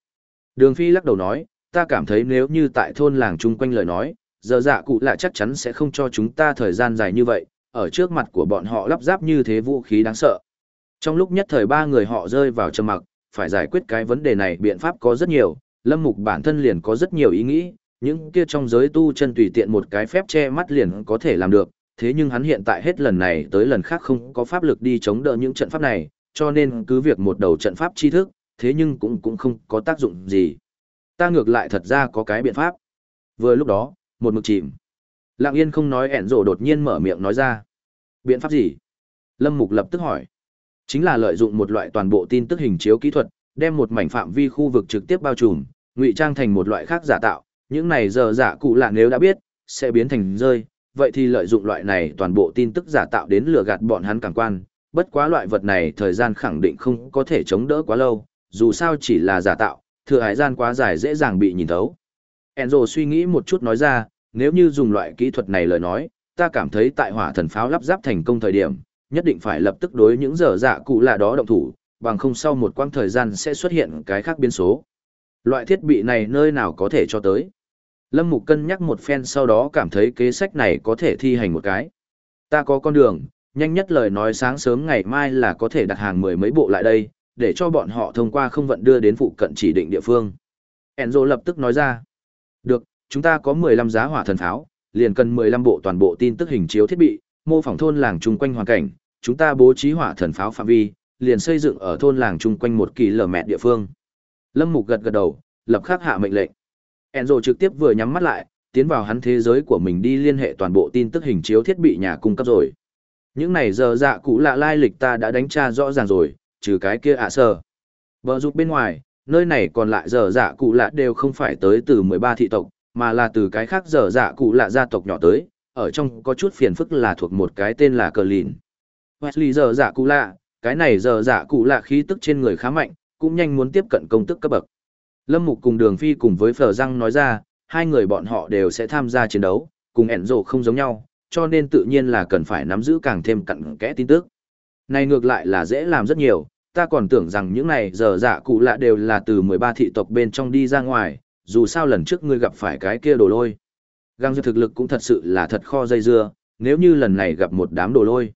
Speaker 1: Đường Phi lắc đầu nói, ta cảm thấy nếu như tại thôn làng chung quanh lời nói, giờ dạ cụ lại chắc chắn sẽ không cho chúng ta thời gian dài như vậy, ở trước mặt của bọn họ lắp ráp như thế vũ khí đáng sợ. Trong lúc nhất thời ba người họ rơi vào trầm mặc, phải giải quyết cái vấn đề này biện pháp có rất nhiều, Lâm Mục bản thân liền có rất nhiều ý nghĩ, những kia trong giới tu chân tùy tiện một cái phép che mắt liền có thể làm được, thế nhưng hắn hiện tại hết lần này tới lần khác không có pháp lực đi chống đỡ những trận pháp này, cho nên cứ việc một đầu trận pháp tri thức, thế nhưng cũng cũng không có tác dụng gì. Ta ngược lại thật ra có cái biện pháp. Vừa lúc đó, một mực chìm. Lặng yên không nói ẻn rộ đột nhiên mở miệng nói ra. Biện pháp gì? Lâm Mục lập tức hỏi. Chính là lợi dụng một loại toàn bộ tin tức hình chiếu kỹ thuật, đem một mảnh phạm vi khu vực trực tiếp bao trùm, ngụy trang thành một loại khác giả tạo. Những này giờ giả cụ lạ nếu đã biết, sẽ biến thành rơi, vậy thì lợi dụng loại này toàn bộ tin tức giả tạo đến lừa gạt bọn hắn càng quan, bất quá loại vật này thời gian khẳng định không có thể chống đỡ quá lâu, dù sao chỉ là giả tạo, thừa hải gian quá dài dễ dàng bị nhìn thấu. Enzo suy nghĩ một chút nói ra, nếu như dùng loại kỹ thuật này lời nói, ta cảm thấy tại hỏa thần pháo lắp ráp thành công thời điểm, nhất định phải lập tức đối những giờ dạ cụ là đó động thủ, bằng không sau một quãng thời gian sẽ xuất hiện cái khác biến số. Loại thiết bị này nơi nào có thể cho tới? Lâm Mục cân nhắc một phen sau đó cảm thấy kế sách này có thể thi hành một cái. Ta có con đường, nhanh nhất lời nói sáng sớm ngày mai là có thể đặt hàng mười mấy bộ lại đây, để cho bọn họ thông qua không vận đưa đến phụ cận chỉ định địa phương. Enzo lập tức nói ra. Được, chúng ta có 15 giá hỏa thần pháo, liền cần 15 bộ toàn bộ tin tức hình chiếu thiết bị, mô phỏng thôn làng chung quanh hoàn cảnh, chúng ta bố trí hỏa thần pháo phạm vi, liền xây dựng ở thôn làng chung quanh một kỳ lở mẹ địa phương. Lâm Mục gật gật đầu, lập khắc hạ mệnh lệnh. Enzo trực tiếp vừa nhắm mắt lại, tiến vào hắn thế giới của mình đi liên hệ toàn bộ tin tức hình chiếu thiết bị nhà cung cấp rồi. Những này giờ dạ cụ lạ lai lịch ta đã đánh tra rõ ràng rồi, trừ cái kia ạ à sơ. Bờ rụt bên ngoài, nơi này còn lại giờ dạ cụ lạ đều không phải tới từ 13 thị tộc, mà là từ cái khác giờ dạ cụ lạ gia tộc nhỏ tới, ở trong có chút phiền phức là thuộc một cái tên là cờ lìn. Wesley giờ giả cụ lạ, cái này giờ giả cụ lạ khí tức trên người khá mạnh, cũng nhanh muốn tiếp cận công tức cấp bậc. Lâm Mục cùng Đường Phi cùng với Phở Răng nói ra, hai người bọn họ đều sẽ tham gia chiến đấu, cùng ẻn rộ không giống nhau, cho nên tự nhiên là cần phải nắm giữ càng thêm cặn kẽ tin tức. Này ngược lại là dễ làm rất nhiều, ta còn tưởng rằng những này giờ dạ cụ lạ đều là từ 13 thị tộc bên trong đi ra ngoài, dù sao lần trước ngươi gặp phải cái kia đồ lôi. Găng dưa thực lực cũng thật sự là thật kho dây dưa, nếu như lần này gặp một đám đồ lôi.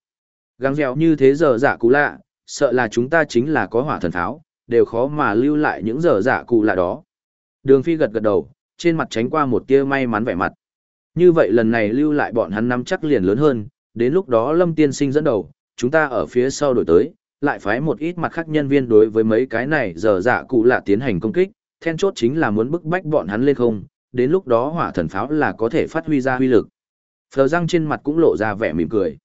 Speaker 1: Găng dẻo như thế giờ giả cụ lạ, sợ là chúng ta chính là có hỏa thần tháo, đều khó mà lưu lại những giờ giả cụ lạ đó. Đường phi gật gật đầu, trên mặt tránh qua một tia may mắn vẻ mặt. Như vậy lần này lưu lại bọn hắn nắm chắc liền lớn hơn, đến lúc đó Lâm Tiên Sinh dẫn đầu, chúng ta ở phía sau đổi tới, lại phái một ít mặt khác nhân viên đối với mấy cái này giờ giả cụ lạ tiến hành công kích, then chốt chính là muốn bức bách bọn hắn lên không, đến lúc đó hỏa thần pháo là có thể phát huy ra huy lực. Phờ răng trên mặt cũng lộ ra vẻ mỉm cười.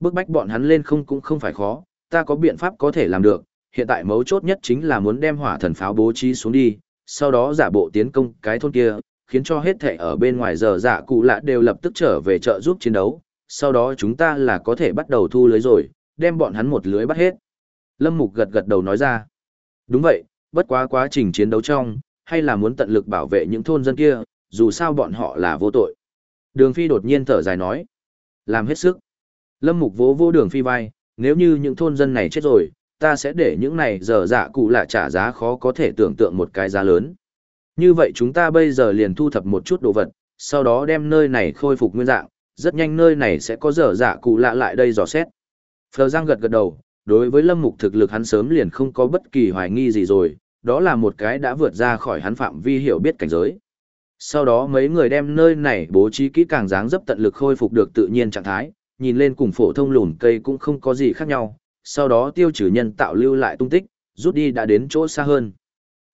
Speaker 1: Bước bách bọn hắn lên không cũng không phải khó, ta có biện pháp có thể làm được, hiện tại mấu chốt nhất chính là muốn đem hỏa thần pháo bố trí xuống đi, sau đó giả bộ tiến công cái thôn kia, khiến cho hết thể ở bên ngoài giờ giả cụ lạ đều lập tức trở về trợ giúp chiến đấu, sau đó chúng ta là có thể bắt đầu thu lưới rồi, đem bọn hắn một lưới bắt hết. Lâm Mục gật gật đầu nói ra. Đúng vậy, bất quá quá trình chiến đấu trong, hay là muốn tận lực bảo vệ những thôn dân kia, dù sao bọn họ là vô tội. Đường Phi đột nhiên thở dài nói. Làm hết sức. Lâm Mục vỗ vỗ đường Phi vai, nếu như những thôn dân này chết rồi, ta sẽ để những này dở dạ cụ lạ trả giá khó có thể tưởng tượng một cái giá lớn. Như vậy chúng ta bây giờ liền thu thập một chút đồ vật, sau đó đem nơi này khôi phục nguyên dạng, rất nhanh nơi này sẽ có dở dạ cụ lạ lại đây dò xét. Phờ Giang gật gật đầu, đối với lâm mục thực lực hắn sớm liền không có bất kỳ hoài nghi gì rồi, đó là một cái đã vượt ra khỏi hắn phạm vi hiểu biết cảnh giới. Sau đó mấy người đem nơi này bố trí kỹ càng dáng dấp tận lực khôi phục được tự nhiên trạng thái, nhìn lên cùng phổ thông lùn cây cũng không có gì khác nhau, sau đó tiêu trừ nhân tạo lưu lại tung tích, rút đi đã đến chỗ xa hơn.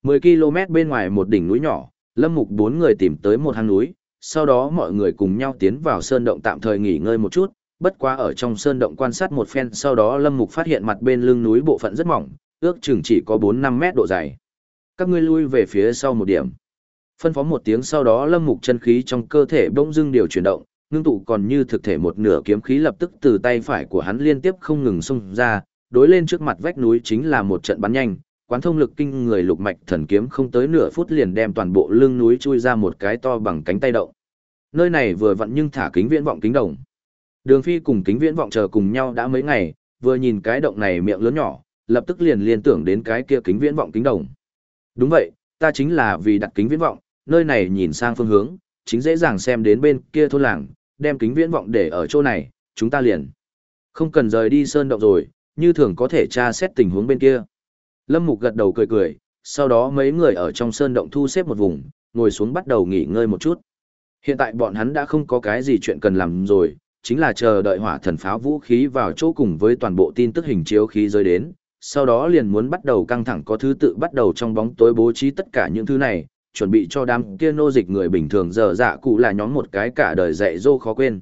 Speaker 1: 10 km bên ngoài một đỉnh núi nhỏ, Lâm Mục bốn người tìm tới một hang núi, sau đó mọi người cùng nhau tiến vào sơn động tạm thời nghỉ ngơi một chút, bất quá ở trong sơn động quan sát một phen sau đó Lâm Mục phát hiện mặt bên lưng núi bộ phận rất mỏng, ước chừng chỉ có 4-5 mét độ dày. Các ngươi lui về phía sau một điểm. Phân phó một tiếng sau đó Lâm Mục chân khí trong cơ thể bỗng dưng điều chuyển động, ngưng tụ còn như thực thể một nửa kiếm khí lập tức từ tay phải của hắn liên tiếp không ngừng xung ra, đối lên trước mặt vách núi chính là một trận bắn nhanh, quán thông lực kinh người lục mạch thần kiếm không tới nửa phút liền đem toàn bộ lưng núi chui ra một cái to bằng cánh tay động. Nơi này vừa vặn nhưng thả kính viễn vọng kính đồng. Đường Phi cùng kính viễn vọng chờ cùng nhau đã mấy ngày, vừa nhìn cái động này miệng lớn nhỏ, lập tức liền liên tưởng đến cái kia kính viễn vọng kính đồng. Đúng vậy, ta chính là vì đặt kính viễn vọng, nơi này nhìn sang phương hướng, chính dễ dàng xem đến bên kia thôn làng, đem kính viễn vọng để ở chỗ này, chúng ta liền. Không cần rời đi sơn động rồi, như thường có thể tra xét tình huống bên kia. Lâm Mục gật đầu cười cười, sau đó mấy người ở trong sơn động thu xếp một vùng, ngồi xuống bắt đầu nghỉ ngơi một chút. Hiện tại bọn hắn đã không có cái gì chuyện cần làm rồi, chính là chờ đợi hỏa thần pháo vũ khí vào chỗ cùng với toàn bộ tin tức hình chiếu khí rơi đến, sau đó liền muốn bắt đầu căng thẳng có thứ tự bắt đầu trong bóng tối bố trí tất cả những thứ này, chuẩn bị cho đám kia nô dịch người bình thường giờ dạ cụ là nhóm một cái cả đời dạy dô khó quên.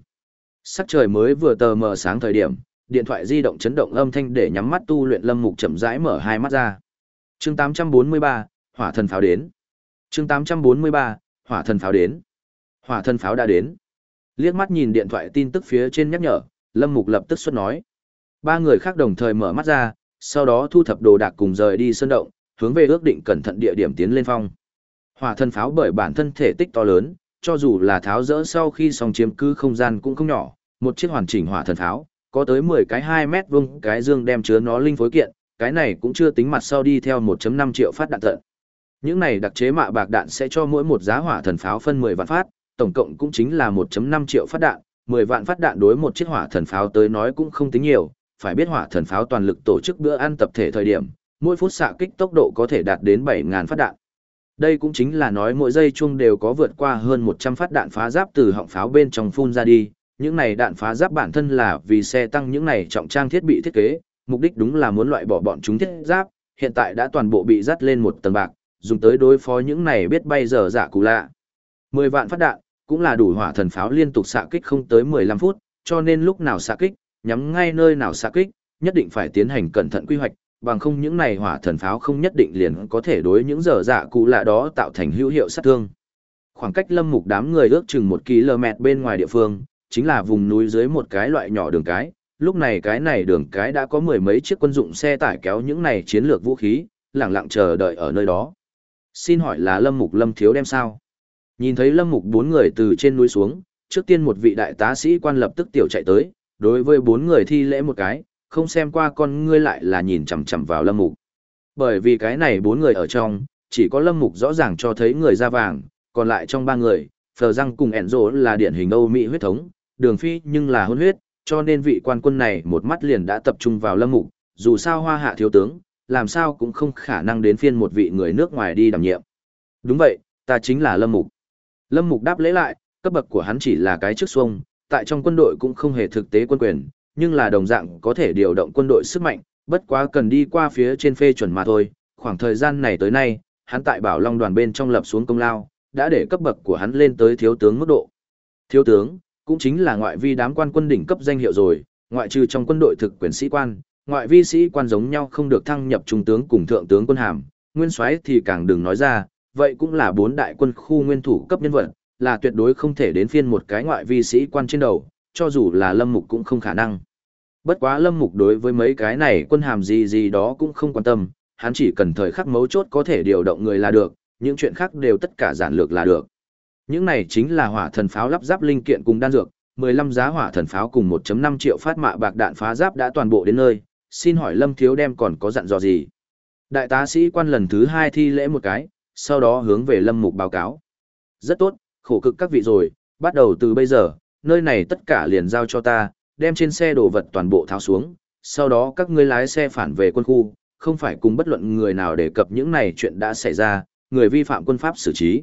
Speaker 1: Sắc trời mới vừa tờ mờ sáng thời điểm, điện thoại di động chấn động âm thanh để nhắm mắt tu luyện lâm mục chậm rãi mở hai mắt ra. Chương 843, Hỏa thần pháo đến. Chương 843, Hỏa thần pháo đến. Hỏa thần pháo đã đến. Liếc mắt nhìn điện thoại tin tức phía trên nhắc nhở, Lâm Mục lập tức xuất nói. Ba người khác đồng thời mở mắt ra, sau đó thu thập đồ đạc cùng rời đi sơn động, hướng về ước định cẩn thận địa điểm tiến lên phong. Hỏa thần pháo bởi bản thân thể tích to lớn, cho dù là tháo rỡ sau khi xong chiếm cứ không gian cũng không nhỏ, một chiếc hoàn chỉnh hỏa thần pháo, có tới 10 cái 2 mét vuông cái dương đem chứa nó linh phối kiện, cái này cũng chưa tính mặt sau đi theo 1.5 triệu phát đạn tận. Những này đặc chế mạ bạc đạn sẽ cho mỗi một giá hỏa thần pháo phân 10 vạn phát, tổng cộng cũng chính là 1.5 triệu phát đạn, 10 vạn phát đạn đối một chiếc hỏa thần pháo tới nói cũng không tính nhiều, phải biết hỏa thần pháo toàn lực tổ chức bữa ăn tập thể thời điểm, mỗi phút xạ kích tốc độ có thể đạt đến 7.000 phát đạn. Đây cũng chính là nói mỗi giây chung đều có vượt qua hơn 100 phát đạn phá giáp từ họng pháo bên trong phun ra đi, những này đạn phá giáp bản thân là vì xe tăng những này trọng trang thiết bị thiết kế, mục đích đúng là muốn loại bỏ bọn chúng thiết giáp, hiện tại đã toàn bộ bị dắt lên một tầng bạc, dùng tới đối phó những này biết bay giờ giả cụ lạ. 10 vạn phát đạn, cũng là đủ hỏa thần pháo liên tục xạ kích không tới 15 phút, cho nên lúc nào xạ kích, nhắm ngay nơi nào xạ kích, nhất định phải tiến hành cẩn thận quy hoạch, bằng không những này hỏa thần pháo không nhất định liền có thể đối những giờ dạ cụ lạ đó tạo thành hữu hiệu sát thương. Khoảng cách lâm mục đám người ước chừng 1 km bên ngoài địa phương, chính là vùng núi dưới một cái loại nhỏ đường cái, lúc này cái này đường cái đã có mười mấy chiếc quân dụng xe tải kéo những này chiến lược vũ khí, lặng lặng chờ đợi ở nơi đó. Xin hỏi là Lâm Mục Lâm Thiếu đem sao? Nhìn thấy Lâm Mục bốn người từ trên núi xuống, trước tiên một vị đại tá sĩ quan lập tức tiểu chạy tới, đối với bốn người thi lễ một cái, không xem qua con ngươi lại là nhìn chằm chằm vào Lâm Mục. Bởi vì cái này bốn người ở trong, chỉ có Lâm Mục rõ ràng cho thấy người da vàng, còn lại trong ba người, Phờ Răng cùng Enzo là điển hình Âu Mỹ huyết thống, Đường Phi nhưng là hôn huyết, cho nên vị quan quân này một mắt liền đã tập trung vào Lâm Mục, dù sao hoa hạ thiếu tướng, làm sao cũng không khả năng đến phiên một vị người nước ngoài đi đảm nhiệm. Đúng vậy, ta chính là Lâm Mục. Lâm Mục đáp lễ lại, cấp bậc của hắn chỉ là cái trước xuông, tại trong quân đội cũng không hề thực tế quân quyền, nhưng là đồng dạng có thể điều động quân đội sức mạnh, bất quá cần đi qua phía trên phê chuẩn mà thôi. Khoảng thời gian này tới nay, hắn tại Bảo Long đoàn bên trong lập xuống công lao, đã để cấp bậc của hắn lên tới thiếu tướng mức độ. Thiếu tướng, cũng chính là ngoại vi đám quan quân đỉnh cấp danh hiệu rồi, ngoại trừ trong quân đội thực quyền sĩ quan, ngoại vi sĩ quan giống nhau không được thăng nhập trung tướng cùng thượng tướng quân hàm, nguyên soái thì càng đừng nói ra, vậy cũng là bốn đại quân khu nguyên thủ cấp nhân vật, là tuyệt đối không thể đến phiên một cái ngoại vi sĩ quan trên đầu, cho dù là Lâm Mục cũng không khả năng. Bất quá Lâm Mục đối với mấy cái này quân hàm gì gì đó cũng không quan tâm, hắn chỉ cần thời khắc mấu chốt có thể điều động người là được, những chuyện khác đều tất cả giản lược là được. Những này chính là hỏa thần pháo lắp ráp linh kiện cùng đan dược, 15 giá hỏa thần pháo cùng 1.5 triệu phát mạ bạc đạn phá giáp đã toàn bộ đến nơi, xin hỏi Lâm Thiếu đem còn có dặn dò gì? Đại tá sĩ quan lần thứ hai thi lễ một cái, sau đó hướng về Lâm Mục báo cáo. Rất tốt, khổ cực các vị rồi, bắt đầu từ bây giờ, nơi này tất cả liền giao cho ta, đem trên xe đồ vật toàn bộ tháo xuống, sau đó các ngươi lái xe phản về quân khu, không phải cùng bất luận người nào đề cập những này chuyện đã xảy ra, người vi phạm quân pháp xử trí.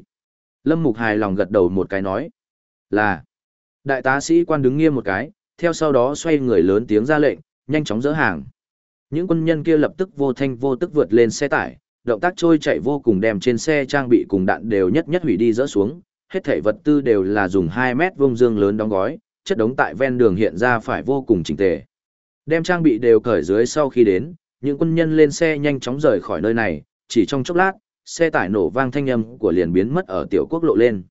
Speaker 1: Lâm Mục hài lòng gật đầu một cái nói, là, đại tá sĩ quan đứng nghiêm một cái, theo sau đó xoay người lớn tiếng ra lệnh, nhanh chóng dỡ hàng. Những quân nhân kia lập tức vô thanh vô tức vượt lên xe tải, động tác trôi chạy vô cùng đem trên xe trang bị cùng đạn đều nhất nhất hủy đi dỡ xuống, hết thảy vật tư đều là dùng 2 mét vuông dương lớn đóng gói, chất đống tại ven đường hiện ra phải vô cùng chỉnh tề. Đem trang bị đều cởi dưới sau khi đến, những quân nhân lên xe nhanh chóng rời khỏi nơi này, chỉ trong chốc lát, xe tải nổ vang thanh âm của liền biến mất ở tiểu quốc lộ lên.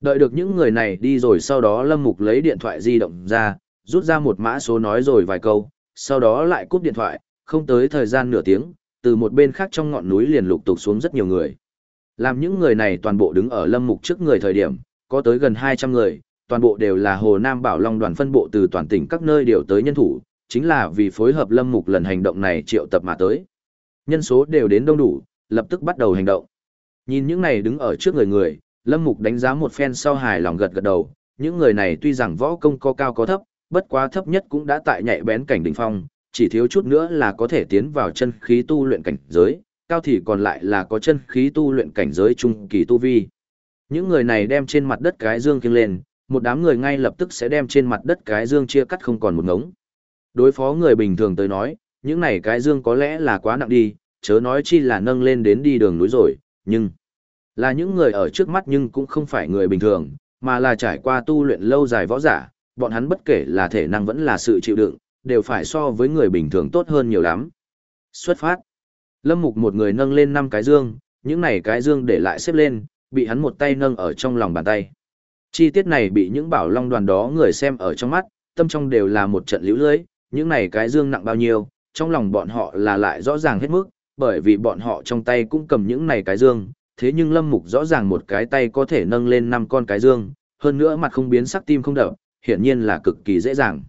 Speaker 1: Đợi được những người này đi rồi sau đó Lâm Mục lấy điện thoại di động ra, rút ra một mã số nói rồi vài câu, sau đó lại cúp điện thoại, không tới thời gian nửa tiếng, từ một bên khác trong ngọn núi liền lục tục xuống rất nhiều người. Làm những người này toàn bộ đứng ở Lâm Mục trước người thời điểm, có tới gần 200 người, toàn bộ đều là Hồ Nam Bảo Long đoàn phân bộ từ toàn tỉnh các nơi điều tới nhân thủ, chính là vì phối hợp Lâm Mục lần hành động này triệu tập mà tới. Nhân số đều đến đông đủ, lập tức bắt đầu hành động. Nhìn những này đứng ở trước người người, Lâm Mục đánh giá một phen sau hài lòng gật gật đầu, những người này tuy rằng võ công có cao có thấp, bất quá thấp nhất cũng đã tại nhạy bén cảnh đỉnh phong, chỉ thiếu chút nữa là có thể tiến vào chân khí tu luyện cảnh giới, cao thì còn lại là có chân khí tu luyện cảnh giới trung kỳ tu vi. Những người này đem trên mặt đất cái dương kiêng lên, một đám người ngay lập tức sẽ đem trên mặt đất cái dương chia cắt không còn một ngống. Đối phó người bình thường tới nói, những này cái dương có lẽ là quá nặng đi, chớ nói chi là nâng lên đến đi đường núi rồi, nhưng là những người ở trước mắt nhưng cũng không phải người bình thường, mà là trải qua tu luyện lâu dài võ giả, bọn hắn bất kể là thể năng vẫn là sự chịu đựng, đều phải so với người bình thường tốt hơn nhiều lắm. Xuất phát. Lâm Mục một người nâng lên năm cái dương, những này cái dương để lại xếp lên, bị hắn một tay nâng ở trong lòng bàn tay. Chi tiết này bị những bảo long đoàn đó người xem ở trong mắt, tâm trong đều là một trận liễu lưới, những này cái dương nặng bao nhiêu, trong lòng bọn họ là lại rõ ràng hết mức, bởi vì bọn họ trong tay cũng cầm những này cái dương, thế nhưng Lâm Mục rõ ràng một cái tay có thể nâng lên năm con cái dương, hơn nữa mặt không biến sắc tim không đập, hiển nhiên là cực kỳ dễ dàng.